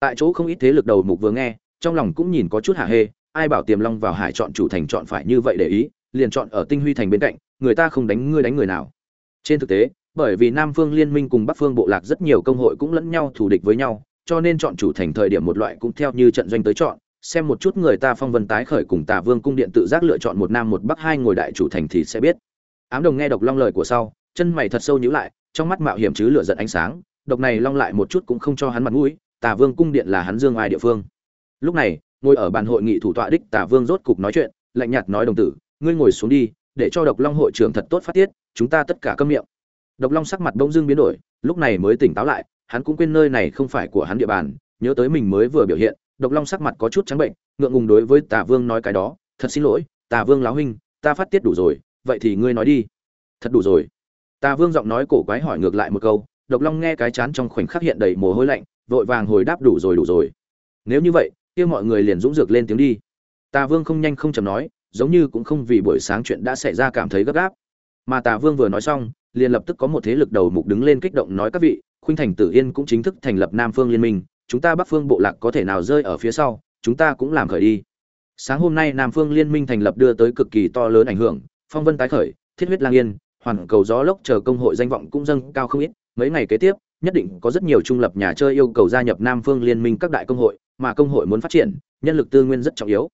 Tại chỗ không ít thế lực đầu mục vừa nghe, trong lòng cũng nhìn có chút hạ hê, ai bảo tiềm long vào hải chọn chủ thành chọn phải như vậy để ý, liền chọn ở tinh huy thành bên cạnh, người ta không đánh ngươi đánh người nào trên thực tế, bởi vì nam phương liên minh cùng bắc phương bộ lạc rất nhiều công hội cũng lẫn nhau thù địch với nhau, cho nên chọn chủ thành thời điểm một loại cũng theo như trận doanh tới chọn. Xem một chút người ta phong vân tái khởi cùng tà vương cung điện tự giác lựa chọn một nam một bắc hai ngồi đại chủ thành thì sẽ biết. Ám đồng nghe độc long lời của sau, chân mày thật sâu nhíu lại, trong mắt mạo hiểm chứ lửa giận ánh sáng, độc này long lại một chút cũng không cho hắn mặt mũi, tà vương cung điện là hắn dương ai địa phương. Lúc này, ngồi ở bàn hội nghị thủ tọa đích tà vương rốt cục nói chuyện, lạnh nhạt nói đồng tử, ngươi ngồi xuống đi, để cho độc long hội trưởng thật tốt phát tiết chúng ta tất cả câm miệng. Độc long sắc mặt bỗng dưng biến đổi, lúc này mới tỉnh táo lại, hắn cũng quên nơi này không phải của hắn địa bàn, nhớ tới mình mới vừa biểu hiện, độc long sắc mặt có chút trắng bệnh, ngượng ngùng đối với tà vương nói cái đó, thật xin lỗi, tà vương láo huynh, ta phát tiết đủ rồi, vậy thì ngươi nói đi. Thật đủ rồi. Tà vương giọng nói cổ quái hỏi ngược lại một câu, độc long nghe cái chán trong khoảnh khắc hiện đầy mồ hôi lạnh, vội vàng hồi đáp đủ rồi đủ rồi. Nếu như vậy, kia mọi người liền dũng dược lên tiếng đi. Tà vương không nhanh không chậm nói, giống như cũng không vì buổi sáng chuyện đã xảy ra cảm thấy gấp gáp mà tà vương vừa nói xong, liền lập tức có một thế lực đầu mục đứng lên kích động nói các vị, khuynh thành tử yên cũng chính thức thành lập nam phương liên minh, chúng ta bắc phương bộ lạc có thể nào rơi ở phía sau, chúng ta cũng làm khởi đi. Sáng hôm nay nam phương liên minh thành lập đưa tới cực kỳ to lớn ảnh hưởng, phong vân tái khởi, thiết huyết lang yên, hoàn cầu gió lốc chờ công hội danh vọng cũng dâng cao không ít, mấy ngày kế tiếp, nhất định có rất nhiều trung lập nhà chơi yêu cầu gia nhập nam phương liên minh các đại công hội, mà công hội muốn phát triển, nhân lực tư nguyên rất trọng yếu.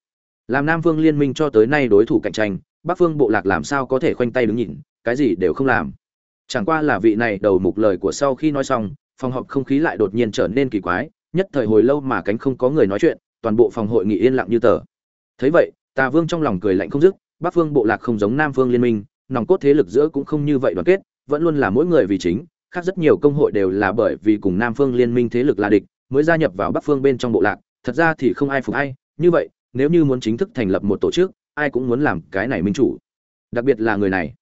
Làm nam phương liên minh cho tới nay đối thủ cạnh tranh bắc phương bộ lạc làm sao có thể khoanh tay đứng nhìn, cái gì đều không làm. Chẳng qua là vị này đầu mục lời của sau khi nói xong, phòng họp không khí lại đột nhiên trở nên kỳ quái, nhất thời hồi lâu mà cánh không có người nói chuyện, toàn bộ phòng hội nghị yên lặng như tờ. Thấy vậy, tà vương trong lòng cười lạnh không dứt, bắc phương bộ lạc không giống nam phương liên minh, nòng cốt thế lực giữa cũng không như vậy đoàn kết, vẫn luôn là mỗi người vì chính, khác rất nhiều công hội đều là bởi vì cùng nam phương liên minh thế lực là địch, mới gia nhập vào bắc phương bên trong bộ lạc, thật ra thì không ai phục ai, như vậy, nếu như muốn chính thức thành lập một tổ chức ai cũng muốn làm cái này minh chủ. Đặc biệt là người này.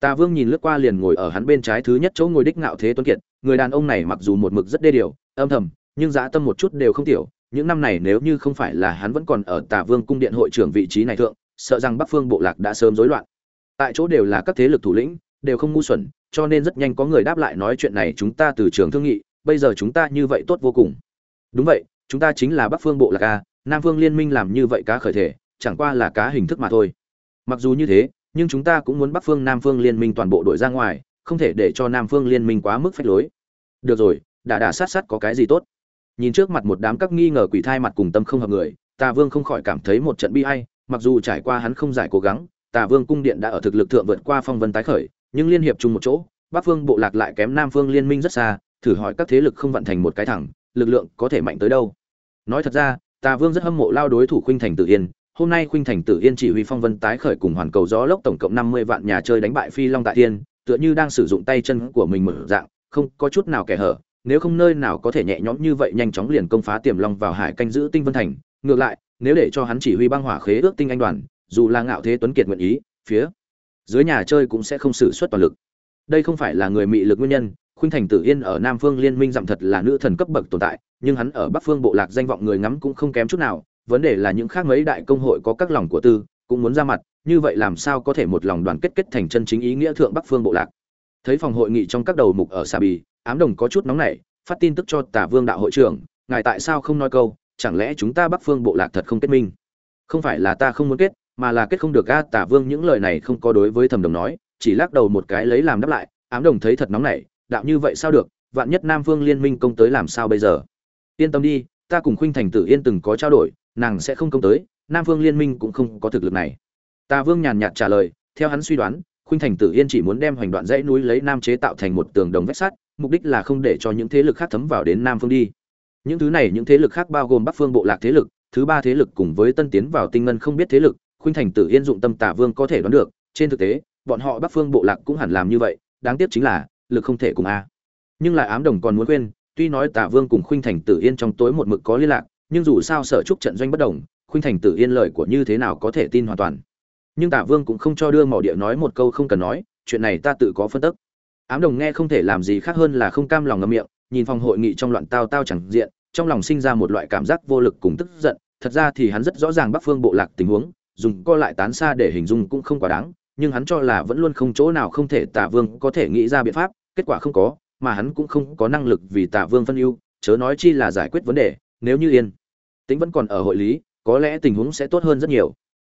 Tà vương nhìn lướt qua liền ngồi ở hắn bên trái thứ nhất chỗ ngồi đích ngạo thế tuấn kiệt, người đàn ông này mặc dù một mực rất đê điều, âm thầm, nhưng dã tâm một chút đều không tiểu. Những năm này nếu như không phải là hắn vẫn còn ở tà vương cung điện hội trưởng vị trí này thượng, sợ rằng bắc phương bộ lạc đã sớm rối loạn. Tại chỗ đều là các thế lực thủ lĩnh, đều không ngu xuẩn, cho nên rất nhanh có người đáp lại nói chuyện này chúng ta từ trường thương nghị, bây giờ chúng ta như vậy tốt vô cùng. Đúng vậy, chúng ta chính là bắc phương bộ lạc a, nam phương liên minh làm như vậy cá khởi thể chẳng qua là cá hình thức mà thôi. Mặc dù như thế, nhưng chúng ta cũng muốn bắc phương, nam phương liên minh toàn bộ đội ra ngoài, không thể để cho nam phương liên minh quá mức phách lối. Được rồi, đả đả sát sát có cái gì tốt? Nhìn trước mặt một đám các nghi ngờ quỷ thai mặt cùng tâm không hợp người, tà vương không khỏi cảm thấy một trận bi ai. mặc dù trải qua hắn không giải cố gắng, tà vương cung điện đã ở thực lực thượng vượt qua phong vân tái khởi, nhưng liên hiệp chung một chỗ, bắc phương bộ lạc lại kém nam phương liên minh rất xa, thử hỏi các thế lực không vận thành một cái thẳng, lực lượng có thể mạnh tới đâu? Nói thật ra, tà vương rất hâm mộ lao đối thủ khuynh thành tử yên hôm nay khuynh thành tử yên chỉ huy phong vân tái khởi cùng hoàn cầu gió lốc tổng cộng năm mươi vạn nhà chơi đánh bại phi long tại thiên, tựa như đang sử dụng tay chân của mình mở dạng, không có chút nào kẻ hở, nếu không nơi nào có thể nhẹ nhõm như vậy nhanh chóng liền công phá tiềm long vào hải canh giữ tinh vân thành. Ngược lại, nếu để cho hắn chỉ huy băng hỏa khế ước tinh anh đoàn, dù là ngạo thế tuấn kiệt nguyện ý, phía dưới nhà chơi cũng sẽ không sử xuất toàn lực. Đây không phải là người mị lực nguyên nhân, khuynh thành tử yên ở nam phương liên minh dặm thật là nữ thần cấp bậc tồn tại, nhưng hắn ở bắc phương bộ lạc danh vọng người ngắm cũng không kém chút nào vấn đề là những khác mấy đại công hội có các lòng của tư, cũng muốn ra mặt, như vậy làm sao có thể một lòng đoàn kết kết thành chân chính ý nghĩa thượng bắc phương bộ lạc. Thấy phòng hội nghị trong các đầu mục ở xà bì, ám đồng có chút nóng nảy, phát tin tức cho tả vương đạo hội trưởng, ngài tại sao không nói câu, chẳng lẽ chúng ta bắc phương bộ lạc thật không kết minh? Không phải là ta không muốn kết, mà là kết không được a. Tả vương những lời này không có đối với thẩm đồng nói, chỉ lắc đầu một cái lấy làm đáp lại, ám đồng thấy thật nóng nảy, đạo như vậy sao được, vạn nhất nam phương liên minh công tới làm sao bây giờ? Yên tâm đi, ta cùng khuynh thành tử yên từng có trao đổi nàng sẽ không công tới, nam phương liên minh cũng không có thực lực này. Ta vương nhàn nhạt trả lời, theo hắn suy đoán, khuynh thành tử yên chỉ muốn đem hoành đoạn dãy núi lấy nam chế tạo thành một tường đồng vách sắt, mục đích là không để cho những thế lực khác thấm vào đến nam phương đi. Những thứ này, những thế lực khác bao gồm bắc phương bộ lạc thế lực, thứ ba thế lực cùng với tân tiến vào tinh ngân không biết thế lực, khuynh thành tử yên dụng tâm tả vương có thể đoán được, trên thực tế, bọn họ bắc phương bộ lạc cũng hẳn làm như vậy, đáng tiếc chính là, lực không thể cùng a. Nhưng lại ám đồng còn muốn quên, tuy nói tả vương cùng khuynh thành tử yên trong tối một mực có liên lạc nhưng dù sao sở trúc trận doanh bất đồng, khuynh thành tử yên lời của như thế nào có thể tin hoàn toàn. Nhưng tả vương cũng không cho đưa mỏ địa nói một câu không cần nói, chuyện này ta tự có phân tức ám đồng nghe không thể làm gì khác hơn là không cam lòng ngậm miệng, nhìn phòng hội nghị trong loạn tao tao chẳng diện, trong lòng sinh ra một loại cảm giác vô lực cùng tức giận, thật ra thì hắn rất rõ ràng bắc phương bộ lạc tình huống, dùng co lại tán xa để hình dung cũng không quá đáng, nhưng hắn cho là vẫn luôn không chỗ nào không thể tả vương có thể nghĩ ra biện pháp, kết quả không có, mà hắn cũng không có năng lực vì tả vương phân ưu, chớ nói chi là giải quyết vấn đề nếu như yên tĩnh vẫn còn ở hội lý, có lẽ tình huống sẽ tốt hơn rất nhiều.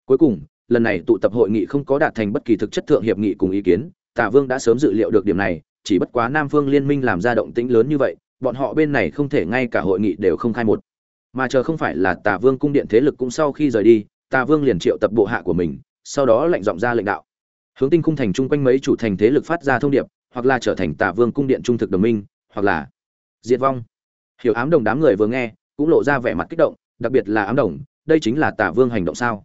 Cuối cùng, lần này tụ tập hội nghị không có đạt thành bất kỳ thực chất thượng hiệp nghị cùng ý kiến, tạ vương đã sớm dự liệu được điểm này, chỉ bất quá nam phương liên minh làm ra động tĩnh lớn như vậy, bọn họ bên này không thể ngay cả hội nghị đều không khai một. Mà chờ không phải là tạ vương cung điện thế lực cũng sau khi rời đi, tạ vương liền triệu tập bộ hạ của mình, sau đó lệnh giọng ra lệnh đạo. Hướng tinh cung thành chung quanh mấy chủ thành thế lực phát ra thông điệp, hoặc là trở thành tạ vương cung điện trung thực đồng minh, hoặc là diệt vong. Hiểu ám đồng đám người vừa nghe cũng lộ ra vẻ mặt kích động, đặc biệt là ám đồng, đây chính là tả vương hành động sao?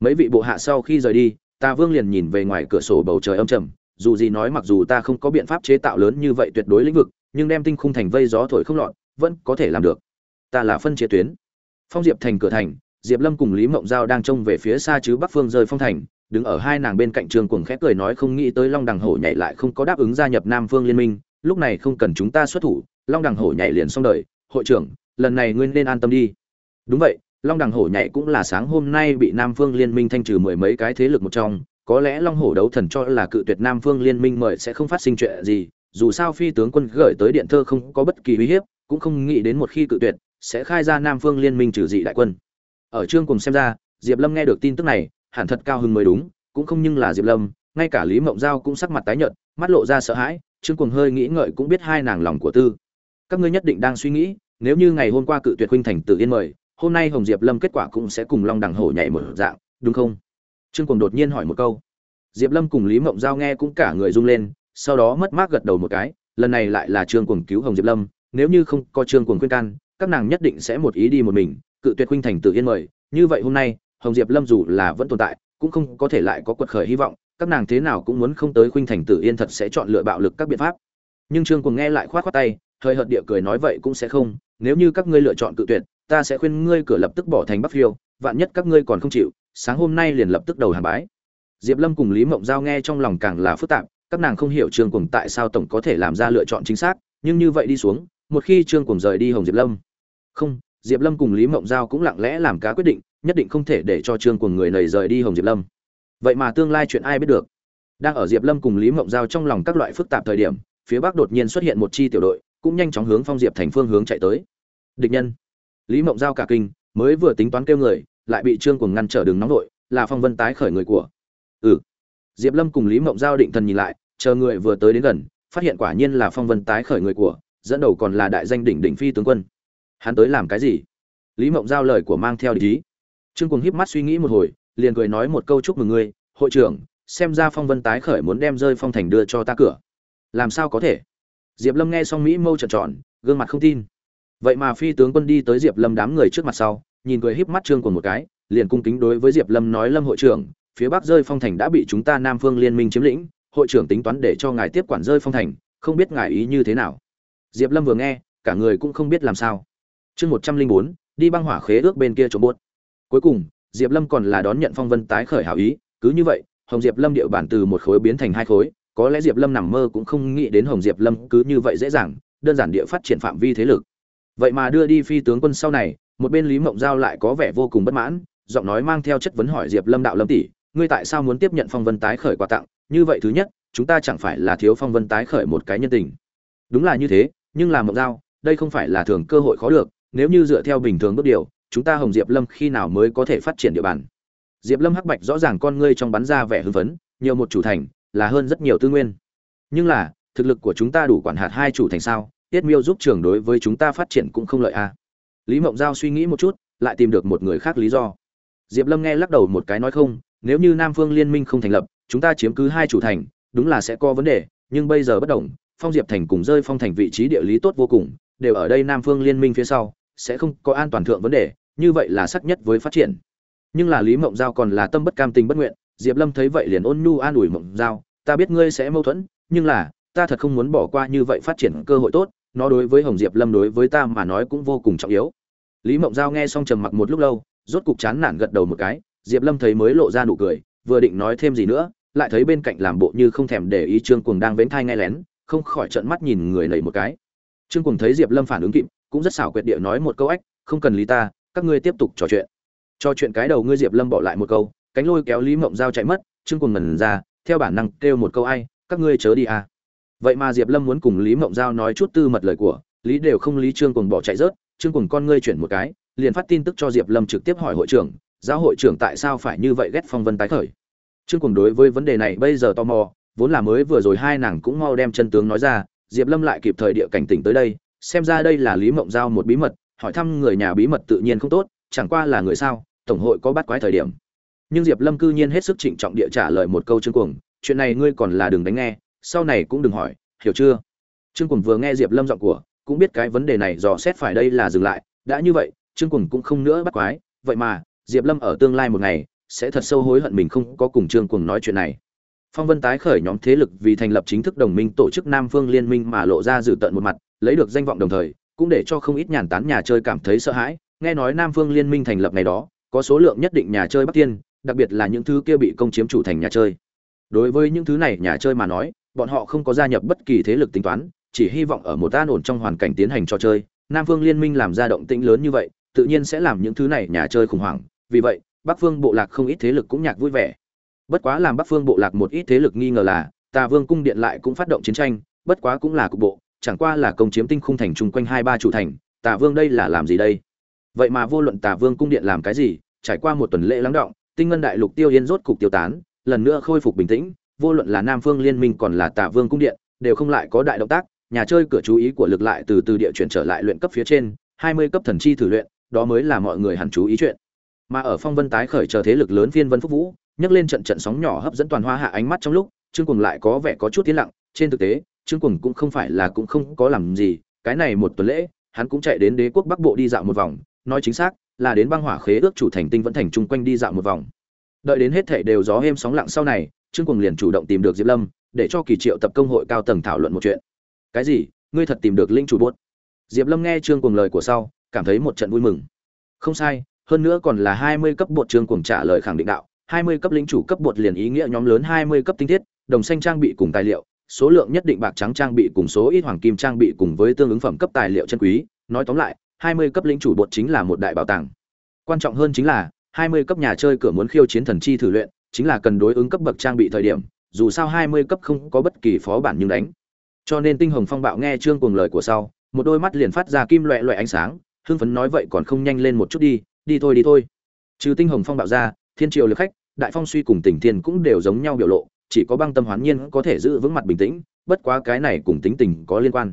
Mấy vị bộ hạ sau khi rời đi tả vương liền nhìn về ngoài cửa sổ bầu trời âm trầm, dù gì nói mặc dù ta không có biện pháp chế tạo lớn như vậy tuyệt đối lĩnh vực, nhưng đem tinh khung thành vây gió thổi không lọt, vẫn có thể làm được. Ta là phân chia tuyến. Phong diệp thành cửa thành, diệp lâm cùng lý mộng giao đang trông về phía xa chứ bắc phương rơi phong thành, đứng ở hai nàng bên cạnh trường cuồng khẽ cười nói không nghĩ tới long đằng hổ nhảy lại không có đáp ứng gia nhập nam phương liên minh, lúc này không cần chúng ta xuất thủ, long đằng hổ nhảy liền xong đời, hội trưởng lần này ngươi nên an tâm đi. Đúng vậy, long đằng hổ nhảy cũng là sáng hôm nay bị nam phương liên minh thanh trừ mười mấy cái thế lực một trong, có lẽ long hổ đấu thần cho là cự tuyệt nam phương liên minh mời sẽ không phát sinh chuyện gì, dù sao phi tướng quân gửi tới điện thơ không có bất kỳ uy hiếp, cũng không nghĩ đến một khi cự tuyệt, sẽ khai ra nam phương liên minh trừ dị đại quân. Ở trương cùng xem ra, diệp lâm nghe được tin tức này, hẳn thật cao hứng mới đúng, cũng không nhưng là diệp lâm, ngay cả lý mộng giao cũng sắc mặt tái nhợt, mắt lộ ra sợ hãi trương cùng hơi nghĩ ngợi cũng biết hai nàng lòng của tư. Các ngươi nhất định đang suy nghĩ nếu như ngày hôm qua cự tuyệt huynh thành tự yên mời, hôm nay hồng diệp lâm kết quả cũng sẽ cùng long đằng hổ nhảy một dạng, đúng không? Trương cùng đột nhiên hỏi một câu. Diệp lâm cùng lý mộng giao nghe cũng cả người rung lên, sau đó mất mát gật đầu một cái, lần này lại là trương cùng cứu hồng diệp lâm, nếu như không có trương cùng khuyên can, các nàng nhất định sẽ một ý đi một mình, cự tuyệt huynh thành tự yên mời, như vậy hôm nay, hồng diệp lâm dù là vẫn tồn tại, cũng không có thể lại có quật khởi hy vọng, các nàng thế nào cũng muốn không tới khuynh thành tử yên thật sẽ chọn lựa bạo lực các biện pháp. Nhưng trương cùng nghe lại khoát khoát tay, hơi hợt địa cười nói vậy cũng sẽ không nếu như các ngươi lựa chọn cự tuyệt, ta sẽ khuyên ngươi cửa lập tức bỏ thành bắc phiêu, vạn nhất các ngươi còn không chịu, sáng hôm nay liền lập tức đầu hàng bái. Diệp lâm cùng lý mộng giao nghe trong lòng càng là phức tạp, các nàng không hiểu trương cùng tại sao tổng có thể làm ra lựa chọn chính xác, nhưng như vậy đi xuống, một khi trương cùng rời đi hồng diệp lâm. Không, diệp lâm cùng lý mộng giao cũng lặng lẽ làm cá quyết định, nhất định không thể để cho trương cùng người này rời đi hồng diệp lâm. Vậy mà tương lai chuyện ai biết được? Đang ở diệp lâm cùng lý mộng giao trong lòng các loại phức tạp thời điểm, phía bắc đột nhiên xuất hiện một chi tiểu đội cũng nhanh chóng hướng phong diệp thành phương hướng chạy tới. Địch nhân. Lý mộng giao cả kinh, mới vừa tính toán kêu người, lại bị trương cùng ngăn trở đường nóng nội là phong vân tái khởi người của. Ừ. Diệp lâm cùng lý mộng giao định thần nhìn lại, chờ người vừa tới đến gần, phát hiện quả nhiên là phong vân tái khởi người của, dẫn đầu còn là đại danh đỉnh đỉnh phi tướng quân. Hắn tới làm cái gì? Lý mộng giao lời của mang theo ý. Trương cùng híp mắt suy nghĩ một hồi, liền cười nói một câu chúc mừng ngươi, hội trưởng, xem ra phong vân tái khởi muốn đem rơi phong thành đưa cho ta cửa. Làm sao có thể? Diệp lâm nghe xong mỹ mâu trợn tròn, gương mặt không tin. Vậy mà phi tướng quân đi tới diệp lâm đám người trước mặt sau, nhìn cười híp mắt trương của một cái, liền cung kính đối với diệp lâm nói, lâm hội trưởng, phía bắc rơi phong thành đã bị chúng ta nam phương liên minh chiếm lĩnh, hội trưởng tính toán để cho ngài tiếp quản rơi phong thành, không biết ngài ý như thế nào? Diệp lâm vừa nghe, cả người cũng không biết làm sao. Chương một trăm linh bốn, đi băng hỏa khế ước bên kia trộm buốt cuối cùng, diệp lâm còn là đón nhận phong vân tái khởi hảo ý, cứ như vậy, hồng diệp lâm địa bản từ một khối biến thành hai khối có lẽ diệp lâm nằm mơ cũng không nghĩ đến hồng diệp lâm cứ như vậy dễ dàng, đơn giản địa phát triển phạm vi thế lực. Vậy mà đưa đi phi tướng quân sau này, một bên lý mộng giao lại có vẻ vô cùng bất mãn, giọng nói mang theo chất vấn hỏi diệp lâm đạo lâm tỷ, ngươi tại sao muốn tiếp nhận phong vân tái khởi quà tặng? Như vậy thứ nhất, chúng ta chẳng phải là thiếu phong vân tái khởi một cái nhân tình. Đúng là như thế, nhưng là mộng giao, đây không phải là thường cơ hội khó được, nếu như dựa theo bình thường bước điều, chúng ta hồng diệp lâm khi nào mới có thể phát triển địa bàn? Diệp lâm hắc bạch rõ ràng con ngươi trong bắn ra vẻ hưng phấn, nhiều một chủ thành là hơn rất nhiều tư nguyên. Nhưng là, thực lực của chúng ta đủ quản hạt hai chủ thành sao, tiết miêu giúp trường đối với chúng ta phát triển cũng không lợi à. lý mộng giao suy nghĩ một chút, lại tìm được một người khác lý do. Diệp lâm nghe lắc đầu một cái nói không, nếu như nam phương liên minh không thành lập, chúng ta chiếm cứ hai chủ thành, đúng là sẽ có vấn đề, nhưng bây giờ bất đồng phong diệp thành cùng rơi phong thành vị trí địa lý tốt vô cùng, đều ở đây nam phương liên minh phía sau, sẽ không có an toàn thượng vấn đề, như vậy là sắc nhất với phát triển. Nhưng là lý mộng giao còn là tâm bất cam tình bất nguyện diệp lâm thấy vậy liền ôn nhu an ủi mộng giao, ta biết ngươi sẽ mâu thuẫn, nhưng là, ta thật không muốn bỏ qua như vậy phát triển cơ hội tốt, nó đối với hồng diệp lâm đối với ta mà nói cũng vô cùng trọng yếu. Lý mộng giao nghe xong trầm mặc một lúc lâu, rốt cục chán nản gật đầu một cái, diệp lâm thấy mới lộ ra nụ cười, vừa định nói thêm gì nữa, lại thấy bên cạnh làm bộ như không thèm để ý trương cuồng đang vén thai nghe lén, không khỏi trợn mắt nhìn người nầy một cái. Trương cuồng thấy diệp lâm phản ứng kịp, cũng rất xảo quyệt địa nói một câu ách, không cần lý ta, các ngươi tiếp tục trò chuyện. Trò chuyện cái đầu ngươi diệp lâm bỏ lại một câu cánh lôi kéo lý mộng giao chạy mất, trương cùng ngần ra, theo bản năng kêu một câu, ai, các ngươi chớ đi à. Vậy mà diệp lâm muốn cùng lý mộng giao nói chút tư mật lời của, lý đều không lý trương cùng bỏ chạy rớt, trương cùng con ngươi chuyển một cái, liền phát tin tức cho diệp lâm trực tiếp hỏi hội trưởng, giáo hội trưởng tại sao phải như vậy ghét phong vân tái khởi? Trương cùng đối với vấn đề này bây giờ tò mò, vốn là mới vừa rồi hai nàng cũng mau đem chân tướng nói ra, diệp lâm lại kịp thời địa cảnh tỉnh tới đây, xem ra đây là lý mộng giao một bí mật, hỏi thăm người nhà bí mật tự nhiên không tốt, chẳng qua là người sao, tổng hội có bắt quái thời điểm nhưng diệp lâm cư nhiên hết sức trịnh trọng địa trả lời một câu trương cuồng, chuyện này ngươi còn là đừng đánh nghe, sau này cũng đừng hỏi, hiểu chưa? Trương cuồng vừa nghe diệp lâm giọng của, cũng biết cái vấn đề này dò xét phải đây là dừng lại, đã như vậy, trương cuồng cũng không nữa bắt quái, vậy mà, diệp lâm ở tương lai một ngày, sẽ thật sâu hối hận mình không có cùng trương cuồng nói chuyện này. Phong vân tái khởi nhóm thế lực vì thành lập chính thức đồng minh tổ chức nam phương liên minh mà lộ ra dự tận một mặt, lấy được danh vọng đồng thời, cũng để cho không ít nhàn tán nhà chơi cảm thấy sợ hãi. Nghe nói nam phương liên minh thành lập ngày đó, có số lượng nhất định nhà chơi bắc tiên đặc biệt là những thứ kia bị công chiếm chủ thành nhà chơi. Đối với những thứ này nhà chơi mà nói, bọn họ không có gia nhập bất kỳ thế lực tính toán, chỉ hy vọng ở một an ổn trong hoàn cảnh tiến hành trò chơi. Nam phương liên minh làm ra động tĩnh lớn như vậy, tự nhiên sẽ làm những thứ này nhà chơi khủng hoảng. Vì vậy, bắc phương bộ lạc không ít thế lực cũng nhạc vui vẻ. Bất quá làm bắc phương bộ lạc một ít thế lực nghi ngờ là, tà vương cung điện lại cũng phát động chiến tranh, bất quá cũng là cục bộ, chẳng qua là công chiếm tinh khung thành chung quanh hai ba chủ thành, tà vương đây là làm gì đây? Vậy mà vô luận tà vương cung điện làm cái gì, trải qua một tuần lễ lắng động tinh ngân đại lục tiêu yên rốt cục tiêu tán, lần nữa khôi phục bình tĩnh, vô luận là nam phương liên minh còn là tả vương cung điện, đều không lại có đại động tác, nhà chơi cửa chú ý của lực lại từ từ địa chuyển trở lại luyện cấp phía trên, hai mươi cấp thần chi thử luyện, đó mới là mọi người hẳn chú ý chuyện. Mà ở phong vân tái khởi chờ thế lực lớn phiên vân phúc vũ, nhấc lên trận trận sóng nhỏ hấp dẫn toàn hoa hạ ánh mắt trong lúc, trương cùng lại có vẻ có chút tiến lặng, trên thực tế, trương cùng cũng không phải là cũng không có làm gì, cái này một tuần lễ, hắn cũng chạy đến đế quốc bắc bộ đi dạo một vòng, nói chính xác là đến băng hỏa khế ước chủ thành tinh vẫn thành chung quanh đi dạo một vòng. Đợi đến hết thể đều gió êm sóng lặng sau này, trương cùng liền chủ động tìm được diệp lâm, để cho kỳ triệu tập công hội cao tầng thảo luận một chuyện. Cái gì? Ngươi thật tìm được linh chủ buốt? Diệp lâm nghe trương cùng lời của sau, cảm thấy một trận vui mừng. Không sai, hơn nữa còn là hai mươi cấp bột trương cùng trả lời khẳng định đạo. Hai mươi cấp lính chủ cấp bột liền ý nghĩa nhóm lớn hai mươi cấp tinh thiết, đồng xanh trang bị cùng tài liệu, số lượng nhất định bạc trắng trang bị cùng số ít hoàng kim trang bị cùng với tương ứng phẩm cấp tài liệu chân quý. Nói tóm lại hai mươi cấp lĩnh chủ bột chính là một đại bảo tàng. Quan trọng hơn chính là, hai mươi cấp nhà chơi cửa muốn khiêu chiến thần chi thử luyện, chính là cần đối ứng cấp bậc trang bị thời điểm, dù sao hai mươi cấp không có bất kỳ phó bản nhưng đánh. Cho nên tinh hồng phong bạo nghe trương cuồng lời của sau, một đôi mắt liền phát ra kim loại loại ánh sáng, hưng phấn nói vậy còn không nhanh lên một chút đi đi thôi đi thôi. Trừ tinh hồng phong bạo ra, thiên triều lực khách, đại phong suy cùng tỉnh thiên cũng đều giống nhau biểu lộ, chỉ có băng tâm hoán nhiên có thể giữ vững mặt bình tĩnh, bất quá cái này cùng tính tình có liên quan.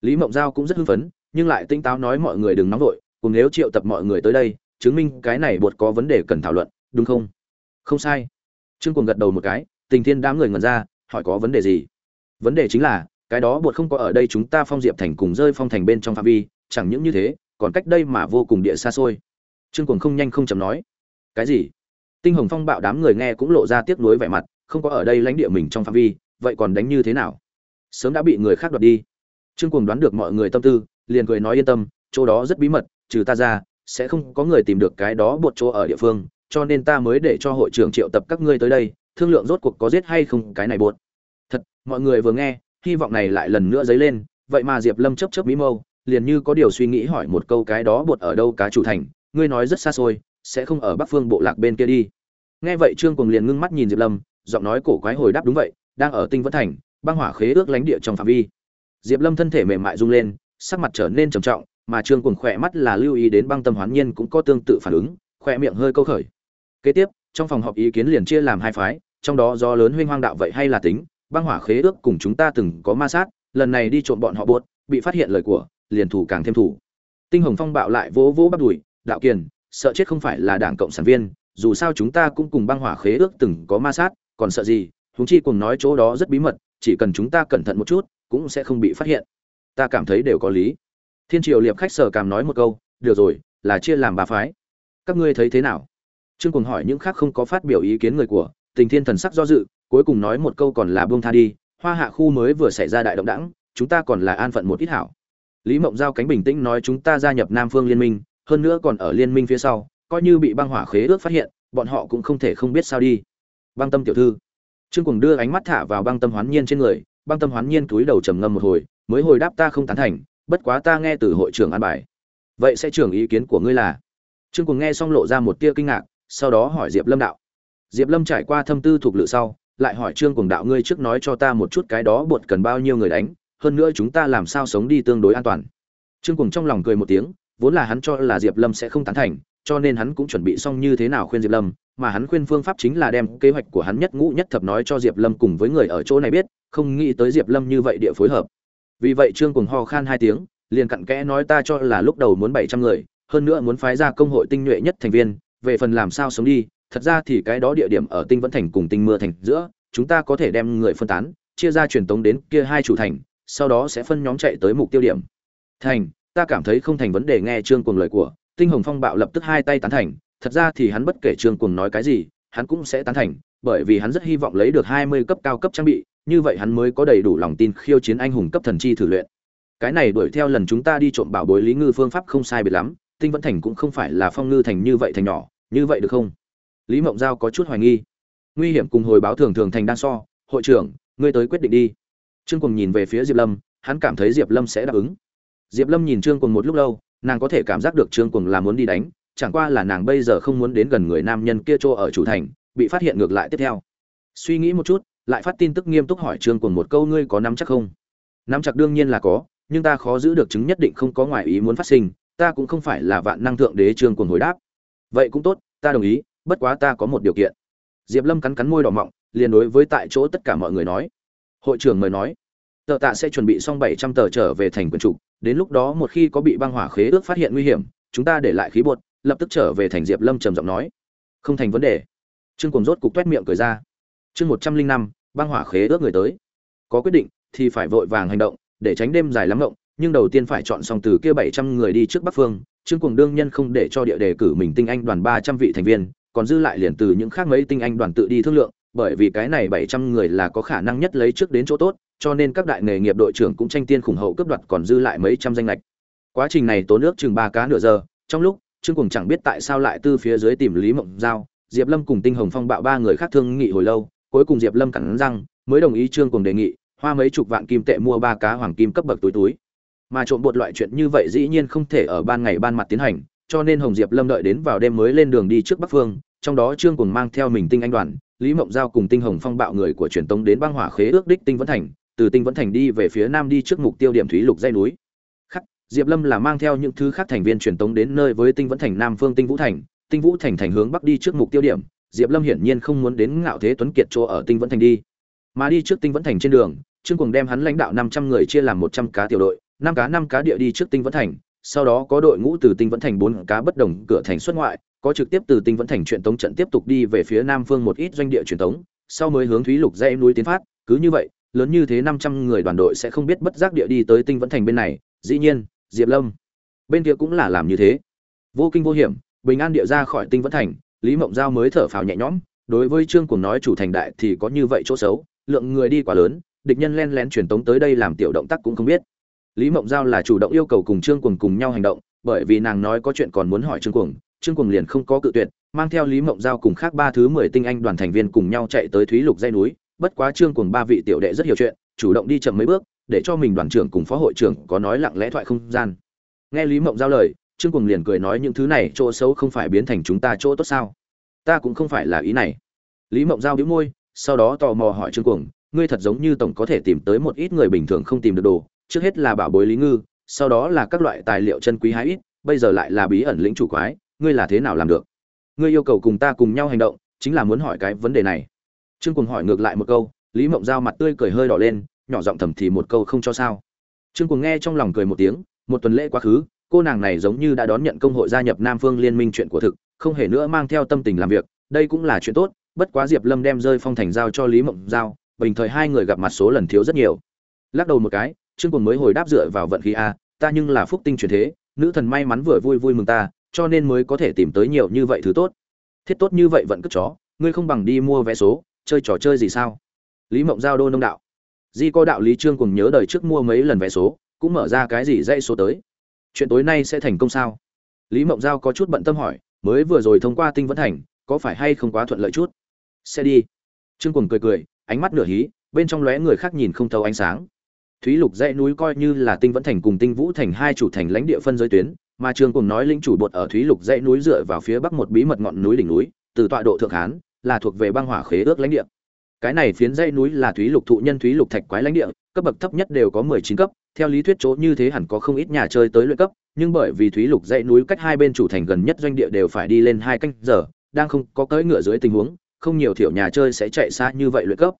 Lý mộng giao cũng rất hưng phấn nhưng lại tinh táo nói mọi người đừng nóng vội, cùng nếu triệu tập mọi người tới đây, chứng minh cái này bột có vấn đề cần thảo luận, đúng không? Không sai. Trương cuồng gật đầu một cái, tình thiên đám người ngẩn ra, hỏi có vấn đề gì? Vấn đề chính là, cái đó bột không có ở đây chúng ta phong diệp thành cùng rơi phong thành bên trong phạm vi, chẳng những như thế, còn cách đây mà vô cùng địa xa xôi. Trương cuồng không nhanh không chậm nói. Cái gì? Tinh hồng phong bạo đám người nghe cũng lộ ra tiếc nuối vẻ mặt, không có ở đây lãnh địa mình trong phạm vi, vậy còn đánh như thế nào? Sớm đã bị người khác đoạt đi. Trương cuồng đoán được mọi người tâm tư liền cười nói yên tâm, chỗ đó rất bí mật, trừ ta ra, sẽ không có người tìm được cái đó bột chỗ ở địa phương, cho nên ta mới để cho hội trưởng triệu tập các ngươi tới đây, thương lượng rốt cuộc có giết hay không cái này bột. Thật, mọi người vừa nghe, hy vọng này lại lần nữa dấy lên, vậy mà diệp lâm chấp chấp mỹ mâu, liền như có điều suy nghĩ hỏi một câu cái đó bột ở đâu cá chủ thành, ngươi nói rất xa xôi, sẽ không ở bắc phương bộ lạc bên kia đi. Nghe vậy trương cùng liền ngưng mắt nhìn diệp lâm, giọng nói cổ quái hồi đáp đúng vậy, đang ở tinh vẫn thành, băng hỏa khế ước lánh địa trong phạm vi. Diệp lâm thân thể mềm mại rung lên sắc mặt trở nên trầm trọng, mà trương cuồng khỏe mắt là lưu ý đến băng tâm hoán nhiên cũng có tương tự phản ứng, khỏe miệng hơi câu khởi. Kế tiếp, trong phòng họp ý kiến liền chia làm hai phái, trong đó do lớn huynh hoang đạo vậy hay là tính, băng hỏa khế ước cùng chúng ta từng có ma sát, lần này đi trộm bọn họ buốt, bị phát hiện lời của, liền thủ càng thêm thủ. Tinh hồng phong bạo lại vỗ vỗ bắt đùi, đạo kiền, sợ chết không phải là đảng cộng sản viên, dù sao chúng ta cũng cùng băng hỏa khế ước từng có ma sát, còn sợ gì, huống chi cùng nói chỗ đó rất bí mật, chỉ cần chúng ta cẩn thận một chút, cũng sẽ không bị phát hiện ta cảm thấy đều có lý. Thiên triều liệp khách sở cảm nói một câu, được rồi, là chia làm ba phái. Các ngươi thấy thế nào? Trương cùng hỏi những khác không có phát biểu ý kiến người của tình thiên thần sắc do dự, cuối cùng nói một câu còn là buông tha đi, hoa hạ khu mới vừa xảy ra đại động đẳng, chúng ta còn là an phận một ít hảo. Lý mộng giao cánh bình tĩnh nói, chúng ta gia nhập nam phương liên minh, hơn nữa còn ở liên minh phía sau, coi như bị băng hỏa khế ước phát hiện, bọn họ cũng không thể không biết sao đi. Băng tâm tiểu thư. Trương cùng đưa ánh mắt thả vào băng tâm hoán nhiên trên người, băng tâm hoán nhiên túi đầu trầm ngâm một hồi mới hồi đáp ta không tán thành, bất quá ta nghe từ hội trưởng an bài. Vậy sẽ trưởng ý kiến của ngươi là? Trương cùng nghe xong lộ ra một tia kinh ngạc, sau đó hỏi diệp lâm đạo. Diệp lâm trải qua thâm tư thuộc lự sau, lại hỏi trương cùng đạo ngươi trước nói cho ta một chút cái đó bột cần bao nhiêu người đánh, hơn nữa chúng ta làm sao sống đi tương đối an toàn. Trương cùng trong lòng cười một tiếng, vốn là hắn cho là diệp lâm sẽ không tán thành, cho nên hắn cũng chuẩn bị xong như thế nào khuyên diệp lâm, mà hắn khuyên phương pháp chính là đem kế hoạch của hắn nhất ngũ nhất thập nói cho diệp lâm cùng với người ở chỗ này biết, không nghĩ tới diệp lâm như vậy địa phối hợp vì vậy trương cùng ho khan hai tiếng, liền cặn kẽ nói ta cho là lúc đầu muốn bảy trăm người, hơn nữa muốn phái ra công hội tinh nhuệ nhất thành viên, về phần làm sao sống đi, thật ra thì cái đó địa điểm ở tinh vẫn thành cùng tinh mưa thành giữa, chúng ta có thể đem người phân tán, chia ra truyền tống đến kia hai chủ thành, sau đó sẽ phân nhóm chạy tới mục tiêu điểm. Thành, ta cảm thấy không thành vấn đề nghe trương cuồng lời của, tinh hồng phong bạo lập tức hai tay tán thành, thật ra thì hắn bất kể trương cuồng nói cái gì, hắn cũng sẽ tán thành, bởi vì hắn rất hy vọng lấy được hai mươi cấp cao cấp trang bị như vậy hắn mới có đầy đủ lòng tin khiêu chiến anh hùng cấp thần chi thử luyện. Cái này đuổi theo lần chúng ta đi trộm bảo bối lý ngư phương pháp không sai biệt lắm, tinh vẫn thành cũng không phải là phong ngư thành như vậy thành nhỏ, như vậy được không? Lý mộng giao có chút hoài nghi. Nguy hiểm cùng hồi báo thường thường thành đang so, hội trưởng, ngươi tới quyết định đi. Trương cùng nhìn về phía diệp lâm, hắn cảm thấy diệp lâm sẽ đáp ứng. Diệp lâm nhìn trương cùng một lúc lâu, nàng có thể cảm giác được trương cùng là muốn đi đánh, chẳng qua là nàng bây giờ không muốn đến gần người nam nhân kia chỗ ở chủ thành, bị phát hiện ngược lại tiếp theo. Suy nghĩ một chút lại phát tin tức nghiêm túc hỏi trương quần một câu, ngươi có nắm chắc không? Nắm chắc đương nhiên là có, nhưng ta khó giữ được chứng nhất định không có ngoại ý muốn phát sinh, ta cũng không phải là vạn năng thượng đế trương quần hồi đáp. Vậy cũng tốt, ta đồng ý, bất quá ta có một điều kiện. Diệp lâm cắn cắn môi đỏ mọng, liền đối với tại chỗ tất cả mọi người nói. Hội trưởng mời nói, tờ tạ sẽ chuẩn bị xong bảy trăm tờ trở về thành quân trục đến lúc đó một khi có bị băng hỏa khế ước phát hiện nguy hiểm, chúng ta để lại khí bột, lập tức trở về thành. Diệp lâm trầm giọng nói, không thành vấn đề. Trương cùng rốt cục t miệng cười ra chương một trăm linh năm, băng hỏa khế ước người tới. Có quyết định thì phải vội vàng hành động, để tránh đêm dài lắm ngộng, nhưng đầu tiên phải chọn xong từ kia bảy trăm người đi trước bắc phương. Trương cùng đương nhân không để cho địa đề cử mình tinh anh đoàn ba trăm vị thành viên, còn dư lại liền từ những khác mấy tinh anh đoàn tự đi thương lượng, bởi vì cái này bảy trăm người là có khả năng nhất lấy trước đến chỗ tốt, cho nên các đại nghề nghiệp đội trưởng cũng tranh tiên khủng hậu cướp đoạt còn dư lại mấy trăm danh lệch. Quá trình này tốn nước chừng ba cá nửa giờ, trong lúc, trương cùng chẳng biết tại sao lại tư phía dưới tìm lý mộng giao, diệp lâm cùng tinh hồng phong bạo ba người khác thương nghị hồi lâu cuối cùng diệp lâm cẳng răng, mới đồng ý trương cùng đề nghị, hoa mấy chục vạn kim tệ mua ba cá hoàng kim cấp bậc túi túi. Mà trộm bột loại chuyện như vậy dĩ nhiên không thể ở ban ngày ban mặt tiến hành, cho nên hồng diệp lâm đợi đến vào đêm mới lên đường đi trước bắc phương, trong đó trương cùng mang theo mình tinh anh đoàn, lý mộng giao cùng tinh hồng phong bạo người của truyền tống đến băng hỏa khế ước đích tinh vẫn thành, từ tinh vẫn thành đi về phía nam đi trước mục tiêu điểm thúy lục dây núi. Khắc, diệp lâm là mang theo những thứ khác thành viên truyền tống đến nơi với tinh vẫn thành nam phương tinh vũ thành, tinh vũ thành thành hướng bắc đi trước mục tiêu điểm diệp lâm hiển nhiên không muốn đến ngạo thế tuấn kiệt chỗ ở tinh vẫn thành đi. Mà đi trước tinh vẫn thành trên đường, trương cùng đem hắn lãnh đạo năm trăm người chia làm một trăm cá tiểu đội, năm cá năm cá địa đi trước tinh vẫn thành, sau đó có đội ngũ từ tinh vẫn thành bốn cá bất đồng cửa thành xuất ngoại, có trực tiếp từ tinh vẫn thành truyền tống trận tiếp tục đi về phía nam phương một ít doanh địa truyền tống, sau mới hướng thúy lục dãy núi tiến phát, cứ như vậy, lớn như thế năm trăm người đoàn đội sẽ không biết bất giác địa đi tới tinh vẫn thành bên này. Dĩ nhiên, diệp lâm bên kia cũng là làm như thế. Vô kinh vô hiểm, bình an địa ra khỏi tinh vẫn thành lý mộng giao mới thở phào nhẹ nhõm, đối với trương cùng nói chủ thành đại thì có như vậy chỗ xấu, lượng người đi quá lớn, địch nhân len lén truyền tống tới đây làm tiểu động tác cũng không biết. Lý mộng giao là chủ động yêu cầu cùng trương cuồng cùng nhau hành động, bởi vì nàng nói có chuyện còn muốn hỏi trương cuồng trương cuồng liền không có cự tuyệt, mang theo lý mộng giao cùng khác ba thứ mười tinh anh đoàn thành viên cùng nhau chạy tới thúy lục dây núi. Bất quá trương cuồng ba vị tiểu đệ rất hiểu chuyện, chủ động đi chậm mấy bước, để cho mình đoàn trưởng cùng phó hội trưởng có nói lặng lẽ thoại không gian. Nghe lý mộng giao lời trương cuồng liền cười nói những thứ này chỗ xấu không phải biến thành chúng ta chỗ tốt sao? Ta cũng không phải là ý này. Lý mộng giao đĩu môi, sau đó tò mò hỏi trương cuồng, ngươi thật giống như tổng có thể tìm tới một ít người bình thường không tìm được đồ, trước hết là bảo bối lý ngư, sau đó là các loại tài liệu chân quý hái ít, bây giờ lại là bí ẩn lĩnh chủ quái, ngươi là thế nào làm được? Ngươi yêu cầu cùng ta cùng nhau hành động, chính là muốn hỏi cái vấn đề này. Trương cuồng hỏi ngược lại một câu, lý mộng giao mặt tươi cười hơi đỏ lên, nhỏ giọng thầm thì một câu không cho sao. Trương cuồng nghe trong lòng cười một tiếng, một tuần lễ quá khứ cô nàng này giống như đã đón nhận công hội gia nhập nam phương liên minh chuyện của thực, không hề nữa mang theo tâm tình làm việc. Đây cũng là chuyện tốt, bất quá diệp lâm đem rơi phong thành giao cho lý mộng giao, bình thời hai người gặp mặt số lần thiếu rất nhiều. Lắc đầu một cái, trương cùng mới hồi đáp dựa vào vận khí a, ta nhưng là phúc tinh truyền thế, nữ thần may mắn vừa vui vui mừng ta, cho nên mới có thể tìm tới nhiều như vậy thứ tốt. Thiết tốt như vậy vẫn cất chó, ngươi không bằng đi mua vé số, chơi trò chơi gì sao? Lý mộng giao đô nông đạo. Di có đạo lý trương cùng nhớ đời trước mua mấy lần vé số, cũng mở ra cái gì dây số tới chuyện tối nay sẽ thành công sao? Lý mộng giao có chút bận tâm hỏi mới vừa rồi thông qua tinh vẫn thành có phải hay không quá thuận lợi chút? Sẽ đi. Trương cùng cười cười ánh mắt nửa hí bên trong lóe người khác nhìn không thấu ánh sáng. Thúy Lục dãy núi coi như là Tinh Vẫn Thành cùng Tinh Vũ Thành hai chủ thành lãnh địa phân giới tuyến, mà Trương cùng nói lĩnh chủ bột ở Thúy Lục dãy núi dựa vào phía bắc một bí mật ngọn núi đỉnh núi, từ tọa độ thượng hán, là thuộc về băng hỏa khế ước lãnh địa. Cái này phiến dãy núi là Thúy Lục thụ nhân Thúy Lục thạch quái lãnh địa, cấp bậc thấp nhất đều có 19 cấp, theo lý thuyết chỗ như thế hẳn có không ít nhà chơi tới luyện cấp, nhưng bởi vì Thúy Lục dãy núi cách hai bên chủ thành gần nhất doanh địa đều phải đi lên hai canh giờ, đang không có cưỡi ngựa dưới tình huống, không nhiều thiểu nhà chơi sẽ chạy xa như vậy luyện cấp.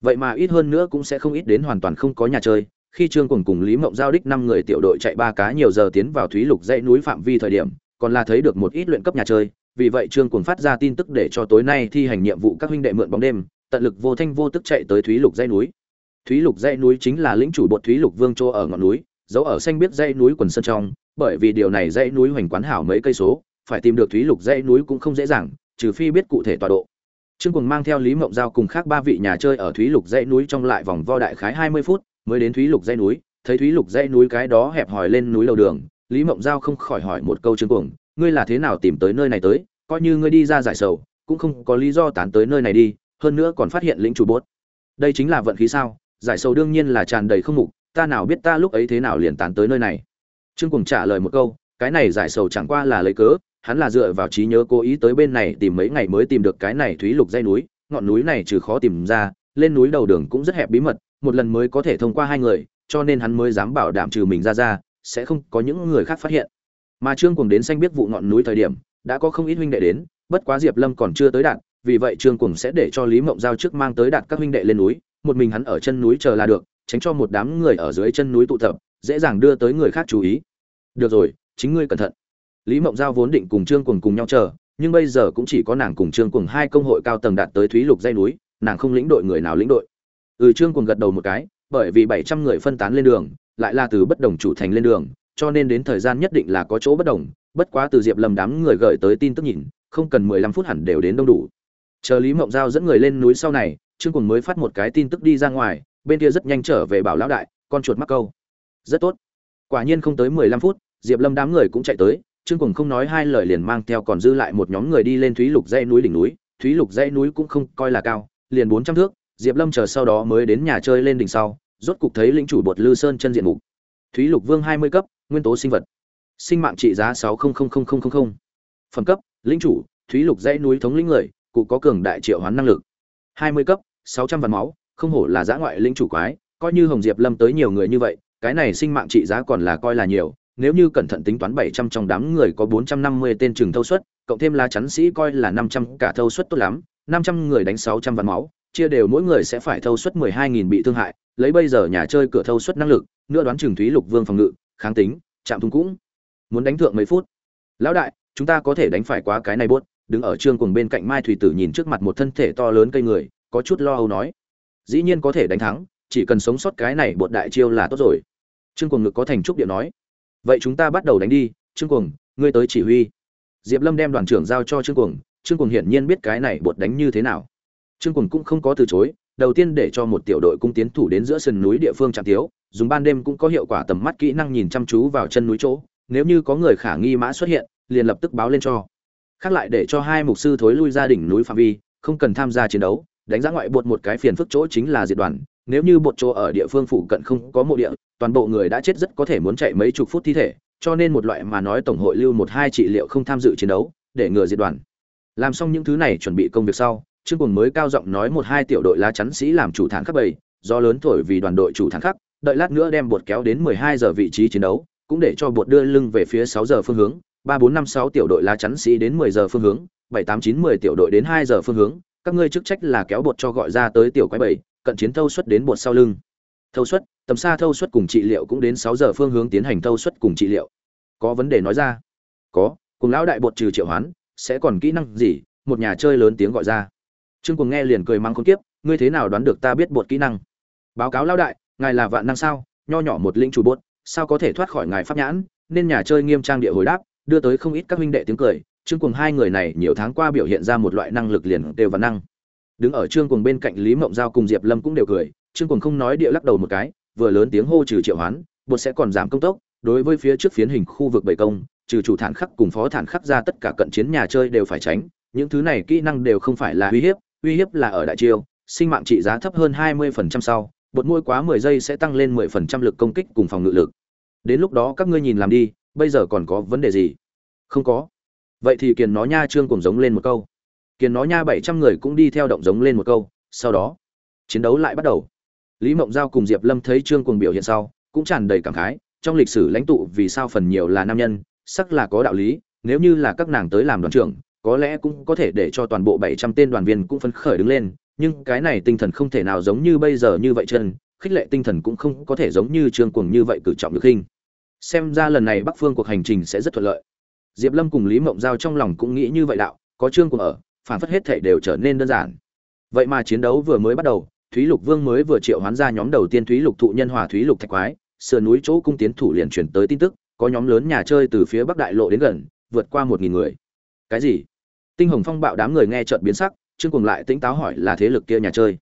Vậy mà ít hơn nữa cũng sẽ không ít đến hoàn toàn không có nhà chơi, khi trương cùng cùng lý mộng giao đích năm người tiểu đội chạy ba cá nhiều giờ tiến vào thúy lục dãy núi phạm vi thời điểm còn là thấy được một ít luyện cấp nhà chơi. Vì vậy trương cùng phát ra tin tức để cho tối nay thi hành nhiệm vụ các huynh đệ mượn bóng đêm tận lực vô thanh vô tức chạy tới thúy lục Dây núi. Thúy lục Dây núi chính là lĩnh chủ bột thúy lục vương châu ở ngọn núi, giấu ở xanh biết dây núi quần sơn trong, bởi vì điều này dây núi hoành quán hảo mấy cây số, phải tìm được thúy lục Dây núi cũng không dễ dàng, trừ phi biết cụ thể tọa độ. Trương cùng mang theo lý mộng giao cùng khác ba vị nhà chơi ở thúy lục Dây núi trong lại vòng vo đại khái hai mươi phút, mới đến thúy lục Dây núi, thấy thúy lục Dây núi cái đó hẹp hòi lên núi lầu đường, lý mộng giao không khỏi hỏi một câu trương cùng ngươi là thế nào tìm tới nơi này tới? Coi như ngươi đi ra giải sầu, cũng không có lý do tán tới nơi này đi hơn nữa còn phát hiện lĩnh chủ bốt. Đây chính là vận khí sao? Giải sầu đương nhiên là tràn đầy không mục, ta nào biết ta lúc ấy thế nào liền tán tới nơi này? Trương cùng trả lời một câu, cái này giải sầu chẳng qua là lấy cớ, hắn là dựa vào trí nhớ cố ý tới bên này tìm mấy ngày mới tìm được cái này thúy lục dây núi, ngọn núi này trừ khó tìm ra, lên núi đầu đường cũng rất hẹp bí mật, một lần mới có thể thông qua hai người, cho nên hắn mới dám bảo đảm trừ mình ra ra, sẽ không có những người khác phát hiện. Mà trương cùng đến xanh biết vụ ngọn núi thời điểm, đã có không ít huynh đệ đến, bất quá diệp lâm còn chưa tới đạn vì vậy trương cùng sẽ để cho lý mộng giao trước mang tới đặt các huynh đệ lên núi, một mình hắn ở chân núi chờ là được, tránh cho một đám người ở dưới chân núi tụ tập, dễ dàng đưa tới người khác chú ý. Được rồi, chính ngươi cẩn thận. Lý mộng giao vốn định cùng trương cùng cùng nhau chờ, nhưng bây giờ cũng chỉ có nàng cùng trương cùng hai công hội cao tầng đạt tới thúy lục dây núi, nàng không lĩnh đội người nào lĩnh đội. Ừ trương cùng gật đầu một cái, bởi vì bảy trăm người phân tán lên đường, lại là từ bất đồng chủ thành lên đường, cho nên đến thời gian nhất định là có chỗ bất đồng, bất quá từ diệp lâm đám người gửi tới tin tức nhìn, không cần mười lăm phút hẳn đều đến đông đủ chờ lý mộng giao dẫn người lên núi sau này, trương cùng mới phát một cái tin tức đi ra ngoài, bên kia rất nhanh trở về bảo lão đại, con chuột mắc câu. Rất tốt. Quả nhiên không tới mười lăm phút, diệp lâm đám người cũng chạy tới, trương cùng không nói hai lời liền mang theo còn dư lại một nhóm người đi lên thúy lục dãy núi đỉnh núi, thúy lục dãy núi cũng không coi là cao, liền bốn trăm thước, diệp lâm chờ sau đó mới đến nhà chơi lên đỉnh sau, rốt cục thấy lĩnh chủ bột lư sơn chân diện mục. Thúy lục vương hai mươi cấp, nguyên tố sinh vật. Sinh mạng trị giá sáu phẩm cấp, lĩnh chủ, thúy lục dãy núi thống lĩnh người cụ có cường đại triệu hoán năng lực. Hai mươi cấp, sáu trăm vạn máu, không hổ là giã ngoại linh chủ quái, coi như hồng diệp lâm tới nhiều người như vậy, cái này sinh mạng trị giá còn là coi là nhiều, nếu như cẩn thận tính toán bảy trăm trong đám người có bốn trăm năm mươi tên trường thâu suất, cộng thêm lá chắn sĩ coi là năm trăm cả thâu suất tốt lắm, năm trăm người đánh sáu trăm vạn máu, chia đều mỗi người sẽ phải thâu suất mười hai nghìn bị thương hại, lấy bây giờ nhà chơi cửa thâu suất năng lực, nữa đoán trường thúy lục vương phòng ngự, kháng tính chạm thung cũng. Muốn đánh thượng mấy phút? Lão đại, chúng ta có thể đánh phải quá cái này buốt đứng ở trương cùng bên cạnh mai thủy tử nhìn trước mặt một thân thể to lớn cây người, có chút lo âu nói, dĩ nhiên có thể đánh thắng, chỉ cần sống sót cái này bột đại chiêu là tốt rồi. Trương cùng ngực có thành trúc điện nói, vậy chúng ta bắt đầu đánh đi, trương cùng ngươi tới chỉ huy. Diệp lâm đem đoàn trưởng giao cho trương cùng trương cùng hiển nhiên biết cái này bột đánh như thế nào. Trương cùng cũng không có từ chối, đầu tiên để cho một tiểu đội cung tiến thủ đến giữa sườn núi địa phương trạm tiếu, dùng ban đêm cũng có hiệu quả tầm mắt kỹ năng nhìn chăm chú vào chân núi chỗ, nếu như có người khả nghi mã xuất hiện, liền lập tức báo lên cho khác lại để cho hai mục sư thối lui ra đỉnh núi phạm vi, không cần tham gia chiến đấu, đánh giá ngoại bột một cái phiền phức chỗ chính là diệt đoàn. Nếu như bột chỗ ở địa phương phụ cận không có mộ địa, toàn bộ người đã chết rất có thể muốn chạy mấy chục phút thi thể, cho nên một loại mà nói tổng hội lưu một hai trị liệu không tham dự chiến đấu, để ngừa diệt đoàn. Làm xong những thứ này chuẩn bị công việc sau, trương cùng mới cao giọng nói một hai tiểu đội lá chắn sĩ làm chủ thản khắc bầy, do lớn thổi vì đoàn đội chủ thản khắc đợi lát nữa đem bột kéo đến mười hai giờ vị trí chiến đấu, cũng để cho bột đưa lưng về phía sáu giờ phương hướng ba bốn năm sáu tiểu đội lá chắn sĩ đến mười giờ phương hướng, bảy tám chín mười tiểu đội đến hai giờ phương hướng, các ngươi chức trách là kéo bột cho gọi ra tới tiểu quái bảy, cận chiến thâu suất đến bột sau lưng. Thâu suất, tầm xa thâu suất cùng trị liệu cũng đến sáu giờ phương hướng tiến hành thâu suất cùng trị liệu. Có vấn đề nói ra? Có, cùng lão đại bột trừ triệu hoán, sẽ còn kỹ năng gì? Một nhà chơi lớn tiếng gọi ra. Trương cùng nghe liền cười mắng con kiếp, ngươi thế nào đoán được ta biết bột kỹ năng? Báo cáo lão đại, ngài là vạn năng sao? Nho nhỏ một lĩnh chủ bột, sao có thể thoát khỏi ngài pháp nhãn? Nên nhà chơi nghiêm trang địa hồi đáp đưa tới không ít các huynh đệ tiếng cười, trương cùng hai người này nhiều tháng qua biểu hiện ra một loại năng lực liền đều và năng. Đứng ở trương cùng bên cạnh lý mộng giao cùng diệp lâm cũng đều cười, trương cùng không nói địa lắc đầu một cái, vừa lớn tiếng hô trừ triệu hoán, bột sẽ còn giảm công tốc, đối với phía trước phiến hình khu vực bảy công, trừ chủ thản khắc cùng phó thản khắc ra tất cả cận chiến nhà chơi đều phải tránh, những thứ này kỹ năng đều không phải là uy hiếp uy hiếp là ở đại chiêu, sinh mạng trị giá thấp hơn 20% sau, bột môi quá 10 giây sẽ tăng lên 10% lực công kích cùng phòng ngự lực. Đến lúc đó các ngươi nhìn làm đi bây giờ còn có vấn đề gì? Không có. Vậy thì kiền nó nha trương cùng giống lên một câu. Kiền nó nha bảy trăm người cũng đi theo động giống lên một câu, sau đó, chiến đấu lại bắt đầu. Lý mộng giao cùng diệp lâm thấy trương cùng biểu hiện sau, cũng tràn đầy cảm khái, trong lịch sử lãnh tụ vì sao phần nhiều là nam nhân, sắc là có đạo lý, nếu như là các nàng tới làm đoàn trưởng, có lẽ cũng có thể để cho toàn bộ bảy trăm tên đoàn viên cũng phấn khởi đứng lên, nhưng cái này tinh thần không thể nào giống như bây giờ như vậy chân, khích lệ tinh thần cũng không có thể giống như trương cuồng như vậy cử trọng được hình xem ra lần này bắc phương cuộc hành trình sẽ rất thuận lợi. Diệp lâm cùng lý mộng giao trong lòng cũng nghĩ như vậy đạo, có trương cùng ở, phản phất hết thể đều trở nên đơn giản. Vậy mà chiến đấu vừa mới bắt đầu, thúy lục vương mới vừa triệu hoán ra nhóm đầu tiên thúy lục thụ nhân hòa thúy lục thạch quái, sườn núi chỗ cung tiến thủ liền chuyển tới tin tức, có nhóm lớn nhà chơi từ phía bắc đại lộ đến gần, vượt qua một nghìn người. Cái gì? Tinh hồng phong bạo đám người nghe trợn biến sắc, trương cùng lại tỉnh táo hỏi là thế lực kia nhà chơi.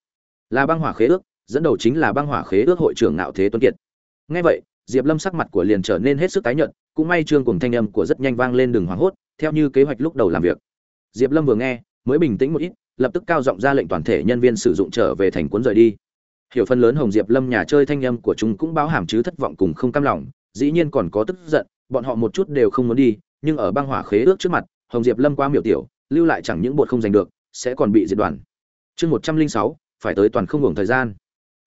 Là băng hỏa khế ước, dẫn đầu chính là băng hỏa khế ước hội trưởng nạo thế tuấn kiệt. Nghe vậy diệp lâm sắc mặt của liền trở nên hết sức tái nhợt, cũng may trương cùng thanh âm của rất nhanh vang lên đường hoảng hốt, theo như kế hoạch lúc đầu làm việc. Diệp lâm vừa nghe, mới bình tĩnh một ít, lập tức cao giọng ra lệnh toàn thể nhân viên sử dụng trở về thành cuốn rời đi. Hiểu phân lớn hồng diệp lâm nhà chơi thanh âm của chúng cũng báo hàm chứ thất vọng cùng không cam lòng, dĩ nhiên còn có tức giận, bọn họ một chút đều không muốn đi, nhưng ở băng hỏa khế ước trước mặt, hồng diệp lâm quá miểu tiểu, lưu lại chẳng những bột không giành được, sẽ còn bị diệt đoàn. Chương một trăm linh sáu, phải tới toàn không hưởng thời gian.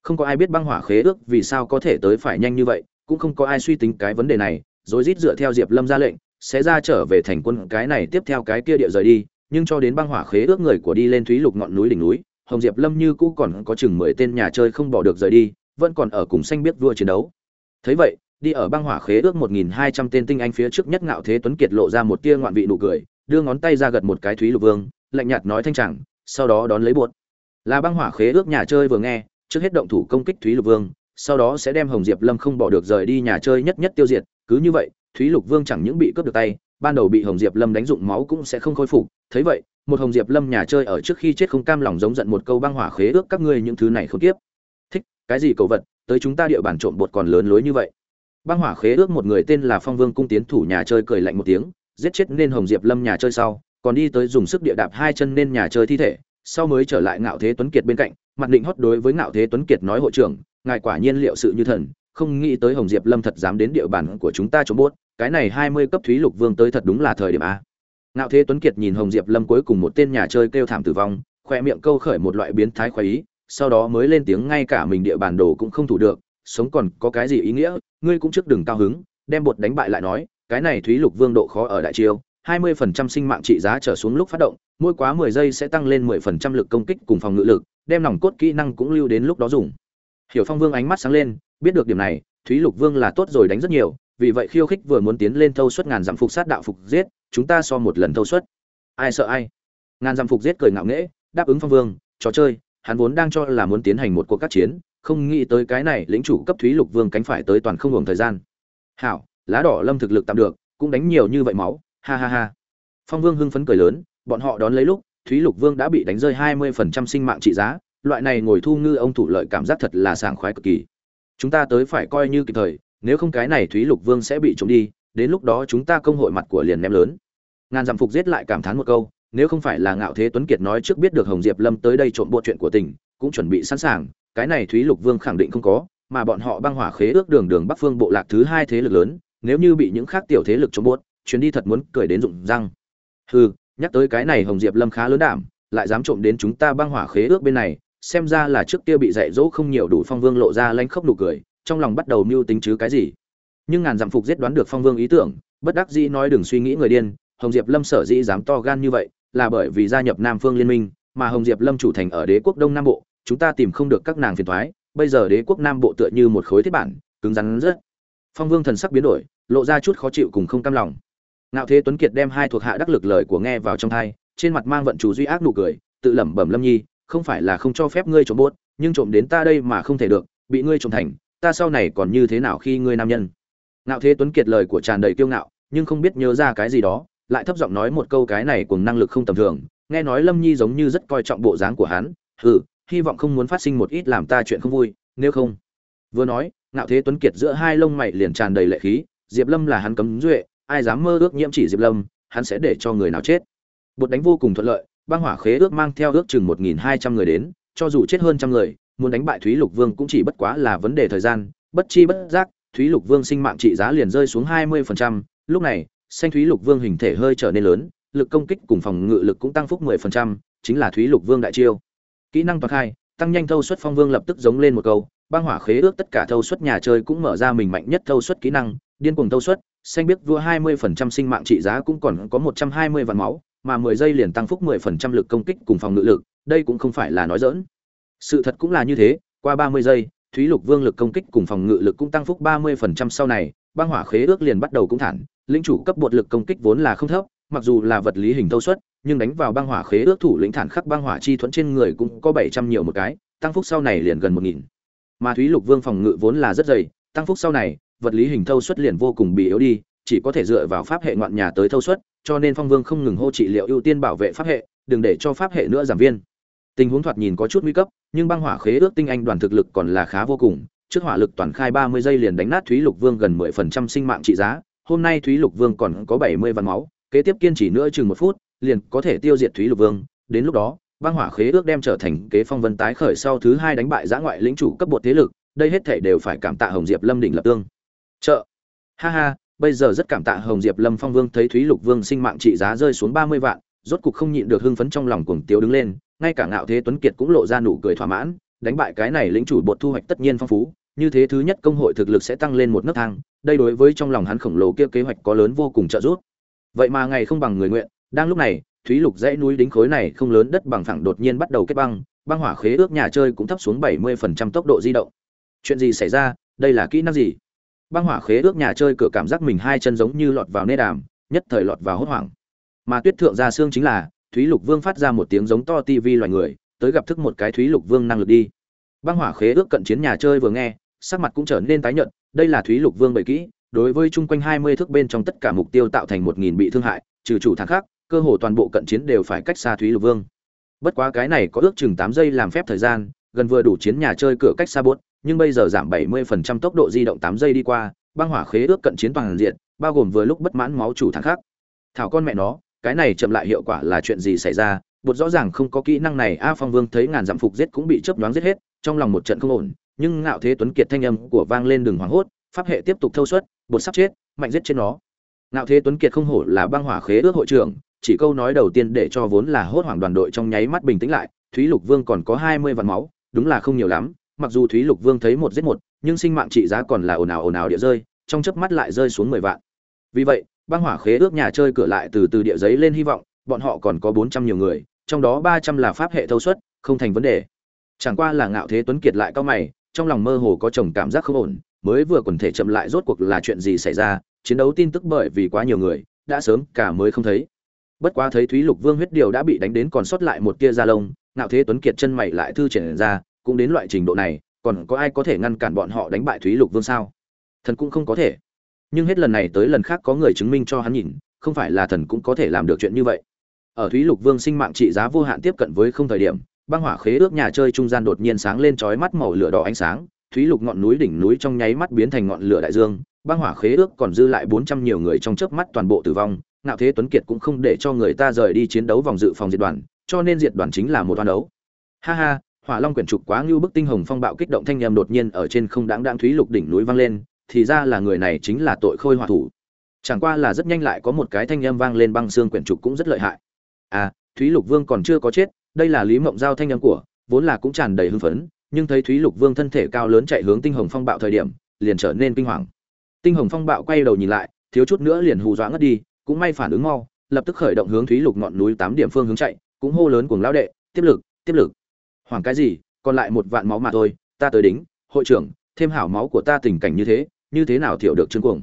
Không có ai biết băng hỏa khế ước vì sao có thể tới phải nhanh như vậy cũng không có ai suy tính cái vấn đề này, rồi rít dựa theo diệp lâm ra lệnh, sẽ ra trở về thành quân cái này tiếp theo cái kia địa rời đi, nhưng cho đến băng hỏa khế ước người của đi lên thúy lục ngọn núi đỉnh núi, hồng diệp lâm như cũ còn có chừng mười tên nhà chơi không bỏ được rời đi, vẫn còn ở cùng xanh biết vua chiến đấu. Thấy vậy, đi ở băng hỏa khế ước một nghìn hai trăm tên tinh anh phía trước nhất ngạo thế tuấn kiệt lộ ra một tia ngoạn vị nụ cười, đưa ngón tay ra gật một cái thúy lục vương, lạnh nhạt nói thanh chẳng, sau đó đón lấy bột. Là băng hỏa khế ước nhà chơi vừa nghe, trước hết động thủ công kích thúy lục vương sau đó sẽ đem hồng diệp lâm không bỏ được rời đi nhà chơi nhất nhất tiêu diệt. Cứ như vậy, thúy lục vương chẳng những bị cướp được tay, ban đầu bị hồng diệp lâm đánh dụng máu cũng sẽ không khôi phục. Thấy vậy, một hồng diệp lâm nhà chơi ở trước khi chết không cam lòng giống giận một câu băng hỏa khế ước các ngươi những thứ này không tiếp. Thích, cái gì cầu vật, tới chúng ta địa bàn trộm bột còn lớn lối như vậy. Băng hỏa khế ước một người tên là phong vương cung tiến thủ nhà chơi cười lạnh một tiếng, giết chết nên hồng diệp lâm nhà chơi sau, còn đi tới dùng sức địa đạp hai chân nên nhà chơi thi thể, sau mới trở lại ngạo thế tuấn kiệt bên cạnh, mặt định hót đối với ngạo thế tuấn kiệt nói hội trưởng ngài quả nhiên liệu sự như thần, không nghĩ tới hồng diệp lâm thật dám đến địa bàn của chúng ta chống bốt cái này hai mươi cấp thúy lục vương tới thật đúng là thời điểm a. Ngạo thế tuấn kiệt nhìn hồng diệp lâm cuối cùng một tên nhà chơi kêu thảm tử vong, khoe miệng câu khởi một loại biến thái khoái ý, sau đó mới lên tiếng ngay cả mình địa bàn đồ cũng không thủ được, sống còn có cái gì ý nghĩa, ngươi cũng trước đừng cao hứng, đem bột đánh bại lại nói, cái này thúy lục vương độ khó ở đại chiêu 20% sinh mạng trị giá trở xuống lúc phát động, mỗi quá 10 giây sẽ tăng lên 10% lực công kích cùng phòng ngự lực, đem nòng cốt kỹ năng cũng lưu đến lúc đó dùng hiểu phong vương ánh mắt sáng lên, biết được điểm này, thúy lục vương là tốt rồi đánh rất nhiều, vì vậy khiêu khích vừa muốn tiến lên thâu suất ngàn dặm phục sát đạo phục giết, chúng ta so một lần thâu suất. Ai sợ ai? Ngàn dặm phục giết cười ngạo nghễ, đáp ứng phong vương, trò chơi, hắn vốn đang cho là muốn tiến hành một cuộc các chiến, không nghĩ tới cái này lĩnh chủ cấp thúy lục vương cánh phải tới toàn không ngừng thời gian. Hảo, lá đỏ lâm thực lực tạm được, cũng đánh nhiều như vậy máu, ha ha ha. Phong vương hưng phấn cười lớn, bọn họ đón lấy lúc, thúy lục vương đã bị đánh rơi hai mươi phần trăm sinh mạng trị giá loại này ngồi thu ngư ông thủ lợi cảm giác thật là sảng khoái cực kỳ. Chúng ta tới phải coi như kịp thời, nếu không cái này thúy lục vương sẽ bị trộm đi, đến lúc đó chúng ta công hội mặt của liền ném lớn. Ngàn dặm phục giết lại cảm thán một câu, nếu không phải là ngạo thế tuấn kiệt nói trước biết được hồng diệp lâm tới đây trộm bộ chuyện của tỉnh cũng chuẩn bị sẵn sàng, cái này thúy lục vương khẳng định không có, mà bọn họ băng hỏa khế ước đường đường bắc phương bộ lạc thứ hai thế lực lớn, nếu như bị những khác tiểu thế lực trộm buốt, chuyến đi thật muốn cười đến rụng răng. Hừ, nhắc tới cái này hồng diệp lâm khá lớn đảm, lại dám trộm đến chúng ta băng hỏa khế ước bên này xem ra là trước kia bị dạy dỗ không nhiều đủ phong vương lộ ra lanh khóc nụ cười, trong lòng bắt đầu mưu tính chứ cái gì. Nhưng ngàn dặm phục giết đoán được phong vương ý tưởng, bất đắc dĩ nói đừng suy nghĩ người điên, hồng diệp lâm sở dĩ dám to gan như vậy, là bởi vì gia nhập nam phương liên minh, mà hồng diệp lâm chủ thành ở đế quốc đông nam bộ, chúng ta tìm không được các nàng phiền thoái bây giờ đế quốc nam bộ tựa như một khối thiết bản, cứng rắn rất. Phong vương thần sắc biến đổi, lộ ra chút khó chịu cùng không cam lòng. Ngạo thế tuấn kiệt đem hai thuộc hạ đắc lực lời của nghe vào trong thai trên mặt mang vận chủ duy ác nụ cười, tự lẩm bẩm lâm nhi không phải là không cho phép ngươi trộm bốt nhưng trộm đến ta đây mà không thể được bị ngươi trộm thành ta sau này còn như thế nào khi ngươi nam nhân? Ngạo thế tuấn kiệt lời của tràn đầy kiêu ngạo nhưng không biết nhớ ra cái gì đó lại thấp giọng nói một câu cái này cùng năng lực không tầm thường nghe nói lâm nhi giống như rất coi trọng bộ dáng của hắn Ừ, hy vọng không muốn phát sinh một ít làm ta chuyện không vui nếu không. Vừa nói ngạo thế tuấn kiệt giữa hai lông mày liền tràn đầy lệ khí diệp lâm là hắn cấm duệ ai dám mơ ước nhiễm chỉ diệp lâm hắn sẽ để cho người nào chết. Bột đánh vô cùng thuận lợi băng hỏa khế ước mang theo ước chừng một nghìn hai trăm người đến, cho dù chết hơn trăm người, muốn đánh bại thúy lục vương cũng chỉ bất quá là vấn đề thời gian, bất chi bất giác, thúy lục vương sinh mạng trị giá liền rơi xuống hai mươi phần trăm, lúc này, xanh thúy lục vương hình thể hơi trở nên lớn, lực công kích cùng phòng ngự lực cũng tăng phúc mười phần trăm, chính là thúy lục vương đại chiêu. Kỹ năng toàn khai, tăng nhanh thâu suất phong vương lập tức giống lên một câu, băng hỏa khế ước tất cả thâu suất nhà chơi cũng mở ra mình mạnh nhất thâu suất kỹ năng, điên cuồng thâu suất, xanh biết vua 20% sinh mạng trị giá cũng còn có 120 vạn máu mà 10 giây liền tăng phúc 10% lực công kích cùng phòng ngự lực, đây cũng không phải là nói giỡn. sự thật cũng là như thế, qua 30 giây, thúy lục vương lực công kích cùng phòng ngự lực cũng tăng phúc 30% sau này, băng hỏa khế ước liền bắt đầu cũng thản. lĩnh chủ cấp bột lực công kích vốn là không thấp, mặc dù là vật lý hình thâu suất, nhưng đánh vào băng hỏa khế ước thủ lĩnh thản khắc băng hỏa chi thuẫn trên người cũng có 700 nhiều một cái, tăng phúc sau này liền gần 1000 mà thúy lục vương phòng ngự vốn là rất dày, tăng phúc sau này, vật lý hình thâu suất liền vô cùng bị yếu đi, chỉ có thể dựa vào pháp hệ ngoạn nhà tới thâu suất cho nên phong vương không ngừng hô trị liệu ưu tiên bảo vệ pháp hệ, đừng để cho pháp hệ nữa giảm viên. Tình huống thoạt nhìn có chút nguy cấp, nhưng băng hỏa khế ước tinh anh đoàn thực lực còn là khá vô cùng. Trước hỏa lực toàn khai ba mươi giây liền đánh nát thúy lục vương gần mười phần trăm sinh mạng trị giá, hôm nay thúy lục vương còn có bảy mươi vạn máu, kế tiếp kiên trì nữa chừng một phút, liền có thể tiêu diệt thúy lục vương. Đến lúc đó, băng hỏa khế ước đem trở thành kế phong vân tái khởi sau thứ hai đánh bại giã ngoại lĩnh chủ cấp bột thế lực, đây hết thể đều phải cảm tạ hồng diệp lâm đỉnh lập tương. Trợ ha ha bây giờ rất cảm tạ hồng diệp lâm phong vương thấy thúy lục vương sinh mạng trị giá rơi xuống ba mươi vạn, rốt cục không nhịn được hưng phấn trong lòng cuồng tiếu đứng lên, ngay cả ngạo thế tuấn kiệt cũng lộ ra nụ cười thỏa mãn, đánh bại cái này lĩnh chủ bột thu hoạch tất nhiên phong phú, như thế thứ nhất công hội thực lực sẽ tăng lên một nấc thang, đây đối với trong lòng hắn khổng lồ kia kế hoạch có lớn vô cùng trợ giúp. Vậy mà ngày không bằng người nguyện, đang lúc này, thúy lục dãy núi đính khối này không lớn đất bằng phẳng đột nhiên bắt đầu kết băng băng hỏa khế ước nhà chơi cũng thấp xuống 70% tốc độ di động. Chuyện gì xảy ra? Đây là kỹ năng gì? Băng hỏa khế ước nhà chơi cửa cảm giác mình hai chân giống như lọt vào nê đàm, nhất thời lọt vào hốt hoảng. Mà tuyết thượng ra xương chính là, thúy lục vương phát ra một tiếng giống to tivi loài người, tới gặp thức một cái thúy lục vương năng lực đi. Băng hỏa khế ước cận chiến nhà chơi vừa nghe, sắc mặt cũng trở nên tái nhợt, đây là thúy lục vương bậy kỹ, đối với chung quanh hai mươi thước bên trong tất cả mục tiêu tạo thành một nghìn bị thương hại, trừ chủ thắng khác, cơ hồ toàn bộ cận chiến đều phải cách xa thúy lục vương. Bất quá cái này có ước chừng tám giây làm phép thời gian, gần vừa đủ chiến nhà chơi cửa cách xa buốt nhưng bây giờ giảm bảy mươi phần trăm tốc độ di động tám giây đi qua, băng hỏa khế ước cận chiến toàn diện, bao gồm vừa lúc bất mãn máu chủ thằng khác thảo con mẹ nó, cái này chậm lại hiệu quả là chuyện gì xảy ra? Bột rõ ràng không có kỹ năng này, a phong vương thấy ngàn giảm phục giết cũng bị chớp nhoáng giết hết, trong lòng một trận không ổn, nhưng ngạo thế tuấn kiệt thanh âm của vang lên đường hoảng hốt, pháp hệ tiếp tục thâu suất, bột sắp chết, mạnh giết trên nó. Ngạo thế tuấn kiệt không hổ là băng hỏa khế ước hội trưởng, chỉ câu nói đầu tiên để cho vốn là hốt hoảng đoàn đội trong nháy mắt bình tĩnh lại, thúy lục vương còn có hai mươi vạn máu, đúng là không nhiều lắm mặc dù thúy lục vương thấy một giết một, nhưng sinh mạng trị giá còn là ồn ào ồn ào địa rơi, trong chớp mắt lại rơi xuống mười vạn. Vì vậy, băng hỏa khế ước nhà chơi cửa lại từ từ địa giấy lên hy vọng, bọn họ còn có bốn trăm nhiều người, trong đó ba trăm là pháp hệ thâu suất, không thành vấn đề. Chẳng qua là ngạo thế tuấn kiệt lại cao mày, trong lòng mơ hồ có chồng cảm giác không ổn, mới vừa quần thể chậm lại rốt cuộc là chuyện gì xảy ra, chiến đấu tin tức bởi vì quá nhiều người, đã sớm cả mới không thấy. Bất quá thấy thúy lục vương huyết điều đã bị đánh đến còn sót lại một tia da lông, ngạo thế tuấn kiệt chân mày lại thư triển ra cũng đến loại trình độ này, còn có ai có thể ngăn cản bọn họ đánh bại thúy lục vương sao? Thần cũng không có thể. Nhưng hết lần này tới lần khác có người chứng minh cho hắn nhìn, không phải là thần cũng có thể làm được chuyện như vậy. Ở thúy lục vương sinh mạng trị giá vô hạn tiếp cận với không thời điểm, băng hỏa khế ước nhà chơi trung gian đột nhiên sáng lên chói mắt màu lửa đỏ ánh sáng, thúy lục ngọn núi đỉnh núi trong nháy mắt biến thành ngọn lửa đại dương, băng hỏa khế ước còn dư lại bốn trăm nhiều người trong chớp mắt toàn bộ tử vong nạo thế tuấn kiệt cũng không để cho người ta rời đi chiến đấu vòng dự phòng diệt đoàn, cho nên diệt đoàn chính là một đoàn đấu. Ha ha hỏa long quyển trục quá ngưu bức tinh hồng phong bạo kích động thanh nhầm đột nhiên ở trên không đáng đáng thúy lục đỉnh núi vang lên, thì ra là người này chính là tội khôi hỏa thủ. Chẳng qua là rất nhanh lại có một cái thanh âm vang lên băng xương quyển trục cũng rất lợi hại. À thúy lục vương còn chưa có chết, đây là lý mộng giao thanh âm của, vốn là cũng tràn đầy hưng phấn, nhưng thấy thúy lục vương thân thể cao lớn chạy hướng tinh hồng phong bạo thời điểm, liền trở nên kinh hoàng. Tinh hồng phong bạo quay đầu nhìn lại, thiếu chút nữa liền hù dọa ngất đi, cũng may phản ứng mau, lập tức khởi động hướng thúy lục ngọn núi tám điểm phương hướng chạy, cũng hô lớn cuồng lão đệ, tiếp lực tiếp lực hoàng cái gì, còn lại một vạn máu mà thôi, ta tới đính, hội trưởng, thêm hảo máu của ta tình cảnh như thế như thế nào thiểu được trương cuồng?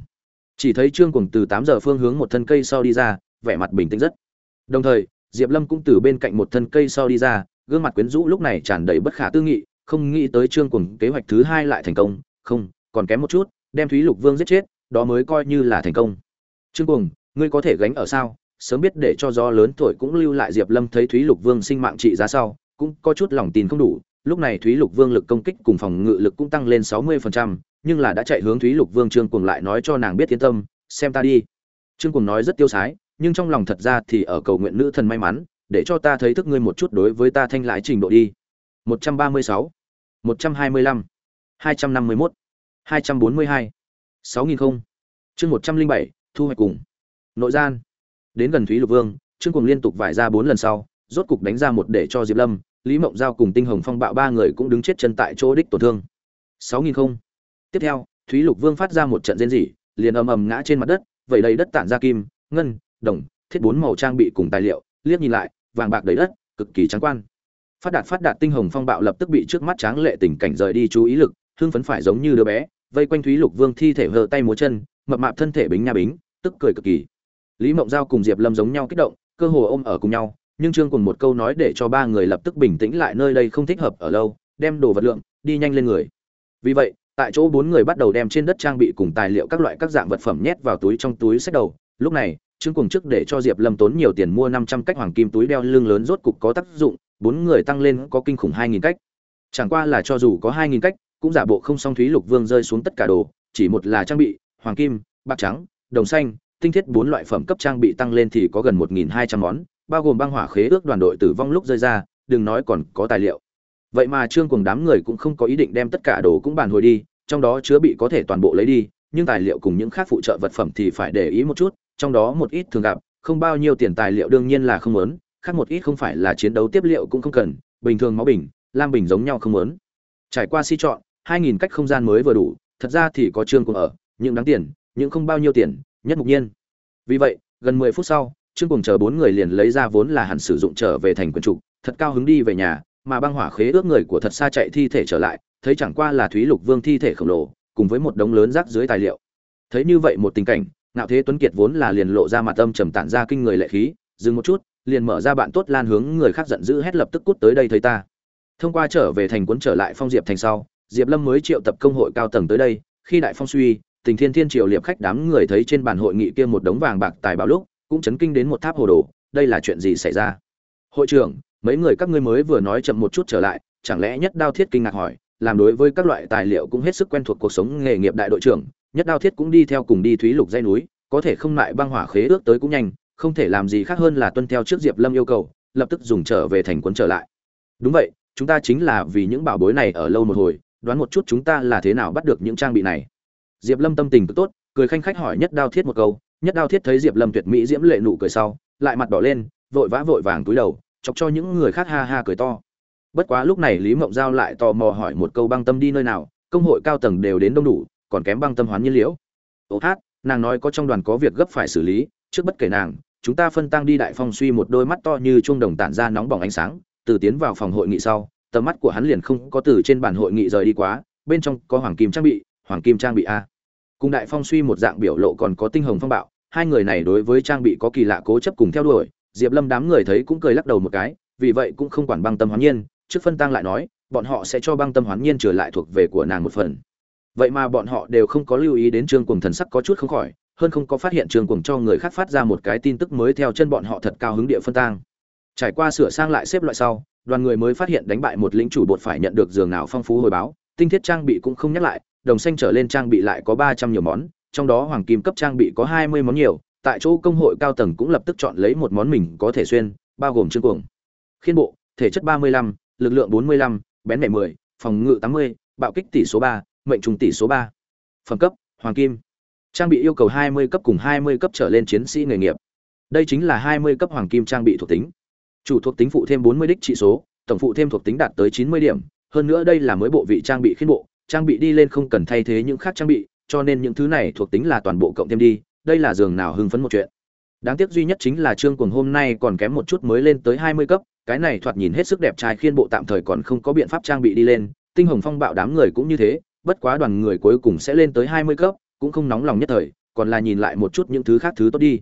Chỉ thấy trương cuồng từ tám giờ phương hướng một thân cây sau đi ra, vẻ mặt bình tĩnh rất. Đồng thời, diệp lâm cũng từ bên cạnh một thân cây sau đi ra, gương mặt quyến rũ lúc này tràn đầy bất khả tư nghị, không nghĩ tới trương cuồng kế hoạch thứ hai lại thành công, không, còn kém một chút, đem thúy lục vương giết chết, đó mới coi như là thành công. Trương cuồng, ngươi có thể gánh ở sao? Sớm biết để cho gió lớn thổi cũng lưu lại diệp lâm thấy thúy lục vương sinh mạng trị giá sau cũng có chút lòng tin không đủ lúc này thúy lục vương lực công kích cùng phòng ngự lực cũng tăng lên sáu mươi phần trăm, nhưng là đã chạy hướng thúy lục vương trương cuồng lại nói cho nàng biết yên tâm xem ta đi. Trương cuồng nói rất tiêu sái nhưng trong lòng thật ra thì ở cầu nguyện nữ thần may mắn để cho ta thấy thức ngươi một chút đối với ta thanh lãi trình độ đi. một trăm ba mươi sáu một trăm hai mươi lăm hai trăm năm mươi mốt hai trăm bốn mươi hai sáu nghìn không chương một trăm linh bảy thu hoạch cùng. Nội gian đến gần thúy lục vương trương cùng liên tục vải ra bốn lần sau rốt cục đánh ra một để cho diệp lâm lý mộng giao cùng tinh hồng phong bạo ba người cũng đứng chết chân tại chỗ đích tổn thương. Sáu nghìn không. Tiếp theo, thúy lục vương phát ra một trận rên rỉ, liền ầm ầm ngã trên mặt đất, Vẩy đầy đất tản ra kim, ngân, đồng, thiết bốn màu trang bị cùng tài liệu, liếc nhìn lại, vàng bạc đầy đất, cực kỳ trắng quan. Phát đạt phát đạt tinh hồng phong bạo lập tức bị trước mắt tráng lệ tình cảnh rời đi chú ý lực, hưng phấn phải giống như đứa bé, vây quanh thúy lục vương thi thể hờ tay múa chân, mập mạp thân thể bính nha bính, tức cười cực kỳ. Lý mộng giao cùng diệp lâm giống nhau kích động, cơ hồ ôm ở cùng nhau nhưng trương cùng một câu nói để cho ba người lập tức bình tĩnh lại nơi đây không thích hợp ở lâu, đem đồ vật lượng, đi nhanh lên người. Vì vậy, tại chỗ bốn người bắt đầu đem trên đất trang bị cùng tài liệu các loại các dạng vật phẩm nhét vào túi trong túi sách đầu. Lúc này, trương cùng trước để cho diệp lâm tốn nhiều tiền mua năm trăm cách hoàng kim túi đeo lưng lớn rốt cục có tác dụng, bốn người tăng lên có kinh khủng hai nghìn cách. Chẳng qua là cho dù có hai nghìn cách, cũng giả bộ không song thúy lục vương rơi xuống tất cả đồ, chỉ một là trang bị, hoàng kim, bạc trắng, đồng xanh, tinh thiết bốn loại phẩm cấp trang bị tăng lên thì có gần một nghìn hai trăm món bao gồm băng hỏa khế ước đoàn đội tử vong lúc rơi ra, đừng nói còn có tài liệu. Vậy mà trương cùng đám người cũng không có ý định đem tất cả đồ cũng bàn hồi đi, trong đó chứa bị có thể toàn bộ lấy đi, nhưng tài liệu cùng những khác phụ trợ vật phẩm thì phải để ý một chút, trong đó một ít thường gặp, không bao nhiêu tiền tài liệu đương nhiên là không muốn, khác một ít không phải là chiến đấu tiếp liệu cũng không cần, bình thường máu bình, lam bình giống nhau không muốn. Trải qua si chọn, hai nghìn cách không gian mới vừa đủ, thật ra thì có trương cùng ở những đáng tiền những không bao nhiêu tiền, nhất mục nhiên. Vì vậy, gần mười phút sau trương cùng chờ bốn người liền lấy ra vốn là hẳn sử dụng trở về thành quần trục thật cao hứng đi về nhà, mà băng hỏa khế ước người của thật xa chạy thi thể trở lại, thấy chẳng qua là thúy lục vương thi thể khổng lồ, cùng với một đống lớn rác dưới tài liệu. Thấy như vậy một tình cảnh, ngạo thế tuấn kiệt vốn là liền lộ ra mặt âm trầm tản ra kinh người lệ khí, dừng một chút, liền mở ra bạn tốt lan hướng người khác giận dữ hét lập tức cút tới đây thấy ta. Thông qua trở về thành cuốn trở lại phong diệp thành sau, diệp lâm mới triệu tập công hội cao tầng tới đây, khi đại phong suy, tình thiên thiên triều liệp khách đám người thấy trên bàn hội nghị kia một đống vàng bạc tài bảo lúc cũng chấn kinh đến một tháp hồ đồ, đây là chuyện gì xảy ra? Hội trưởng, mấy người các ngươi mới vừa nói chậm một chút trở lại, chẳng lẽ nhất đao thiết kinh ngạc hỏi, làm đối với các loại tài liệu cũng hết sức quen thuộc cuộc sống nghề nghiệp đại đội trưởng, nhất đao thiết cũng đi theo cùng đi thúy lục dây núi, có thể không lại băng hỏa khế ước tới cũng nhanh, không thể làm gì khác hơn là tuân theo trước diệp lâm yêu cầu, lập tức dùng trở về thành quấn trở lại. Đúng vậy, chúng ta chính là vì những bảo bối này ở lâu một hồi, đoán một chút chúng ta là thế nào bắt được những trang bị này. Diệp lâm tâm tình cực tốt, cười khanh khách hỏi nhất đao thiết một câu nhất đao thiết thấy diệp lâm tuyệt mỹ diễm lệ nụ cười sau, lại mặt đỏ lên, vội vã vội vàng túi đầu, chọc cho những người khác ha ha cười to. Bất quá lúc này lý mộng giao lại tò mò hỏi một câu băng tâm đi nơi nào, công hội cao tầng đều đến đông đủ, còn kém băng tâm hoán nhiên liễu. Ô hát, nàng nói có trong đoàn có việc gấp phải xử lý, trước bất kể nàng, chúng ta phân tăng đi đại phong suy một đôi mắt to như chuông đồng tản ra nóng bỏng ánh sáng, từ tiến vào phòng hội nghị sau, tầm mắt của hắn liền không có từ trên bàn hội nghị rời đi quá, bên trong có hoàng kim trang bị, hoàng kim trang bị a cùng đại phong suy một dạng biểu lộ còn có tinh hồng phong bạo, hai người này đối với trang bị có kỳ lạ cố chấp cùng theo đuổi, diệp lâm đám người thấy cũng cười lắc đầu một cái, vì vậy cũng không quản băng tâm hoán nhiên, trước phân tăng lại nói, bọn họ sẽ cho băng tâm hoán nhiên trở lại thuộc về của nàng một phần. Vậy mà bọn họ đều không có lưu ý đến trương cuồng thần sắc có chút không khỏi, hơn không có phát hiện trương cuồng cho người khác phát ra một cái tin tức mới theo chân bọn họ thật cao hứng địa phân tang. Trải qua sửa sang lại xếp loại sau, đoàn người mới phát hiện đánh bại một lính chủ bột phải nhận được giường nào phong phú hồi báo, tinh thiết trang bị cũng không nhắc lại đồng xanh trở lên trang bị lại có ba trăm nhiều món, trong đó hoàng kim cấp trang bị có hai mươi món nhiều, tại chỗ công hội cao tầng cũng lập tức chọn lấy một món mình có thể xuyên, bao gồm chương cuồng, khiên bộ, thể chất ba mươi lăm, lực lượng bốn mươi lăm, bén mẹ mười, phòng ngự tám mươi, bạo kích tỷ số ba, mệnh trùng tỷ số ba. Phẩm cấp, hoàng kim. Trang bị yêu cầu hai mươi cấp cùng hai mươi cấp trở lên chiến sĩ nghề nghiệp. Đây chính là hai mươi cấp hoàng kim trang bị thuộc tính. Chủ thuộc tính phụ thêm bốn mươi đích trị số, tổng phụ thêm thuộc tính đạt tới chín mươi điểm hơn nữa đây là mới bộ vị trang bị khiên bộ, trang bị đi lên không cần thay thế những khác trang bị, cho nên những thứ này thuộc tính là toàn bộ cộng thêm đi, đây là giường nào hưng phấn một chuyện. Đáng tiếc duy nhất chính là trương cuồng hôm nay còn kém một chút mới lên tới hai mươi cấp, cái này thoạt nhìn hết sức đẹp trai khiên bộ tạm thời còn không có biện pháp trang bị đi lên, tinh hồng phong bạo đám người cũng như thế, bất quá đoàn người cuối cùng sẽ lên tới hai mươi cấp, cũng không nóng lòng nhất thời, còn là nhìn lại một chút những thứ khác thứ tốt đi.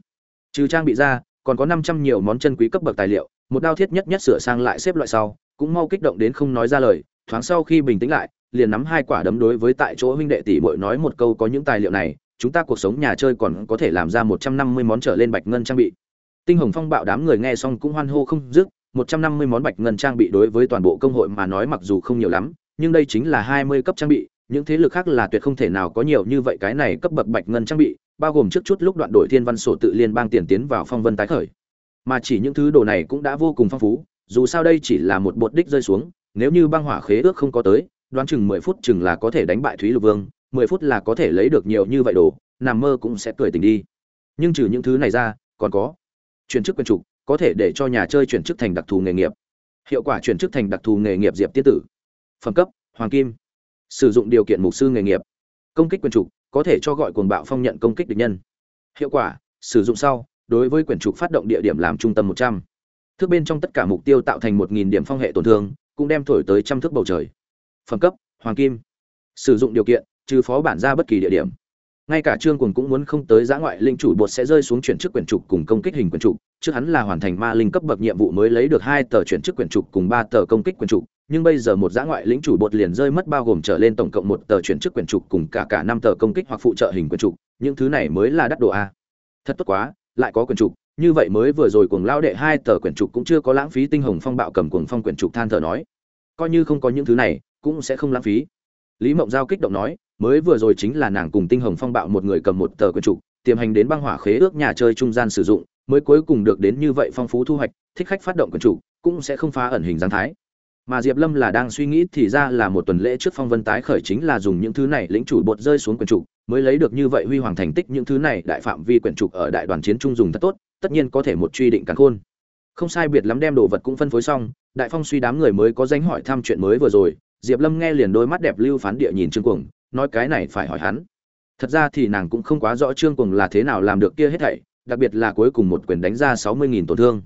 Trừ trang bị ra, còn có năm trăm nhiều món chân quý cấp bậc tài liệu, một đao thiết nhất nhất sửa sang lại xếp loại sau, cũng mau kích động đến không nói ra lời thoáng sau khi bình tĩnh lại, liền nắm hai quả đấm đối với tại chỗ huynh đệ tỷ muội nói một câu có những tài liệu này, chúng ta cuộc sống nhà chơi còn có thể làm ra một trăm năm mươi món trở lên bạch ngân trang bị. Tinh hồng phong bạo đám người nghe xong cũng hoan hô không dứt, một trăm năm mươi món bạch ngân trang bị đối với toàn bộ công hội mà nói mặc dù không nhiều lắm, nhưng đây chính là hai mươi cấp trang bị, những thế lực khác là tuyệt không thể nào có nhiều như vậy cái này cấp bậc bạch ngân trang bị, bao gồm trước chút lúc đoạn đổi thiên văn sổ tự liên bang tiền tiến vào phong vân tái khởi. Mà chỉ những thứ đồ này cũng đã vô cùng phong phú, dù sao đây chỉ là một bột đích rơi xuống nếu như băng hỏa khế ước không có tới, đoán chừng mười phút chừng là có thể đánh bại thúy lục vương, mười phút là có thể lấy được nhiều như vậy đồ, nằm mơ cũng sẽ cười tình đi. Nhưng trừ những thứ này ra, còn có chuyển chức quyền trục, có thể để cho nhà chơi chuyển chức thành đặc thù nghề nghiệp. Hiệu quả chuyển chức thành đặc thù nghề nghiệp diệp tiết tử. Phẩm cấp, hoàng kim. Sử dụng điều kiện mục sư nghề nghiệp. Công kích quyền trục, có thể cho gọi cuồng bạo phong nhận công kích địch nhân. Hiệu quả, sử dụng sau, đối với quyền trục phát động địa điểm làm trung tâm một trăm. Thước bên trong tất cả mục tiêu tạo thành một nghìn điểm phong hệ tổn thương cũng đem thổi tới trăm thước bầu trời. Phẩm cấp, hoàng kim. Sử dụng điều kiện, trừ phó bản ra bất kỳ địa điểm. Ngay cả trương cuồng cũng muốn không tới giã ngoại linh chủ bột sẽ rơi xuống chuyển chức quyển trục cùng công kích hình quyển trục. Trước hắn là hoàn thành ma linh cấp bậc nhiệm vụ mới lấy được hai tờ chuyển chức quyển trục cùng ba tờ công kích quyển trục, nhưng bây giờ một giã ngoại lĩnh chủ bột liền rơi mất bao gồm trở lên tổng cộng một tờ chuyển chức quyển trục cùng cả cả năm tờ công kích hoặc phụ trợ hình quyển trục. Những thứ này mới là đắt độ a. Thật tốt quá, lại có quyển trục như vậy mới vừa rồi cuồng lao đệ hai tờ quyển trục cũng chưa có lãng phí tinh hồng phong bạo cầm cuồng phong quyển trục than thở nói. Coi như không có những thứ này, cũng sẽ không lãng phí. Lý mộng giao kích động nói, mới vừa rồi chính là nàng cùng tinh hồng phong bạo một người cầm một tờ quyển trục, tiềm hành đến băng hỏa khế ước nhà chơi trung gian sử dụng, mới cuối cùng được đến như vậy phong phú thu hoạch, thích khách phát động quyển trục, cũng sẽ không phá ẩn hình giáng thái. Mà diệp lâm là đang suy nghĩ thì ra là một tuần lễ trước phong vân tái khởi chính là dùng những thứ này lĩnh chủ bột rơi xuống quyển trục, mới lấy được như vậy huy hoàng thành tích những thứ này đại phạm vi quyển trục ở đại đoàn chiến trung dùng thật tốt tất nhiên có thể một truy định cắn khôn. Không sai biệt lắm đem đồ vật cũng phân phối xong, đại phong suy đám người mới có danh hỏi thăm chuyện mới vừa rồi, diệp lâm nghe liền đôi mắt đẹp lưu phán địa nhìn trương cuồng, nói cái này phải hỏi hắn. Thật ra thì nàng cũng không quá rõ trương cuồng là thế nào làm được kia hết thảy, đặc biệt là cuối cùng một quyền đánh ra sáu mươi nghìn tổn thương.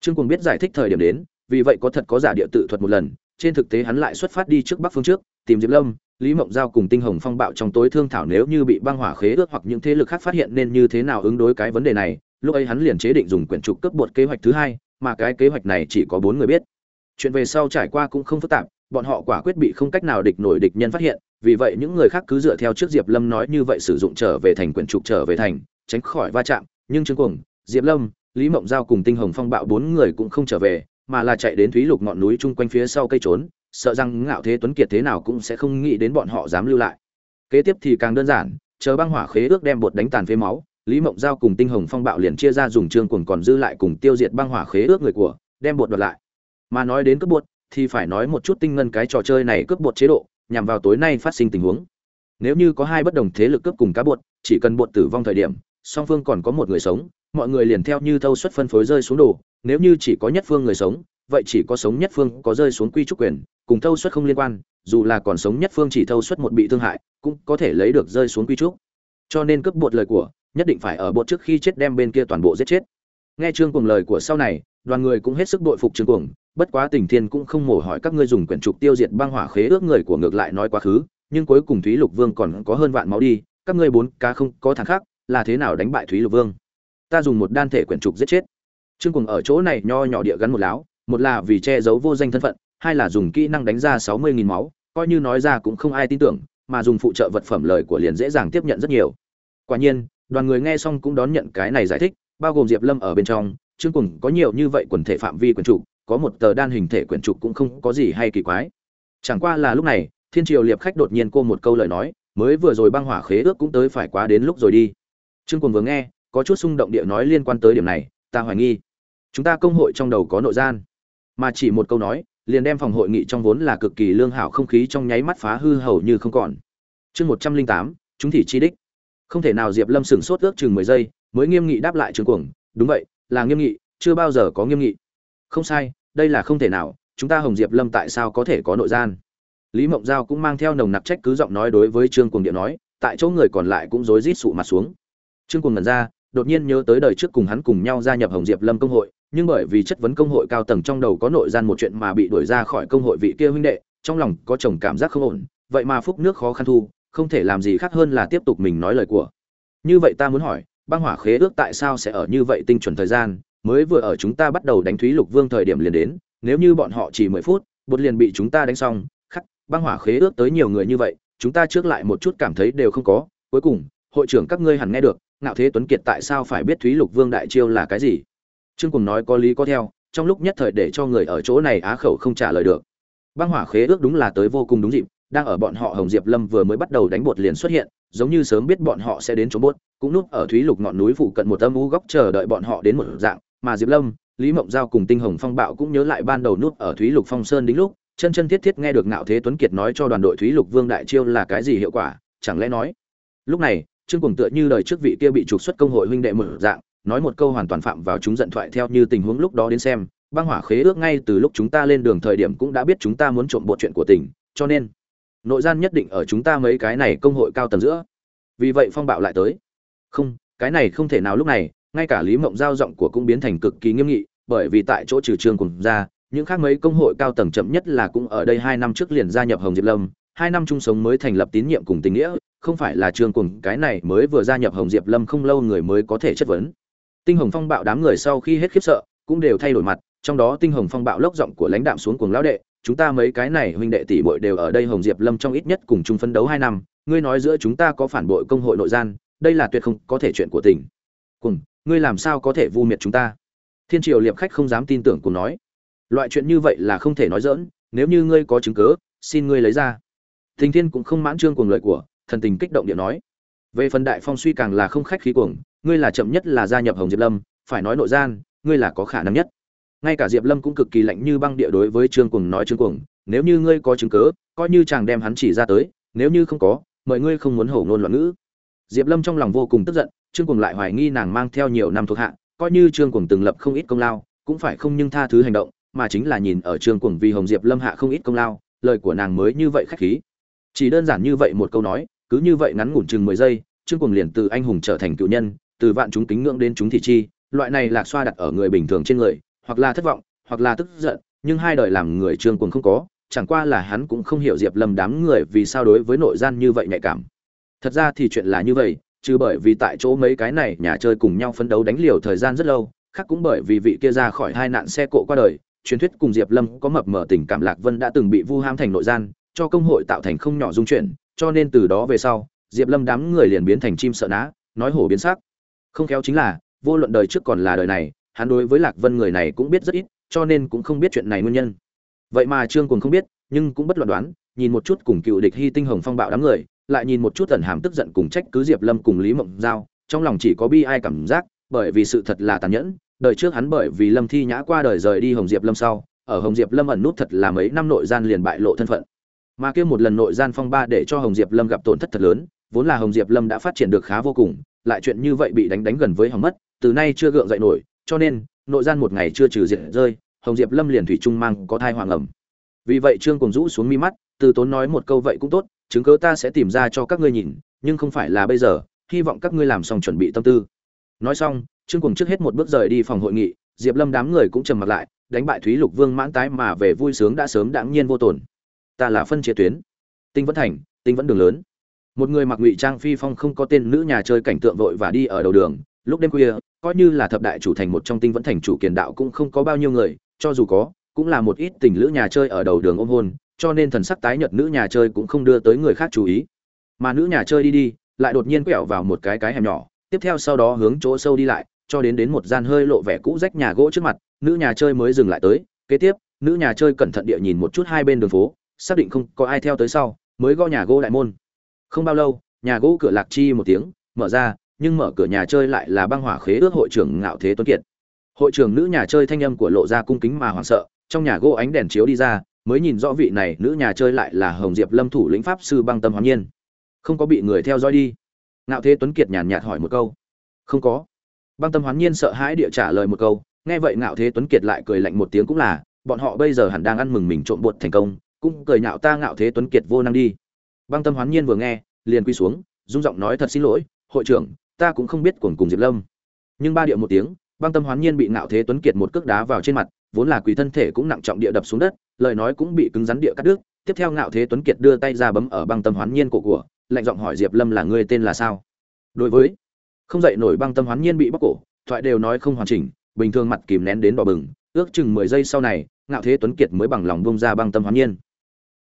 Trương cuồng biết giải thích thời điểm đến, vì vậy có thật có giả địa tự thuật một lần, trên thực tế hắn lại xuất phát đi trước bắc phương trước, tìm diệp lâm, lý mộng giao cùng tinh hồng phong bạo trong tối thương thảo nếu như bị băng hỏa khế ước hoặc những thế lực khác phát hiện nên như thế nào ứng đối cái vấn đề này lúc ấy hắn liền chế định dùng quyển trục cấp bột kế hoạch thứ hai, mà cái kế hoạch này chỉ có bốn người biết. Chuyện về sau trải qua cũng không phức tạp, bọn họ quả quyết bị không cách nào địch nổi địch nhân phát hiện, vì vậy những người khác cứ dựa theo trước diệp lâm nói như vậy sử dụng trở về thành quyển trục trở về thành, tránh khỏi va chạm. Nhưng trương cuồng, diệp lâm, lý mộng giao cùng tinh hồng phong bạo bốn người cũng không trở về, mà là chạy đến thúy lục ngọn núi chung quanh phía sau cây trốn, sợ rằng ngạo thế tuấn kiệt thế nào cũng sẽ không nghĩ đến bọn họ dám lưu lại. Kế tiếp thì càng đơn giản, chờ băng hỏa khế ước đem bột đánh tàn phế máu lý mộng giao cùng tinh hồng phong bạo liền chia ra dùng trương cuồng còn dư lại cùng tiêu diệt băng hỏa khế ước người của, đem bột đoạt lại. Mà nói đến cướp bột, thì phải nói một chút tinh ngân cái trò chơi này cướp bột chế độ, nhằm vào tối nay phát sinh tình huống. Nếu như có hai bất đồng thế lực cướp cùng cá bột, chỉ cần bột tử vong thời điểm, song phương còn có một người sống, mọi người liền theo như thâu suất phân phối rơi xuống đồ. Nếu như chỉ có nhất phương người sống, vậy chỉ có sống nhất phương có rơi xuống quy trúc quyền, cùng thâu suất không liên quan, dù là còn sống nhất phương chỉ thâu suất một bị thương hại, cũng có thể lấy được rơi xuống quy trúc. Cho nên cướp bột lời của nhất định phải ở bộ trước khi chết đem bên kia toàn bộ giết chết. Nghe trương cùng lời của sau này, đoàn người cũng hết sức đội phục trương cuồng, bất quá tình thiên cũng không mổ hỏi các ngươi dùng quyển trục tiêu diệt băng hỏa khế ước người của ngược lại nói quá khứ, nhưng cuối cùng thúy lục vương còn có hơn vạn máu đi, các ngươi bốn cá không có thằng khác, là thế nào đánh bại thúy lục vương? Ta dùng một đan thể quyển trục giết chết. Trương cuồng ở chỗ này nho nhỏ địa gắn một láo, một là vì che giấu vô danh thân phận, hai là dùng kỹ năng đánh ra sáu mươi nghìn máu, coi như nói ra cũng không ai tin tưởng, mà dùng phụ trợ vật phẩm lời của liền dễ dàng tiếp nhận rất nhiều. Quả nhiên đoàn người nghe xong cũng đón nhận cái này giải thích, bao gồm diệp lâm ở bên trong chương cùng có nhiều như vậy quần thể phạm vi quyển trục, có một tờ đan hình thể quyển trục cũng không có gì hay kỳ quái. Chẳng qua là lúc này, thiên triều liệp khách đột nhiên cô một câu lời nói, mới vừa rồi băng hỏa khế ước cũng tới phải quá đến lúc rồi đi. Trương cùng vừa nghe, có chút xung động địa nói liên quan tới điểm này, ta hoài nghi. Chúng ta công hội trong đầu có nội gian. Mà chỉ một câu nói, liền đem phòng hội nghị trong vốn là cực kỳ lương hảo không khí trong nháy mắt phá hư hầu như không còn. Chương một trăm linh tám, chúng thì chi đích không thể nào diệp lâm sửng sốt ước chừng mười giây, mới nghiêm nghị đáp lại trương cuồng, đúng vậy, là nghiêm nghị, chưa bao giờ có nghiêm nghị. Không sai, đây là không thể nào, chúng ta hồng diệp lâm tại sao có thể có nội gian? Lý mộng giao cũng mang theo nồng nặc trách cứ giọng nói đối với trương cuồng điện nói, tại chỗ người còn lại cũng rối rít sụ mặt xuống. Trương cuồng ngẩn ra, đột nhiên nhớ tới đời trước cùng hắn cùng nhau gia nhập hồng diệp lâm công hội, nhưng bởi vì chất vấn công hội cao tầng trong đầu có nội gian một chuyện mà bị đuổi ra khỏi công hội vị kia huynh đệ, trong lòng có chồng cảm giác không ổn, vậy mà phúc nước khó khăn thu không thể làm gì khác hơn là tiếp tục mình nói lời của. Như vậy ta muốn hỏi, băng hỏa khế ước tại sao sẽ ở như vậy tinh chuẩn thời gian? Mới vừa ở chúng ta bắt đầu đánh thúy lục vương thời điểm liền đến, nếu như bọn họ chỉ mười phút, bột liền bị chúng ta đánh xong. Khắc, băng hỏa khế ước tới nhiều người như vậy, chúng ta trước lại một chút cảm thấy đều không có. Cuối cùng, hội trưởng các ngươi hẳn nghe được, ngạo thế tuấn kiệt tại sao phải biết thúy lục vương đại chiêu là cái gì? Trương cùng nói có lý có theo, trong lúc nhất thời để cho người ở chỗ này á khẩu không trả lời được. Băng hỏa khế ước đúng là tới vô cùng đúng dịp đang ở bọn họ hồng diệp lâm vừa mới bắt đầu đánh bột liền xuất hiện, giống như sớm biết bọn họ sẽ đến chỗ bốt cũng núp ở thúy lục ngọn núi phụ cận một âm u góc chờ đợi bọn họ đến một dạng, mà diệp lâm, lý mộng giao cùng tinh hồng phong bạo cũng nhớ lại ban đầu núp ở thúy lục phong sơn đính lúc, chân chân thiết thiết nghe được ngạo thế tuấn kiệt nói cho đoàn đội thúy lục vương đại chiêu là cái gì hiệu quả, chẳng lẽ nói. Lúc này, trương Cuồng tựa như lời trước vị kia bị trục xuất công hội huynh đệ một dạng, nói một câu hoàn toàn phạm vào chúng giận thoại theo như tình huống lúc đó đến xem, băng hỏa khế ước ngay từ lúc chúng ta lên đường thời điểm cũng đã biết chúng ta muốn trộm bộ chuyện của tỉnh cho nên nội gian nhất định ở chúng ta mấy cái này công hội cao tầng giữa. Vì vậy phong bạo lại tới. Không, cái này không thể nào lúc này, ngay cả lý mộng giao giọng của cũng biến thành cực kỳ nghiêm nghị, bởi vì tại chỗ trừ trường cùng ra, những khác mấy công hội cao tầng chậm nhất là cũng ở đây hai năm trước liền gia nhập hồng diệp lâm, hai năm chung sống mới thành lập tín nhiệm cùng tình nghĩa, không phải là trường cùng, cái này mới vừa gia nhập hồng diệp lâm không lâu người mới có thể chất vấn. Tinh hồng phong bạo đám người sau khi hết khiếp sợ, cũng đều thay đổi mặt, trong đó tinh hồng phong bạo lốc giọng của lãnh đạm xuống cuồng lão đệ chúng ta mấy cái này huynh đệ tỷ muội đều ở đây hồng diệp lâm trong ít nhất cùng chung phấn đấu hai năm, ngươi nói giữa chúng ta có phản bội công hội nội gian, đây là tuyệt không có thể chuyện của tỉnh cùng, ngươi làm sao có thể vu miệt chúng ta? Thiên triều liệp khách không dám tin tưởng cùng nói. Loại chuyện như vậy là không thể nói dỡn nếu như ngươi có chứng cớ, xin ngươi lấy ra. Tình thiên cũng không mãn trương cuồng lợi của, thần tình kích động điện nói. Về phần đại phong suy càng là không khách khí cuồng, ngươi là chậm nhất là gia nhập hồng diệp lâm, phải nói nội gian, ngươi là có khả năng nhất ngay cả diệp lâm cũng cực kỳ lạnh như băng địa đối với trương cuồng nói, trương cuồng, nếu như ngươi có chứng cớ, coi như chàng đem hắn chỉ ra tới, nếu như không có mời ngươi không muốn hổ ngôn loạn ngữ. Diệp lâm trong lòng vô cùng tức giận, trương cuồng lại hoài nghi nàng mang theo nhiều năm thuộc hạ, coi như trương cuồng từng lập không ít công lao, cũng phải không nhưng tha thứ hành động, mà chính là nhìn ở trương cuồng vì hồng diệp lâm hạ không ít công lao, lời của nàng mới như vậy khách khí. Chỉ đơn giản như vậy một câu nói, cứ như vậy ngắn ngủn chừng mười giây, trương cuồng liền từ anh hùng trở thành cựu nhân, từ vạn chúng kính ngưỡng đến chúng thị chi, loại này lạc xoa đặt ở người bình thường trên người hoặc là thất vọng, hoặc là tức giận, nhưng hai đời làm người trương cuồng không có, chẳng qua là hắn cũng không hiểu diệp lâm đám người vì sao đối với nội gian như vậy nhạy cảm. Thật ra thì chuyện là như vậy, chứ bởi vì tại chỗ mấy cái này nhà chơi cùng nhau phấn đấu đánh liều thời gian rất lâu, khác cũng bởi vì vị kia ra khỏi hai nạn xe cộ qua đời, truyền thuyết cùng diệp lâm có mập mờ tình cảm lạc vân đã từng bị vu ham thành nội gian, cho công hội tạo thành không nhỏ dung chuyển, cho nên từ đó về sau, diệp lâm đám người liền biến thành chim sợ ná, nói hổ biến sắc. Không khéo chính là, vô luận đời trước còn là đời này hắn đối với lạc vân người này cũng biết rất ít, cho nên cũng không biết chuyện này nguyên nhân. Vậy mà trương cùng không biết, nhưng cũng bất loạn đoán, nhìn một chút cùng cựu địch hy tinh hồng phong bạo đám người, lại nhìn một chút tần hàm tức giận cùng trách cứ diệp lâm cùng lý mộng giao, trong lòng chỉ có bi ai cảm giác, bởi vì sự thật là tàn nhẫn, đời trước hắn bởi vì lâm thi nhã qua đời rời đi hồng diệp lâm sau, ở hồng diệp lâm ẩn nút thật là mấy năm nội gian liền bại lộ thân phận. Mà kia một lần nội gian phong ba để cho hồng diệp lâm gặp tổn thất thật lớn, vốn là hồng diệp lâm đã phát triển được khá vô cùng, lại chuyện như vậy bị đánh đánh gần với hỏng mất, từ nay chưa gượng dậy nổi cho nên, nội gian một ngày chưa trừ diệt rơi, hồng diệp lâm liền thủy trung mang có thai hoàng ẩm. Vì vậy trương cùng rũ xuống mi mắt, từ tốn nói một câu vậy cũng tốt, chứng cớ ta sẽ tìm ra cho các ngươi nhìn, nhưng không phải là bây giờ, hy vọng các ngươi làm xong chuẩn bị tâm tư. Nói xong, trương cùng trước hết một bước rời đi phòng hội nghị, diệp lâm đám người cũng trầm mặt lại, đánh bại thúy lục vương mãn tái mà về vui sướng đã sớm đãng nhiên vô tổn ta là phân chia tuyến. Tinh vẫn thành, tinh vẫn đường lớn. Một người mặc ngụy trang phi phong không có tên nữ nhà chơi cảnh tượng vội và đi ở đầu đường lúc đêm khuya, coi như là thập đại chủ thành một trong tinh vẫn thành chủ kiền đạo cũng không có bao nhiêu người, cho dù có, cũng là một ít tình lữ nhà chơi ở đầu đường ôm hôn, cho nên thần sắc tái nhợt nữ nhà chơi cũng không đưa tới người khác chú ý. Mà nữ nhà chơi đi đi, lại đột nhiên quẹo vào một cái cái hẻm nhỏ, tiếp theo sau đó hướng chỗ sâu đi lại, cho đến đến một gian hơi lộ vẻ cũ rách nhà gỗ trước mặt, nữ nhà chơi mới dừng lại tới, kế tiếp, nữ nhà chơi cẩn thận địa nhìn một chút hai bên đường phố, xác định không có ai theo tới sau, mới gõ nhà gỗ đại môn. Không bao lâu, nhà gỗ cửa lạc chi một tiếng, mở ra nhưng mở cửa nhà chơi lại là băng hỏa khế ước hội trưởng ngạo thế tuấn kiệt. Hội trưởng nữ nhà chơi thanh âm của lộ ra cung kính mà hoảng sợ, trong nhà gỗ ánh đèn chiếu đi ra, mới nhìn rõ vị này nữ nhà chơi lại là hồng diệp lâm thủ lĩnh pháp sư băng tâm hoàng nhiên. Không có bị người theo dõi đi. Ngạo thế tuấn kiệt nhàn nhạt hỏi một câu. Không có. Băng tâm hoán nhiên sợ hãi địa trả lời một câu. Nghe vậy ngạo thế tuấn kiệt lại cười lạnh một tiếng cũng là, bọn họ bây giờ hẳn đang ăn mừng mình trộm bột thành công, cũng cười nhạo ta ngạo thế tuấn kiệt vô năng đi. Băng tâm hoán nhiên vừa nghe, liền quy xuống, rung giọng nói thật xin lỗi, hội trưởng ta cũng không biết cuồng cùng diệp lâm. Nhưng ba điệu một tiếng, băng tâm hoán nhiên bị ngạo thế tuấn kiệt một cước đá vào trên mặt, vốn là quỳ thân thể cũng nặng trọng địa đập xuống đất, lời nói cũng bị cứng rắn địa cắt đứt. Tiếp theo ngạo thế tuấn kiệt đưa tay ra bấm ở băng tâm hoán nhiên cổ của, lạnh giọng hỏi diệp lâm là ngươi tên là sao? Đối với, không dậy nổi băng tâm hoán nhiên bị bóc cổ, thoại đều nói không hoàn chỉnh, bình thường mặt kìm nén đến đỏ bừng. Ước chừng mười giây sau này, ngạo thế tuấn kiệt mới bằng lòng bông ra băng tâm hoán nhiên.